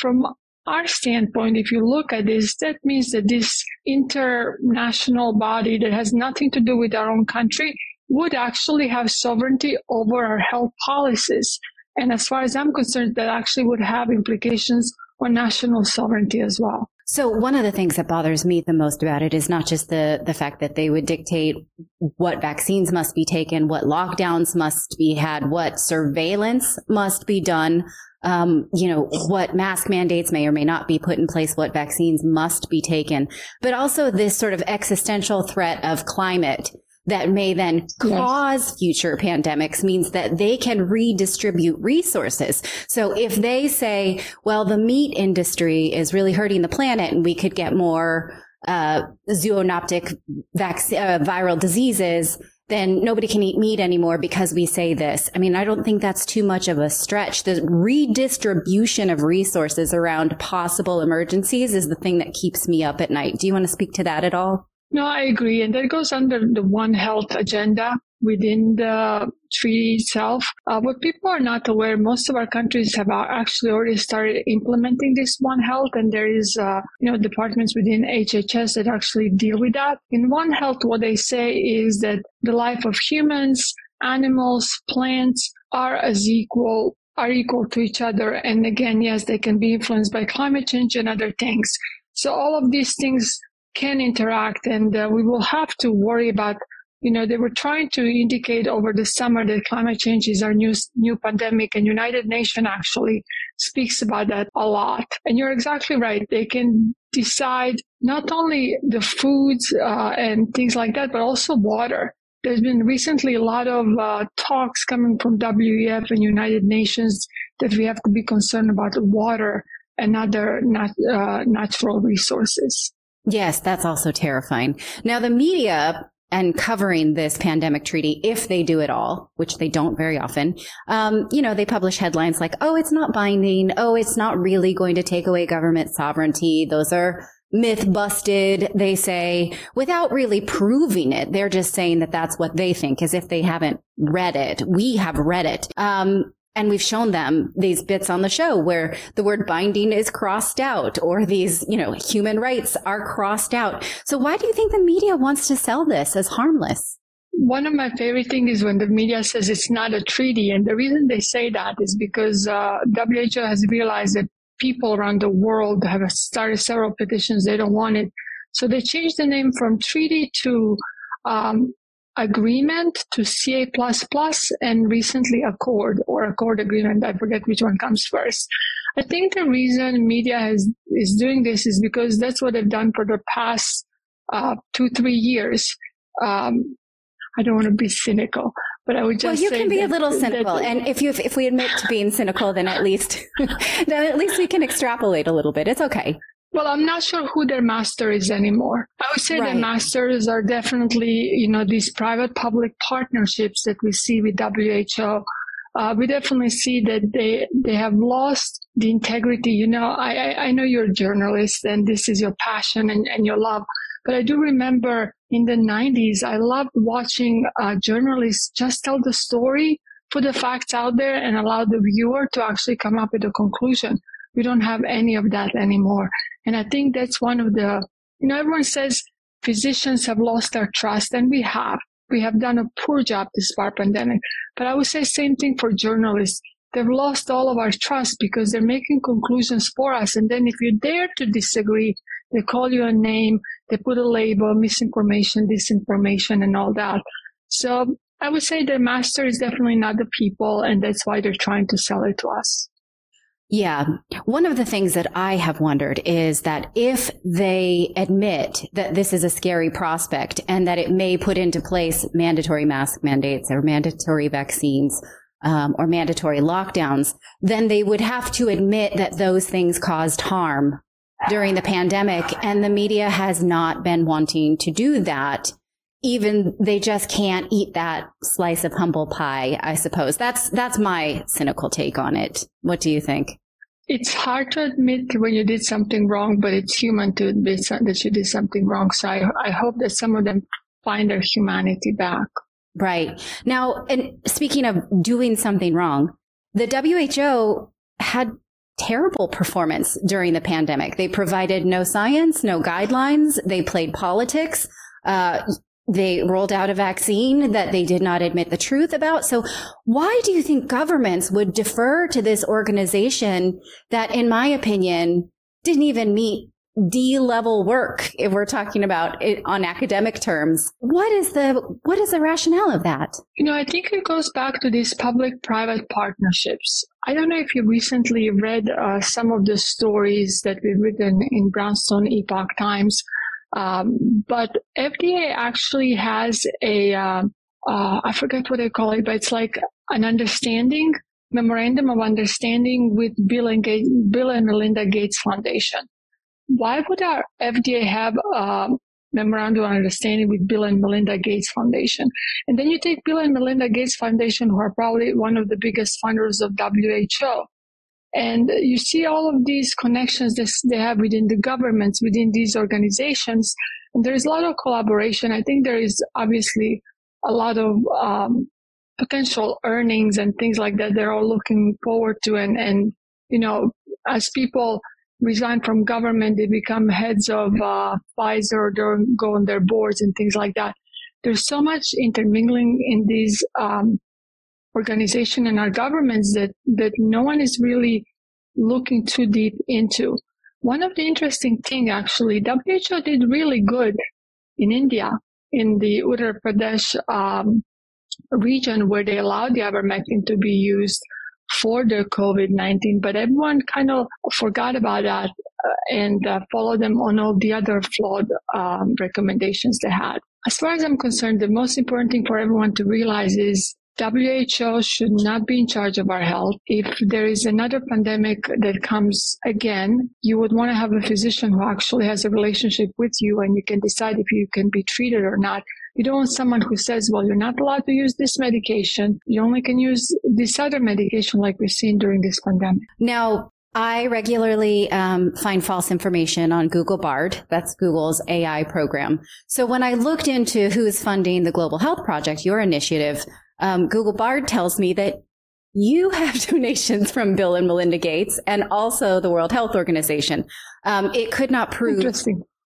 S10: From our standpoint, if you look at this, that means that this international body that has nothing to do with our own country would actually have sovereignty over our health policies. And as far as I'm concerned, that actually would have implications or national sovereignty as well. So one of the things that bothers
S19: me the most about it is not just the the fact that they would dictate what vaccines must be taken, what lockdowns must be had, what surveillance must be done, um, you know, what mask mandates may or may not be put in place, what vaccines must be taken, but also this sort of existential threat of climate that may then cause future pandemics means that they can redistribute resources. So if they say, well, the meat industry is really hurting the planet and we could get more uh, vac- uh, viral diseases, then nobody can eat meat anymore because we say this. I mean, I don't think that's too much of a stretch. The redistribution of resources around possible emergencies is the thing that keeps me up at night. Do you want to speak to that at all?
S10: No, I agree. And that goes under the One Health agenda within the treaty itself. Uh, what people are not aware, most of our countries have actually already started implementing this One Health, and there is, uh, you know, departments within HHS that actually deal with that. In One Health, what they say is that the life of humans, animals, plants are as equal are equal to each other and again yes they can be influenced by climate change and other things so all of these things can interact and uh, we will have to worry about you know they were trying to indicate over the summer that climate change is our new new pandemic and united nation actually speaks about that a lot and you're exactly right they can decide not only the foods uh, and things like that but also water there's been recently a lot of uh, talks coming from WEF and United Nations that we have to be concerned about water and other nat- uh, natural resources.
S19: Yes, that's also terrifying. Now, the media and covering this pandemic treaty, if they do it all, which they don't very often, um, you know, they publish headlines like, oh, it's not binding. Oh, it's not really going to take away government sovereignty. Those are myth busted, they say, without really proving it. They're just saying that that's what they think, as if they haven't read it. We have read it. Um, and we've shown them these bits on the show where the word binding is crossed out or these, you know, human rights are crossed out. So why do you think the media wants to sell this as harmless?
S10: One of my favorite things is when the media says it's not a treaty. And the reason they say that is because uh, WHO has realized that people around the world have started several petitions. They don't want it. So they changed the name from treaty to um, agreement to CA++ and recently Accord or Accord agreement. I forget which one comes first. I think the reason media has, is doing this is because that's what they've done for the past uh, two, three years. Um, I don't want to be cynical,
S19: but I would just. Well, you can be that, a little cynical, that, and if you if we admit to being cynical, then at least *laughs* then at least we can extrapolate a little bit. It's okay.
S10: Well, I'm not sure who their master is anymore. I would say right. their masters are definitely, you know, these private public partnerships that we see with WHO. Uh, we definitely see that they they have lost the integrity. You know, I, I, I know you're a journalist and this is your passion and, and your love. But I do remember in the 90s, I loved watching uh, journalists just tell the story, put the facts out there, and allow the viewer to actually come up with a conclusion. We don't have any of that anymore. And I think that's one of the, you know, everyone says physicians have lost their trust and we have. We have done a poor job this far pandemic. But I would say same thing for journalists. They've lost all of our trust because they're making conclusions for us. And then if you dare to disagree, they call you a name, they put a label, misinformation, disinformation, and all that. So I would say the master is definitely not the people, and that's why they're trying to sell it to us.
S19: Yeah. One of the things that I have wondered is that if they admit that this is a scary prospect and that it may put into place mandatory mask mandates or mandatory vaccines um, or mandatory lockdowns, then they would have to admit that those things caused harm during the pandemic. And the media has not been wanting to do that even they just can't eat that slice of humble pie, I suppose. That's that's my cynical take on it. What do you think?
S10: it's hard to admit when you did something wrong, but it's human to admit that you did something wrong. So I, I hope that some of them find their humanity back. Right.
S19: Now, and speaking of doing something wrong, the WHO had terrible performance during the pandemic. They provided no science, no guidelines. They played politics. Uh, they rolled out a vaccine that they did not admit the truth about. So why do you think governments would defer to this organization that, in my opinion, didn't even meet D level work if we're talking about it on academic terms. What is the what is the rationale of that?
S10: You know, I think it goes back to these public private partnerships. I don't know if you recently read uh, some of the stories that we've written in Brownstone Epoch Times um, but FDA actually has a uh, uh, I forget what they call it, but it's like an understanding memorandum of understanding with Bill and, Ga- Bill and Melinda Gates Foundation. Why would our FDA have a um, memorandum of understanding with Bill and Melinda Gates Foundation? And then you take Bill and Melinda Gates Foundation, who are probably one of the biggest funders of WHO. And you see all of these connections that they have within the governments, within these organizations. And there's a lot of collaboration. I think there is obviously a lot of um, potential earnings and things like that they're all looking forward to. And, and you know, as people resign from government, they become heads of uh, Pfizer, they go on their boards and things like that. There's so much intermingling in these um, organization and our governments that, that no one is really looking too deep into. One of the interesting thing actually, WHO did really good in India in the Uttar Pradesh um, region where they allowed the ivermectin to be used for the COVID-19, but everyone kind of forgot about that uh, and uh, followed them on all the other flawed um, recommendations they had. As far as I'm concerned, the most important thing for everyone to realize is WHO should not be in charge of our health. If there is another pandemic that comes again, you would want to have a physician who actually has a relationship with you and you can decide if you can be treated or not. You don't want someone who says, well, you're not allowed to use this medication. You only can use this other medication like we've seen during this pandemic. Now,
S19: I regularly um, find false information on Google Bard. That's Google's AI program. So when I looked into who's funding the Global Health Project, your initiative, um, Google Bard tells me that you have *laughs* donations from Bill and Melinda Gates and also the World Health Organization. Um, it could not prove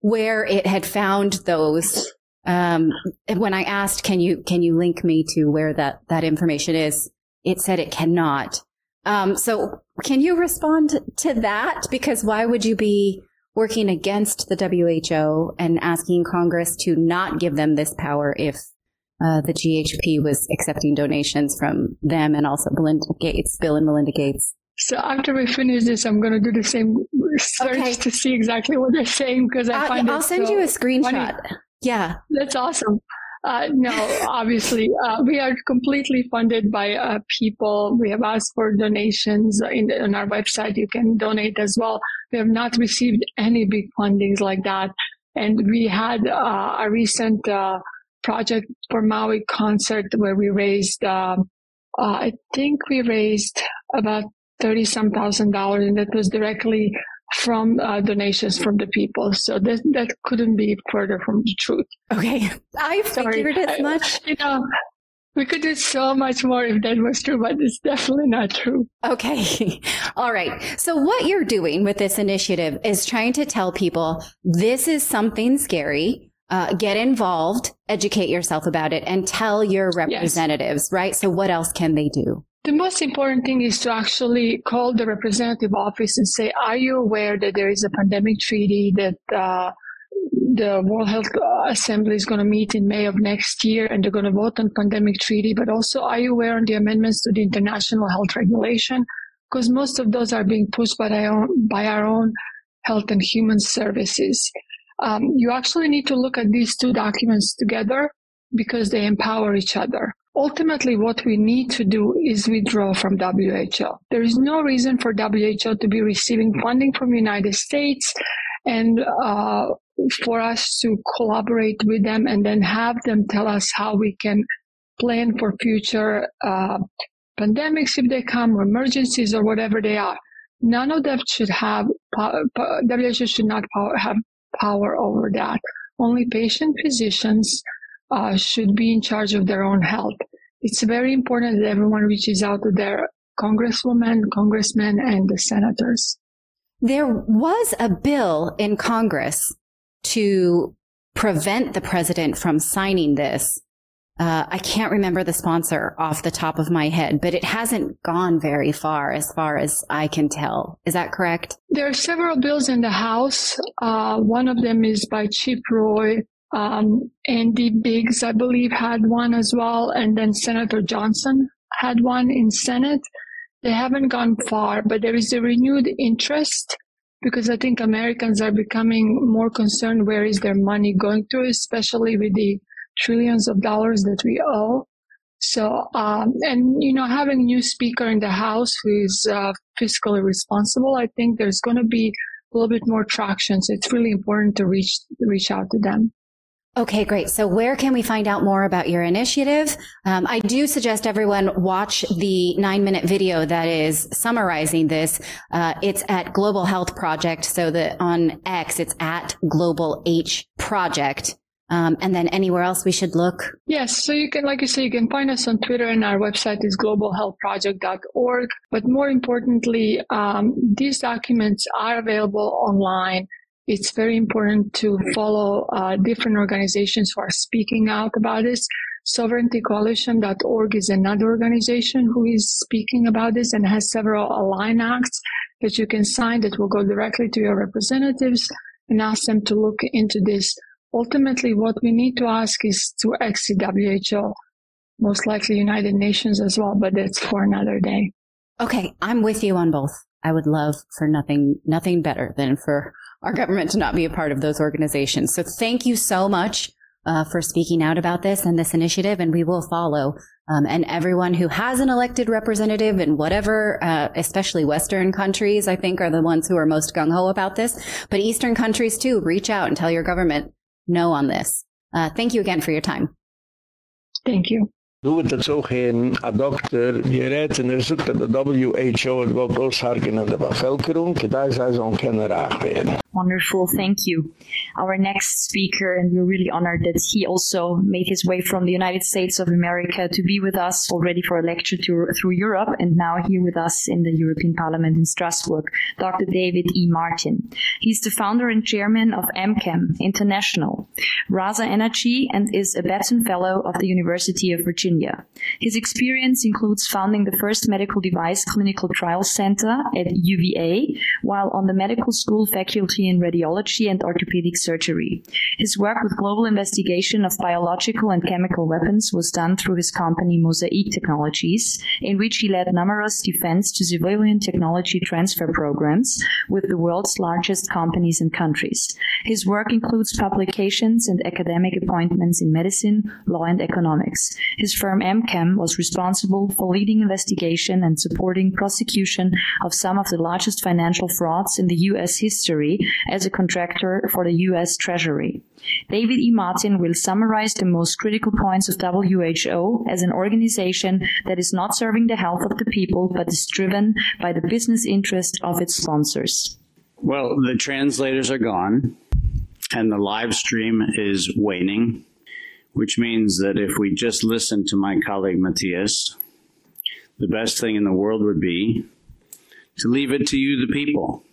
S19: where it had found those. Um, when I asked, "Can you can you link me to where that that information is?" It said it cannot. Um, so, can you respond to that? Because why would you be working against the WHO and asking Congress to not give them this power if uh, the GHP was accepting donations from them and also Melinda Gates, Bill and Melinda Gates.
S10: So after we finish this, I'm going to do the same search okay. to see exactly what they're saying because I find will find I'll send so you a screenshot. Funny. Yeah, that's awesome. Uh, no, obviously, uh, we are completely funded by uh, people. We have asked for donations in the, on our website. You can donate as well. We have not received any big fundings like that. And we had uh, a recent uh, project for Maui concert where we raised, um, uh, I think we raised about 30 some thousand dollars and that was directly from uh, donations from the people. So that that couldn't be further from the truth. Okay,
S19: I figured as much. I, you know,
S10: we could do so much more if that was true, but it's definitely not true. Okay, *laughs* all right.
S19: So what you're doing with this initiative is trying to tell people this is something scary uh, get involved, educate yourself about it, and tell your representatives, yes. right? So, what else can they do?
S10: The most important thing is to actually call the representative office and say, Are you aware that there is a pandemic treaty that uh, the World Health uh, Assembly is going to meet in May of next year and they're going to vote on pandemic treaty? But also, are you aware on the amendments to the international health regulation? Because most of those are being pushed by, own, by our own health and human services um, you actually need to look at these two documents together because they empower each other. Ultimately, what we need to do is withdraw from WHO. There is no reason for WHO to be receiving funding from United States and uh, for us to collaborate with them and then have them tell us how we can plan for future uh, pandemics if they come or emergencies or whatever they are. None of that should have, WHO should not have power over that. Only patient physicians uh, should be in charge of their own health. It's very important that everyone reaches out to their congresswoman, congressmen, and the senators. There was a bill in Congress to
S19: prevent the president from signing this. Uh, I can't remember the sponsor off the top of my head, but it hasn't gone very far as far as I can tell. Is that correct?
S10: There are several bills in the House. Uh, one of them is by Chip Roy. Um, Andy Biggs, I believe, had one as well. And then Senator Johnson had one in Senate. They haven't gone far, but there is a renewed interest because I think Americans are becoming more concerned where is their money going to, especially with the trillions of dollars that we owe. So, um, and you know, having a new speaker in the House who is uh, fiscally responsible, I think there's going to be a little bit more traction. So it's really important to reach reach out to them. Okay, great. So where can we find out more about your initiative? Um, I do
S19: suggest everyone watch the nine minute video that is summarizing this. Uh, it's at Global Health Project. So that on X, it's at Global H Project um, and then anywhere else we should look?
S10: Yes. So you can, like you say, you can find us on Twitter and our website is globalhealthproject.org. But more importantly, um, these documents are available online. It's very important to follow uh, different organizations who are speaking out about this. Sovereigntycoalition.org is another organization who is speaking about this and has several align acts that you can sign that will go directly to your representatives and ask them to look into this ultimately what we need to ask is to exit WHO, most likely United Nations as well, but that's for another day. Okay, I'm with you on both.
S19: I would love for nothing nothing better than for our government to not be a part of those organizations. So thank you so much uh, for speaking out about this and this initiative, and we will follow. Um, and everyone who has an elected representative in whatever, uh, especially Western countries, I think are the ones who are most gung ho about this. But Eastern countries too, reach out and tell your government no on this. Uh, thank you again for your time. Thank you.
S1: Du wird a Doktor, der WHO und wollt an der Bevölkerung, da ist also ein werden.
S3: Wonderful, thank you. Our next speaker, and we're really honored that he also made his way from the United States of America to be with us already for a lecture tour through Europe, and now here with us in the European Parliament in Strasbourg, Dr. David E. Martin. He's the founder and chairman of MCAM International, Rasa Energy, and is a Batten Fellow of the University of Virginia. His experience includes founding the first medical device clinical trial center at UVA, while on the medical school faculty in radiology and orthopedic surgery. His work with global investigation of biological and chemical weapons was done through his company Mosaic Technologies, in which he led numerous defense to civilian technology transfer programs with the world's largest companies and countries. His work includes publications and academic appointments in medicine, law and economics. His firm MCAM was responsible for leading investigation and supporting prosecution of some of the largest financial frauds in the US history as a contractor for the US Treasury. David E. Martin will summarize the most critical points of WHO as an organization that is not serving the health of the people but is driven by the business interest of its sponsors.
S20: Well, the translators are gone and the live stream is waning, which means that if we just listen to my colleague Matthias, the best thing in the world would be to leave it to you the people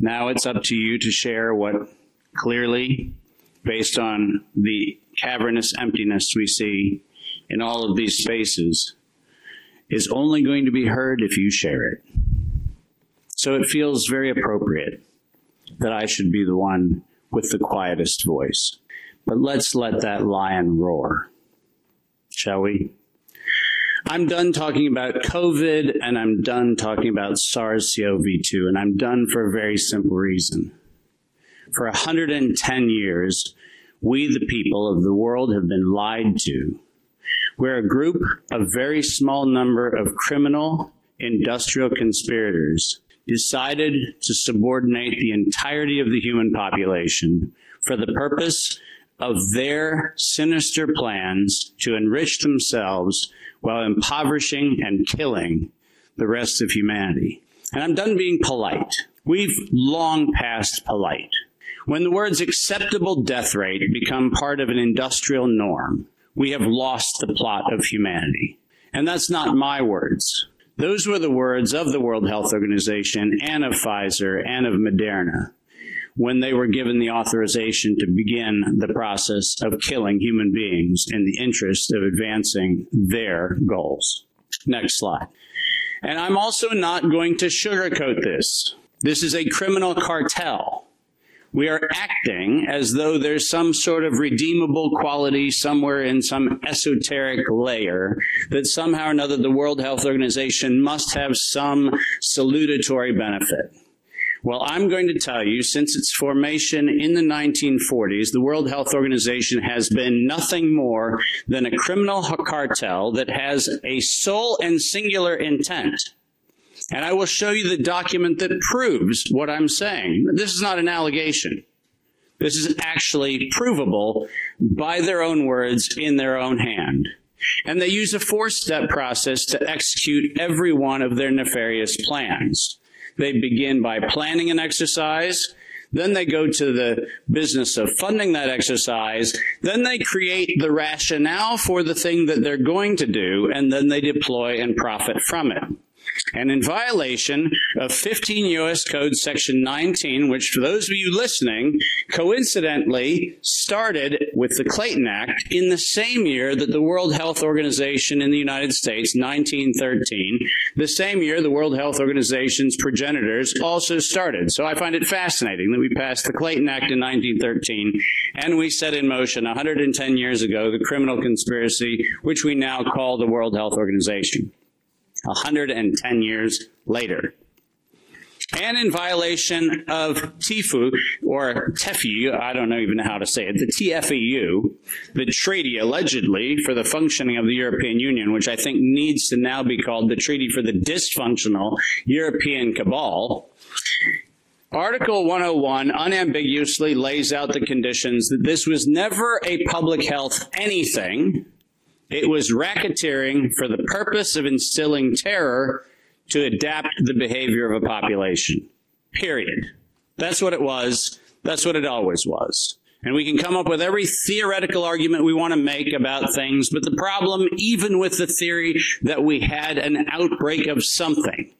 S20: now it's up to you to share what clearly, based on the cavernous emptiness we see in all of these spaces, is only going to be heard if you share it. So it feels very appropriate that I should be the one with the quietest voice. But let's let that lion roar, shall we? I'm done talking about COVID and I'm done talking about SARS-CoV-2 and I'm done for a very simple reason. For 110 years, we the people of the world have been lied to. We're a group of very small number of criminal industrial conspirators decided to subordinate the entirety of the human population for the purpose of their sinister plans to enrich themselves while impoverishing and killing the rest of humanity. And I'm done being polite. We've long passed polite. When the words acceptable death rate become part of an industrial norm, we have lost the plot of humanity. And that's not my words. Those were the words of the World Health Organization and of Pfizer and of Moderna when they were given the authorization to begin the process of killing human beings in the interest of advancing their goals. Next slide. And I'm also not going to sugarcoat this. This is a criminal cartel. We are acting as though there's some sort of redeemable quality somewhere in some esoteric layer that somehow or another the World Health Organization must have some salutatory benefit. Well, I'm going to tell you since its formation in the 1940s, the World Health Organization has been nothing more than a criminal cartel that has a sole and singular intent. And I will show you the document that proves what I'm saying. This is not an allegation. This is actually provable by their own words in their own hand. And they use a four-step process to execute every one of their nefarious plans. They begin by planning an exercise. Then they go to the business of funding that exercise. Then they create the rationale for the thing that they're going to do, and then they deploy and profit from it and in violation of 15 U.S. Code Section 19, which for those of you listening, coincidentally started with the Clayton Act in the same year that the World Health Organization in the United States, 1913, the same year the World Health Organization's progenitors also started. So I find it fascinating that we passed the Clayton Act in 1913 and we set in motion 110 years ago the criminal conspiracy, which we now call the World Health Organization. 110 years later. And in violation of TIFU, or TEFU, I don't know even know how to say it, the TFEU, the treaty allegedly for the functioning of the European Union, which I think needs to now be called the Treaty for the Dysfunctional European Cabal, Article 101 unambiguously lays out the conditions that this was never a public health anything it was racketeering for the purpose of instilling terror to adapt the behavior of a population. Period. That's what it was. That's what it always was. And we can come up with every theoretical argument we want to make about things, but the problem even with the theory that we had an outbreak of something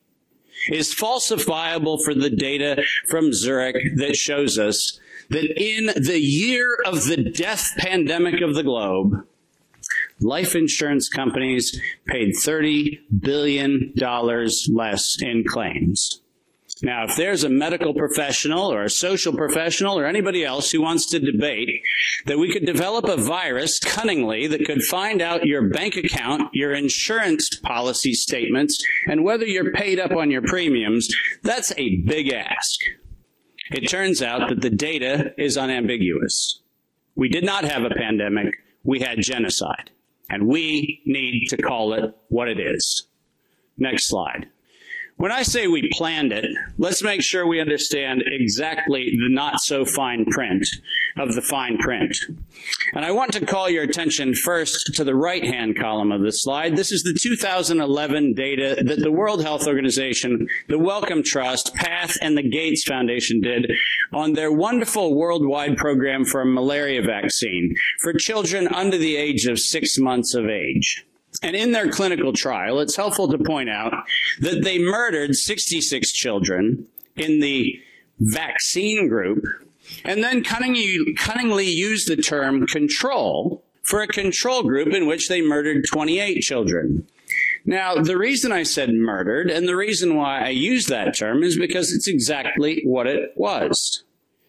S20: is falsifiable for the data from Zurich that shows us that in the year of the death pandemic of the globe, life insurance companies paid 30 billion dollars less in claims. Now, if there's a medical professional or a social professional or anybody else who wants to debate that we could develop a virus cunningly that could find out your bank account, your insurance policy statements, and whether you're paid up on your premiums, that's a big ask. It turns out that the data is unambiguous. We did not have a pandemic, we had genocide and we need to call it what it is. Next slide when I say we planned it, let's make sure we understand exactly the not so fine print of the fine print. And I want to call your attention first to the right-hand column of the slide. This is the 2011 data that the World Health Organization, the Wellcome Trust, PATH and the Gates Foundation did on their wonderful worldwide program for a malaria vaccine for children under the age of 6 months of age. And in their clinical trial, it's helpful to point out that they murdered 66 children in the vaccine group and then cunningly, cunningly used the term control for a control group in which they murdered 28 children. Now, the reason I said murdered and the reason why I use that term is because it's exactly what it was.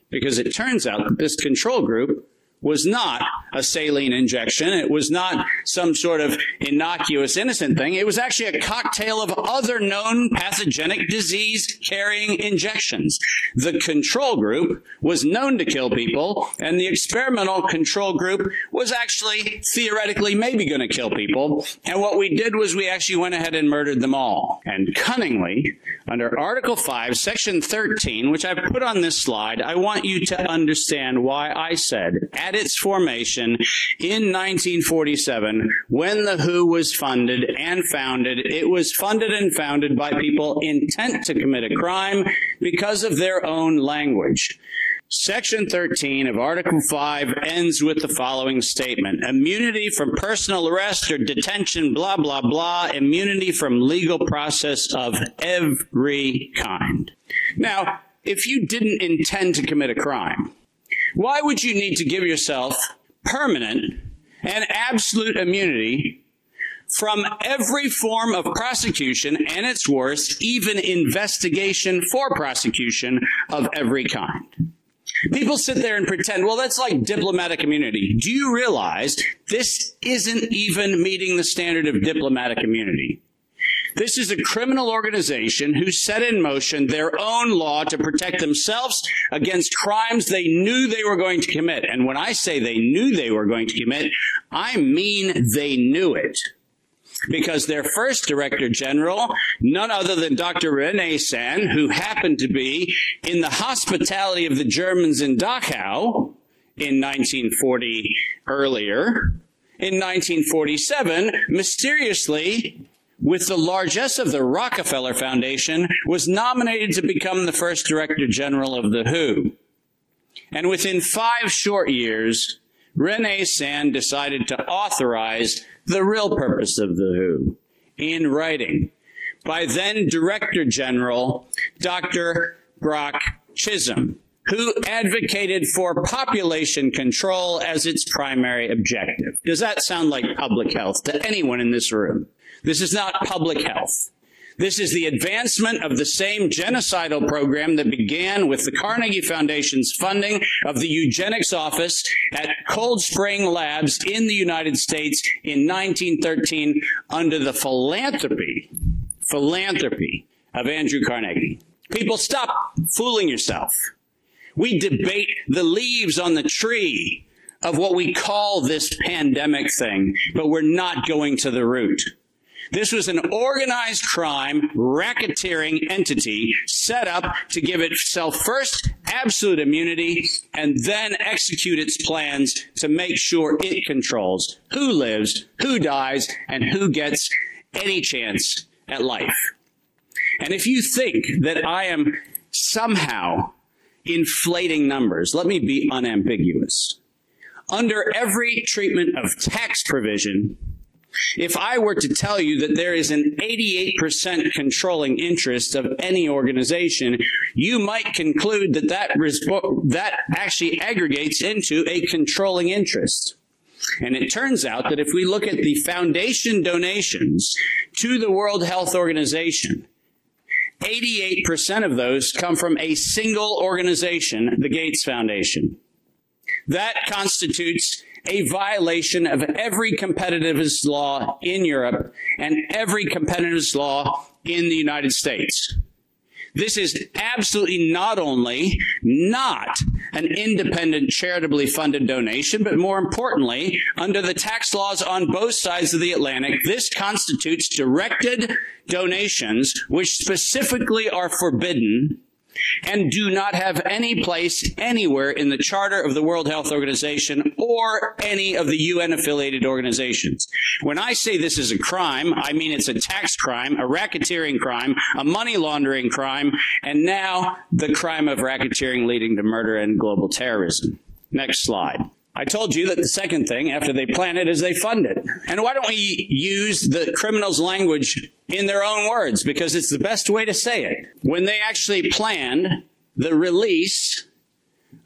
S20: Because it turns out that this control group was not a saline injection. It was not some sort of innocuous innocent thing. It was actually a cocktail of other known pathogenic disease carrying injections. The control group was known to kill people and the experimental control group was actually theoretically maybe going to kill people. And what we did was we actually went ahead and murdered them all. And cunningly, under Article 5, Section 13, which I put on this slide, I want you to understand why I said at its formation in 1947 when the WHO was funded and founded. It was funded and founded by people intent to commit a crime because of their own language. Section 13 of Article 5 ends with the following statement. Immunity from personal arrest or detention blah blah blah, immunity from legal process of every kind. Now, if you didn't intend to commit a crime, why would you need to give yourself permanent and absolute immunity from every form of prosecution and its worst, even investigation for prosecution of every kind? People sit there and pretend, well, that's like diplomatic immunity. Do you realize this isn't even meeting the standard of diplomatic immunity? This is a criminal organization who set in motion their own law to protect themselves against crimes they knew they were going to commit. And when I say they knew they were going to commit, I mean they knew it because their first director general none other than Dr. Rene Sand who happened to be in the hospitality of the Germans in Dachau in 1940 earlier in 1947 mysteriously with the largesse of the Rockefeller Foundation was nominated to become the first director general of the WHO. And within 5 short years, Rene Sand decided to authorize the real purpose of the WHO in writing by then Director General Dr. Brock Chisholm who advocated for population control as its primary objective. Does that sound like public health to anyone in this room? This is not public health. This is the advancement of the same genocidal program that began with the Carnegie Foundation's funding of the eugenics office at Cold Spring Labs in the United States in 1913 under the philanthropy philanthropy of Andrew Carnegie. People stop fooling yourself. We debate the leaves on the tree of what we call this pandemic thing, but we're not going to the root. This was an organized crime racketeering entity set up to give itself first absolute immunity and then execute its plans to make sure it controls who lives, who dies, and who gets any chance at life. And if you think that I am somehow inflating numbers, let me be unambiguous. Under every treatment of tax provision, if I were to tell you that there is an 88% controlling interest of any organization, you might conclude that that that actually aggregates into a controlling interest. And it turns out that if we look at the foundation donations to the World Health Organization, 88% of those come from a single organization, the Gates Foundation. That constitutes a violation of every competitiveness law in Europe and every competitiveness law in the United States. This is absolutely not only not an independent charitably funded donation, but more importantly, under the tax laws on both sides of the Atlantic, this constitutes directed donations which specifically are forbidden and do not have any place anywhere in the charter of the World Health Organization or any of the UN affiliated organizations. When I say this is a crime, I mean it's a tax crime, a racketeering crime, a money laundering crime, and now the crime of racketeering leading to murder and global terrorism. Next slide. I told you that the second thing after they plan it is they fund it. And why don't we use the criminals language in their own words because it's the best way to say it. When they actually planned the release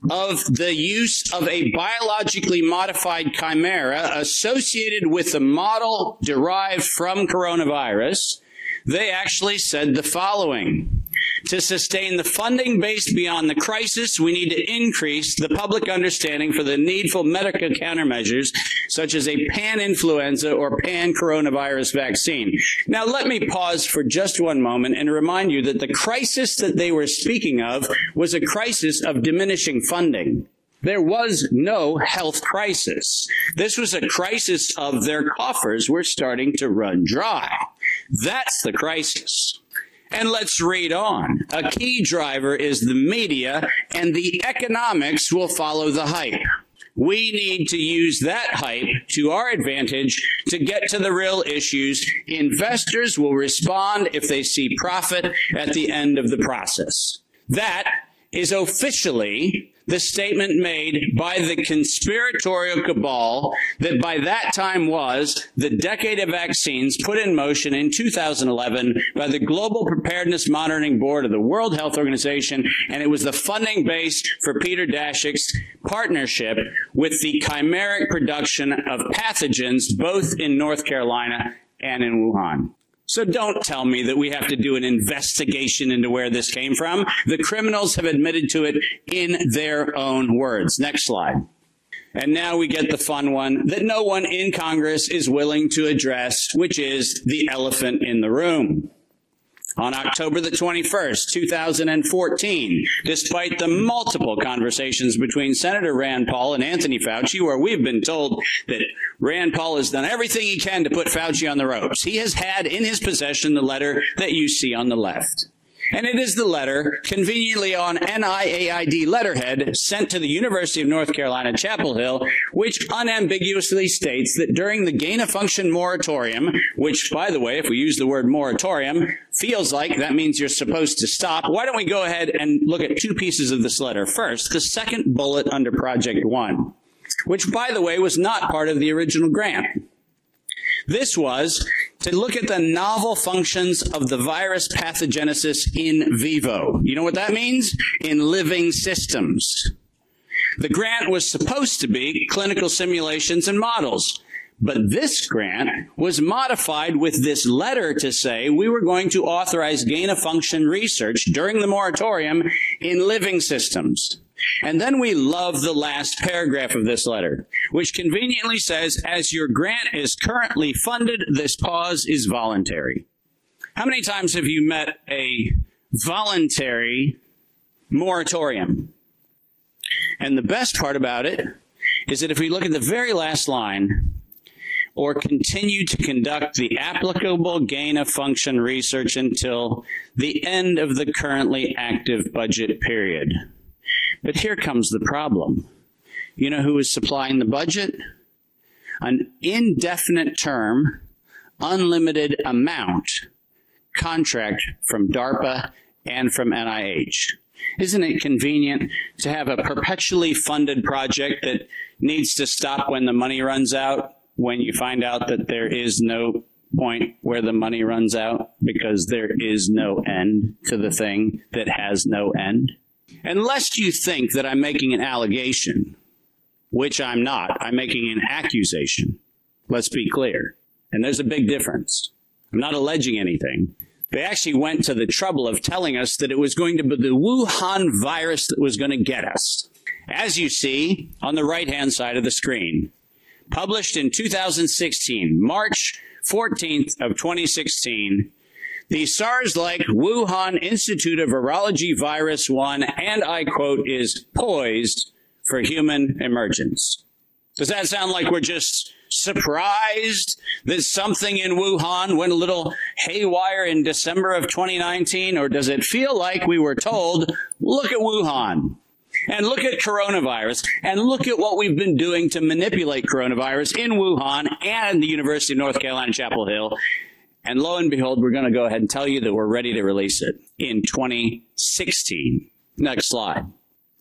S20: of the use of a biologically modified chimera associated with the model derived from coronavirus, they actually said the following. To sustain the funding based beyond the crisis, we need to increase the public understanding for the needful medical countermeasures such as a pan-influenza or pan-coronavirus vaccine. Now let me pause for just one moment and remind you that the crisis that they were speaking of was a crisis of diminishing funding. There was no health crisis. This was a crisis of their coffers were starting to run dry. That's the crisis. And let's read on. A key driver is the media and the economics will follow the hype. We need to use that hype to our advantage to get to the real issues. Investors will respond if they see profit at the end of the process. That is officially the statement made by the conspiratorial cabal that by that time was the decade of vaccines put in motion in 2011 by the Global Preparedness Monitoring Board of the World Health Organization and it was the funding base for Peter Daszak's partnership with the chimeric production of pathogens both in North Carolina and in Wuhan. So don't tell me that we have to do an investigation into where this came from. The criminals have admitted to it in their own words. Next slide. And now we get the fun one that no one in Congress is willing to address, which is the elephant in the room on October the 21st, 2014, despite the multiple conversations between Senator Rand Paul and Anthony Fauci where we've been told that Rand Paul has done everything he can to put Fauci on the ropes. He has had in his possession the letter that you see on the left and it is the letter conveniently on NIAID letterhead sent to the University of North Carolina Chapel Hill which unambiguously states that during the gain of function moratorium which by the way if we use the word moratorium feels like that means you're supposed to stop why don't we go ahead and look at two pieces of this letter first the second bullet under project 1 which by the way was not part of the original grant this was to look at the novel functions of the virus pathogenesis in vivo. You know what that means? In living systems. The grant was supposed to be clinical simulations and models. But this grant was modified with this letter to say we were going to authorize gain of function research during the moratorium in living systems. And then we love the last paragraph of this letter, which conveniently says as your grant is currently funded, this pause is voluntary. How many times have you met a voluntary moratorium? And the best part about it is that if we look at the very last line, or continue to conduct the applicable gain of function research until the end of the currently active budget period. But here comes the problem. You know who is supplying the budget? An indefinite term, unlimited amount contract from DARPA and from NIH. Isn't it convenient to have a perpetually funded project that needs to stop when the money runs out, when you find out that there is no point where the money runs out because there is no end to the thing that has no end? unless you think that I'm making an allegation, which I'm not. I'm making an accusation. Let's be clear. And there's a big difference. I'm not alleging anything. They actually went to the trouble of telling us that it was going to be the Wuhan virus that was going to get us. As you see on the right-hand side of the screen, published in 2016, March 14th of 2016, the SARS-like Wuhan Institute of Virology virus 1 and I quote is poised for human emergence. Does that sound like we're just surprised that something in Wuhan went a little haywire in December of 2019 or does it feel like we were told look at Wuhan and look at coronavirus and look at what we've been doing to manipulate coronavirus in Wuhan and the University of North Carolina Chapel Hill and lo and behold, we're going to go ahead and tell you that we're ready to release it in 2016. Next slide.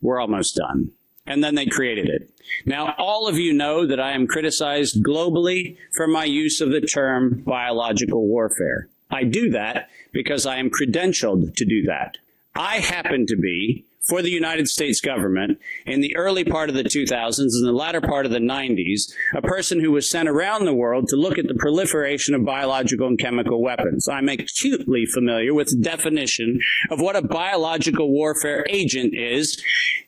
S20: We're almost done. And then they created it. Now, all of you know that I am criticized globally for my use of the term biological warfare. I do that because I am credentialed to do that. I happen to be for the United States government in the early part of the 2000s and the latter part of the 90s, a person who was sent around the world to look at the proliferation of biological and chemical weapons. I'm acutely familiar with the definition of what a biological warfare agent is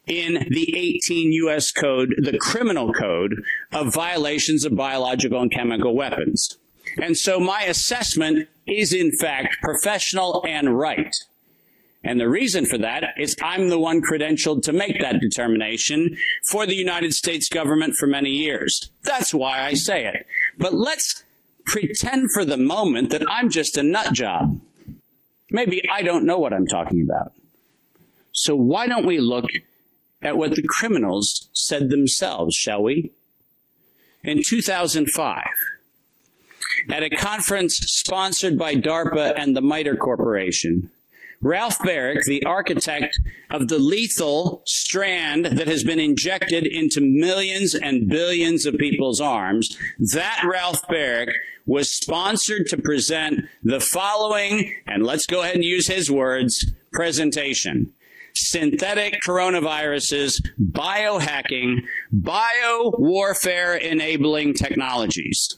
S20: in the 18 US code, the criminal code of violations of biological and chemical weapons. And so my assessment is in fact professional and right. And the reason for that is I'm the one credentialed to make that determination for the United States government for many years. That's why I say it. But let's pretend for the moment that I'm just a nut job. Maybe I don't know what I'm talking about. So why don't we look at what the criminals said themselves, shall we? In 2005, at a conference sponsored by DARPA and the MITRE Corporation, Ralph Baric, the architect of the lethal strand that has been injected into millions and billions of people's arms, that Ralph Baric was sponsored to present the following and let's go ahead and use his words presentation synthetic coronaviruses, biohacking, biowarfare enabling technologies.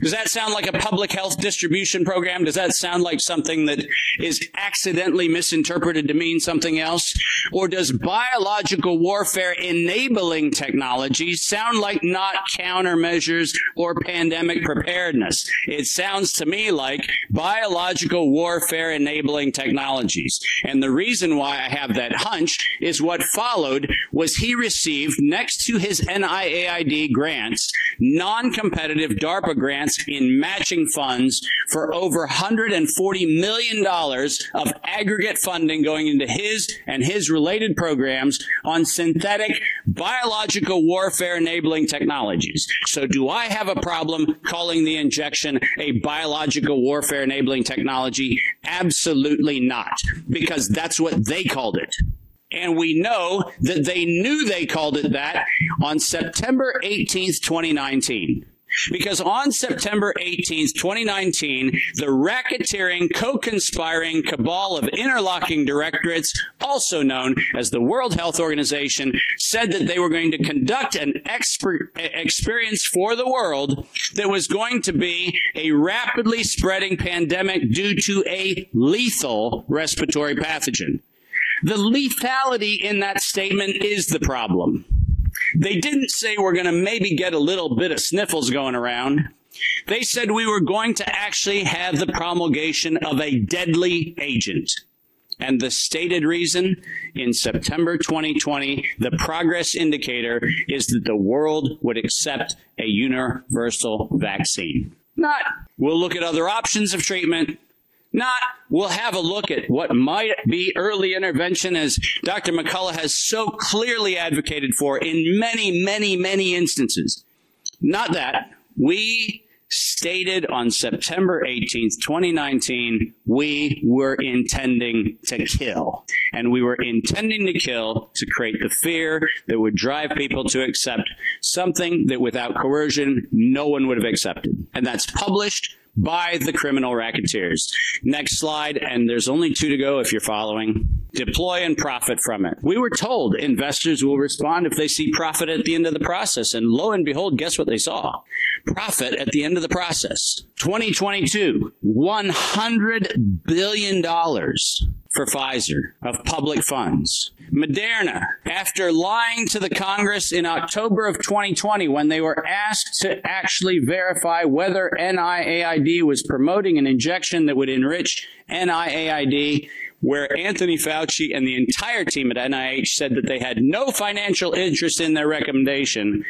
S20: Does that sound like a public health distribution program? Does that sound like something that is accidentally misinterpreted to mean something else? Or does biological warfare enabling technology sound like not countermeasures or pandemic preparedness? It sounds to me like biological warfare enabling technologies. And the reason why I have that hunch is what followed was he received next to his NIAID grants non-competitive DARPA grants grants in matching funds for over $140 million of aggregate funding going into his and his related programs on synthetic biological warfare enabling technologies. So do I have a problem calling the injection a biological warfare enabling technology? Absolutely not, because that's what they called it and we know that they knew they called it that on September 18th 2019 because on September 18th, 2019, the racketeering, co-conspiring cabal of interlocking directorates, also known as the World Health Organization, said that they were going to conduct an expert experience for the world that was going to be a rapidly spreading pandemic due to a lethal respiratory pathogen. The lethality in that statement is the problem. They didn't say we're going to maybe get a little bit of sniffles going around. They said we were going to actually have the promulgation of a deadly agent. And the stated reason in September 2020, the progress indicator is that the world would accept a universal vaccine. Not we'll look at other options of treatment not we'll have a look at what might be early intervention as Dr. McCullough has so clearly advocated for in many, many, many instances. Not that. We stated on September 18th, 2019, we were intending to kill. And we were intending to kill to create the fear that would drive people to accept something that without coercion, no one would have accepted. And that's published by the criminal racketeers. Next slide and there's only two to go if you're following. Deploy and profit from it. We were told investors will respond if they see profit at the end of the process and lo and behold guess what they saw? Profit at the end of the process. 2022, 100 billion dollars for Pfizer of public funds. Moderna, after lying to the Congress in October of 2020 when they were asked to actually verify whether NIAID was promoting an injection that would enrich NIAID where Anthony Fauci and the entire team at NIH said that they had no financial interest in their recommendation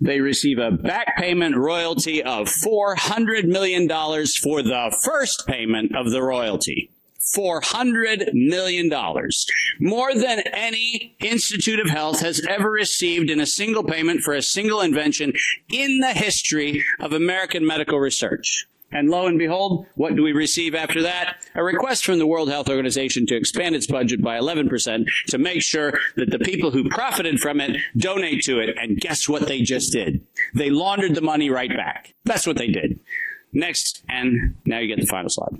S20: they receive a back payment royalty of 400 million dollars for the first payment of the royalty $400 million, more than any Institute of Health has ever received in a single payment for a single invention in the history of American medical research. And lo and behold, what do we receive after that? A request from the World Health Organization to expand its budget by 11% to make sure that the people who profited from it donate to it. And guess what they just did? They laundered the money right back. That's what they did. Next, and now you get the final slide.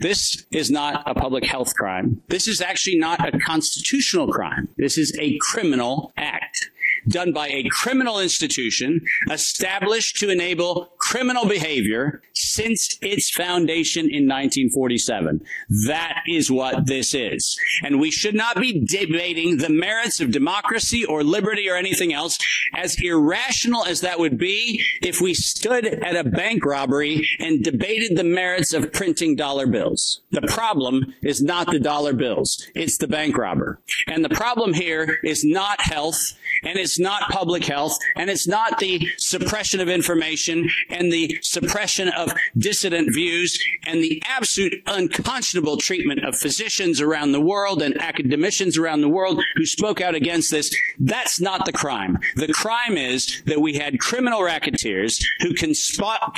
S20: This is not a public health crime. This is actually not a constitutional crime. This is a criminal act done by a criminal institution established to enable criminal behavior since its foundation in 1947. That is what this is. And we should not be debating the merits of democracy or liberty or anything else as irrational as that would be if we stood at a bank robbery and debated the merits of printing dollar bills. The problem is not the dollar bills, it's the bank robber. And the problem here is not health and it's not public health and it's not the suppression of information and the suppression of dissident views and the absolute unconscionable treatment of physicians around the world and academicians around the world who spoke out against this that's not the crime the crime is that we had criminal racketeers who conspired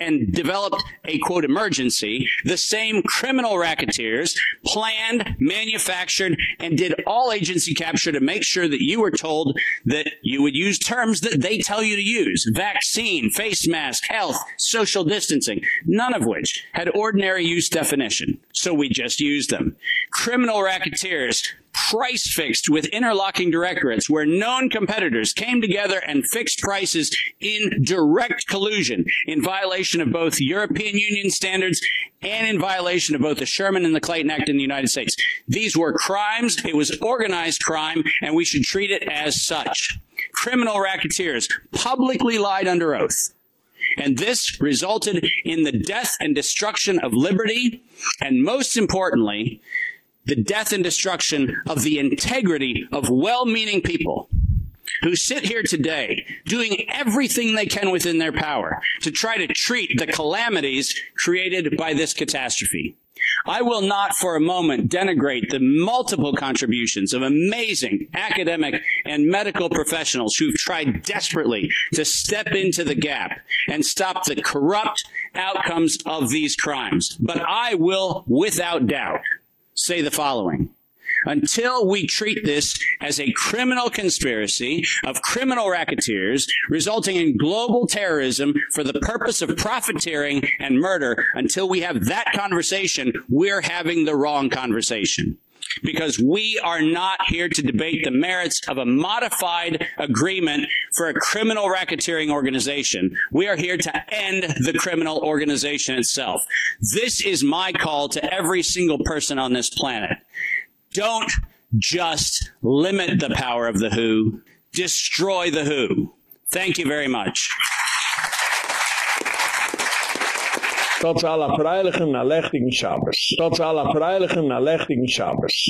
S20: and developed a quote emergency the same criminal racketeers planned manufactured and did all agency capture to make sure that you were told told that you would use terms that they tell you to use vaccine face mask health social distancing none of which had ordinary use definition so we just used them criminal racketeers price fixed with interlocking directorates where known competitors came together and fixed prices in direct collusion in violation of both European Union standards and in violation of both the Sherman and the Clayton Act in the United States. These were crimes, it was organized crime and we should treat it as such. Criminal racketeers publicly lied under oath and this resulted in the death and destruction of liberty and most importantly the death and destruction of the integrity of well-meaning people who sit here today doing everything they can within their power to try to treat the calamities created by this catastrophe. I will not for a moment denigrate the multiple contributions of amazing academic and medical professionals who've tried desperately to step into the gap and stop the corrupt outcomes of these crimes. But I will without doubt say the following until we treat this as a criminal conspiracy of criminal racketeers resulting in global terrorism for the purpose of profiteering and murder until we have that conversation we're having the wrong conversation because we are not here to debate the merits of a modified agreement for a criminal racketeering organization. We are here to end the criminal organization itself. This is my call to every single person on this planet. Don't just limit the power of the who, destroy the who. Thank you very much.
S1: Tot zal a preilige nalechting zames Tot zal a preilige nalechting zames